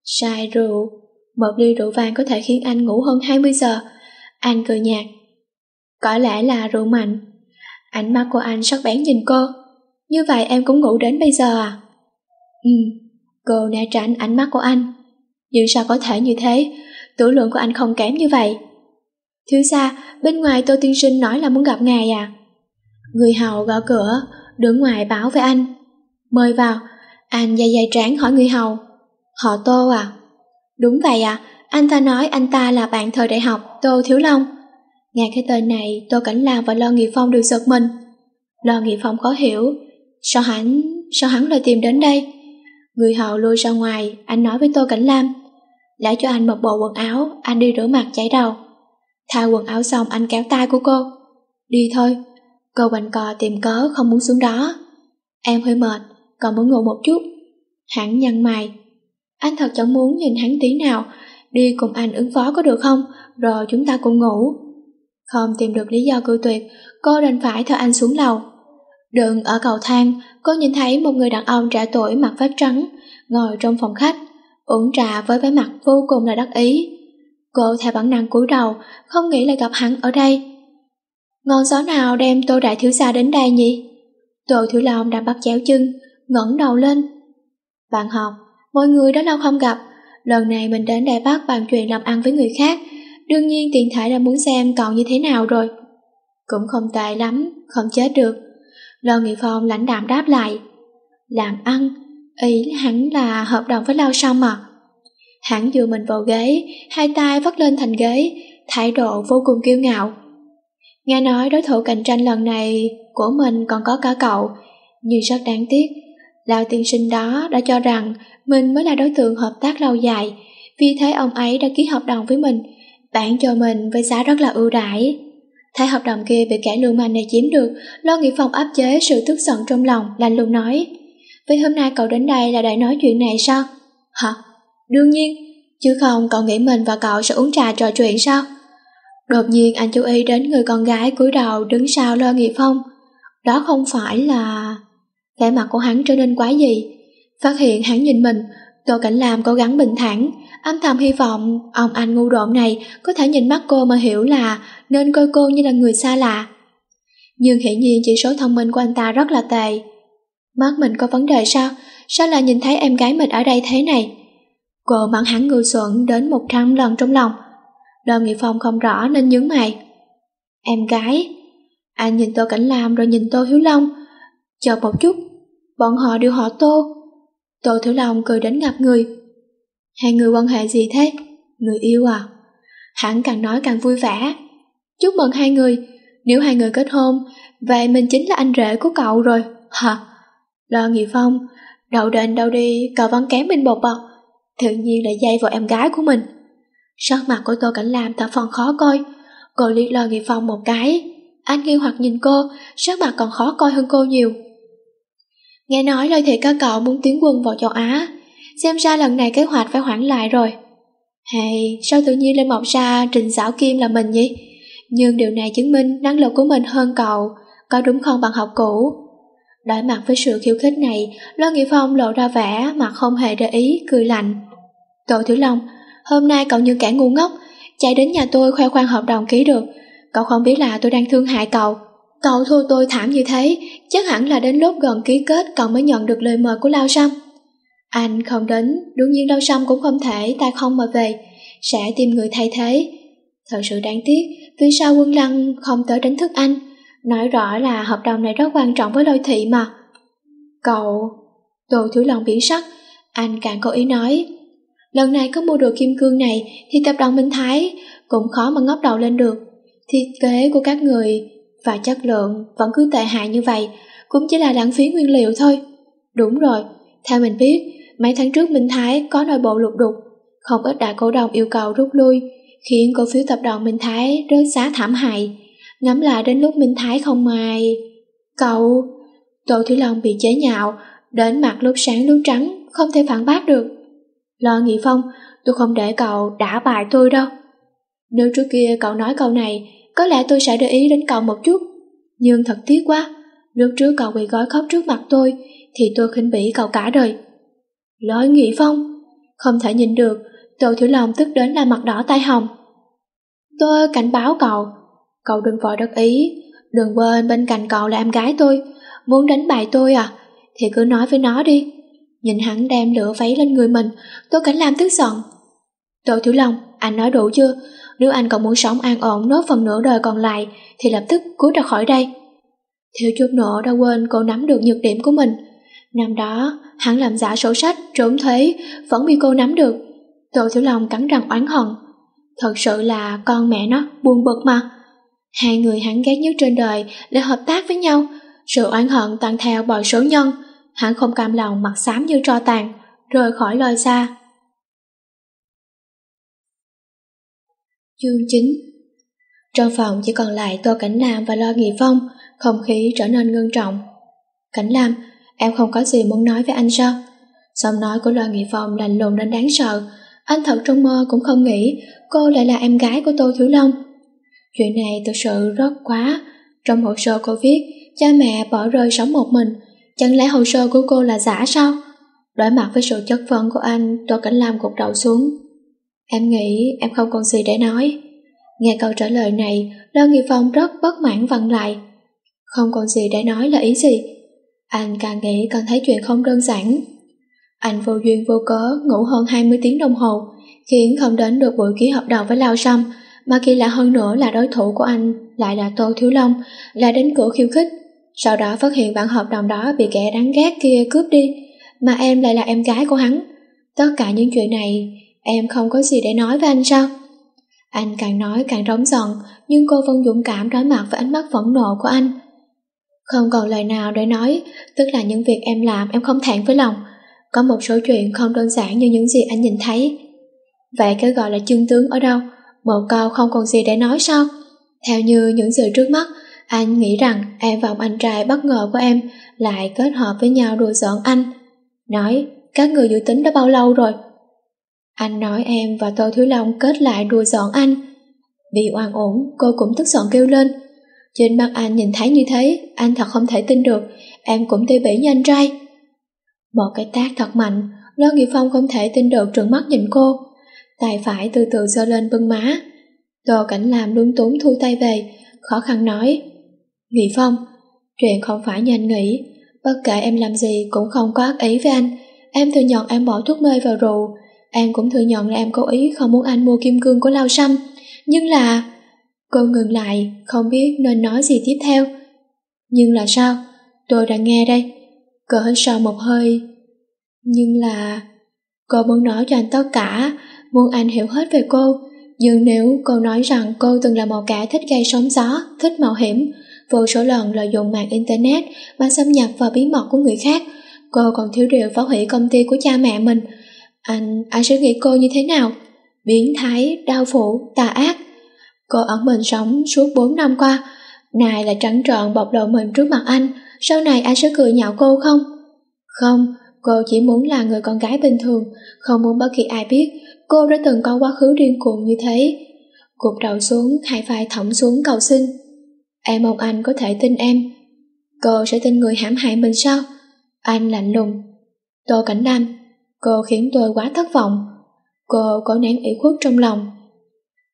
sai rượu, một ly rượu vàng có thể khiến anh ngủ hơn 20 giờ. Anh cười nhạt. Có lẽ là rượu mạnh. Ánh mắt của anh sắc bén nhìn cô. Như vậy em cũng ngủ đến bây giờ à? Ừ, cô né tránh ánh mắt của anh. Nhưng sao có thể như thế? Tử lượng của anh không kém như vậy. Thiếu gia, bên ngoài Tô Tiên Sinh nói là muốn gặp ngài à? Người hầu gõ cửa, đứng ngoài báo với anh. Mời vào, anh dây dây trán hỏi người hầu. Họ Tô à? Đúng vậy à, anh ta nói anh ta là bạn thời đại học Tô Thiếu Long. Nghe cái tên này, Tô Cảnh Lam và Lo Nghị Phong đều giật mình. Lo Nghị Phong khó hiểu, sao hắn, sao hắn lại tìm đến đây? Người hầu lui ra ngoài, anh nói với Tô Cảnh Lam. Lấy cho anh một bộ quần áo, anh đi rửa mặt chảy đầu. Thao quần áo xong anh kéo tay của cô. Đi thôi, cô quanh cò tìm cớ không muốn xuống đó. Em hơi mệt, còn muốn ngủ một chút. Hắn nhăn mày. Anh thật chẳng muốn nhìn hắn tí nào, đi cùng anh ứng phó có được không, rồi chúng ta cùng ngủ. Không tìm được lý do cự tuyệt, cô đành phải theo anh xuống lầu. Đường ở cầu thang, cô nhìn thấy một người đàn ông trẻ tuổi mặc vest trắng, ngồi trong phòng khách, uống trà với vẻ mặt vô cùng là đắc ý. Cô theo bản năng cúi đầu, không nghĩ lại gặp hắn ở đây. Ngọn gió nào đem tô đại thiếu gia đến đây nhỉ? Tô thiếu long đang bắt chéo chân, ngẩng đầu lên. Bạn học, mọi người đã lâu không gặp, lần này mình đến Đài Bắc bàn chuyện làm ăn với người khác, đương nhiên tiền thể là muốn xem còn như thế nào rồi. Cũng không tệ lắm, không chết được. Lô Nghị Phong lãnh đạm đáp lại. Làm ăn, ý hẳn là hợp đồng với Lao Sông mà. Hắn dựa mình vào ghế, hai tay vắt lên thành ghế, thái độ vô cùng kiêu ngạo. Nghe nói đối thủ cạnh tranh lần này của mình còn có cả cậu, nhưng rất đáng tiếc. Lão tiên sinh đó đã cho rằng mình mới là đối tượng hợp tác lâu dài, vì thế ông ấy đã ký hợp đồng với mình, bán cho mình với giá rất là ưu đãi. Thấy hợp đồng kia bị kẻ lưu manh này chiếm được, Lo Nghị Phong áp chế sự tức giận trong lòng, lạnh lùng nói. vậy hôm nay cậu đến đây là để nói chuyện này sao? Hả? Đương nhiên, chứ không cậu nghĩ mình và cậu sẽ uống trà trò chuyện sao? Đột nhiên anh chú ý đến người con gái cúi đầu đứng sau Lơ Nghị Phong. Đó không phải là... Vẻ mặt của hắn trở nên quá gì. Phát hiện hắn nhìn mình, Tô Cảnh Lam cố gắng bình thản, âm thầm hy vọng ông anh ngu độn này có thể nhìn mắt cô mà hiểu là nên coi cô như là người xa lạ. Nhưng hiển nhiên chỉ số thông minh của anh ta rất là tệ. Mắt mình có vấn đề sao? Sao lại nhìn thấy em gái mình ở đây thế này? Cô mắng hắn ngu xuẩn đến một trăm lần trong lòng. Đơn Nghị Phong không rõ nên nhướng mày. Em gái. Anh nhìn Tô Cảnh Lam rồi nhìn Tô Hiếu Long. Chờ một chút, bọn họ đều họ Tô. Tô Thiếu Long cười đến ngập người. Hai người quan hệ gì thế? Người yêu à? Hắn càng nói càng vui vẻ. Chúc mừng hai người, nếu hai người kết hôn, vậy mình chính là anh rể của cậu rồi, hả? Lo Nghị Phong, đầu đền đâu đi, cậu vẫn kém mình bột bọc, tự nhiên lại dây vào em gái của mình. Sắc mặt của Tô Cảnh Lam thật phần khó coi, cô liếc Lo Nghị Phong một cái, anh nghi hoặc nhìn cô, sắc mặt còn khó coi hơn cô nhiều. Nghe nói lời thị các cậu muốn tiến quân vào châu Á, xem ra lần này kế hoạch phải hoãn lại rồi. Hay, sao tự nhiên lên mọc ra Trình Giảo Kim là mình nhỉ? Nhưng điều này chứng minh năng lực của mình hơn cậu, có đúng không bằng học cũ? Đối mặt với sự khiêu khích này, Lo nghị Phong lộ ra vẻ mà không hề để ý, cười lạnh. Tổ Thiếu Long, hôm nay cậu như kẻ ngu ngốc, chạy đến nhà tôi khoe khoang hợp đồng ký được. Cậu không biết là tôi đang thương hại cậu. Cậu thua tôi thảm như thế, chắc hẳn là đến lúc gần ký kết cậu mới nhận được lời mời của Lao Sâm. Anh không đến, đương nhiên Lao Sâm cũng không thể ta không mà về, sẽ tìm người thay thế. Thật sự đáng tiếc, vì sao quân lăng không tới đánh thức anh? Nói rõ là hợp đồng này rất quan trọng với lôi thị mà. Cậu... Tô Thiếu lòng biến sắc, anh càng có ý nói. Lần này có mua được kim cương này thì tập đoàn Minh Thái cũng khó mà ngóc đầu lên được. Thiết kế của các người và chất lượng vẫn cứ tệ hại như vậy, cũng chỉ là lãng phí nguyên liệu thôi. Đúng rồi, theo mình biết, mấy tháng trước Minh Thái có nội bộ lục đục, không ít đại cổ đông yêu cầu rút lui, khiến cổ phiếu tập đoàn Minh Thái rớt giá thảm hại. Ngắm lại đến lúc Minh Thái không mai... Cậu... Tô Thủy Long bị chế nhạo, đến mặt lúc sáng lúc trắng, không thể phản bác được. Lo Nghị Phong, tôi không để cậu đả bại tôi đâu. Nếu trước kia cậu nói câu này, có lẽ tôi sẽ để ý đến cậu một chút. Nhưng thật tiếc quá, lúc trước cậu quỳ gói khóc trước mặt tôi, thì tôi khinh bỉ cậu cả đời. Lỗi Nghị Phong, không thể nhìn được, Tô Thiểu Long tức đến là mặt đỏ tai hồng. Tôi cảnh báo cậu, cậu đừng vội đắc ý, đừng quên bên cạnh cậu là em gái tôi, muốn đánh bại tôi à, thì cứ nói với nó đi. Nhìn hắn đem lửa váy lên người mình, tôi cảnh làm tức giận. Tô Thiếu Long, anh nói đủ chưa? Nếu anh còn muốn sống an ổn nốt phần nửa đời còn lại, thì lập tức cút ra khỏi đây. Thiếu chút nữa đã quên cô nắm được nhược điểm của mình. Năm đó, hắn làm giả sổ sách, trốn thuế, vẫn bị cô nắm được. Tô Tiểu Long cắn răng oán hận. Thật sự là con mẹ nó buồn bực mà. Hai người hắn ghét nhất trên đời để hợp tác với nhau. Sự oán hận tăng theo bòi số nhân. Hắn không cam lòng mặt xám như tro tàn, rời khỏi lời xa. Chương 9 Trong phòng chỉ còn lại Tô Cảnh Lam và Lo Nghị Phong, không khí trở nên ngưng trọng. Cảnh Lam, em không có gì muốn nói với anh sao? Giọng nói của Lo Nghị Phong lạnh lùng đến đáng sợ, anh thật trong mơ cũng không nghĩ cô lại là em gái của Tô Thiếu Long. Chuyện này thực sự rất quá. Trong hồ sơ cô viết, cha mẹ bỏ rơi sống một mình. Chẳng lẽ hồ sơ của cô là giả sao? Đối mặt với sự chất vấn của anh, Tô Cảnh Lam gục đầu xuống. Em nghĩ em không còn gì để nói. Nghe câu trả lời này, Lơ Nghi Phong rất bất mãn vặn lại. Không còn gì để nói là ý gì? Anh càng nghĩ càng thấy chuyện không đơn giản. Anh vô duyên vô cớ ngủ hơn 20 tiếng đồng hồ, khiến không đến được buổi ký hợp đồng với Lao Sâm, mà kỳ lạ hơn nữa là đối thủ của anh lại là Tô Thiếu Long, lại đến cửa khiêu khích. Sau đó phát hiện bản hợp đồng đó bị kẻ đáng ghét kia cướp đi, mà em lại là em gái của hắn. Tất cả những chuyện này, em không có gì để nói với anh sao? Anh càng nói càng rống giận, nhưng cô vẫn dũng cảm đối mặt với ánh mắt phẫn nộ của anh. Không còn lời nào để nói, tức là những việc em làm em không thẹn với lòng, có một số chuyện không đơn giản như những gì anh nhìn thấy. Vậy cái gọi là chương tướng ở đâu? Một câu không còn gì để nói sao? Theo như những gì trước mắt, anh nghĩ rằng em và anh trai bất ngờ của em lại kết hợp với nhau đùa giỡn anh. Nói, các người dự tính đã bao lâu rồi? Anh nói em và Tô Thiếu Long kết lại đùa giỡn anh. Vì oan ổn, cô cũng tức giận kêu lên. Trên mặt anh nhìn thấy như thế, anh thật không thể tin được, em cũng tiêu bỉ như anh trai. Một cái tác thật mạnh, Lô Nghị Phong không thể tin được trừng mắt nhìn cô. Tay phải từ từ giơ lên bưng má. Tô Cảnh làm lung túng thu tay về, khó khăn nói. Nghị Phong, chuyện không phải như anh nghĩ. Bất kể em làm gì cũng không có ác ý với anh. Em thừa nhận em bỏ thuốc mê vào rượu. Em cũng thừa nhận là em cố ý không muốn anh mua kim cương của Lao Sâm. Nhưng là... Cô ngừng lại, không biết nên nói gì tiếp theo. Nhưng là sao? Tôi đã nghe đây. Cô hít sâu một hơi. Nhưng là... Cô muốn nói cho anh tất cả, muốn anh hiểu hết về cô. Nhưng nếu cô nói rằng cô từng là một kẻ thích gây sóng gió, thích mạo hiểm, vô số lần lợi dụng mạng Internet mà xâm nhập vào bí mật của người khác. Cô còn thiếu điều phá hủy công ty của cha mẹ mình. Anh, anh sẽ nghĩ cô như thế nào? Biến thái, đau phủ, tà ác. Cô ẩn mình sống suốt 4 năm qua. Này là trắng trợn bộc lộ mình trước mặt anh. Sau này anh sẽ cười nhạo cô không? Không, cô chỉ muốn là người con gái bình thường, không muốn bất kỳ ai biết cô đã từng có quá khứ điên cuồng như thế. Cụp đầu xuống, hai vai thõng xuống cầu xin. Em mong anh có thể tin em. Cô sẽ tin người hãm hại mình sao? Anh lạnh lùng. Tô Cảnh Nam, cô khiến tôi quá thất vọng. Cô có nén ủy khuất trong lòng.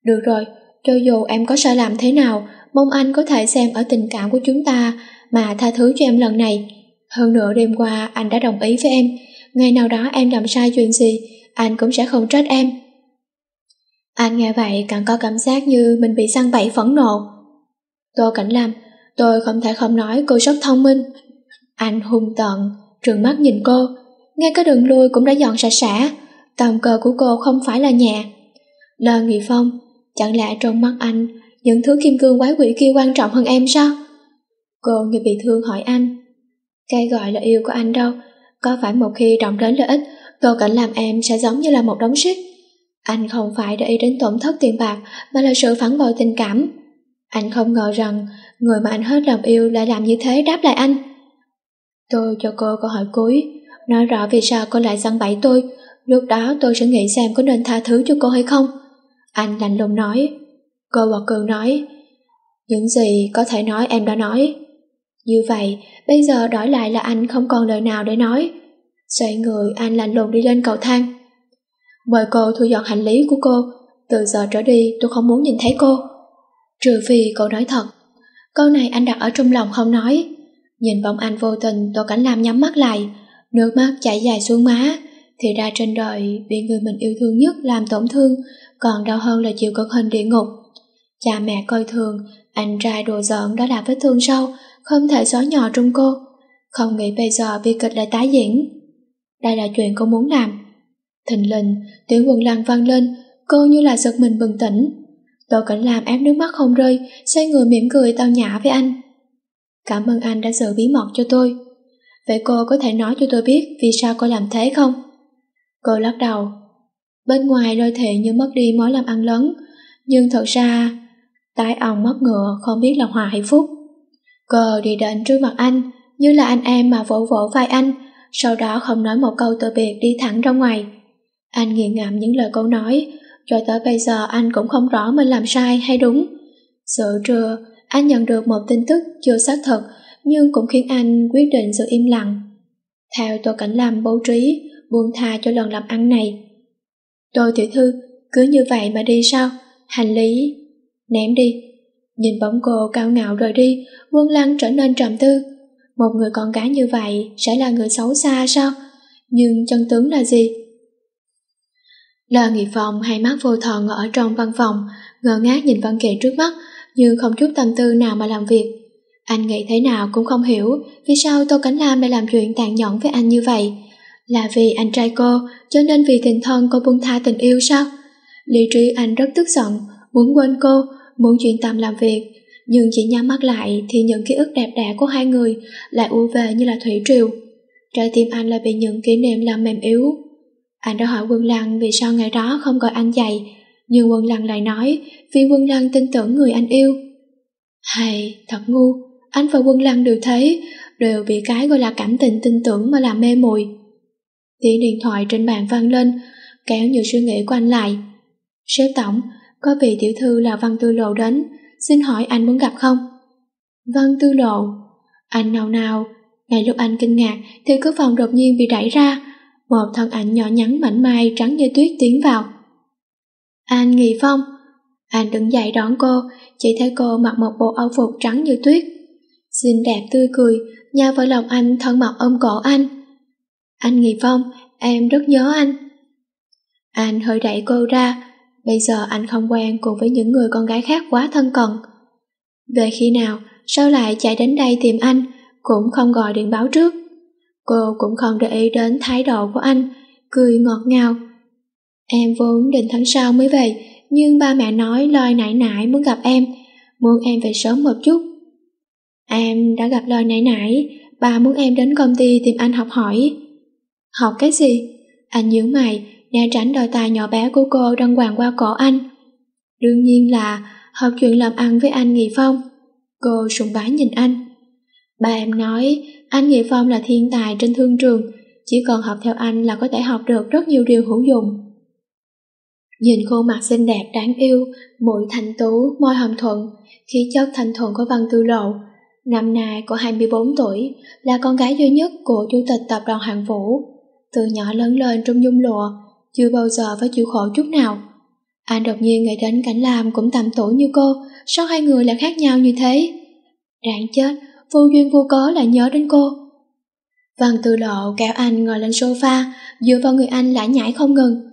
Được rồi, cho dù em có sai làm thế nào, mong anh có thể xem ở tình cảm của chúng ta mà tha thứ cho em lần này. Hơn nữa đêm qua anh đã đồng ý với em, ngày nào đó em làm sai chuyện gì, anh cũng sẽ không trách em. Anh nghe vậy càng có cảm giác như mình bị săn bẫy phẫn nộ. Tô Cảnh Lam, tôi không thể không nói cô rất thông minh. Anh hung tợn, trừng mắt nhìn cô, ngay cả đường lui cũng đã dọn sạch sẽ, tầm cờ của cô không phải là nhà. Lơ Nghị Phong, chẳng lẽ trong mắt anh, những thứ kim cương quái quỷ kia quan trọng hơn em sao? Cô như bị thương hỏi anh. Cái gọi là yêu của anh đâu, có phải một khi động đến lợi ích, Tô Cảnh làm em sẽ giống như là một đống shit. Anh không phải để ý đến tổn thất tiền bạc, mà là sự phản bội tình cảm. Anh không ngờ rằng người mà anh hết lòng yêu lại làm như thế đáp lại anh. Tôi cho cô câu hỏi cuối, nói rõ vì sao cô lại săn bẫy tôi, lúc đó tôi sẽ nghĩ xem có nên tha thứ cho cô hay không. Anh lạnh lùng nói, cô bật cường nói, những gì có thể nói em đã nói. Như vậy, bây giờ đổi lại là anh không còn lời nào để nói. Xoay người, anh lạnh lùng đi lên cầu thang. Mời cô thu dọn hành lý của cô, từ giờ trở đi tôi không muốn nhìn thấy cô. Trừ phi cô nói thật. Câu này anh đặt ở trong lòng không nói. Nhìn bóng anh vô tình, Tô Cảnh Lam nhắm mắt lại, nước mắt chảy dài xuống má. Thì ra trên đời, bị người mình yêu thương nhất làm tổn thương, còn đau hơn là chịu cực hình địa ngục. Cha mẹ coi thường, anh trai đồ giỡn đó là vết thương sâu, không thể xóa nhỏ trong cô. Không nghĩ bây giờ bi kịch lại tái diễn. Đây là chuyện cô muốn làm. Thình lình, tiếng quần lăng vang lên, cô như là giật mình bừng tỉnh. Tô Cảnh làm ép nước mắt không rơi, xoay người mỉm cười tao nhã với anh. Cảm ơn anh đã giữ bí mật cho tôi. Vậy cô có thể nói cho tôi biết vì sao cô làm thế không? Cô lắc đầu. Bên ngoài đôi thị như mất đi mối làm ăn lớn, nhưng thật ra tái ong mất ngựa không biết là hòa hay phúc. Cô đi đến trước mặt anh, như là anh em mà vỗ vỗ vai anh, sau đó không nói một câu từ biệt đi thẳng ra ngoài. Anh nghiền ngẫm những lời cô nói, cho tới bây giờ anh cũng không rõ mình làm sai hay đúng. Giữa trưa, anh nhận được một tin tức chưa xác thực, nhưng cũng khiến anh quyết định giữ im lặng. Theo Tô Cảnh làm bố trí, buông tha cho lần làm ăn này. Tô tiểu thư, cứ như vậy mà đi sao? Hành lý, ném đi. Nhìn bóng cô cao ngạo rời đi, Quân Lăng trở nên trầm tư. Một người con gái như vậy sẽ là người xấu xa sao? Nhưng chân tướng là gì? Lờ Nghị Phong hai mắt vô thần ở trong văn phòng, ngơ ngác nhìn văn kiện trước mắt, nhưng không chút tâm tư nào mà làm việc. Anh nghĩ thế nào cũng không hiểu vì sao Tô Cánh Lam lại làm chuyện tàn nhẫn với anh như vậy. Là vì anh trai cô, cho nên vì tình thân cô buông tha tình yêu sao? Lý trí anh rất tức giận, muốn quên cô, muốn chuyển tâm làm việc, nhưng chỉ nhắm mắt lại thì những ký ức đẹp đẽ của hai người lại u về như là thủy triều. Trái tim anh lại bị những kỷ niệm làm mềm yếu. Anh đã hỏi Quân Lăng vì sao ngày đó không gọi anh dạy, nhưng Quân Lăng lại nói vì Quân Lăng tin tưởng người anh yêu. Hay, thật ngu, anh và Quân Lăng đều thấy, đều bị cái gọi là cảm tình tin tưởng mà làm mê mùi. Tiếng điện thoại trên bàn vang lên, kéo nhiều suy nghĩ của anh lại. Sếp tổng, có vị tiểu thư là Văn Tư Lộ đến, xin hỏi anh muốn gặp không? Văn Tư Lộ, anh nào nào, ngay lúc anh kinh ngạc thì cửa phòng đột nhiên bị đẩy ra, một thân ảnh nhỏ nhắn mảnh mai trắng như tuyết tiến vào. Anh Nghị Phong, anh đứng dậy đón cô, chỉ thấy cô mặc một bộ âu phục trắng như tuyết. Xinh đẹp tươi cười, nhau vào lòng anh thân mật ôm cổ anh. Anh Nghị Phong, em rất nhớ anh. Anh hơi đẩy cô ra, bây giờ anh không quen cùng với những người con gái khác quá thân cận. Về khi nào, sao lại chạy đến đây tìm anh, cũng không gọi điện báo trước. Cô cũng không để ý đến thái độ của anh, cười ngọt ngào. Em vốn định tháng sau mới về, nhưng ba mẹ nói lời nãy nãy muốn gặp em, muốn em về sớm một chút. Em đã gặp lời nãy nãy, bà muốn em đến công ty tìm anh học hỏi. Học cái gì? Anh nhíu mày, né tránh đôi tay nhỏ bé của cô đang quàng qua cổ anh. Đương nhiên là học chuyện làm ăn với anh Nghị Phong. Cô sùng bái nhìn anh ba em nói, anh Nghị Phong là thiên tài trên thương trường, chỉ cần học theo anh là có thể học được rất nhiều điều hữu dụng. Nhìn khuôn mặt xinh đẹp đáng yêu, mũi thanh tú, môi hồng thuận, khí chất thanh thuần của Văn Tư Lộ. Năm nay cô 24 tuổi, là con gái duy nhất của chủ tịch tập đoàn Hàng Vũ. Từ nhỏ lớn lên trong dung lụa, chưa bao giờ phải chịu khổ chút nào. Anh đột nhiên nghĩ đến cảnh làm cũng tầm tuổi như cô, sao hai người lại khác nhau như thế? Rạng chết, vô duyên vô cớ lại nhớ đến cô. Văn Tư Lộ kéo anh ngồi lên sofa, dựa vào người anh lại nhảy không ngừng.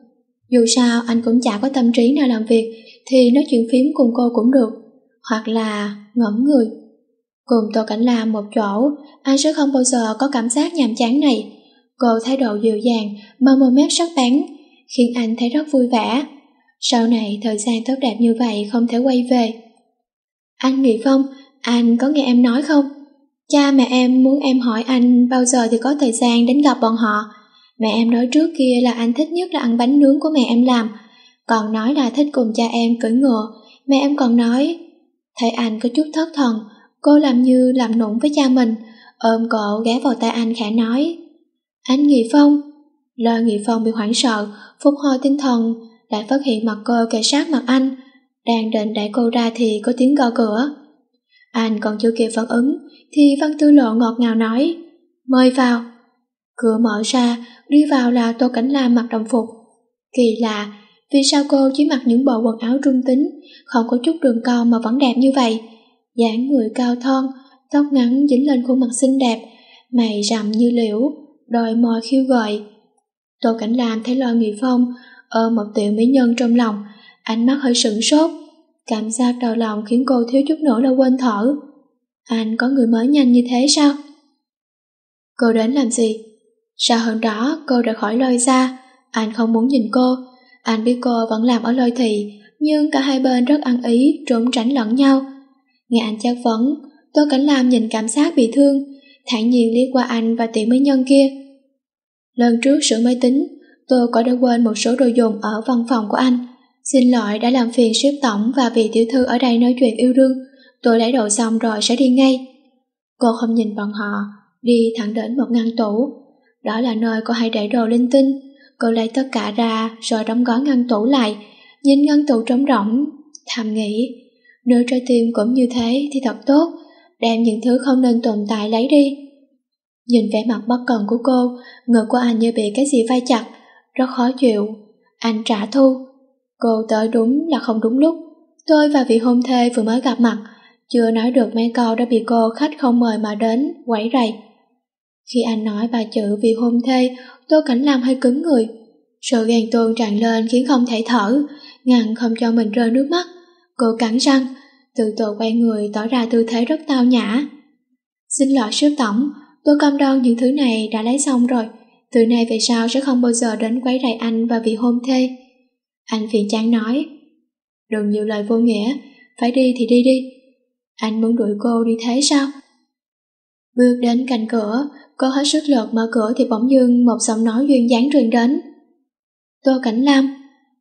Dù sao anh cũng chả có tâm trí nào làm việc, thì nói chuyện phím cùng cô cũng được, hoặc là ngẫm người. Cùng Tô Cảnh Lam một chỗ, anh sẽ không bao giờ có cảm giác nhàm chán này. Cô thái độ dịu dàng mà mờ mép sắc bén, khiến anh thấy rất vui vẻ. Sau này thời gian tốt đẹp như vậy không thể quay về. Anh Nghị Phong, anh có nghe em nói không? Cha mẹ em muốn em hỏi anh bao giờ thì có thời gian đến gặp bọn họ. Mẹ em nói trước kia là anh thích nhất là ăn bánh nướng của mẹ em làm, còn nói là thích cùng cha em cưỡi ngựa. Mẹ em còn nói, thấy anh có chút thất thần, cô làm như làm nũng với cha mình, ôm cậu ghé vào tay anh khẽ nói. Anh Nghị Phong. lo Nghị Phong bị hoảng sợ, phục hồi tinh thần, lại phát hiện mặt cô kề sát mặt anh. Đang định đẩy cô ra thì có tiếng gõ cửa. Anh còn chưa kịp phản ứng, thì Văn Tư Lộ ngọt ngào nói, mời vào. Cửa mở ra, đi vào là Tô Cảnh Lam mặc đồng phục. Kỳ lạ, vì sao cô chỉ mặc những bộ quần áo trung tính, không có chút đường cong mà vẫn đẹp như vậy? dáng người cao thon, tóc ngắn dính lên khuôn mặt xinh đẹp, mày rậm như liễu, đôi môi khiêu gợi. Tô Cảnh Lam thấy lo nghị phong, ôm một tiểu mỹ nhân trong lòng, ánh mắt hơi sửng sốt. Cảm giác đau lòng khiến cô thiếu chút nữa là quên thở. Anh có người mới nhanh như thế sao? Cô đến làm gì? Sao hôm đó cô đã khỏi lôi ra, anh không muốn nhìn cô. Anh biết cô vẫn làm ở lôi thị, nhưng cả hai bên rất ăn ý, trốn tránh lẫn nhau. Nghe anh chất vấn, Tô Cảnh Lam nhìn cảm giác bị thương, thản nhiên liếc qua anh và tiểu mỹ nhân kia. Lần trước sửa máy tính, tôi có đã quên một số đồ dùng ở văn phòng của anh. Xin lỗi đã làm phiền sếp tổng và vị tiểu thư ở đây nói chuyện yêu đương. Tôi lấy đồ xong rồi sẽ đi ngay. Cô không nhìn bọn họ, đi thẳng đến một ngăn tủ. Đó là nơi cô hay để đồ linh tinh. Cô lấy tất cả ra rồi đóng gói ngăn tủ lại, nhìn ngăn tủ trống rỗng, thầm nghĩ. Nếu trái tim cũng như thế thì thật tốt, đem những thứ không nên tồn tại lấy đi. Nhìn vẻ mặt bất cần của cô, ngực của anh như bị cái gì vai chặt, rất khó chịu. Anh trả thu. Cô tới đúng là không đúng lúc. Tôi và vị hôn thê vừa mới gặp mặt, chưa nói được mấy câu đã bị cô khách không mời mà đến, quẩy rầy. Khi anh nói ba chữ vì hôn thê, tôi cảnh làm hơi cứng người. Sự ghen tuông tràn lên khiến không thể thở, ngăn không cho mình rơi nước mắt. Cô cắn răng, từ từ quay người tỏ ra tư thế rất tao nhã. Xin lỗi sếp tổng, tôi cam đoan những thứ này đã lấy xong rồi. Từ nay về sau sẽ không bao giờ đến quấy rầy anh và vị hôn thê. Anh phiền chán nói. Đừng nhiều lời vô nghĩa, phải đi thì đi đi. Anh muốn đuổi cô đi thế sao? Bước đến cạnh cửa, cô hết sức lực mở cửa thì bỗng dưng một giọng nói duyên dáng truyền đến. Tô Cảnh Lam,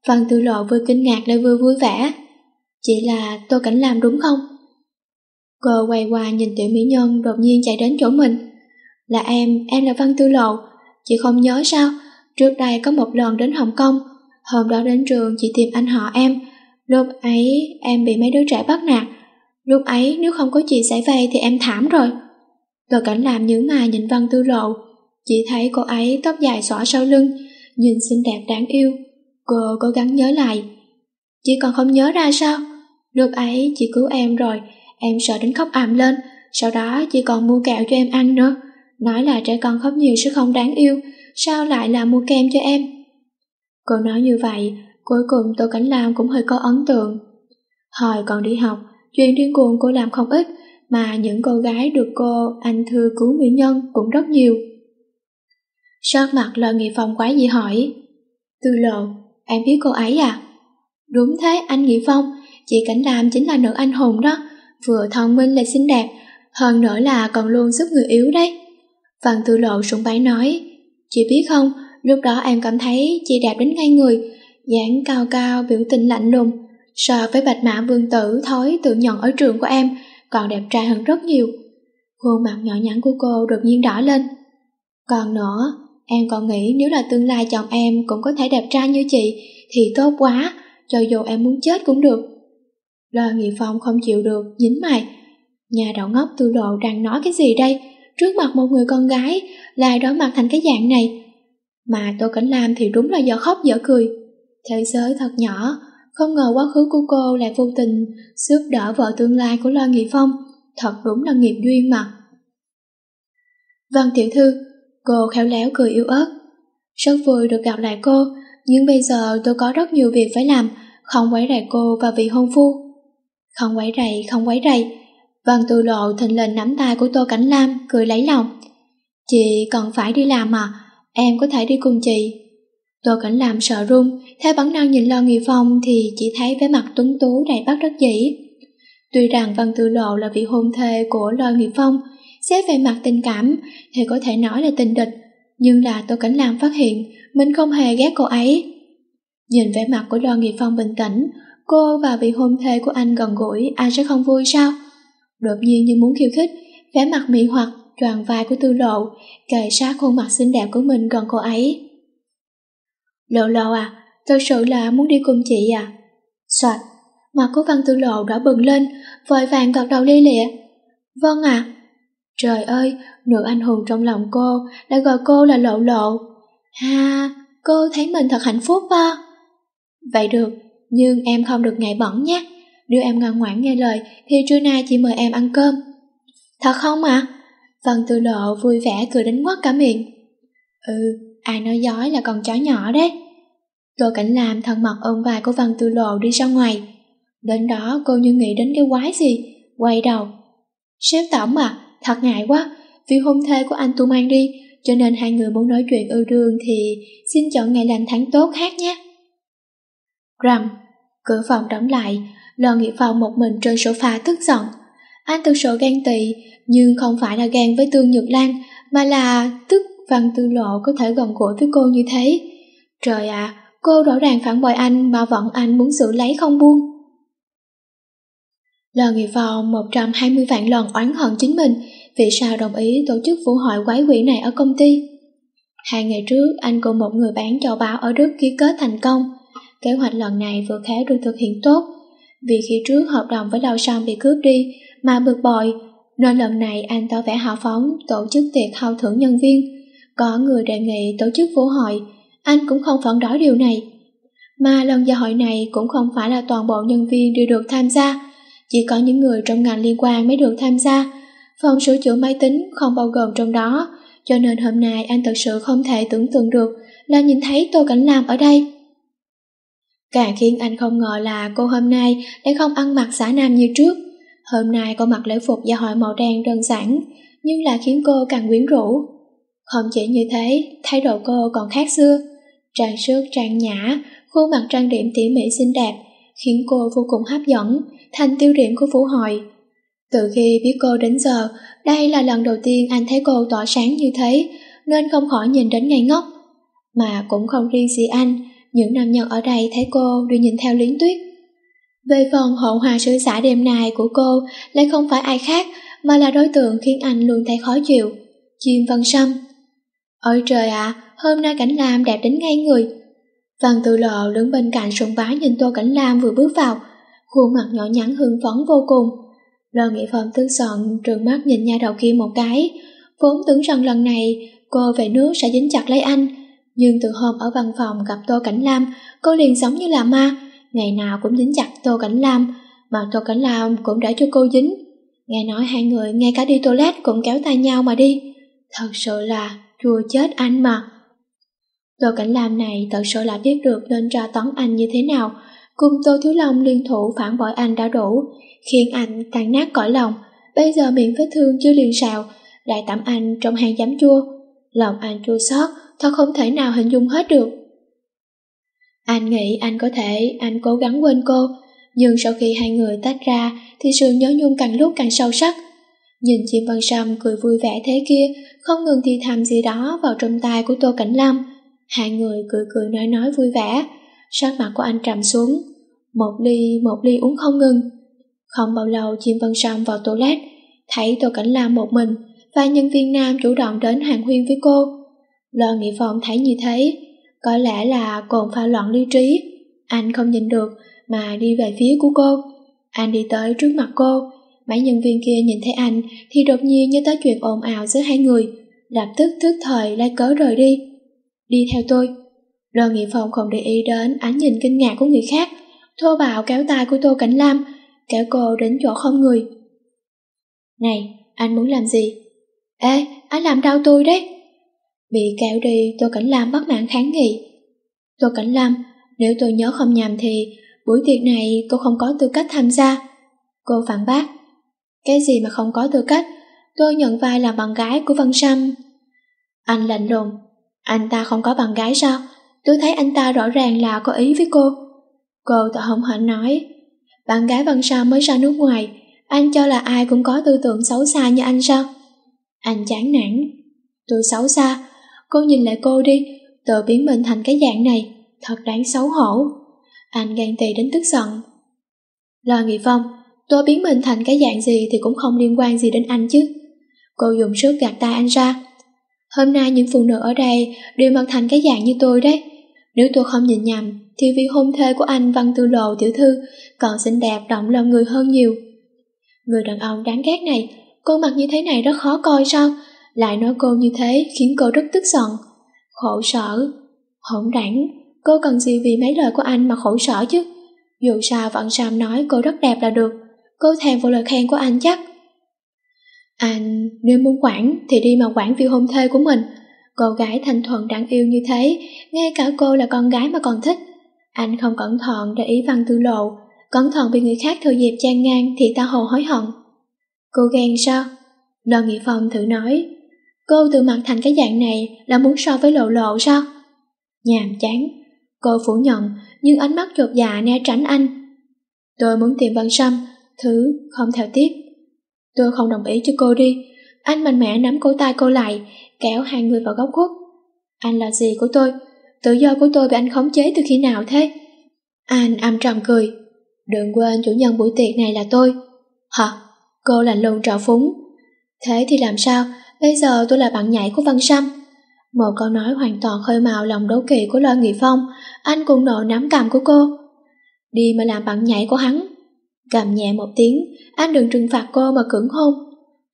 Văn Tư Lộ vừa kinh ngạc lại vừa vui vẻ. Chỉ là Tô Cảnh Lam đúng không? Cô quay qua nhìn tiểu mỹ nhân đột nhiên chạy đến chỗ mình. Là em, em là Văn Tư Lộ. Chị không nhớ sao? Trước đây có một lần đến Hồng Kông. Hôm đó đến trường chị tìm anh họ em. Lúc ấy em bị mấy đứa trẻ bắt nạt. Lúc ấy nếu không có chị xảy vây thì em thảm rồi. tôi Cảnh Lam nhớ mà nhìn Văn Tư Lộ. Chị thấy cô ấy tóc dài xõa sau lưng, nhìn xinh đẹp đáng yêu. Cô cố gắng nhớ lại. Chị còn không nhớ ra sao? Lúc ấy chị cứu em rồi, em sợ đến khóc ầm lên, sau đó chị còn mua kẹo cho em ăn nữa. Nói là trẻ con khóc nhiều sẽ không đáng yêu, sao lại là mua kem cho em? Cô nói như vậy, cuối cùng Tô Cảnh Lam cũng hơi có ấn tượng. Hồi còn đi học, chuyện điên cuồng cô làm không ít, mà những cô gái được cô anh thư cứu mỹ nhân cũng rất nhiều. Sát mặt lời nghị phòng quá gì hỏi. Tư lộ, em biết cô ấy à? Đúng thế, anh Nghị Phong, chị Cảnh Lam chính là nữ anh hùng đó, vừa thông minh lại xinh đẹp, Hơn nữa là còn luôn giúp người yếu đấy. Văn Tư Lộ sủng bái nói, chị biết không, lúc đó em cảm thấy chị đẹp đến ngay người, dáng cao cao, biểu tình lạnh lùng, so với bạch mã vương tử thói tự nhận ở trường của em, còn đẹp trai hơn rất nhiều. Khuôn mặt nhỏ nhắn của cô đột nhiên đỏ lên. Còn nữa, em còn nghĩ nếu là tương lai chồng em cũng có thể đẹp trai như chị, thì tốt quá, cho dù em muốn chết cũng được. Lơ Nghị Phong không chịu được, dính mày. Nhà đậu ngốc tư lộ đang nói cái gì đây? Trước mặt một người con gái, lại đối mặt thành cái dạng này. Mà tôi Cảnh Lam thì đúng là giờ khóc dở cười. Thế giới thật nhỏ, không ngờ quá khứ của cô lại vô tình giúp đỡ vợ tương lai của Lo Nghị Phong, thật đúng là nghiệp duyên mà. Vâng tiểu thư, cô khéo léo cười yếu ớt. Rất vui được gặp lại cô, nhưng bây giờ tôi có rất nhiều việc phải làm, không quấy rầy cô và vị hôn phu. Không quấy rầy, không quấy rầy. Văn Tư Lộ thình lình nắm tay của Tô Cảnh Lam, cười lấy lòng. Chị còn phải đi làm mà, em có thể đi cùng chị. Tô Cảnh Lam sợ run, theo bản năng nhìn Lo Nghi Phong thì chỉ thấy vẻ mặt tuấn tú đầy bắt rất dĩ. Tuy rằng Văn Tư Lộ là vị hôn thê của Lo Nghi Phong, xét về mặt tình cảm thì có thể nói là tình địch, nhưng là Tô Cảnh Lam phát hiện mình không hề ghét cô ấy. Nhìn vẻ mặt của Lo Nghi Phong bình tĩnh, cô và vị hôn thê của anh gần gũi, anh sẽ không vui sao? Đột nhiên như muốn khiêu khích, vẻ mặt mị hoặc, tròn vai của tư lộ, kề sát khuôn mặt xinh đẹp của mình gần cô ấy. Lộ lộ à, thật sự là muốn đi cùng chị à? Soạt, mặt của văn tư lộ đỏ bừng lên, vội vàng gật đầu lia lịa. Vâng à. Trời ơi, nữ anh hùng trong lòng cô đã gọi cô là lộ lộ. Ha, cô thấy mình thật hạnh phúc à? Vậy được, nhưng em không được ngại bẩn nhé. Nếu em ngoan ngoãn nghe lời thì trưa nay chị mời em ăn cơm. Thật không ạ? À? Văn Tư Lộ vui vẻ cười đến ngoắt cả miệng. Ừ, ai nói dối là con chó nhỏ đấy. Tô Cảnh làm thân mật ôm vai của Văn Tư Lộ đi ra ngoài. Đến đó cô như nghĩ đến cái quái gì, quay đầu. Sếp tổng à, thật ngại quá, vì hôn thê của anh tu mang đi, cho nên hai người muốn nói chuyện ưu đương thì xin chọn ngày lành tháng tốt khác nhé. Rầm, cửa phòng đóng lại, Lò Nghị phòng một mình trên sofa tức giận. Anh thực sự ghen tị, nhưng không phải là ghen với Tương Nhược Lan, mà là tức Văn Tư Lộ có thể gần gũi với cô như thế. Trời ạ, cô rõ ràng phản bội anh mà vẫn anh muốn giữ lấy không buông. Lò Nghị Phong 120 vạn lần oán hận chính mình vì sao đồng ý tổ chức vũ hội quái quỷ này ở công ty. Hai ngày trước, anh cùng một người bán châu báo ở Đức ký kết thành công. Kế hoạch lần này vừa khéo được thực hiện tốt, vì khi trước hợp đồng với Lâu Song bị cướp đi mà bực bội, nên lần này anh tỏ vẻ hào phóng tổ chức tiệc hao thưởng nhân viên. Có người đề nghị tổ chức vũ hội, anh cũng không phản đối điều này. Mà lần gia hội này cũng không phải là toàn bộ nhân viên đều được tham gia, chỉ có những người trong ngành liên quan mới được tham gia. Phòng sửa chữa máy tính không bao gồm trong đó, cho nên hôm nay anh thật sự không thể tưởng tượng được là nhìn thấy Tô Cảnh Lam ở đây. Càng khiến anh không ngờ là cô hôm nay lại không ăn mặc xả nam như trước. Hôm nay cô mặc lễ phục gia hội màu đen đơn giản, nhưng là khiến cô càng quyến rũ. Không chỉ như thế, thái độ cô còn khác xưa. Trang sức trang nhã, khuôn mặt trang điểm tỉ mỉ xinh đẹp, khiến cô vô cùng hấp dẫn, thành tiêu điểm của phủ hội. Từ khi biết cô đến giờ, đây là lần đầu tiên anh thấy cô tỏa sáng như thế, nên không khỏi nhìn đến ngây ngốc. Mà cũng không riêng gì anh, những nam nhân ở đây thấy cô đều nhìn theo luyến tuyết. Về phần hộ hòa sư xã đêm nay của cô lại không phải ai khác mà là đối tượng khiến anh luôn thấy khó chịu, chiêm Văn Sâm. Ôi trời ạ, hôm nay Cảnh Lam đẹp đến ngay người. Văn tự lộ đứng bên cạnh sùng bái nhìn Tô Cảnh Lam vừa bước vào, khuôn mặt nhỏ nhắn hưng phấn vô cùng. Lơ nghĩ phẩm tức giận trừng mắt nhìn nha đầu kia một cái, vốn tưởng rằng lần này cô về nước sẽ dính chặt lấy anh, nhưng từ hôm ở văn phòng gặp Tô Cảnh Lam, cô liền giống như là ma, ngày nào cũng dính chặt Tô Cảnh Lam, mà Tô Cảnh Lam cũng đã cho cô dính. Nghe nói hai người ngay cả đi toilet cũng kéo tay nhau mà đi. Thật sự là chua chết anh mà. Tô Cảnh Lam này thật sự là biết được nên ra tấn anh như thế nào, cùng Tô Thiếu Long liên thủ phản bội anh đã đủ, khiến anh tan nát cõi lòng. Bây giờ miệng vết thương chưa liền sào, lại tẩm anh trong hang giấm chua. Lòng anh chua xót, thật không thể nào hình dung hết được. Anh nghĩ anh có thể, anh cố gắng quên cô, nhưng sau khi hai người tách ra thì sự nhớ nhung càng lúc càng sâu sắc. Nhìn chim vân sâm cười vui vẻ thế kia, không ngừng thì thầm gì đó vào trong tai của Tô Cảnh Lâm. Hai người cười cười nói nói vui vẻ, sắc mặt của anh trầm xuống. Một ly, một ly uống không ngừng. Không bao lâu chim vân sâm vào toilet, thấy Tô Cảnh Lam một mình và nhân viên nam chủ động đến hàng huyên với cô. Lo Nghị Phong thấy như thế, có lẽ là còn pha loạn lý trí. Anh không nhìn được mà đi về phía của cô. Anh đi tới trước mặt cô, mấy nhân viên kia nhìn thấy anh thì đột nhiên nhớ tới chuyện ồn ào giữa hai người, lập tức thức thời lấy cớ rời đi. Đi theo tôi. Lo Nghị phòng không để ý đến ánh nhìn kinh ngạc của người khác, thô bạo kéo tay của Tô Cảnh Lam, kéo cô đến chỗ không người. Này, anh muốn làm gì? Ê, anh làm đau tôi đấy. Bị kéo đi, Tô Cảnh Lam bất mãn kháng nghị. Tô Cảnh Lam, nếu tôi nhớ không nhầm thì buổi tiệc này cô không có tư cách tham gia. Cô phản bác. Cái gì mà không có tư cách? Tôi nhận vai làm bạn gái của Văn Sâm. Anh lạnh lùng. Anh ta không có bạn gái sao? Tôi thấy anh ta rõ ràng là có ý với cô. Cô tỏ hồng hạnh nói. Bạn gái Văn Sâm mới ra nước ngoài. Anh cho là ai cũng có tư tưởng xấu xa như anh sao? Anh chán nản. Tôi xấu xa. Cô nhìn lại cô đi. Tự biến mình thành cái dạng này. Thật đáng xấu hổ. Anh ghen tị đến tức giận. Lo Nghị Phong, tôi biến mình thành cái dạng gì thì cũng không liên quan gì đến anh chứ. Cô dùng sức gạt tay anh ra. Hôm nay những phụ nữ ở đây đều mặc thành cái dạng như tôi đấy. Nếu tôi không nhìn nhầm, thì vị hôn thê của anh Văn Tư Lộ tiểu thư còn xinh đẹp động lòng người hơn nhiều. Người đàn ông đáng ghét này, cô mặc như thế này rất khó coi sao? Lại nói cô như thế khiến cô rất tức giận. Khổ sở, hỗn đảng, cô cần gì vì mấy lời của anh mà khổ sở chứ? Dù sao vẫn Sam nói cô rất đẹp là được, cô thèm vào lời khen của anh chắc. Anh nếu muốn quản thì đi mà quản vì hôn thê của mình. Cô gái thanh thuần đáng yêu như thế, ngay cả cô là con gái mà còn thích. Anh không cẩn thận để ý văn tư lộ, cẩn thận bị người khác thừa dịp chan ngang thì ta hồ hối hận. Cô ghen sao? Đoàn Nghị Phong thử nói. Cô tự mặt thành cái dạng này là muốn so với lộ lộ sao? Nhàm chán. Cô phủ nhận, nhưng ánh mắt chột dạ né tránh anh. Tôi muốn tìm Văn Sâm, thứ không theo tiếp. Tôi không đồng ý cho cô đi. Anh mạnh mẽ nắm cổ tay cô lại, kéo hai người vào góc khuất. Anh là gì của tôi? Tự do của tôi bị anh khống chế từ khi nào thế? Anh âm trầm cười. Đừng quên chủ nhân buổi tiệc này là tôi. Hả? Cô lạnh lùng trào phúng. Thế thì làm sao? Bây giờ tôi là bạn nhảy của Văn Sâm. Một câu nói hoàn toàn khơi mào lòng đấu kỵ của Lôi Nghị Phong, anh cùng nộ nắm cầm của cô. Đi mà làm bạn nhảy của hắn. Cầm nhẹ một tiếng, anh đừng trừng phạt cô mà cưỡng hôn.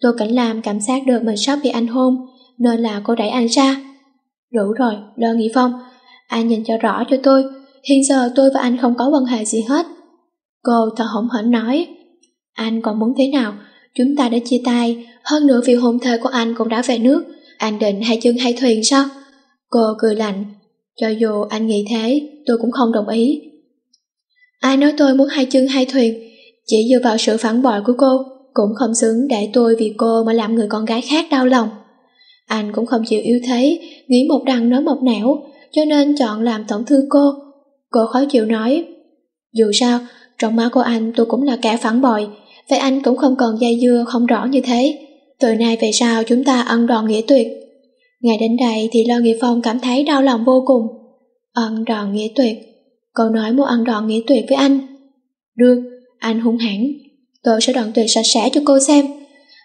Tô Cảnh Lam cảm giác được mình sắp bị anh hôn, nên là cô đẩy anh ra. Đủ rồi, Lơ Nghị Phong, anh nhìn cho rõ cho tôi, hiện giờ tôi và anh không có quan hệ gì hết. Cô thở hổn hển nói, anh còn muốn thế nào, chúng ta đã chia tay, hơn nữa vì hôn thê của anh cũng đã về nước, anh định hai chân hai thuyền sao? Cô cười lạnh, cho dù anh nghĩ thế, tôi cũng không đồng ý. Ai nói tôi muốn hai chân hai thuyền, chỉ dựa vào sự phản bội của cô, cũng không xứng để tôi vì cô mà làm người con gái khác đau lòng. Anh cũng không chịu yêu thế, nghĩ một đằng nói một nẻo, cho nên chọn làm tổn thương cô. Cô khó chịu nói, dù sao, trong mắt của anh tôi cũng là kẻ phản bội, vậy anh cũng không còn dây dưa không rõ như thế. Từ nay về sau chúng ta ân đòn nghĩa tuyệt. Ngày đến đây thì lo nghĩa Phong cảm thấy đau lòng vô cùng. Ân đòn nghĩa tuyệt. Cậu nói muốn ân đòn nghĩa tuyệt với anh. Được, anh hung hãn. Tôi sẽ đoạn tuyệt sạch sẽ cho cô xem.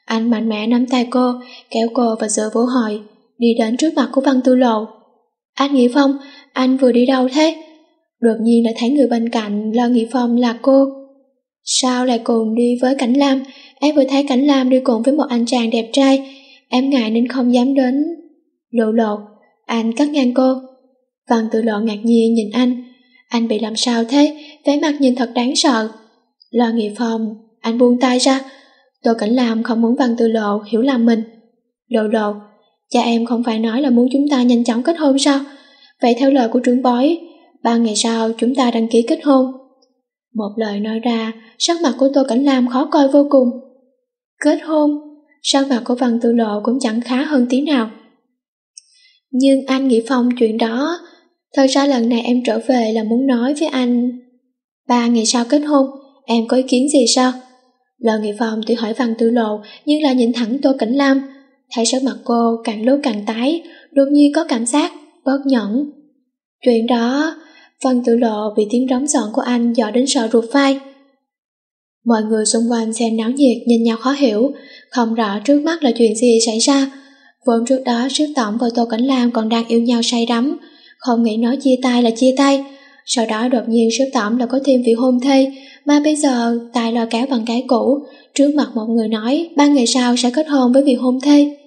Anh mạnh mẽ nắm tay cô, kéo cô và dựa vỗ hỏi đi đến trước mặt của Văn Tư Lộ. Anh Nghĩa Phong, anh vừa đi đâu thế? Đột nhiên lại thấy người bên cạnh Lo Nghĩa Phong là cô. Sao lại cùng đi với Cảnh Lam? Em vừa thấy Cảnh Lam đi cùng với một anh chàng đẹp trai. Em ngại nên không dám đến. Lộ lộ, anh cắt ngang cô. Văn tư lộ ngạc nhiên nhìn anh. Anh bị làm sao thế? Vẻ mặt nhìn thật đáng sợ. Lo Nghị Phong, anh buông tay ra. Tô Cảnh Lam không muốn Văn Tư Lộ hiểu lầm mình. Lộ lộ, cha em không phải nói là muốn chúng ta nhanh chóng kết hôn sao? Vậy theo lời của trưởng bói, ba ngày sau chúng ta đăng ký kết hôn. Một lời nói ra, sắc mặt của Tô Cảnh Lam khó coi vô cùng. Kết hôn, sắc mặt của Văn Tư Lộ cũng chẳng khá hơn tí nào. Nhưng anh nghĩ phong chuyện đó, thật ra lần này em trở về là muốn nói với anh. Ba ngày sau kết hôn, em có ý kiến gì sao? Lò Nghị Phong tự hỏi văn tư lộ nhưng lại nhìn thẳng Tô Cảnh Lam. Thấy sắc mặt cô càng lúc càng tái, đột nhiên có cảm giác bất nhẫn. Chuyện đó, văn tự lộ bị tiếng rống giòn của anh dọa đến sợ ruột vai. Mọi người xung quanh xem náo nhiệt nhìn nhau khó hiểu, không rõ trước mắt là chuyện gì xảy ra. Vốn trước đó Sức Tổng và Tô Cảnh Lam còn đang yêu nhau say đắm, không nghĩ nói chia tay là chia tay. Sau đó đột nhiên Sếp Tổng là có thêm vị hôn thê, mà bây giờ tài lo kéo bằng cái cũ, trước mặt một người nói ba ngày sau sẽ kết hôn với vị hôn thê.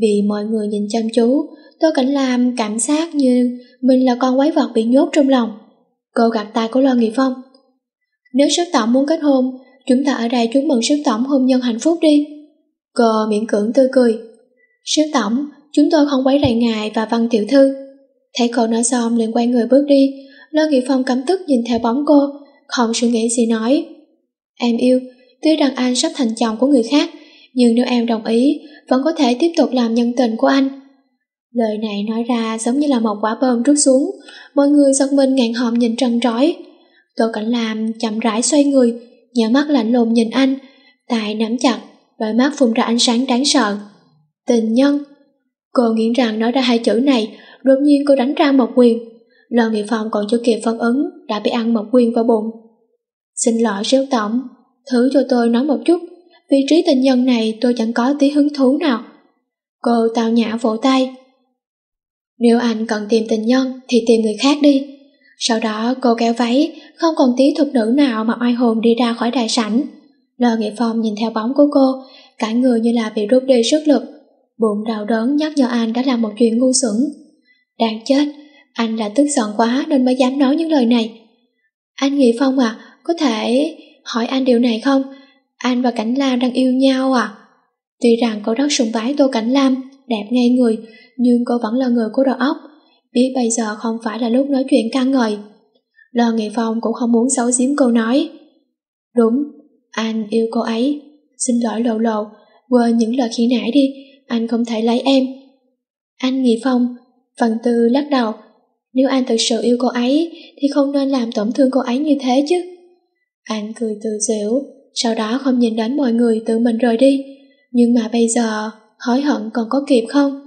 Vì mọi người nhìn chăm chú, tôi Cảnh làm cảm giác như mình là con quái vật bị nhốt trong lòng. Cô gặp tay của Lo Nghị Phong. Nếu Sếp Tổng muốn kết hôn, chúng ta ở đây chúc mừng Sếp Tổng hôn nhân hạnh phúc đi. Cô miễn cưỡng tươi cười. Sếp Tổng, chúng tôi không quấy rầy ngài và văn tiểu thư. Thấy cô nói xong liền quay người bước đi, Lô Nghị Phong căm tức nhìn theo bóng cô, không suy nghĩ gì nói. Em yêu, tuy rằng anh sắp thành chồng của người khác, nhưng nếu em đồng ý, vẫn có thể tiếp tục làm nhân tình của anh. Lời này nói ra giống như là một quả bom rút xuống, mọi người giật mình ngàn hòm nhìn trần trói. Tô Cảnh Lam chậm rãi xoay người, nhớ mắt lạnh lùng nhìn anh, tài nắm chặt, đôi mắt phun ra ánh sáng đáng sợ. Tình nhân. Cô nghĩ rằng nói ra hai chữ này, đột nhiên cô đánh ra một quyền. Lò Nghị Phong còn chưa kịp phản ứng, đã bị ăn một quyền vào bụng. Xin lỗi siêu tổng, thử cho tôi nói một chút, vị trí tình nhân này tôi chẳng có tí hứng thú nào. Cô tào nhã vỗ tay. Nếu anh cần tìm tình nhân thì tìm người khác đi. Sau đó cô kéo váy, không còn tí thục nữ nào mà oai hồn đi ra khỏi đại sảnh. lò Nghị Phong nhìn theo bóng của cô, cả người như là bị rút đi sức lực. Bụng đau đớn nhắc nhở anh đã làm một chuyện ngu xuẩn. Đang chết, anh là tức giận quá nên mới dám nói những lời này. Anh Nghị Phong à, có thể hỏi anh điều này không? Anh và Cảnh Lam đang yêu nhau à? Tuy rằng cô rất sùng bái Tô Cảnh Lam, đẹp ngay người, nhưng cô vẫn là người của đầu óc. Biết bây giờ không phải là lúc nói chuyện căng ngời. Lò Nghị Phong cũng không muốn xấu giếm cô nói. Đúng, anh yêu cô ấy. Xin lỗi lộ lộ, quên những lời khi nãy đi, anh không thể lấy em. Anh Nghị Phong, phần tư lắc đầu, nếu anh thật sự yêu cô ấy thì không nên làm tổn thương cô ấy như thế chứ. Anh cười tự giễu, sau đó không nhìn đến mọi người tự mình rời đi. Nhưng mà bây giờ, hối hận còn có kịp không?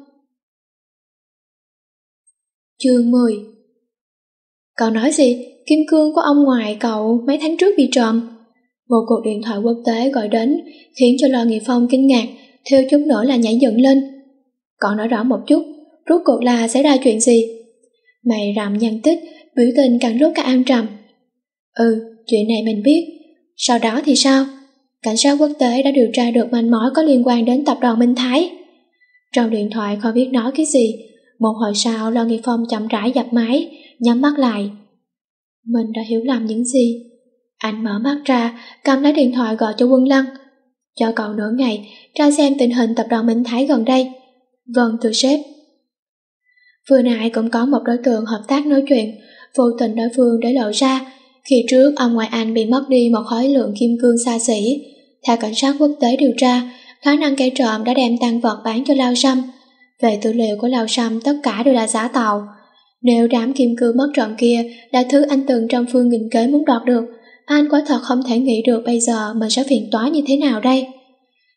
Chương 10 Cậu nói gì? Kim cương của ông ngoại cậu mấy tháng trước bị trộm. Một cuộc điện thoại quốc tế gọi đến khiến cho Lo Nghị Phong kinh ngạc, theo chút nữa là nhảy dựng lên. Cậu nói rõ một chút, rốt cuộc là xảy ra chuyện gì? Mày rạm nhăn tích, biểu tình càng lúc càng am trầm. Ừ, chuyện này mình biết. Sau đó thì sao? Cảnh sát quốc tế đã điều tra được manh mối có liên quan đến tập đoàn Minh Thái. Trong điện thoại không biết nói cái gì, một hồi sau Lo Nghi Phong chậm rãi dập máy, nhắm mắt lại. Mình đã hiểu lầm những gì? Anh mở mắt ra, cầm lấy điện thoại gọi cho quân lăng. Cho cậu nửa ngày, tra xem tình hình tập đoàn Minh Thái gần đây. Vâng, thưa sếp. Vừa nãy cũng có một đối tượng hợp tác nói chuyện, vô tình đối phương để lộ ra. Khi trước ông ngoại anh bị mất đi một khối lượng kim cương xa xỉ. Theo cảnh sát quốc tế điều tra, khả năng kẻ trộm đã đem tăng vật bán cho Lao Sâm. Về tư liệu của Lao Sâm tất cả đều là giả tạo. Nếu đám kim cương mất trộm kia là thứ anh từng trong phương nghìn kế muốn đoạt được, anh quả thật không thể nghĩ được bây giờ mình sẽ phiền toái như thế nào đây.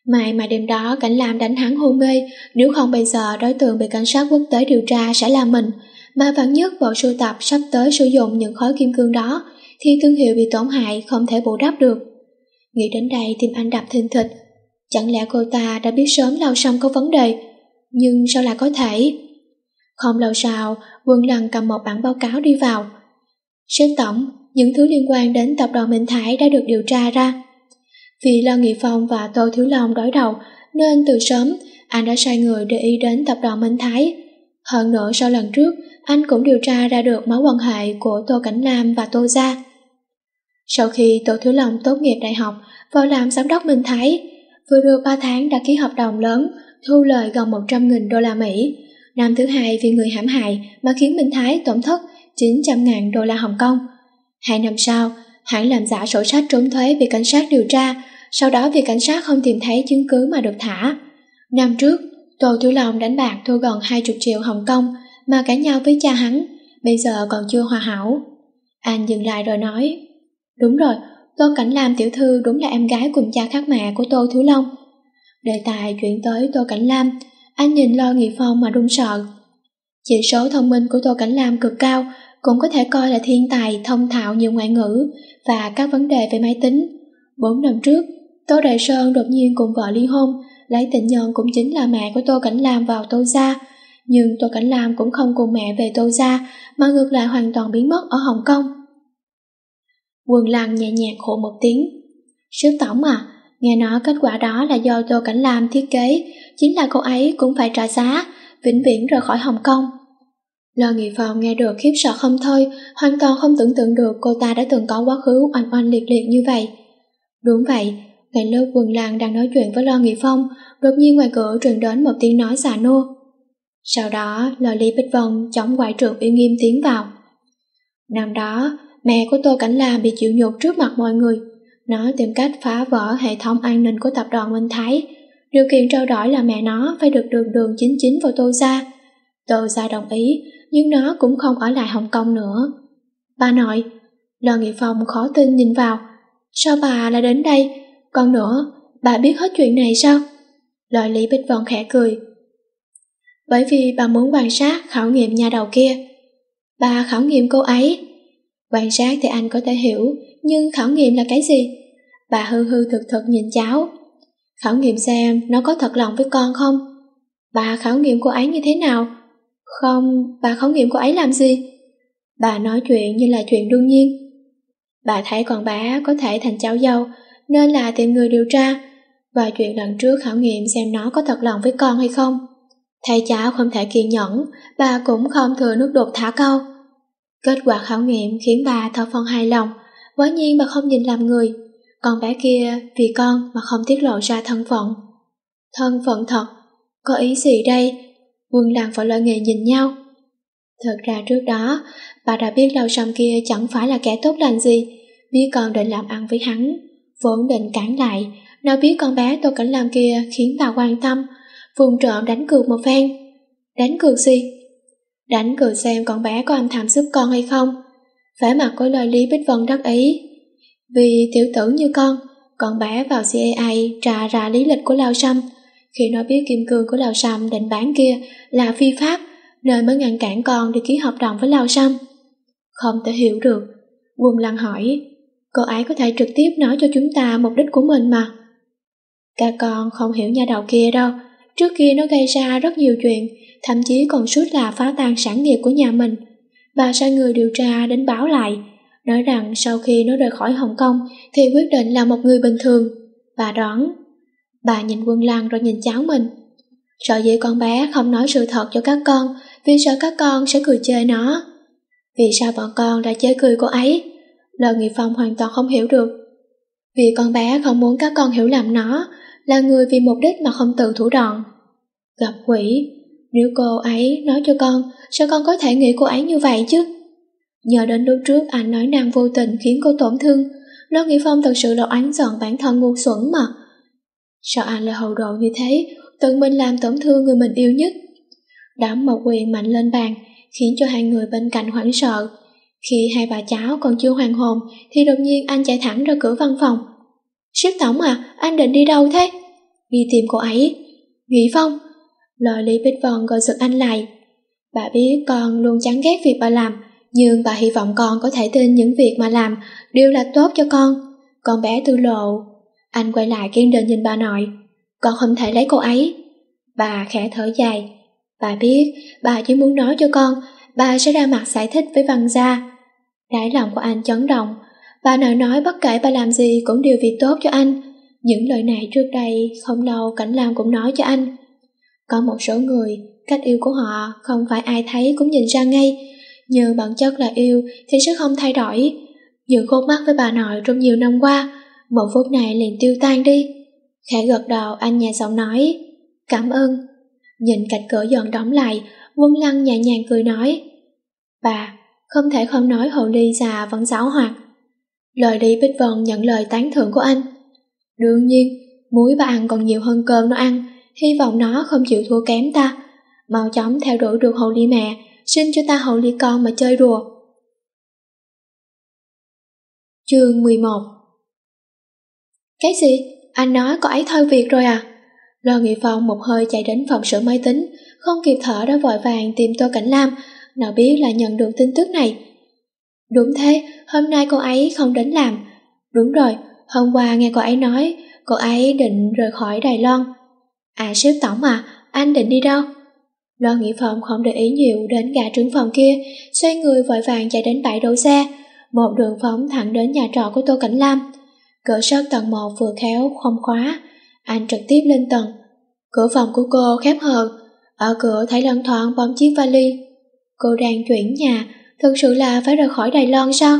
May mà đêm đó cảnh làm đánh hắn hôn mê, nếu không bây giờ đối tượng bị cảnh sát quốc tế điều tra sẽ là mình. Mà vạn nhất bộ sưu tập sắp tới sử dụng những khối kim cương đó, thì thương hiệu bị tổn hại không thể bù đắp được. Nghĩ đến đây tim anh đập thình thịch. Chẳng lẽ cô ta đã biết sớm lâu xong có vấn đề, nhưng sao lại có thể? Không lâu sau, Quân Lăng cầm một bản báo cáo đi vào. Sếp tổng, những thứ liên quan đến tập đoàn Minh Thái đã được điều tra ra. Vì lo Nghị Phong và Tô Thiếu Long đối đầu, nên từ sớm anh đã sai người để ý đến tập đoàn Minh Thái. Hơn nữa sau lần trước, anh cũng điều tra ra được mối quan hệ của Tô Cảnh Lam và Tô Gia. Sau khi Tô Thiếu Long tốt nghiệp đại học, vào làm giám đốc Minh Thái, vừa được 3 tháng đã ký hợp đồng lớn, thu lời gần 100.000 đô la Mỹ. Năm thứ hai vì người hãm hại mà khiến Minh Thái tổn thất 900.000 đô la Hồng Kông. Hai năm sau, hãng làm giả sổ sách trốn thuế bị cảnh sát điều tra, sau đó vì cảnh sát không tìm thấy chứng cứ mà được thả. Năm trước, Tô Tiểu Long đánh bạc thua gần 20 triệu Hồng Kông mà cãi nhau với cha hắn, bây giờ còn chưa hòa hảo. Anh dừng lại rồi nói, đúng rồi, Tô Cảnh Lam tiểu thư đúng là em gái cùng cha khác mẹ của Tô Thiếu Long. Đề tài chuyển tới Tô Cảnh Lam, anh nhìn lo nghị phong mà run sợ. Chỉ số thông minh của Tô Cảnh Lam cực cao, cũng có thể coi là thiên tài thông thạo nhiều ngoại ngữ và các vấn đề về máy tính. Bốn năm trước, Tô Đại Sơn đột nhiên cùng vợ ly hôn, lấy tình nhân cũng chính là mẹ của Tô Cảnh Lam vào Tô Gia. Nhưng Tô Cảnh Lam cũng không cùng mẹ về Tô Gia, mà ngược lại hoàn toàn biến mất ở Hồng Kông. quần Lăng nhẹ nhàng khổ một tiếng. Sứ tổng à, nghe nói kết quả đó là do Tô Cảnh Lam thiết kế, chính là cô ấy cũng phải trả giá, vĩnh viễn rời khỏi Hồng Kông. Lo Nghị Phong nghe được khiếp sợ không thôi, hoàn toàn không tưởng tượng được cô ta đã từng có quá khứ oanh oanh liệt liệt như vậy. Đúng vậy, ngay lúc Quân Lan đang nói chuyện với Lo Nghị Phong, đột nhiên ngoài cửa truyền đến một tiếng nói xà nô. Sau đó, Lò ly Bích Vân chống quải trường uy nghiêm tiến vào. Năm đó, mẹ của Tô Cảnh La bị chịu nhục trước mặt mọi người. Nó tìm cách phá vỡ hệ thống an ninh của tập đoàn Minh Thái. Điều kiện trao đổi là mẹ nó phải được đường đường chính chính vào Tô Gia. Tô Gia đồng ý, nhưng nó cũng không ở lại Hồng Kông nữa. Bà nội, Lò Nghị Phong khó tin nhìn vào. Sao bà lại đến đây? Còn nữa, bà biết hết chuyện này sao? Lợi Lý Bích Vân khẽ cười. Bởi vì bà muốn quan sát khảo nghiệm nhà đầu kia. Bà khảo nghiệm cô ấy. Quan sát thì anh có thể hiểu, nhưng khảo nghiệm là cái gì? Bà hư hư thực thực nhìn cháu. Khảo nghiệm xem nó có thật lòng với con không? Bà khảo nghiệm cô ấy như thế nào? Không, bà khảo nghiệm cô ấy làm gì? Bà nói chuyện như là chuyện đương nhiên. Bà thấy con bé có thể thành cháu dâu, nên là tìm người điều tra. Và chuyện lần trước khảo nghiệm xem nó có thật lòng với con hay không. Thầy cháu không thể kiên nhẫn, bà cũng không thừa nước đột thả câu. Kết quả khảo nghiệm khiến bà thở phân hài lòng, quả nhiên bà không nhìn làm người. Con bé kia vì con mà không tiết lộ ra thân phận. Thân phận thật, có ý gì đây? Quân đàn và lợi nghề nhìn nhau. Thật ra trước đó, bà đã biết đầu sông kia chẳng phải là kẻ tốt lành gì, biết con định làm ăn với hắn. Vốn định cản lại, nào biết con bé Tô Cảnh Lam kia khiến bà quan tâm, vùng trộm đánh cược một phen. Đánh cược gì? Đánh cược xem con bé có âm thầm giúp con hay không. vẻ mặt của lời Lý Bích Vân đắc ý. Vì tiểu tử như con, con bé vào CAA trà ra lý lịch của Lao Sâm. Khi nó biết kim cương của Lao Sâm định bán kia là phi pháp, nên mới ngăn cản con đi ký hợp đồng với Lao Sâm. Không thể hiểu được. Quân Lăng hỏi, cô ấy có thể trực tiếp nói cho chúng ta mục đích của mình mà. cả con không hiểu nhà đầu kia đâu, trước kia nó gây ra rất nhiều chuyện, thậm chí còn suýt là phá tan sản nghiệp của nhà mình. Bà sai người điều tra đến báo lại, nói rằng sau khi nó rời khỏi Hồng Kông thì quyết định là một người bình thường. Bà đoán. Bà nhìn quân lan rồi nhìn cháu mình. Sợ dĩ con bé không nói sự thật cho các con vì sợ các con sẽ cười chê nó. Vì sao bọn con đã chế cười cô ấy? Lời Nghị Phong hoàn toàn không hiểu được. Vì con bé không muốn các con hiểu lầm nó, là người vì mục đích mà không tự thủ đoạn. Gặp quỷ, nếu cô ấy nói cho con, sao con có thể nghĩ cô ấy như vậy chứ? Nhờ đến lúc trước anh nói năng vô tình khiến cô tổn thương, Lô Nghị Phong thật sự là oán giận bản thân ngu xuẩn mà. Sao anh lại hậu độ như thế, tự mình làm tổn thương người mình yêu nhất? Đám một quyền mạnh lên bàn, khiến cho hai người bên cạnh hoảng sợ. Khi hai bà cháu còn chưa hoàn hồn, thì đột nhiên anh chạy thẳng ra cửa văn phòng. Sếp tổng à, anh định đi đâu thế? Đi tìm cô ấy. Nghị Phong. Lời Lý Bích Vân gọi giật anh lại. Bà biết con luôn chán ghét việc bà làm, nhưng bà hy vọng con có thể tin những việc mà làm đều là tốt cho con. Con bé tư lộ. Anh quay lại kiên định nhìn bà nội. Con không thể lấy cô ấy. Bà khẽ thở dài. Bà biết, bà chỉ muốn nói cho con, bà sẽ ra mặt giải thích với văn gia. Đáy lòng của anh chấn động. Bà nội nói bất kể bà làm gì cũng đều vì tốt cho anh. Những lời này trước đây không lâu Cảnh Lam cũng nói cho anh. Có một số người, cách yêu của họ không phải ai thấy cũng nhìn ra ngay, Nhưng bản chất là yêu thì sẽ không thay đổi. Những khúc mắt với bà nội trong nhiều năm qua, một phút này liền tiêu tan đi. Khẽ gật đầu anh nhà giọng nói, cảm ơn. Nhìn cạch cửa giòn đóng lại, Quân Lăng nhẹ nhàng cười nói, bà, không thể không nói hồ ly già vẫn giáo hoạt. Lời đi Bích Vân nhận lời tán thưởng của anh. Đương nhiên, muối bà ăn còn nhiều hơn cơm nó ăn, hy vọng nó không chịu thua kém ta. Mau chóng theo đuổi được hồ ly mẹ, sinh cho ta hậu ly con mà chơi đùa. Chương 11 Cái gì? Anh nói cô ấy thôi việc rồi à? Lo Nghị Phong một hơi chạy đến phòng sửa máy tính, không kịp thở đã vội vàng tìm Tô Cảnh Lam, nào biết là nhận được tin tức này. Đúng thế, hôm nay cô ấy không đến làm. Đúng rồi, hôm qua nghe cô ấy nói, cô ấy định rời khỏi Đài Loan. À sếp tổng à, anh định đi đâu? Lo nghĩ phòng không để ý nhiều đến gã trưởng phòng kia, xoay người vội vàng chạy đến bãi đậu xe, một đường phóng thẳng đến nhà trọ của Tô Cảnh Lam. Cửa sắt tầng 1 vừa khéo không khóa, anh trực tiếp lên tầng. Cửa phòng của cô khép hờ, ở cửa thấy lân thoáng bóng chiếc vali. Cô đang chuyển nhà, thực sự là phải rời khỏi Đài Loan sao?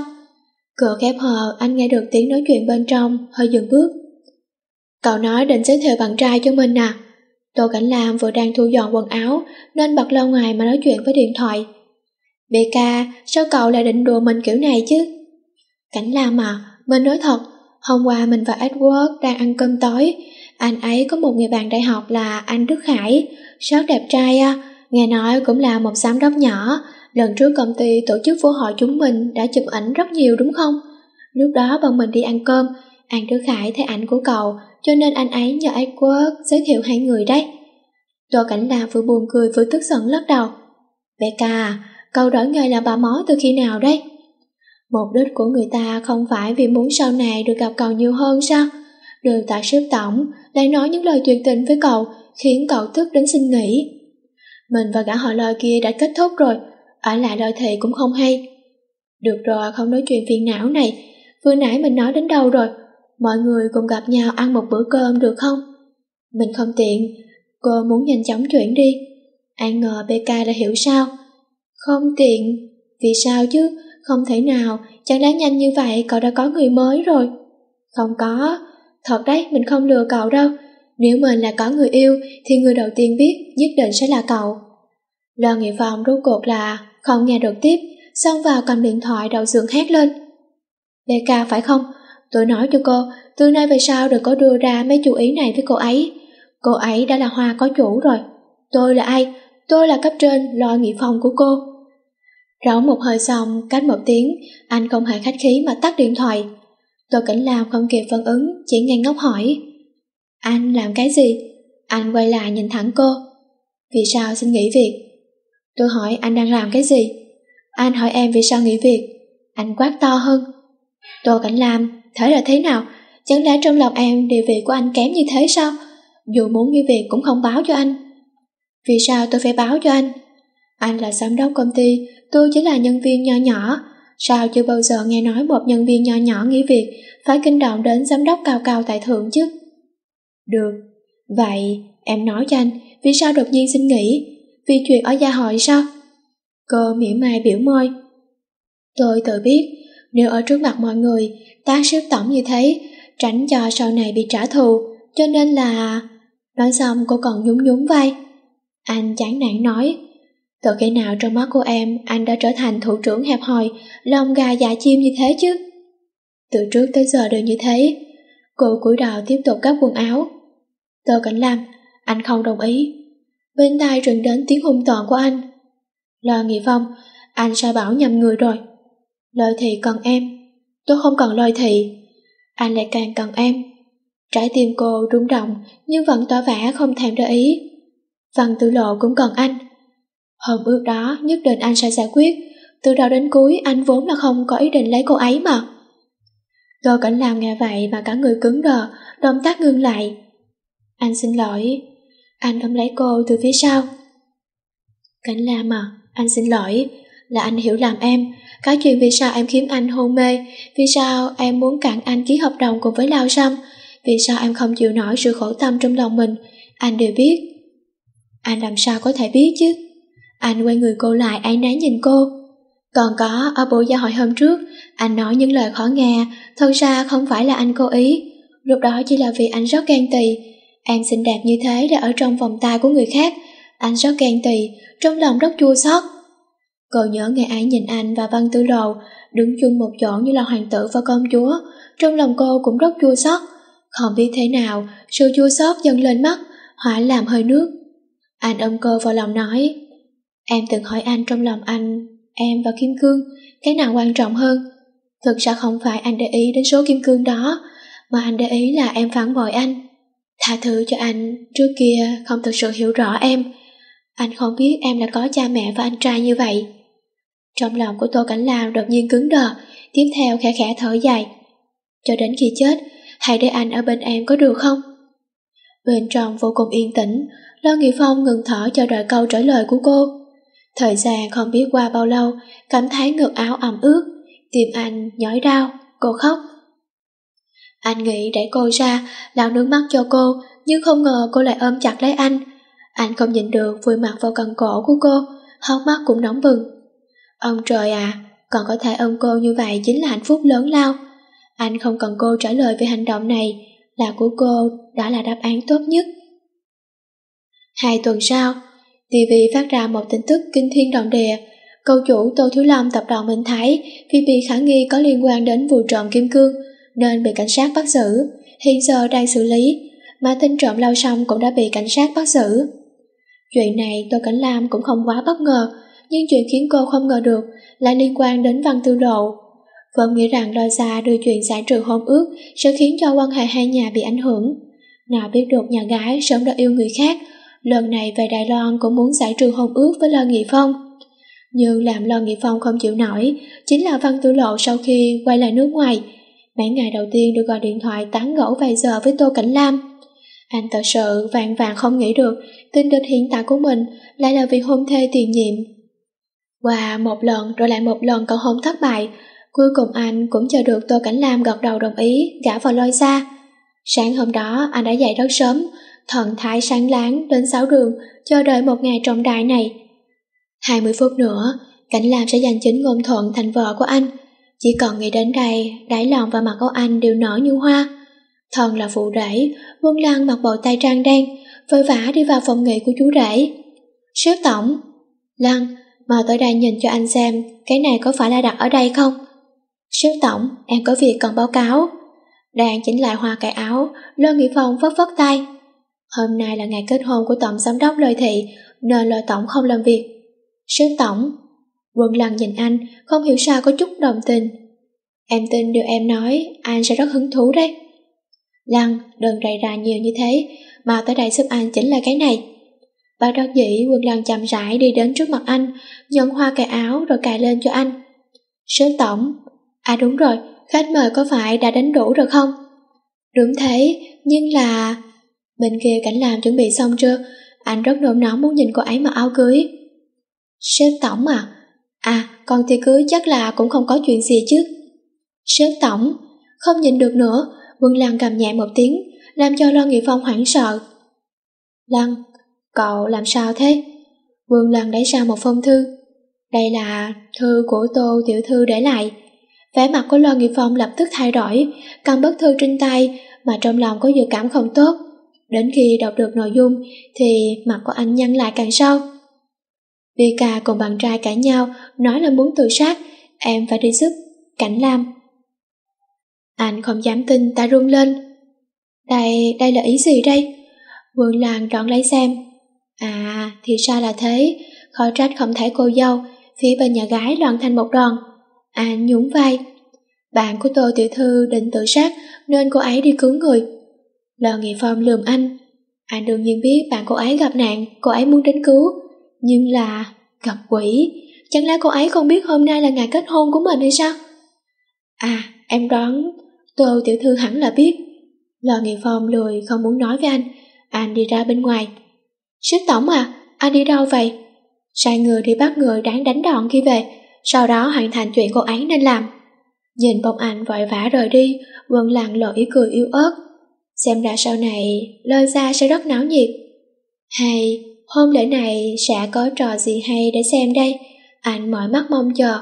Cửa khép hờ, anh nghe được tiếng nói chuyện bên trong, hơi dừng bước. Cậu nói định giới thiệu bạn trai cho mình à? Tô Cảnh Lam vừa đang thu dọn quần áo, nên bật lâu ngoài mà nói chuyện với điện thoại. Bê ca, sao cậu lại định đùa mình kiểu này chứ? Cảnh Lam à, mình nói thật, hôm qua mình và Edward đang ăn cơm tối, anh ấy có một người bạn đại học là anh Đức Khải, rất đẹp trai à, nghe nói cũng là một giám đốc nhỏ, lần trước công ty tổ chức phố hội chúng mình đã chụp ảnh rất nhiều đúng không? Lúc đó bọn mình đi ăn cơm, An Đức Khải thấy ảnh của cậu, cho nên anh ấy nhờ Edward giới thiệu hai người đấy. Tô Cảnh Lam vừa buồn cười vừa tức giận lắc đầu. Becca, cậu đổi nghề là bà mó từ khi nào đấy? Mục đích của người ta không phải vì muốn sau này được gặp cậu nhiều hơn sao? Đường tại sếp tổng lại nói những lời tuyệt tình với cậu khiến cậu tức đến xin nghỉ. Mình và gã họ lôi kia đã kết thúc rồi, ở lại lời thị cũng không hay. Được rồi, không nói chuyện phiền não này, vừa nãy mình nói đến đâu rồi, mọi người cùng gặp nhau ăn một bữa cơm được không? Mình không tiện, cô muốn nhanh chóng chuyển đi. ai ngờ BK đã hiểu sao? Không tiện, vì sao chứ? Không thể nào, chẳng lẽ nhanh như vậy cậu đã có người mới rồi. Không có, thật đấy, mình không lừa cậu đâu. Nếu mình là có người yêu thì người đầu tiên biết nhất định sẽ là cậu. Lo nghị Phong rốt cuộc là không nghe được tiếp, xông vào cầm điện thoại đầu giường hét lên. BK phải không? Tôi nói cho cô, từ nay về sau đừng có đưa ra mấy chú ý này với cô ấy. Cô ấy đã là hoa có chủ rồi. Tôi là ai? Tôi là cấp trên lo nghị phòng của cô. Rảo một hơi xong, cách một tiếng, anh không hề khách khí mà tắt điện thoại. Tôi Cảnh làm không kịp phản ứng, chỉ ngang ngốc hỏi. Anh làm cái gì? Anh quay lại nhìn thẳng cô. Vì sao xin nghỉ việc? Tôi hỏi anh đang làm cái gì? Anh hỏi em vì sao nghỉ việc? Anh quát to hơn. Tô Cảnh Lam, thế là thế nào? Chẳng lẽ trong lòng em địa vị của anh kém như thế sao? Dù muốn nghỉ việc cũng không báo cho anh. Vì sao tôi phải báo cho anh? Anh là giám đốc công ty, tôi chỉ là nhân viên nhỏ nhỏ. Sao chưa bao giờ nghe nói một nhân viên nhỏ nhỏ nghỉ việc phải kinh động đến giám đốc cao cao tại thượng chứ? Được, vậy em nói cho anh, vì sao đột nhiên xin nghỉ? Vì chuyện ở gia hội sao? Cô mỉa mai biểu môi. Tôi tự biết, nếu ở trước mặt mọi người, tác sức tổng như thế, tránh cho sau này bị trả thù, cho nên là... Nói xong cô còn nhún nhún vai. Anh chán nản nói, từ khi nào trong mắt của em anh đã trở thành thủ trưởng hẹp hòi, lông gà dạ chim như thế chứ? Từ trước tới giờ đều như thế. Cô cúi đầu tiếp tục gấp quần áo. Tô Cảnh Lam, anh không đồng ý. Bên tai truyền đến tiếng hung tợn của anh. Lo Nghị Phong, anh sai bảo nhầm người rồi. Lời thị cần em, tôi không cần lời thị. Anh lại càng cần em. Trái tim cô rung động nhưng vẫn tỏ vẻ không thèm để ý. Văn tử lộ cũng cần anh. Hôm ước đó nhất định anh sẽ giải quyết. Từ đầu đến cuối anh vốn là không có ý định lấy cô ấy mà. Tô Cảnh làm nghe vậy mà cả người cứng đờ, động tác ngưng lại. Anh xin lỗi, anh không lấy cô từ phía sau. Cảnh Lam à, anh xin lỗi, là anh hiểu lầm em. Cái chuyện vì sao em khiến anh hôn mê, vì sao em muốn cản anh ký hợp đồng cùng với Lao Sâm, vì sao em không chịu nổi sự khổ tâm trong lòng mình, anh đều biết. Anh làm sao có thể biết chứ? Anh quay người cô lại áy náy nhìn cô. Còn có, ở buổi gia hội hôm trước, anh nói những lời khó nghe, thật ra không phải là anh cố ý. Lúc đó chỉ là vì anh rất ghen tị. Em xinh đẹp như thế đã ở trong vòng tay của người khác. Anh rất ghen tị, trong lòng rất chua xót. Cô nhớ ngày ấy nhìn anh và Văn Tư Lộ đứng chung một chỗ như là hoàng tử và công chúa. Trong lòng cô cũng rất chua xót. Không biết thế nào, sự chua xót dâng lên mắt, hỏa làm hơi nước. Anh ôm cô vào lòng nói, em từng hỏi anh trong lòng anh, em và Kim Cương, cái nào quan trọng hơn? Thực ra không phải anh để ý đến số kim cương đó, mà anh để ý là em phản bội anh. Tha thứ cho anh, trước kia không thực sự hiểu rõ em. Anh không biết em đã có cha mẹ và anh trai như vậy. Trong lòng của Tô Cảnh Lam đột nhiên cứng đờ, tiếp theo khẽ khẽ thở dài. Cho đến khi chết, hãy để anh ở bên em có được không? Bên trong vô cùng yên tĩnh, Lo Nghị Phong ngừng thở chờ đợi câu trả lời của cô. Thời gian không biết qua bao lâu, cảm thấy ngực áo ẩm ướt, tim anh nhói đau, cô khóc. Anh nghĩ để cô ra, lau nước mắt cho cô, nhưng không ngờ cô lại ôm chặt lấy anh. Anh không nhìn được vùi mặt vào cần cổ của cô, hốc mắt cũng nóng bừng. Ông trời à, còn có thể ôm cô như vậy chính là hạnh phúc lớn lao. Anh không cần cô trả lời về hành động này, là của cô đã là đáp án tốt nhất. Hai tuần sau, TV phát ra một tin tức kinh thiên động địa. Câu chủ Tô Thiếu Lâm tập đoàn Minh Thái vì bị khả nghi có liên quan đến vụ trộm kim cương nên bị cảnh sát bắt giữ, hiện giờ đang xử lý, mà tên trộm lao xong cũng đã bị cảnh sát bắt giữ. Chuyện này Tô Cảnh Lam cũng không quá bất ngờ, nhưng chuyện khiến cô không ngờ được là liên quan đến Văn Tư Lộ. Vợ nghĩ rằng lo xa đưa chuyện giải trừ hôn ước sẽ khiến cho quan hệ hai nhà bị ảnh hưởng. Nào biết được nhà gái sớm đã yêu người khác, lần này về Đài Loan cũng muốn giải trừ hôn ước với Lo Nghị Phong. Nhưng làm Lo Nghị Phong không chịu nổi, chính là Văn Tư Lộ sau khi quay lại nước ngoài. Mấy ngày đầu tiên được gọi điện thoại tán gẫu vài giờ với Tô Cảnh Lam. Anh thật sự vàng vàng không nghĩ được tình địch hiện tại của mình lại là vì hôn thê tiền nhiệm. Qua một lần rồi lại một lần cậu hôn thất bại, cuối cùng anh cũng chờ được Tô Cảnh Lam gật đầu đồng ý gả vào lôi xa. Sáng hôm đó anh đã dậy rất sớm, thần thái sáng láng đến sáu đường, chờ đợi một ngày trọng đại này. 20 phút nữa, Cảnh Lam sẽ giành chính ngôn thuận thành vợ của anh. Chỉ còn nghĩ đến đây, đáy lòng và mặt của anh đều nở như hoa. Thần là phụ rể, Vương Lan mặc bộ tay trang đen, vội vã đi vào phòng nghỉ của chú rể. Sếp tổng, Lan, mau tới đây nhìn cho anh xem, cái này có phải là đặt ở đây không? Sếp tổng, em có việc cần báo cáo. Đang chỉnh lại hoa cải áo, Lô Nghị Phong vất vất tay. Hôm nay là ngày kết hôn của tổng giám đốc Lôi Thị, nên Lôi Tổng không làm việc. Sếp Tổng, Quân Lăng nhìn anh, không hiểu sao có chút đồng tình. Em tin điều em nói, anh sẽ rất hứng thú đấy. Lăng, đừng rầy ra nhiều như thế, mà tới đây giúp anh chính là cái này. Bà đắc dĩ Quân Lăng chậm rãi đi đến trước mặt anh, nhận hoa cài áo rồi cài lên cho anh. Sớm Tổng, à đúng rồi, khách mời có phải đã đánh đủ rồi không? Đúng thế, nhưng là... Bên kia cảnh làm chuẩn bị xong chưa? Anh rất nôn nóng muốn nhìn cô ấy mặc áo cưới. Sếp Tổng à? À, còn thì cưới chắc là cũng không có chuyện gì chứ. Sếp Tổng, không nhìn được nữa, Quân Lăng cầm nhẹ một tiếng, làm cho Lo Nghị Phong hoảng sợ. Lăng, cậu làm sao thế? Vương Lăng đẩy ra một phong thư. Đây là thư của Tô Tiểu Thư để lại. Vẻ mặt của Lo Nghị Phong lập tức thay đổi, cầm bức thư trên tay mà trong lòng có dự cảm không tốt. Đến khi đọc được nội dung thì mặt của anh nhăn lại càng sâu. Vika cùng bạn trai cãi nhau, nói là muốn tự sát, em phải đi giúp, cảnh lam. Anh không dám tin ta run lên. Đây, đây là ý gì đây? Vương làng trọn lấy xem. À, thì sao là thế, khó trách không thấy cô dâu, phía bên nhà gái loạn thành một đoàn. Anh nhún vai. Bạn của tôi Tiểu Thư định tự sát nên cô ấy đi cứu người. Lò Nghị Phong lườm anh. Anh đương nhiên biết bạn cô ấy gặp nạn, cô ấy muốn đến cứu. Nhưng là... gặp quỷ. Chẳng lẽ cô ấy không biết hôm nay là ngày kết hôn của mình hay sao? À, em đoán Tô Tiểu Thư hẳn là biết. Lò Nghị Phong lười không muốn nói với anh. Anh đi ra bên ngoài. Sếp tổng à, anh đi đâu vậy? Sai người đi bắt người đáng đánh đòn khi về, sau đó hoàn thành chuyện cô ấy nên làm. Nhìn bông anh vội vã rời đi, Vân lặng lộ ý cười yêu ớt. Xem ra sau này, lôi ra sẽ rất náo nhiệt. Hay, hôm lễ này sẽ có trò gì hay để xem đây, anh mỏi mắt mong chờ.